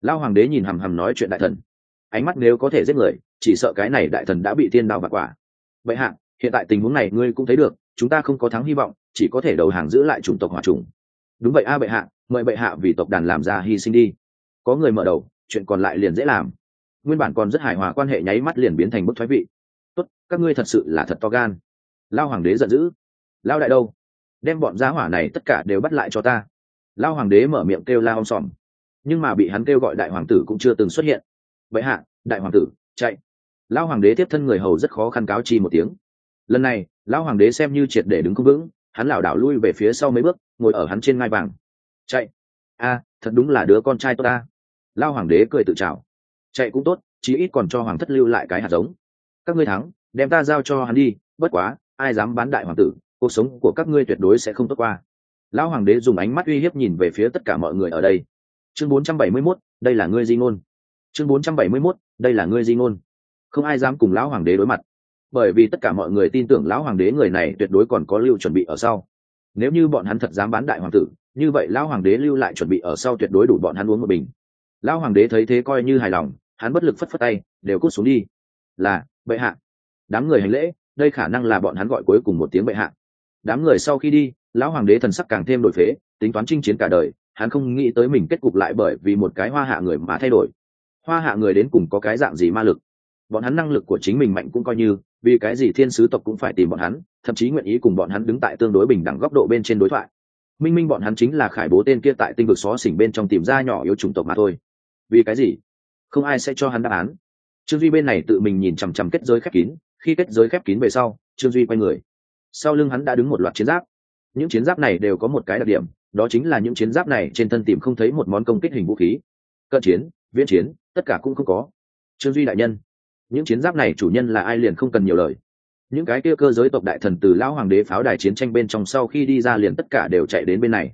Lao hoàng đế nhìn hằm hằm nói chuyện đại thần. Ánh mắt nếu có thể giết người, chỉ sợ cái này đại thần đã bị thiên đao và quả. Vậy hạ, hiện tại tình huống này ngươi cũng thấy được, chúng ta không có thắng hy vọng, chỉ có thể đầu hàng giữ lại chủng tộc hòa trùng đúng vậy a bệ hạ, mời bệ hạ vì tộc đàn làm ra hy sinh đi. Có người mở đầu chuyện còn lại liền dễ làm. Nguyên bản còn rất hài hòa quan hệ nháy mắt liền biến thành bức thoái vị. Tốt, các ngươi thật sự là thật to gan. Lao hoàng đế giận dữ. Lao đại đâu? Đem bọn giá hỏa này tất cả đều bắt lại cho ta. Lao hoàng đế mở miệng kêu la om sòm. Nhưng mà bị hắn kêu gọi đại hoàng tử cũng chưa từng xuất hiện. Vậy hạ, đại hoàng tử, chạy. Lao hoàng đế tiếp thân người hầu rất khó khăn cáo chi một tiếng. Lần này lão hoàng đế xem như triệt để đứng không vững, hắn lảo đảo lui về phía sau mấy bước, ngồi ở hắn trên ngai vàng. Chạy. A, thật đúng là đứa con trai tôi ta lao hoàng đế cười tự chào. Chạy cũng tốt chí ít còn cho hoàng thất lưu lại cái hạt giống. Các ngươi thắng đem ta giao cho hắn đi bất quá ai dám bán đại hoàng tử cuộc sống của các ngươi tuyệt đối sẽ không tốt qua. Lão hoàng đế dùng ánh mắt uy hiếp nhìn về phía tất cả mọi người ở đây. Chương 471, đây là ngươi di ngôn. Chương 471, đây là ngươi di ngôn. Không ai dám cùng lão hoàng đế đối mặt. Bởi vì tất cả mọi người tin tưởng lão hoàng đế người này tuyệt đối còn có lưu chuẩn bị ở sau. Nếu như bọn hắn thật dám bán đại hoàng tử như vậy lão hoàng đế lưu lại chuẩn bị ở sau tuyệt đối đủ bọn hắn uống một bình lão hoàng đế thấy thế coi như hài lòng, hắn bất lực phất phất tay, đều cút xuống đi. Là, bệ hạ. Đám người hành lễ, đây khả năng là bọn hắn gọi cuối cùng một tiếng bệ hạ. Đám người sau khi đi, lão hoàng đế thần sắc càng thêm đổi phế, tính toán chinh chiến cả đời, hắn không nghĩ tới mình kết cục lại bởi vì một cái hoa hạ người mà thay đổi. Hoa hạ người đến cùng có cái dạng gì ma lực? Bọn hắn năng lực của chính mình mạnh cũng coi như, vì cái gì thiên sứ tộc cũng phải tìm bọn hắn, thậm chí nguyện ý cùng bọn hắn đứng tại tương đối bình đẳng góc độ bên trên đối thoại. Minh minh bọn hắn chính là khải bố tên kia tại tinh vực xó xỉnh bên trong tìm ra nhỏ yếu chủng tộc mà thôi vì cái gì? Không ai sẽ cho hắn đáp án. Trương duy bên này tự mình nhìn chằm chằm kết giới khép kín, khi kết giới khép kín về sau, trương duy quay người. Sau lưng hắn đã đứng một loạt chiến giáp. Những chiến giáp này đều có một cái đặc điểm, đó chính là những chiến giáp này trên thân tìm không thấy một món công kích hình vũ khí. Cận chiến, viễn chiến, tất cả cũng không có. Trương duy đại nhân, những chiến giáp này chủ nhân là ai liền không cần nhiều lời. Những cái kia cơ giới tộc đại thần từ lão hoàng đế pháo đài chiến tranh bên trong sau khi đi ra liền tất cả đều chạy đến bên này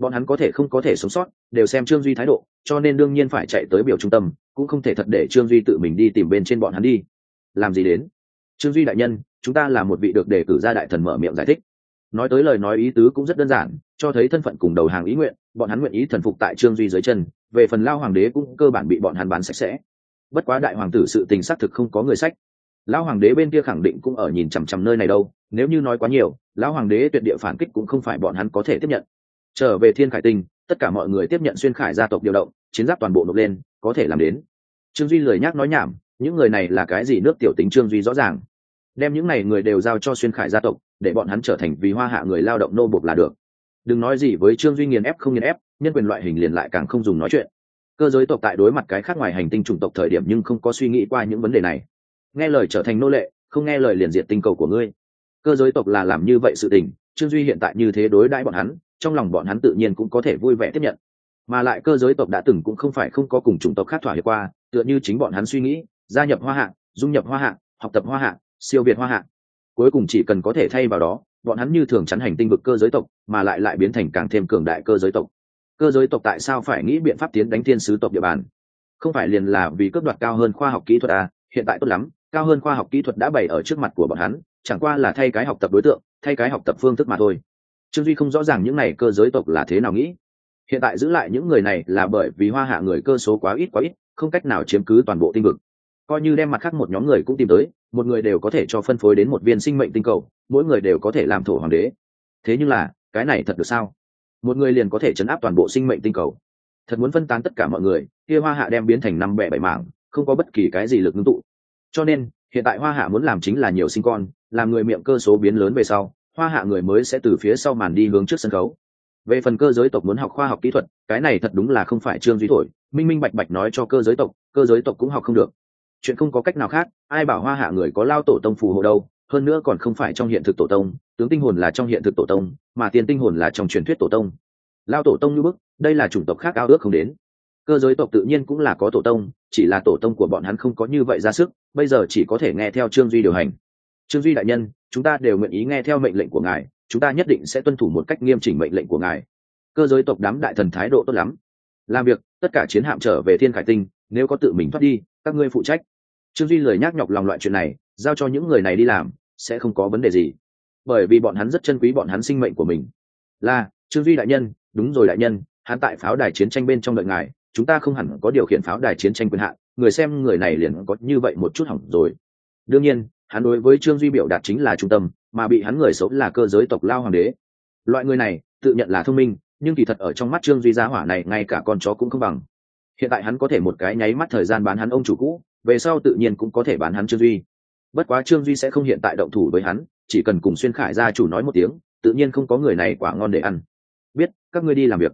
bọn hắn có thể không có thể sống sót, đều xem trương duy thái độ, cho nên đương nhiên phải chạy tới biểu trung tâm, cũng không thể thật để trương duy tự mình đi tìm bên trên bọn hắn đi. Làm gì đến? Trương duy đại nhân, chúng ta là một vị được đề cử ra đại thần mở miệng giải thích. Nói tới lời nói ý tứ cũng rất đơn giản, cho thấy thân phận cùng đầu hàng ý nguyện, bọn hắn nguyện ý thần phục tại trương duy dưới chân, về phần lao hoàng đế cũng cơ bản bị bọn hắn bán sạch sẽ. Bất quá đại hoàng tử sự tình xác thực không có người sách. Lao hoàng đế bên kia khẳng định cũng ở nhìn chằm chằm nơi này đâu, nếu như nói quá nhiều, lao hoàng đế tuyệt địa phản kích cũng không phải bọn hắn có thể tiếp nhận trở về thiên khải tinh, tất cả mọi người tiếp nhận xuyên khải gia tộc điều động, chiến giáp toàn bộ nộp lên, có thể làm đến. Trương duy lời nhắc nói nhảm, những người này là cái gì nước tiểu tính trương duy rõ ràng. Đem những này người đều giao cho xuyên khải gia tộc, để bọn hắn trở thành vì hoa hạ người lao động nô bộc là được. Đừng nói gì với trương duy nghiền ép không nghiền ép, nhân quyền loại hình liền lại càng không dùng nói chuyện. Cơ giới tộc tại đối mặt cái khác ngoài hành tinh chủng tộc thời điểm nhưng không có suy nghĩ qua những vấn đề này. Nghe lời trở thành nô lệ, không nghe lời liền diệt tinh cầu của ngươi. Cơ giới tộc là làm như vậy sự tình, trương duy hiện tại như thế đối đãi bọn hắn trong lòng bọn hắn tự nhiên cũng có thể vui vẻ tiếp nhận. Mà lại cơ giới tộc đã từng cũng không phải không có cùng chủng tộc khác thỏa hiệp qua, tựa như chính bọn hắn suy nghĩ, gia nhập hoa hạng dung nhập hoa hạng học tập hoa hạng siêu việt hoa hạng cuối cùng chỉ cần có thể thay vào đó, bọn hắn như thường chắn hành tinh vực cơ giới tộc, mà lại lại biến thành càng thêm cường đại cơ giới tộc. Cơ giới tộc tại sao phải nghĩ biện pháp tiến đánh thiên sứ tộc địa bàn? Không phải liền là vì cướp đoạt cao hơn khoa học kỹ thuật à hiện tại tốt lắm, cao hơn khoa học kỹ thuật đã bày ở trước mặt của bọn hắn, chẳng qua là thay cái học tập đối tượng, thay cái học tập phương thức mà thôi trương duy không rõ ràng những này cơ giới tộc là thế nào nghĩ. Hiện tại giữ lại những người này là bởi vì hoa hạ người cơ số quá ít quá ít, không cách nào chiếm cứ toàn bộ tinh vực. Coi như đem mặt khác một nhóm người cũng tìm tới, một người đều có thể cho phân phối đến một viên sinh mệnh tinh cầu, mỗi người đều có thể làm thổ hoàng đế. Thế nhưng là, cái này thật được sao? Một người liền có thể chấn áp toàn bộ sinh mệnh tinh cầu. Thật muốn phân tán tất cả mọi người, kia hoa hạ đem biến thành năm bẻ bảy mảng, không có bất kỳ cái gì lực ngưng tụ. Cho nên, hiện tại hoa hạ muốn làm chính là nhiều sinh con, làm người miệng cơ số biến lớn về sau hoa hạ người mới sẽ từ phía sau màn đi hướng trước sân khấu. Về phần cơ giới tộc muốn học khoa học kỹ thuật, cái này thật đúng là không phải trương duy thổi. Minh minh bạch bạch nói cho cơ giới tộc, cơ giới tộc cũng học không được. Chuyện không có cách nào khác, ai bảo hoa hạ người có lao tổ tông phù hộ đâu, hơn nữa còn không phải trong hiện thực tổ tông, tướng tinh hồn là trong hiện thực tổ tông, mà tiền tinh hồn là trong truyền thuyết tổ tông. Lao tổ tông như bức, đây là chủng tộc khác ao ước không đến. Cơ giới tộc tự nhiên cũng là có tổ tông, chỉ là tổ tông của bọn hắn không có như vậy ra sức, bây giờ chỉ có thể nghe theo trương duy điều hành. Trương duy đại nhân chúng ta đều nguyện ý nghe theo mệnh lệnh của ngài, chúng ta nhất định sẽ tuân thủ một cách nghiêm chỉnh mệnh lệnh của ngài. Cơ giới tộc đám đại thần thái độ tốt lắm. Làm việc, tất cả chiến hạm trở về thiên khải tinh, nếu có tự mình thoát đi, các ngươi phụ trách. Trương duy lời nhắc nhọc lòng loại chuyện này, giao cho những người này đi làm, sẽ không có vấn đề gì. Bởi vì bọn hắn rất chân quý bọn hắn sinh mệnh của mình. Là, trương duy đại nhân, đúng rồi đại nhân, hắn tại pháo đài chiến tranh bên trong đợi ngài, chúng ta không hẳn có điều khiển pháo đài chiến tranh quyền hạn, người xem người này liền có như vậy một chút hỏng rồi. Đương nhiên hắn đối với trương duy biểu đạt chính là trung tâm, mà bị hắn người xấu là cơ giới tộc lao hoàng đế. Loại người này, tự nhận là thông minh, nhưng kỳ thật ở trong mắt trương duy gia hỏa này, ngay cả con chó cũng không bằng. Hiện tại hắn có thể một cái nháy mắt thời gian bán hắn ông chủ cũ, về sau tự nhiên cũng có thể bán hắn trương duy. Bất quá trương duy sẽ không hiện tại động thủ với hắn, chỉ cần cùng xuyên khải gia chủ nói một tiếng, tự nhiên không có người này quả ngon để ăn. Biết, các ngươi đi làm việc.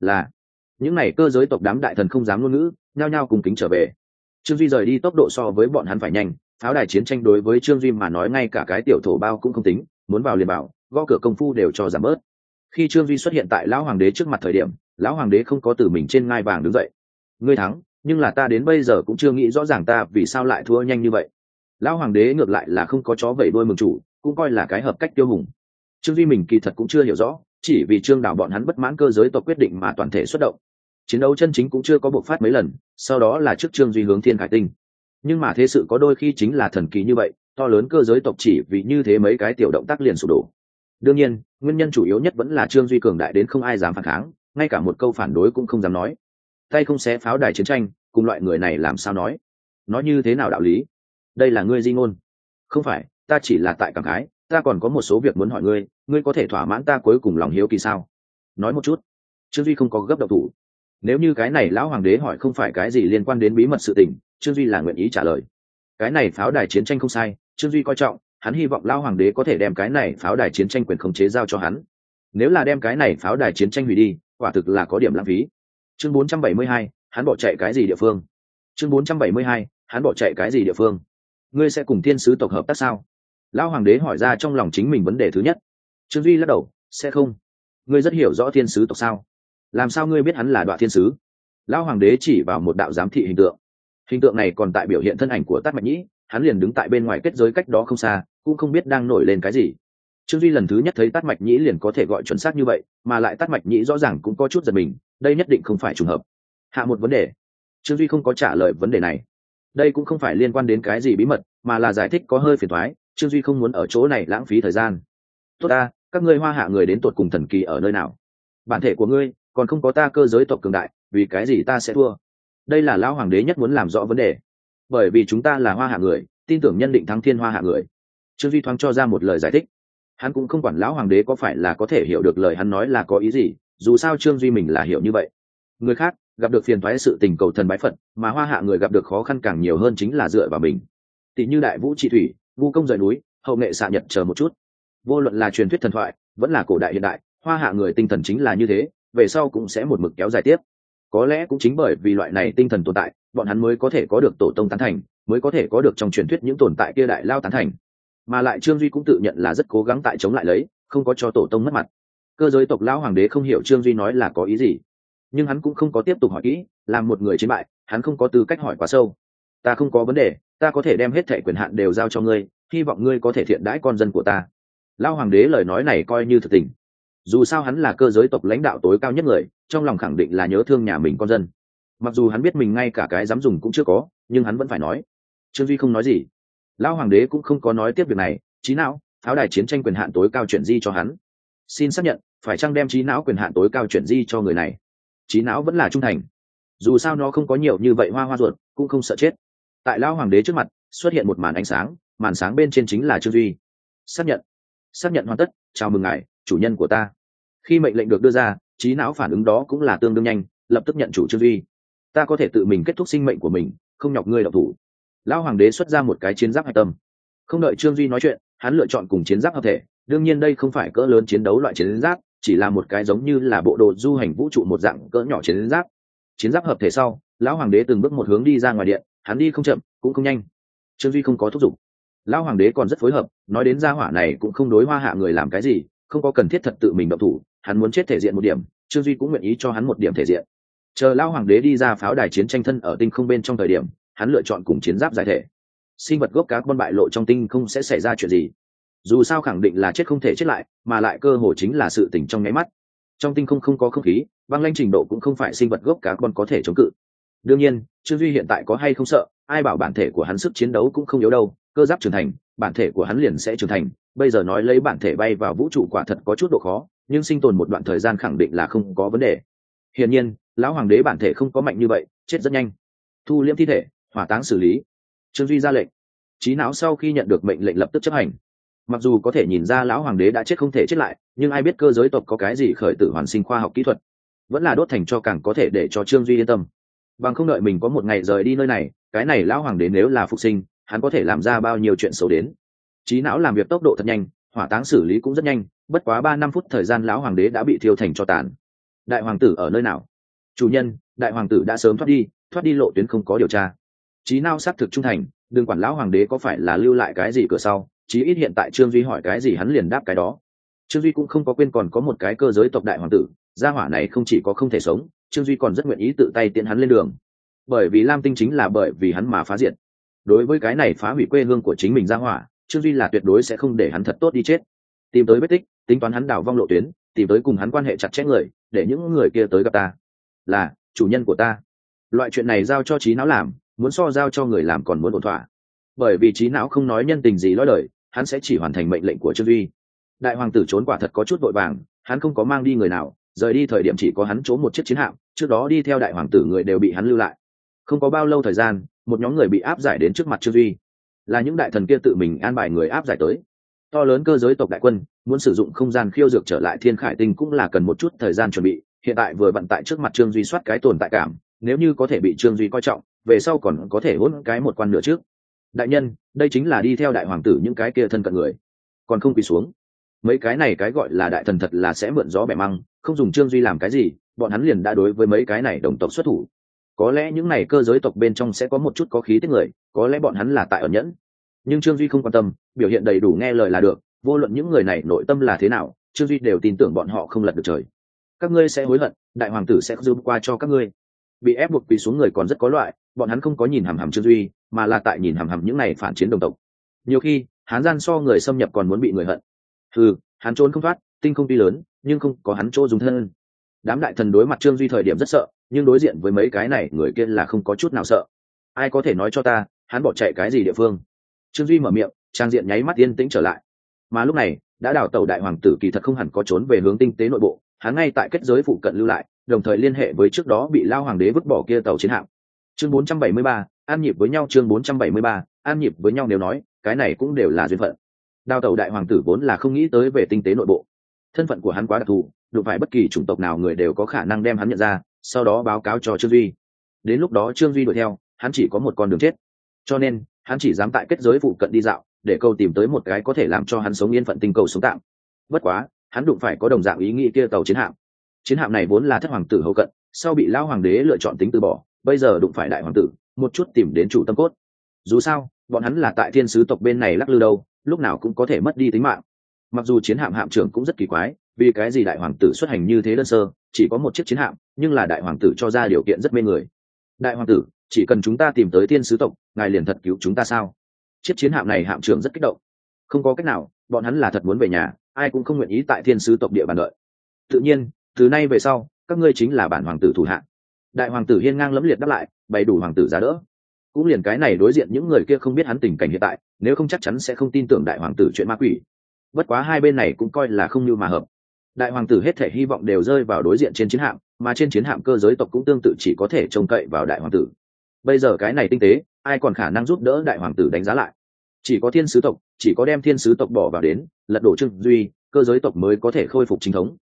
Là, những n à y cơ giới tộc đám đại thần không dám ngôn ngữ, nhao nhao cùng kính trở về. Trương duy rời đi tốc độ so với bọn hắn phải nhanh pháo đài chiến tranh đối với trương duy mà nói ngay cả cái tiểu thổ bao cũng không tính, muốn vào liền bảo gõ cửa công phu đều cho giảm bớt. Khi trương duy xuất hiện tại lão hoàng đế trước mặt thời điểm, lão hoàng đế không có từ mình trên ngai vàng đứng dậy. Ngươi thắng, nhưng là ta đến bây giờ cũng chưa nghĩ rõ ràng ta vì sao lại thua nhanh như vậy. Lão hoàng đế ngược lại là không có chó vẩy đôi mừng chủ, cũng coi là cái hợp cách tiêu hùng. Trương duy mình kỳ thật cũng chưa hiểu rõ, chỉ vì trương đảo bọn hắn bất mãn cơ giới tộc quyết định mà toàn thể xuất động. Chiến đấu chân chính cũng chưa có bộc phát mấy lần, sau đó là trước trương duy hướng thiên khải tinh nhưng mà thế sự có đôi khi chính là thần kỳ như vậy, to lớn cơ giới tộc chỉ vì như thế mấy cái tiểu động tác liền sụp đổ. Đương nhiên, nguyên nhân chủ yếu nhất vẫn là trương duy cường đại đến không ai dám phản kháng, ngay cả một câu phản đối cũng không dám nói. Tay không xé pháo đài chiến tranh, cùng loại người này làm sao nói? Nói như thế nào đạo lý? Đây là ngươi di ngôn. Không phải, ta chỉ là tại cảm khái, ta còn có một số việc muốn hỏi ngươi ngươi có thể thỏa mãn ta cuối cùng lòng hiếu kỳ sao? Nói một chút. Trương duy không có gấp độc thủ nếu như cái này lão hoàng đế hỏi không phải cái gì liên quan đến bí mật sự tình trương duy là nguyện ý trả lời. Cái này pháo đài chiến tranh không sai trương duy coi trọng hắn hy vọng lão hoàng đế có thể đem cái này pháo đài chiến tranh quyền khống chế giao cho hắn. Nếu là đem cái này pháo đài chiến tranh hủy đi quả thực là có điểm lãng phí. Chương 472, hắn bỏ chạy cái gì địa phương? Chương 472, hắn bỏ chạy cái gì địa phương? Ngươi sẽ cùng thiên sứ tộc hợp tác sao? Lão hoàng đế hỏi ra trong lòng chính mình vấn đề thứ nhất. Trương duy lắc đầu sẽ không. Ngươi rất hiểu rõ thiên sứ tộc sao? Làm sao ngươi biết hắn là đoạn thiên sứ? Lão hoàng đế chỉ vào một đạo giám thị hình tượng. Hình tượng này còn tại biểu hiện thân ảnh của tát mạch nhĩ, hắn liền đứng tại bên ngoài kết giới cách đó không xa, cũng không biết đang nổi lên cái gì. Trương duy lần thứ nhất thấy tát mạch nhĩ liền có thể gọi chuẩn xác như vậy, mà lại tát mạch nhĩ rõ ràng cũng có chút giật mình, đây nhất định không phải trùng hợp. Hạ một vấn đề. Trương duy không có trả lời vấn đề này. Đây cũng không phải liên quan đến cái gì bí mật, mà là giải thích có hơi phiền thoái trương duy không muốn ở chỗ này lãng phí thời gian. Tốt ta, các ngươi hoa hạ người đến tột cùng thần kỳ ở nơi nào? Bản thể của ngươi còn không có ta cơ giới tộc cường đại, vì cái gì ta sẽ thua? Đây là lão hoàng đế nhất muốn làm rõ vấn đề. Bởi vì chúng ta là hoa hạ người, tin tưởng nhân định thắng thiên hoa hạ người. Trương duy thoáng cho ra một lời giải thích. Hắn cũng không quản lão hoàng đế có phải là có thể hiểu được lời hắn nói là có ý gì, dù sao trương duy mình là hiểu như vậy. Người khác, gặp được phiền thoái sự tình cầu thần bái phật, mà hoa hạ người gặp được khó khăn càng nhiều hơn chính là dựa vào mình. Tỷ như đại vũ trị thủy, vu công rời núi, hậu nghệ xạ nhật chờ một chút. Vô luận là truyền thuyết thần thoại, vẫn là cổ đại hiện đại, hoa hạ người tinh thần chính là như thế về sau cũng sẽ một mực kéo dài tiếp. Có lẽ cũng chính bởi vì loại này tinh thần tồn tại, bọn hắn mới có thể có được tổ tông tán thành, mới có thể có được trong truyền thuyết những tồn tại kia đại lao tán thành. Mà lại trương duy cũng tự nhận là rất cố gắng tại chống lại lấy, không có cho tổ tông mất mặt. Cơ giới tộc lão hoàng đế không hiểu trương duy nói là có ý gì, nhưng hắn cũng không có tiếp tục hỏi kỹ, làm một người chiến bại, hắn không có tư cách hỏi quá sâu. Ta không có vấn đề, ta có thể đem hết thẻ quyền hạn đều giao cho ngươi, hy vọng ngươi có thể thiện đãi con dân của ta. Lao hoàng đế lời nói này coi như thực tình dù sao hắn là cơ giới tộc lãnh đạo tối cao nhất người, trong lòng khẳng định là nhớ thương nhà mình con dân. Mặc dù hắn biết mình ngay cả cái dám dùng cũng chưa có, nhưng hắn vẫn phải nói. Trương duy không nói gì. Lão hoàng đế cũng không có nói tiếp việc này. Trí não, pháo đài chiến tranh quyền hạn tối cao chuyển di cho hắn. Xin xác nhận, phải chăng đem trí não quyền hạn tối cao chuyển di cho người này? Trí não vẫn là trung thành. Dù sao nó không có nhiều như vậy hoa hoa ruột, cũng không sợ chết. Tại lão hoàng đế trước mặt, xuất hiện một màn ánh sáng. Màn sáng bên trên chính là trương duy. Xác nhận. Xác nhận hoàn tất. Chào mừng ngài chủ nhân của ta. Khi mệnh lệnh được đưa ra, trí não phản ứng đó cũng là tương đương nhanh, lập tức nhận chủ trương duy. Ta có thể tự mình kết thúc sinh mệnh của mình, không nhọc ngươi đọc thủ. Lão hoàng đế xuất ra một cái chiến giáp hạch tâm. Không đợi trương duy nói chuyện, hắn lựa chọn cùng chiến giáp hợp thể. Đương nhiên đây không phải cỡ lớn chiến đấu loại chiến giáp, chỉ là một cái giống như là bộ đồ du hành vũ trụ một dạng cỡ nhỏ chiến giáp. Chiến giáp hợp thể sau, lão hoàng đế từng bước một hướng đi ra ngoài điện, hắn đi không chậm, cũng không nhanh. Trương duy không có thúc giục. Lão hoàng đế còn rất phối hợp, nói đến gia hỏa này cũng không đối hoa hạ người làm cái gì không có cần thiết thật tự mình động thủ, hắn muốn chết thể diện một điểm, trương duy cũng nguyện ý cho hắn một điểm thể diện. Chờ lão hoàng đế đi ra pháo đài chiến tranh thân ở tinh không bên trong thời điểm, hắn lựa chọn cùng chiến giáp giải thể. Sinh vật gốc cá con bại lộ trong tinh không sẽ xảy ra chuyện gì? Dù sao khẳng định là chết không thể chết lại, mà lại cơ hồ chính là sự tỉnh trong nháy mắt. Trong tinh không không có không khí, băng lanh trình độ cũng không phải sinh vật gốc cá con có thể chống cự. Đương nhiên, trương duy hiện tại có hay không sợ, ai bảo bản thể của hắn sức chiến đấu cũng không yếu đâu, cơ giáp trưởng thành, bản thể của hắn liền sẽ trưởng thành bây giờ nói lấy bản thể bay vào vũ trụ quả thật có chút độ khó, nhưng sinh tồn một đoạn thời gian khẳng định là không có vấn đề. Hiển nhiên, lão hoàng đế bản thể không có mạnh như vậy, chết rất nhanh. Thu liễm thi thể, hỏa táng xử lý. Trương duy ra lệnh. Trí não sau khi nhận được mệnh lệnh lập tức chấp hành. Mặc dù có thể nhìn ra lão hoàng đế đã chết không thể chết lại, nhưng ai biết cơ giới tộc có cái gì khởi tử hoàn sinh khoa học kỹ thuật. Vẫn là đốt thành cho càng có thể để cho trương duy yên tâm. Bằng không đợi mình có một ngày rời đi nơi này, cái này lão hoàng đế nếu là phục sinh, hắn có thể làm ra bao nhiêu chuyện xấu đến trí não làm việc tốc độ thật nhanh, hỏa táng xử lý cũng rất nhanh, bất quá ba năm phút thời gian lão hoàng đế đã bị thiêu thành cho tàn. Đại hoàng tử ở nơi nào? Chủ nhân, đại hoàng tử đã sớm thoát đi thoát đi lộ tuyến không có điều tra. Trí não xác thực trung thành, đừng quản lão hoàng đế có phải là lưu lại cái gì cửa sau, chí ít hiện tại trương duy hỏi cái gì hắn liền đáp cái đó. Trương duy cũng không có quên còn có một cái cơ giới tộc đại hoàng tử, gia hỏa này không chỉ có không thể sống, trương duy còn rất nguyện ý tự tay tiễn hắn lên đường. Bởi vì lam tinh chính là bởi vì hắn mà phá diệt. Đối với cái này phá hủy quê hương của chính mình gia hỏa trương duy là tuyệt đối sẽ không để hắn thật tốt đi chết. Tìm tới vết tích, tính toán hắn đào vong lộ tuyến, tìm tới cùng hắn quan hệ chặt chẽ người, để những người kia tới gặp ta. Là, chủ nhân của ta. Loại chuyện này giao cho trí não làm, muốn so giao cho người làm còn muốn ổn thỏa. Bởi vì trí não không nói nhân tình gì lói lời hắn sẽ chỉ hoàn thành mệnh lệnh của trương duy. Đại hoàng tử trốn quả thật có chút vội vàng, hắn không có mang đi người nào, rời đi thời điểm chỉ có hắn trốn một chiếc chiến hạm, trước đó đi theo đại hoàng tử người đều bị hắn lưu lại. Không có bao lâu thời gian, một nhóm người bị áp giải đến trước mặt trương duy là những đại thần kia tự mình an bài người áp giải tới. To lớn cơ giới tộc đại quân, muốn sử dụng không gian khiêu dược trở lại thiên khải tinh cũng là cần một chút thời gian chuẩn bị. Hiện tại vừa vận tại trước mặt trương duy soát cái tồn tại cảm, nếu như có thể bị trương duy coi trọng, về sau còn có thể hôn cái một quan nữa trước đại nhân, đây chính là đi theo đại hoàng tử những cái kia thân cận người. Còn không quỳ xuống. Mấy cái này cái gọi là đại thần thật là sẽ mượn gió bẻ măng, không dùng trương duy làm cái gì, bọn hắn liền đã đối với mấy cái này đồng tộc xuất thủ có lẽ những này cơ giới tộc bên trong sẽ có một chút có khí tiết người, có lẽ bọn hắn là tại ở nhẫn. Nhưng trương duy không quan tâm, biểu hiện đầy đủ nghe lời là được, vô luận những người này nội tâm là thế nào, trương duy đều tin tưởng bọn họ không lật được trời. Các ngươi sẽ hối hận, đại hoàng tử sẽ dưng qua cho các ngươi. Bị ép buộc quỳ xuống người còn rất có loại, bọn hắn không có nhìn hàm hàm trương duy, mà là tại nhìn hàm hàm những này phản chiến đồng tộc. Nhiều khi, hán gian so người xâm nhập còn muốn bị người hận. Ừ hắn trốn không thoát, tinh không tuy lớn, nhưng không có hắn chỗ dùng thân. Đám đại thần đối mặt trương duy thời điểm rất sợ nhưng đối diện với mấy cái này người kia là không có chút nào sợ. Ai có thể nói cho ta hắn bỏ chạy cái gì địa phương? Trương duy mở miệng trang diện nháy mắt yên tĩnh trở lại. Mà lúc này đã đào tàu đại hoàng tử kỳ thật không hẳn có trốn về hướng tinh tế nội bộ hắn ngay tại kết giới phụ cận lưu lại đồng thời liên hệ với trước đó bị lao hoàng đế vứt bỏ kia tàu chiến hạm. Chương 473, an nhịp với nhau chương bốn trăm bảy mươi ba an nhịp với nhau nếu nói cái này cũng đều là duyên phận. Đào tàu đại hoàng tử vốn là không nghĩ tới về tinh tế nội bộ. Thân phận của hắn quá đặc thù đụng phải bất kỳ chủng tộc nào người đều có khả năng đem hắn nhận ra sau đó báo cáo cho trương duy. Đến lúc đó trương duy đuổi theo, hắn chỉ có một con đường chết. Cho nên, hắn chỉ dám tại kết giới phụ cận đi dạo, để câu tìm tới một cái có thể làm cho hắn sống yên phận tinh cầu sống tạm. Bất quá, hắn đụng phải có đồng dạng ý nghĩ kia tàu chiến hạm. Chiến hạm này vốn là thất hoàng tử hậu cận, sau bị lao hoàng đế lựa chọn tính từ bỏ, bây giờ đụng phải đại hoàng tử, một chút tìm đến chủ tâm cốt. Dù sao, bọn hắn là tại thiên sứ tộc bên này lắc lư đâu, lúc nào cũng có thể mất đi tính mạng. Mặc dù chiến hạm hạm trưởng cũng rất kỳ quái vì cái gì đại hoàng tử xuất hành như thế đơn sơ, chỉ có một chiếc chiến hạm, nhưng là đại hoàng tử cho ra điều kiện rất mê người. Đại hoàng tử, chỉ cần chúng ta tìm tới thiên sứ tộc, ngài liền thật cứu chúng ta sao? Chiếc chiến hạm này hạm trưởng rất kích động. Không có cách nào, bọn hắn là thật muốn về nhà, ai cũng không nguyện ý tại thiên sứ tộc địa bàn đợi. Tự nhiên, từ nay về sau, các ngươi chính là bản hoàng tử thủ hạng đại hoàng tử hiên ngang lẫm liệt đáp lại, bày đủ hoàng tử giá đỡ. Cũng liền cái này đối diện những người kia không biết hắn tình cảnh hiện tại, nếu không chắc chắn sẽ không tin tưởng đại hoàng tử chuyện ma quỷ. Bất quá hai bên này cũng coi là không như mà hợp đại hoàng tử hết thể hy vọng đều rơi vào đối diện trên chiến hạm, mà trên chiến hạm cơ giới tộc cũng tương tự chỉ có thể trông cậy vào đại hoàng tử. Bây giờ cái này tinh tế, ai còn khả năng giúp đỡ đại hoàng tử đánh giá lại? Chỉ có thiên sứ tộc, chỉ có đem thiên sứ tộc bỏ vào đến, lật đổ trưng duy, cơ giới tộc mới có thể khôi phục chính thống.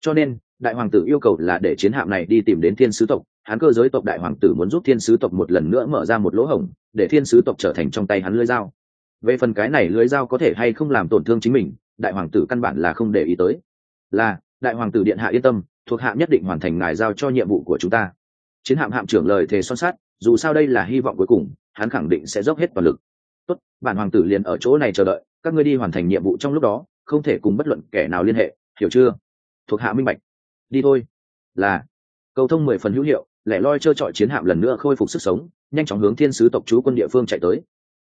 Cho nên, đại hoàng tử yêu cầu là để chiến hạm này đi tìm đến thiên sứ tộc, hắn cơ giới tộc đại hoàng tử muốn giúp thiên sứ tộc một lần nữa mở ra một lỗ hổng, để thiên sứ tộc trở thành trong tay hắn lưới dao. Về phần cái này lưới dao có thể hay không làm tổn thương chính mình, đại hoàng tử căn bản là không để ý tới là, đại hoàng tử điện hạ yên tâm, thuộc hạ nhất định hoàn thành ngài giao cho nhiệm vụ của chúng ta. Chiến hạm hạm trưởng lời thề son sát dù sao đây là hy vọng cuối cùng, hắn khẳng định sẽ dốc hết toàn lực. Tốt, bản hoàng tử liền ở chỗ này chờ đợi, các ngươi đi hoàn thành nhiệm vụ trong lúc đó, không thể cùng bất luận kẻ nào liên hệ, hiểu chưa? Thuộc hạ minh bạch. Đi thôi. Là. Cầu thông mười phần hữu hiệu, lẻ loi trơ trọi chiến hạm lần nữa khôi phục sức sống, nhanh chóng hướng thiên sứ tộc chú quân địa phương chạy tới.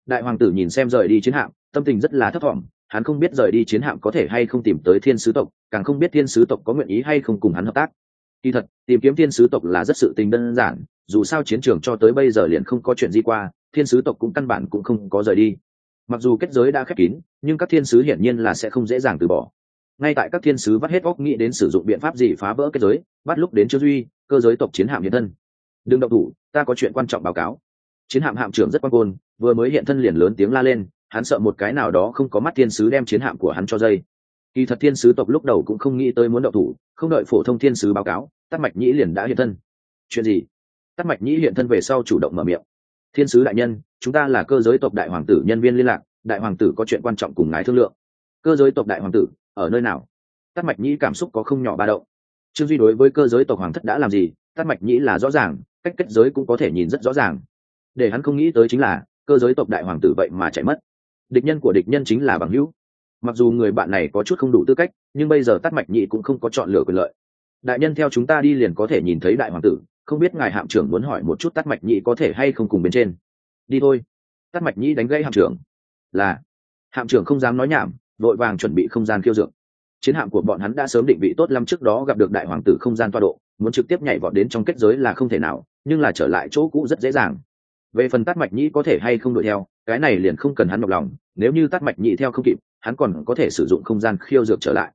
Đại hoàng tử nhìn xem rời đi chiến hạm, tâm tình rất là thấp thỏm hắn không biết rời đi chiến hạm có thể hay không tìm tới thiên sứ tộc, càng không biết thiên sứ tộc có nguyện ý hay không cùng hắn hợp tác. Kỳ thật, tìm kiếm thiên sứ tộc là rất sự tình đơn giản, dù sao chiến trường cho tới bây giờ liền không có chuyện gì qua, thiên sứ tộc cũng căn bản cũng không có rời đi. Mặc dù kết giới đã khép kín, nhưng các thiên sứ hiển nhiên là sẽ không dễ dàng từ bỏ. Ngay tại các thiên sứ vắt hết óc nghĩ đến sử dụng biện pháp gì phá vỡ kết giới, bắt lúc đến chưa duy, cơ giới tộc chiến hạm hiện thân. Đừng động thủ, ta có chuyện quan trọng báo cáo. Chiến hạm hạm trưởng rất quan côn, vừa mới hiện thân liền lớn tiếng la lên hắn sợ một cái nào đó không có mắt thiên sứ đem chiến hạm của hắn cho dây. Kỳ thật thiên sứ tộc lúc đầu cũng không nghĩ tới muốn đậu thủ, không đợi phổ thông thiên sứ báo cáo, tắc mạch nhĩ liền đã hiện thân. Chuyện gì? Tắc mạch nhĩ hiện thân về sau chủ động mở miệng. Thiên sứ đại nhân, chúng ta là cơ giới tộc đại hoàng tử nhân viên liên lạc, đại hoàng tử có chuyện quan trọng cùng ngài thương lượng. Cơ giới tộc đại hoàng tử, ở nơi nào? Tắc mạch nhĩ cảm xúc có không nhỏ ba động. Trương duy đối với cơ giới tộc hoàng thất đã làm gì? Tắc mạch nhĩ là rõ ràng, cách kết giới cũng có thể nhìn rất rõ ràng. Để hắn không nghĩ tới chính là, cơ giới tộc đại hoàng tử vậy mà chạy mất địch nhân của địch nhân chính là bằng hữu. Mặc dù người bạn này có chút không đủ tư cách, nhưng bây giờ tắt mạch nhị cũng không có chọn lựa quyền lợi. Đại nhân theo chúng ta đi liền có thể nhìn thấy đại hoàng tử, không biết ngài hạm trưởng muốn hỏi một chút tắt mạch nhị có thể hay không cùng bên trên. Đi thôi. Tắt mạch nhị đánh gây hạm trưởng. Là. Hạm trưởng không dám nói nhảm, vội vàng chuẩn bị không gian khiêu dược. Chiến hạm của bọn hắn đã sớm định vị tốt lắm trước đó gặp được đại hoàng tử không gian toa độ, muốn trực tiếp nhảy vọt đến trong kết giới là không thể nào, nhưng là trở lại chỗ cũ rất dễ dàng về phần tát mạch nhĩ có thể hay không đuổi theo, cái này liền không cần hắn nhọc lòng, nếu như tát mạch nhĩ theo không kịp, hắn còn có thể sử dụng không gian khiêu dược trở lại.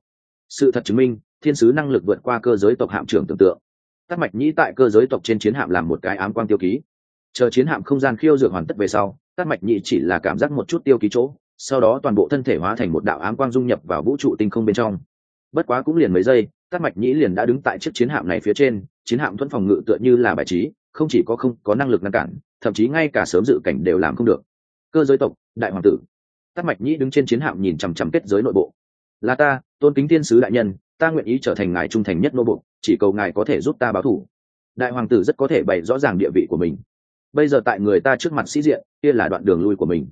Sự thật chứng minh, thiên sứ năng lực vượt qua cơ giới tộc hạm trưởng tưởng tượng. Tát mạch nhĩ tại cơ giới tộc trên chiến hạm làm một cái ám quang tiêu ký. Chờ chiến hạm không gian khiêu dược hoàn tất về sau, tát mạch nhĩ chỉ là cảm giác một chút tiêu ký chỗ, sau đó toàn bộ thân thể hóa thành một đạo ám quang dung nhập vào vũ trụ tinh không bên trong. Bất quá cũng liền mấy giây, tát mạch nhĩ liền đã đứng tại chiếc chiến hạm này phía trên, chiến hạm thuẫn phòng ngự tựa như là bài trí, không chỉ có không có năng lực ngăn cản thậm chí ngay cả sớm dự cảnh đều làm không được. Cơ giới tộc, đại hoàng tử. Tắt mạch nhĩ đứng trên chiến hạm nhìn chằm chằm kết giới nội bộ. Là ta, tôn kính tiên sứ đại nhân, ta nguyện ý trở thành ngài trung thành nhất nô bộ chỉ cầu ngài có thể giúp ta báo thủ. Đại hoàng tử rất có thể bày rõ ràng địa vị của mình. Bây giờ tại người ta trước mặt sĩ diện, kia là đoạn đường lui của mình.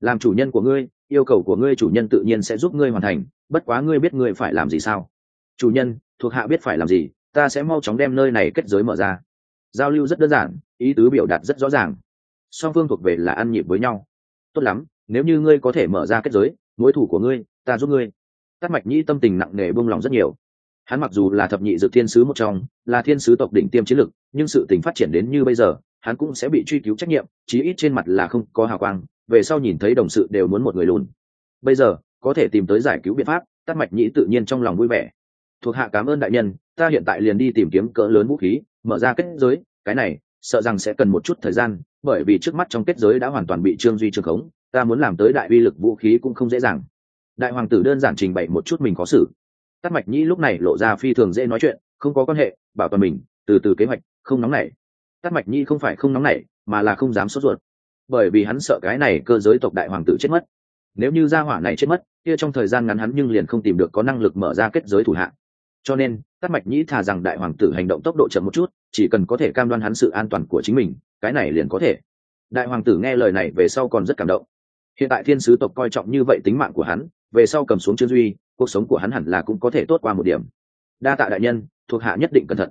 Làm chủ nhân của ngươi, yêu cầu của ngươi chủ nhân tự nhiên sẽ giúp ngươi hoàn thành, bất quá ngươi biết ngươi phải làm gì sao? Chủ nhân, thuộc hạ biết phải làm gì, ta sẽ mau chóng đem nơi này kết giới mở ra. Giao lưu rất đơn giản ý tứ biểu đạt rất rõ ràng. Song phương thuộc về là ăn nhịp với nhau. Tốt lắm, nếu như ngươi có thể mở ra kết giới, mối thủ của ngươi, ta giúp ngươi. Tắt mạch nhĩ tâm tình nặng nề buông lòng rất nhiều. Hắn mặc dù là thập nhị dự thiên sứ một trong, là thiên sứ tộc đỉnh tiêm chiến lực nhưng sự tình phát triển đến như bây giờ, hắn cũng sẽ bị truy cứu trách nhiệm, chí ít trên mặt là không có hào quang, về sau nhìn thấy đồng sự đều muốn một người lùn. Bây giờ, có thể tìm tới giải cứu biện pháp tắt mạch nhĩ tự nhiên trong lòng vui vẻ. Thuộc hạ cảm ơn đại nhân, ta hiện tại liền đi tìm kiếm cỡ lớn vũ khí, mở ra kết giới, cái này sợ rằng sẽ cần một chút thời gian, bởi vì trước mắt trong kết giới đã hoàn toàn bị trương duy trường khống, ta muốn làm tới đại uy lực vũ khí cũng không dễ dàng. Đại hoàng tử đơn giản trình bày một chút mình có xử. Tắt mạch nhĩ lúc này lộ ra phi thường dễ nói chuyện, không có quan hệ, bảo toàn mình, từ từ kế hoạch, không nóng nảy. Tắt mạch nhĩ không phải không nóng nảy, mà là không dám sốt ruột. Bởi vì hắn sợ cái này cơ giới tộc đại hoàng tử chết mất. Nếu như gia hỏa này chết mất, kia trong thời gian ngắn hắn nhưng liền không tìm được có năng lực mở ra kết giới thủ hạng cho nên tắt mạch nhĩ thà rằng đại hoàng tử hành động tốc độ chậm một chút, chỉ cần có thể cam đoan hắn sự an toàn của chính mình, cái này liền có thể. Đại hoàng tử nghe lời này về sau còn rất cảm động. Hiện tại thiên sứ tộc coi trọng như vậy tính mạng của hắn, về sau cầm xuống trương duy, cuộc sống của hắn hẳn là cũng có thể tốt qua một điểm. Đa tạ đại nhân, thuộc hạ nhất định cẩn thận.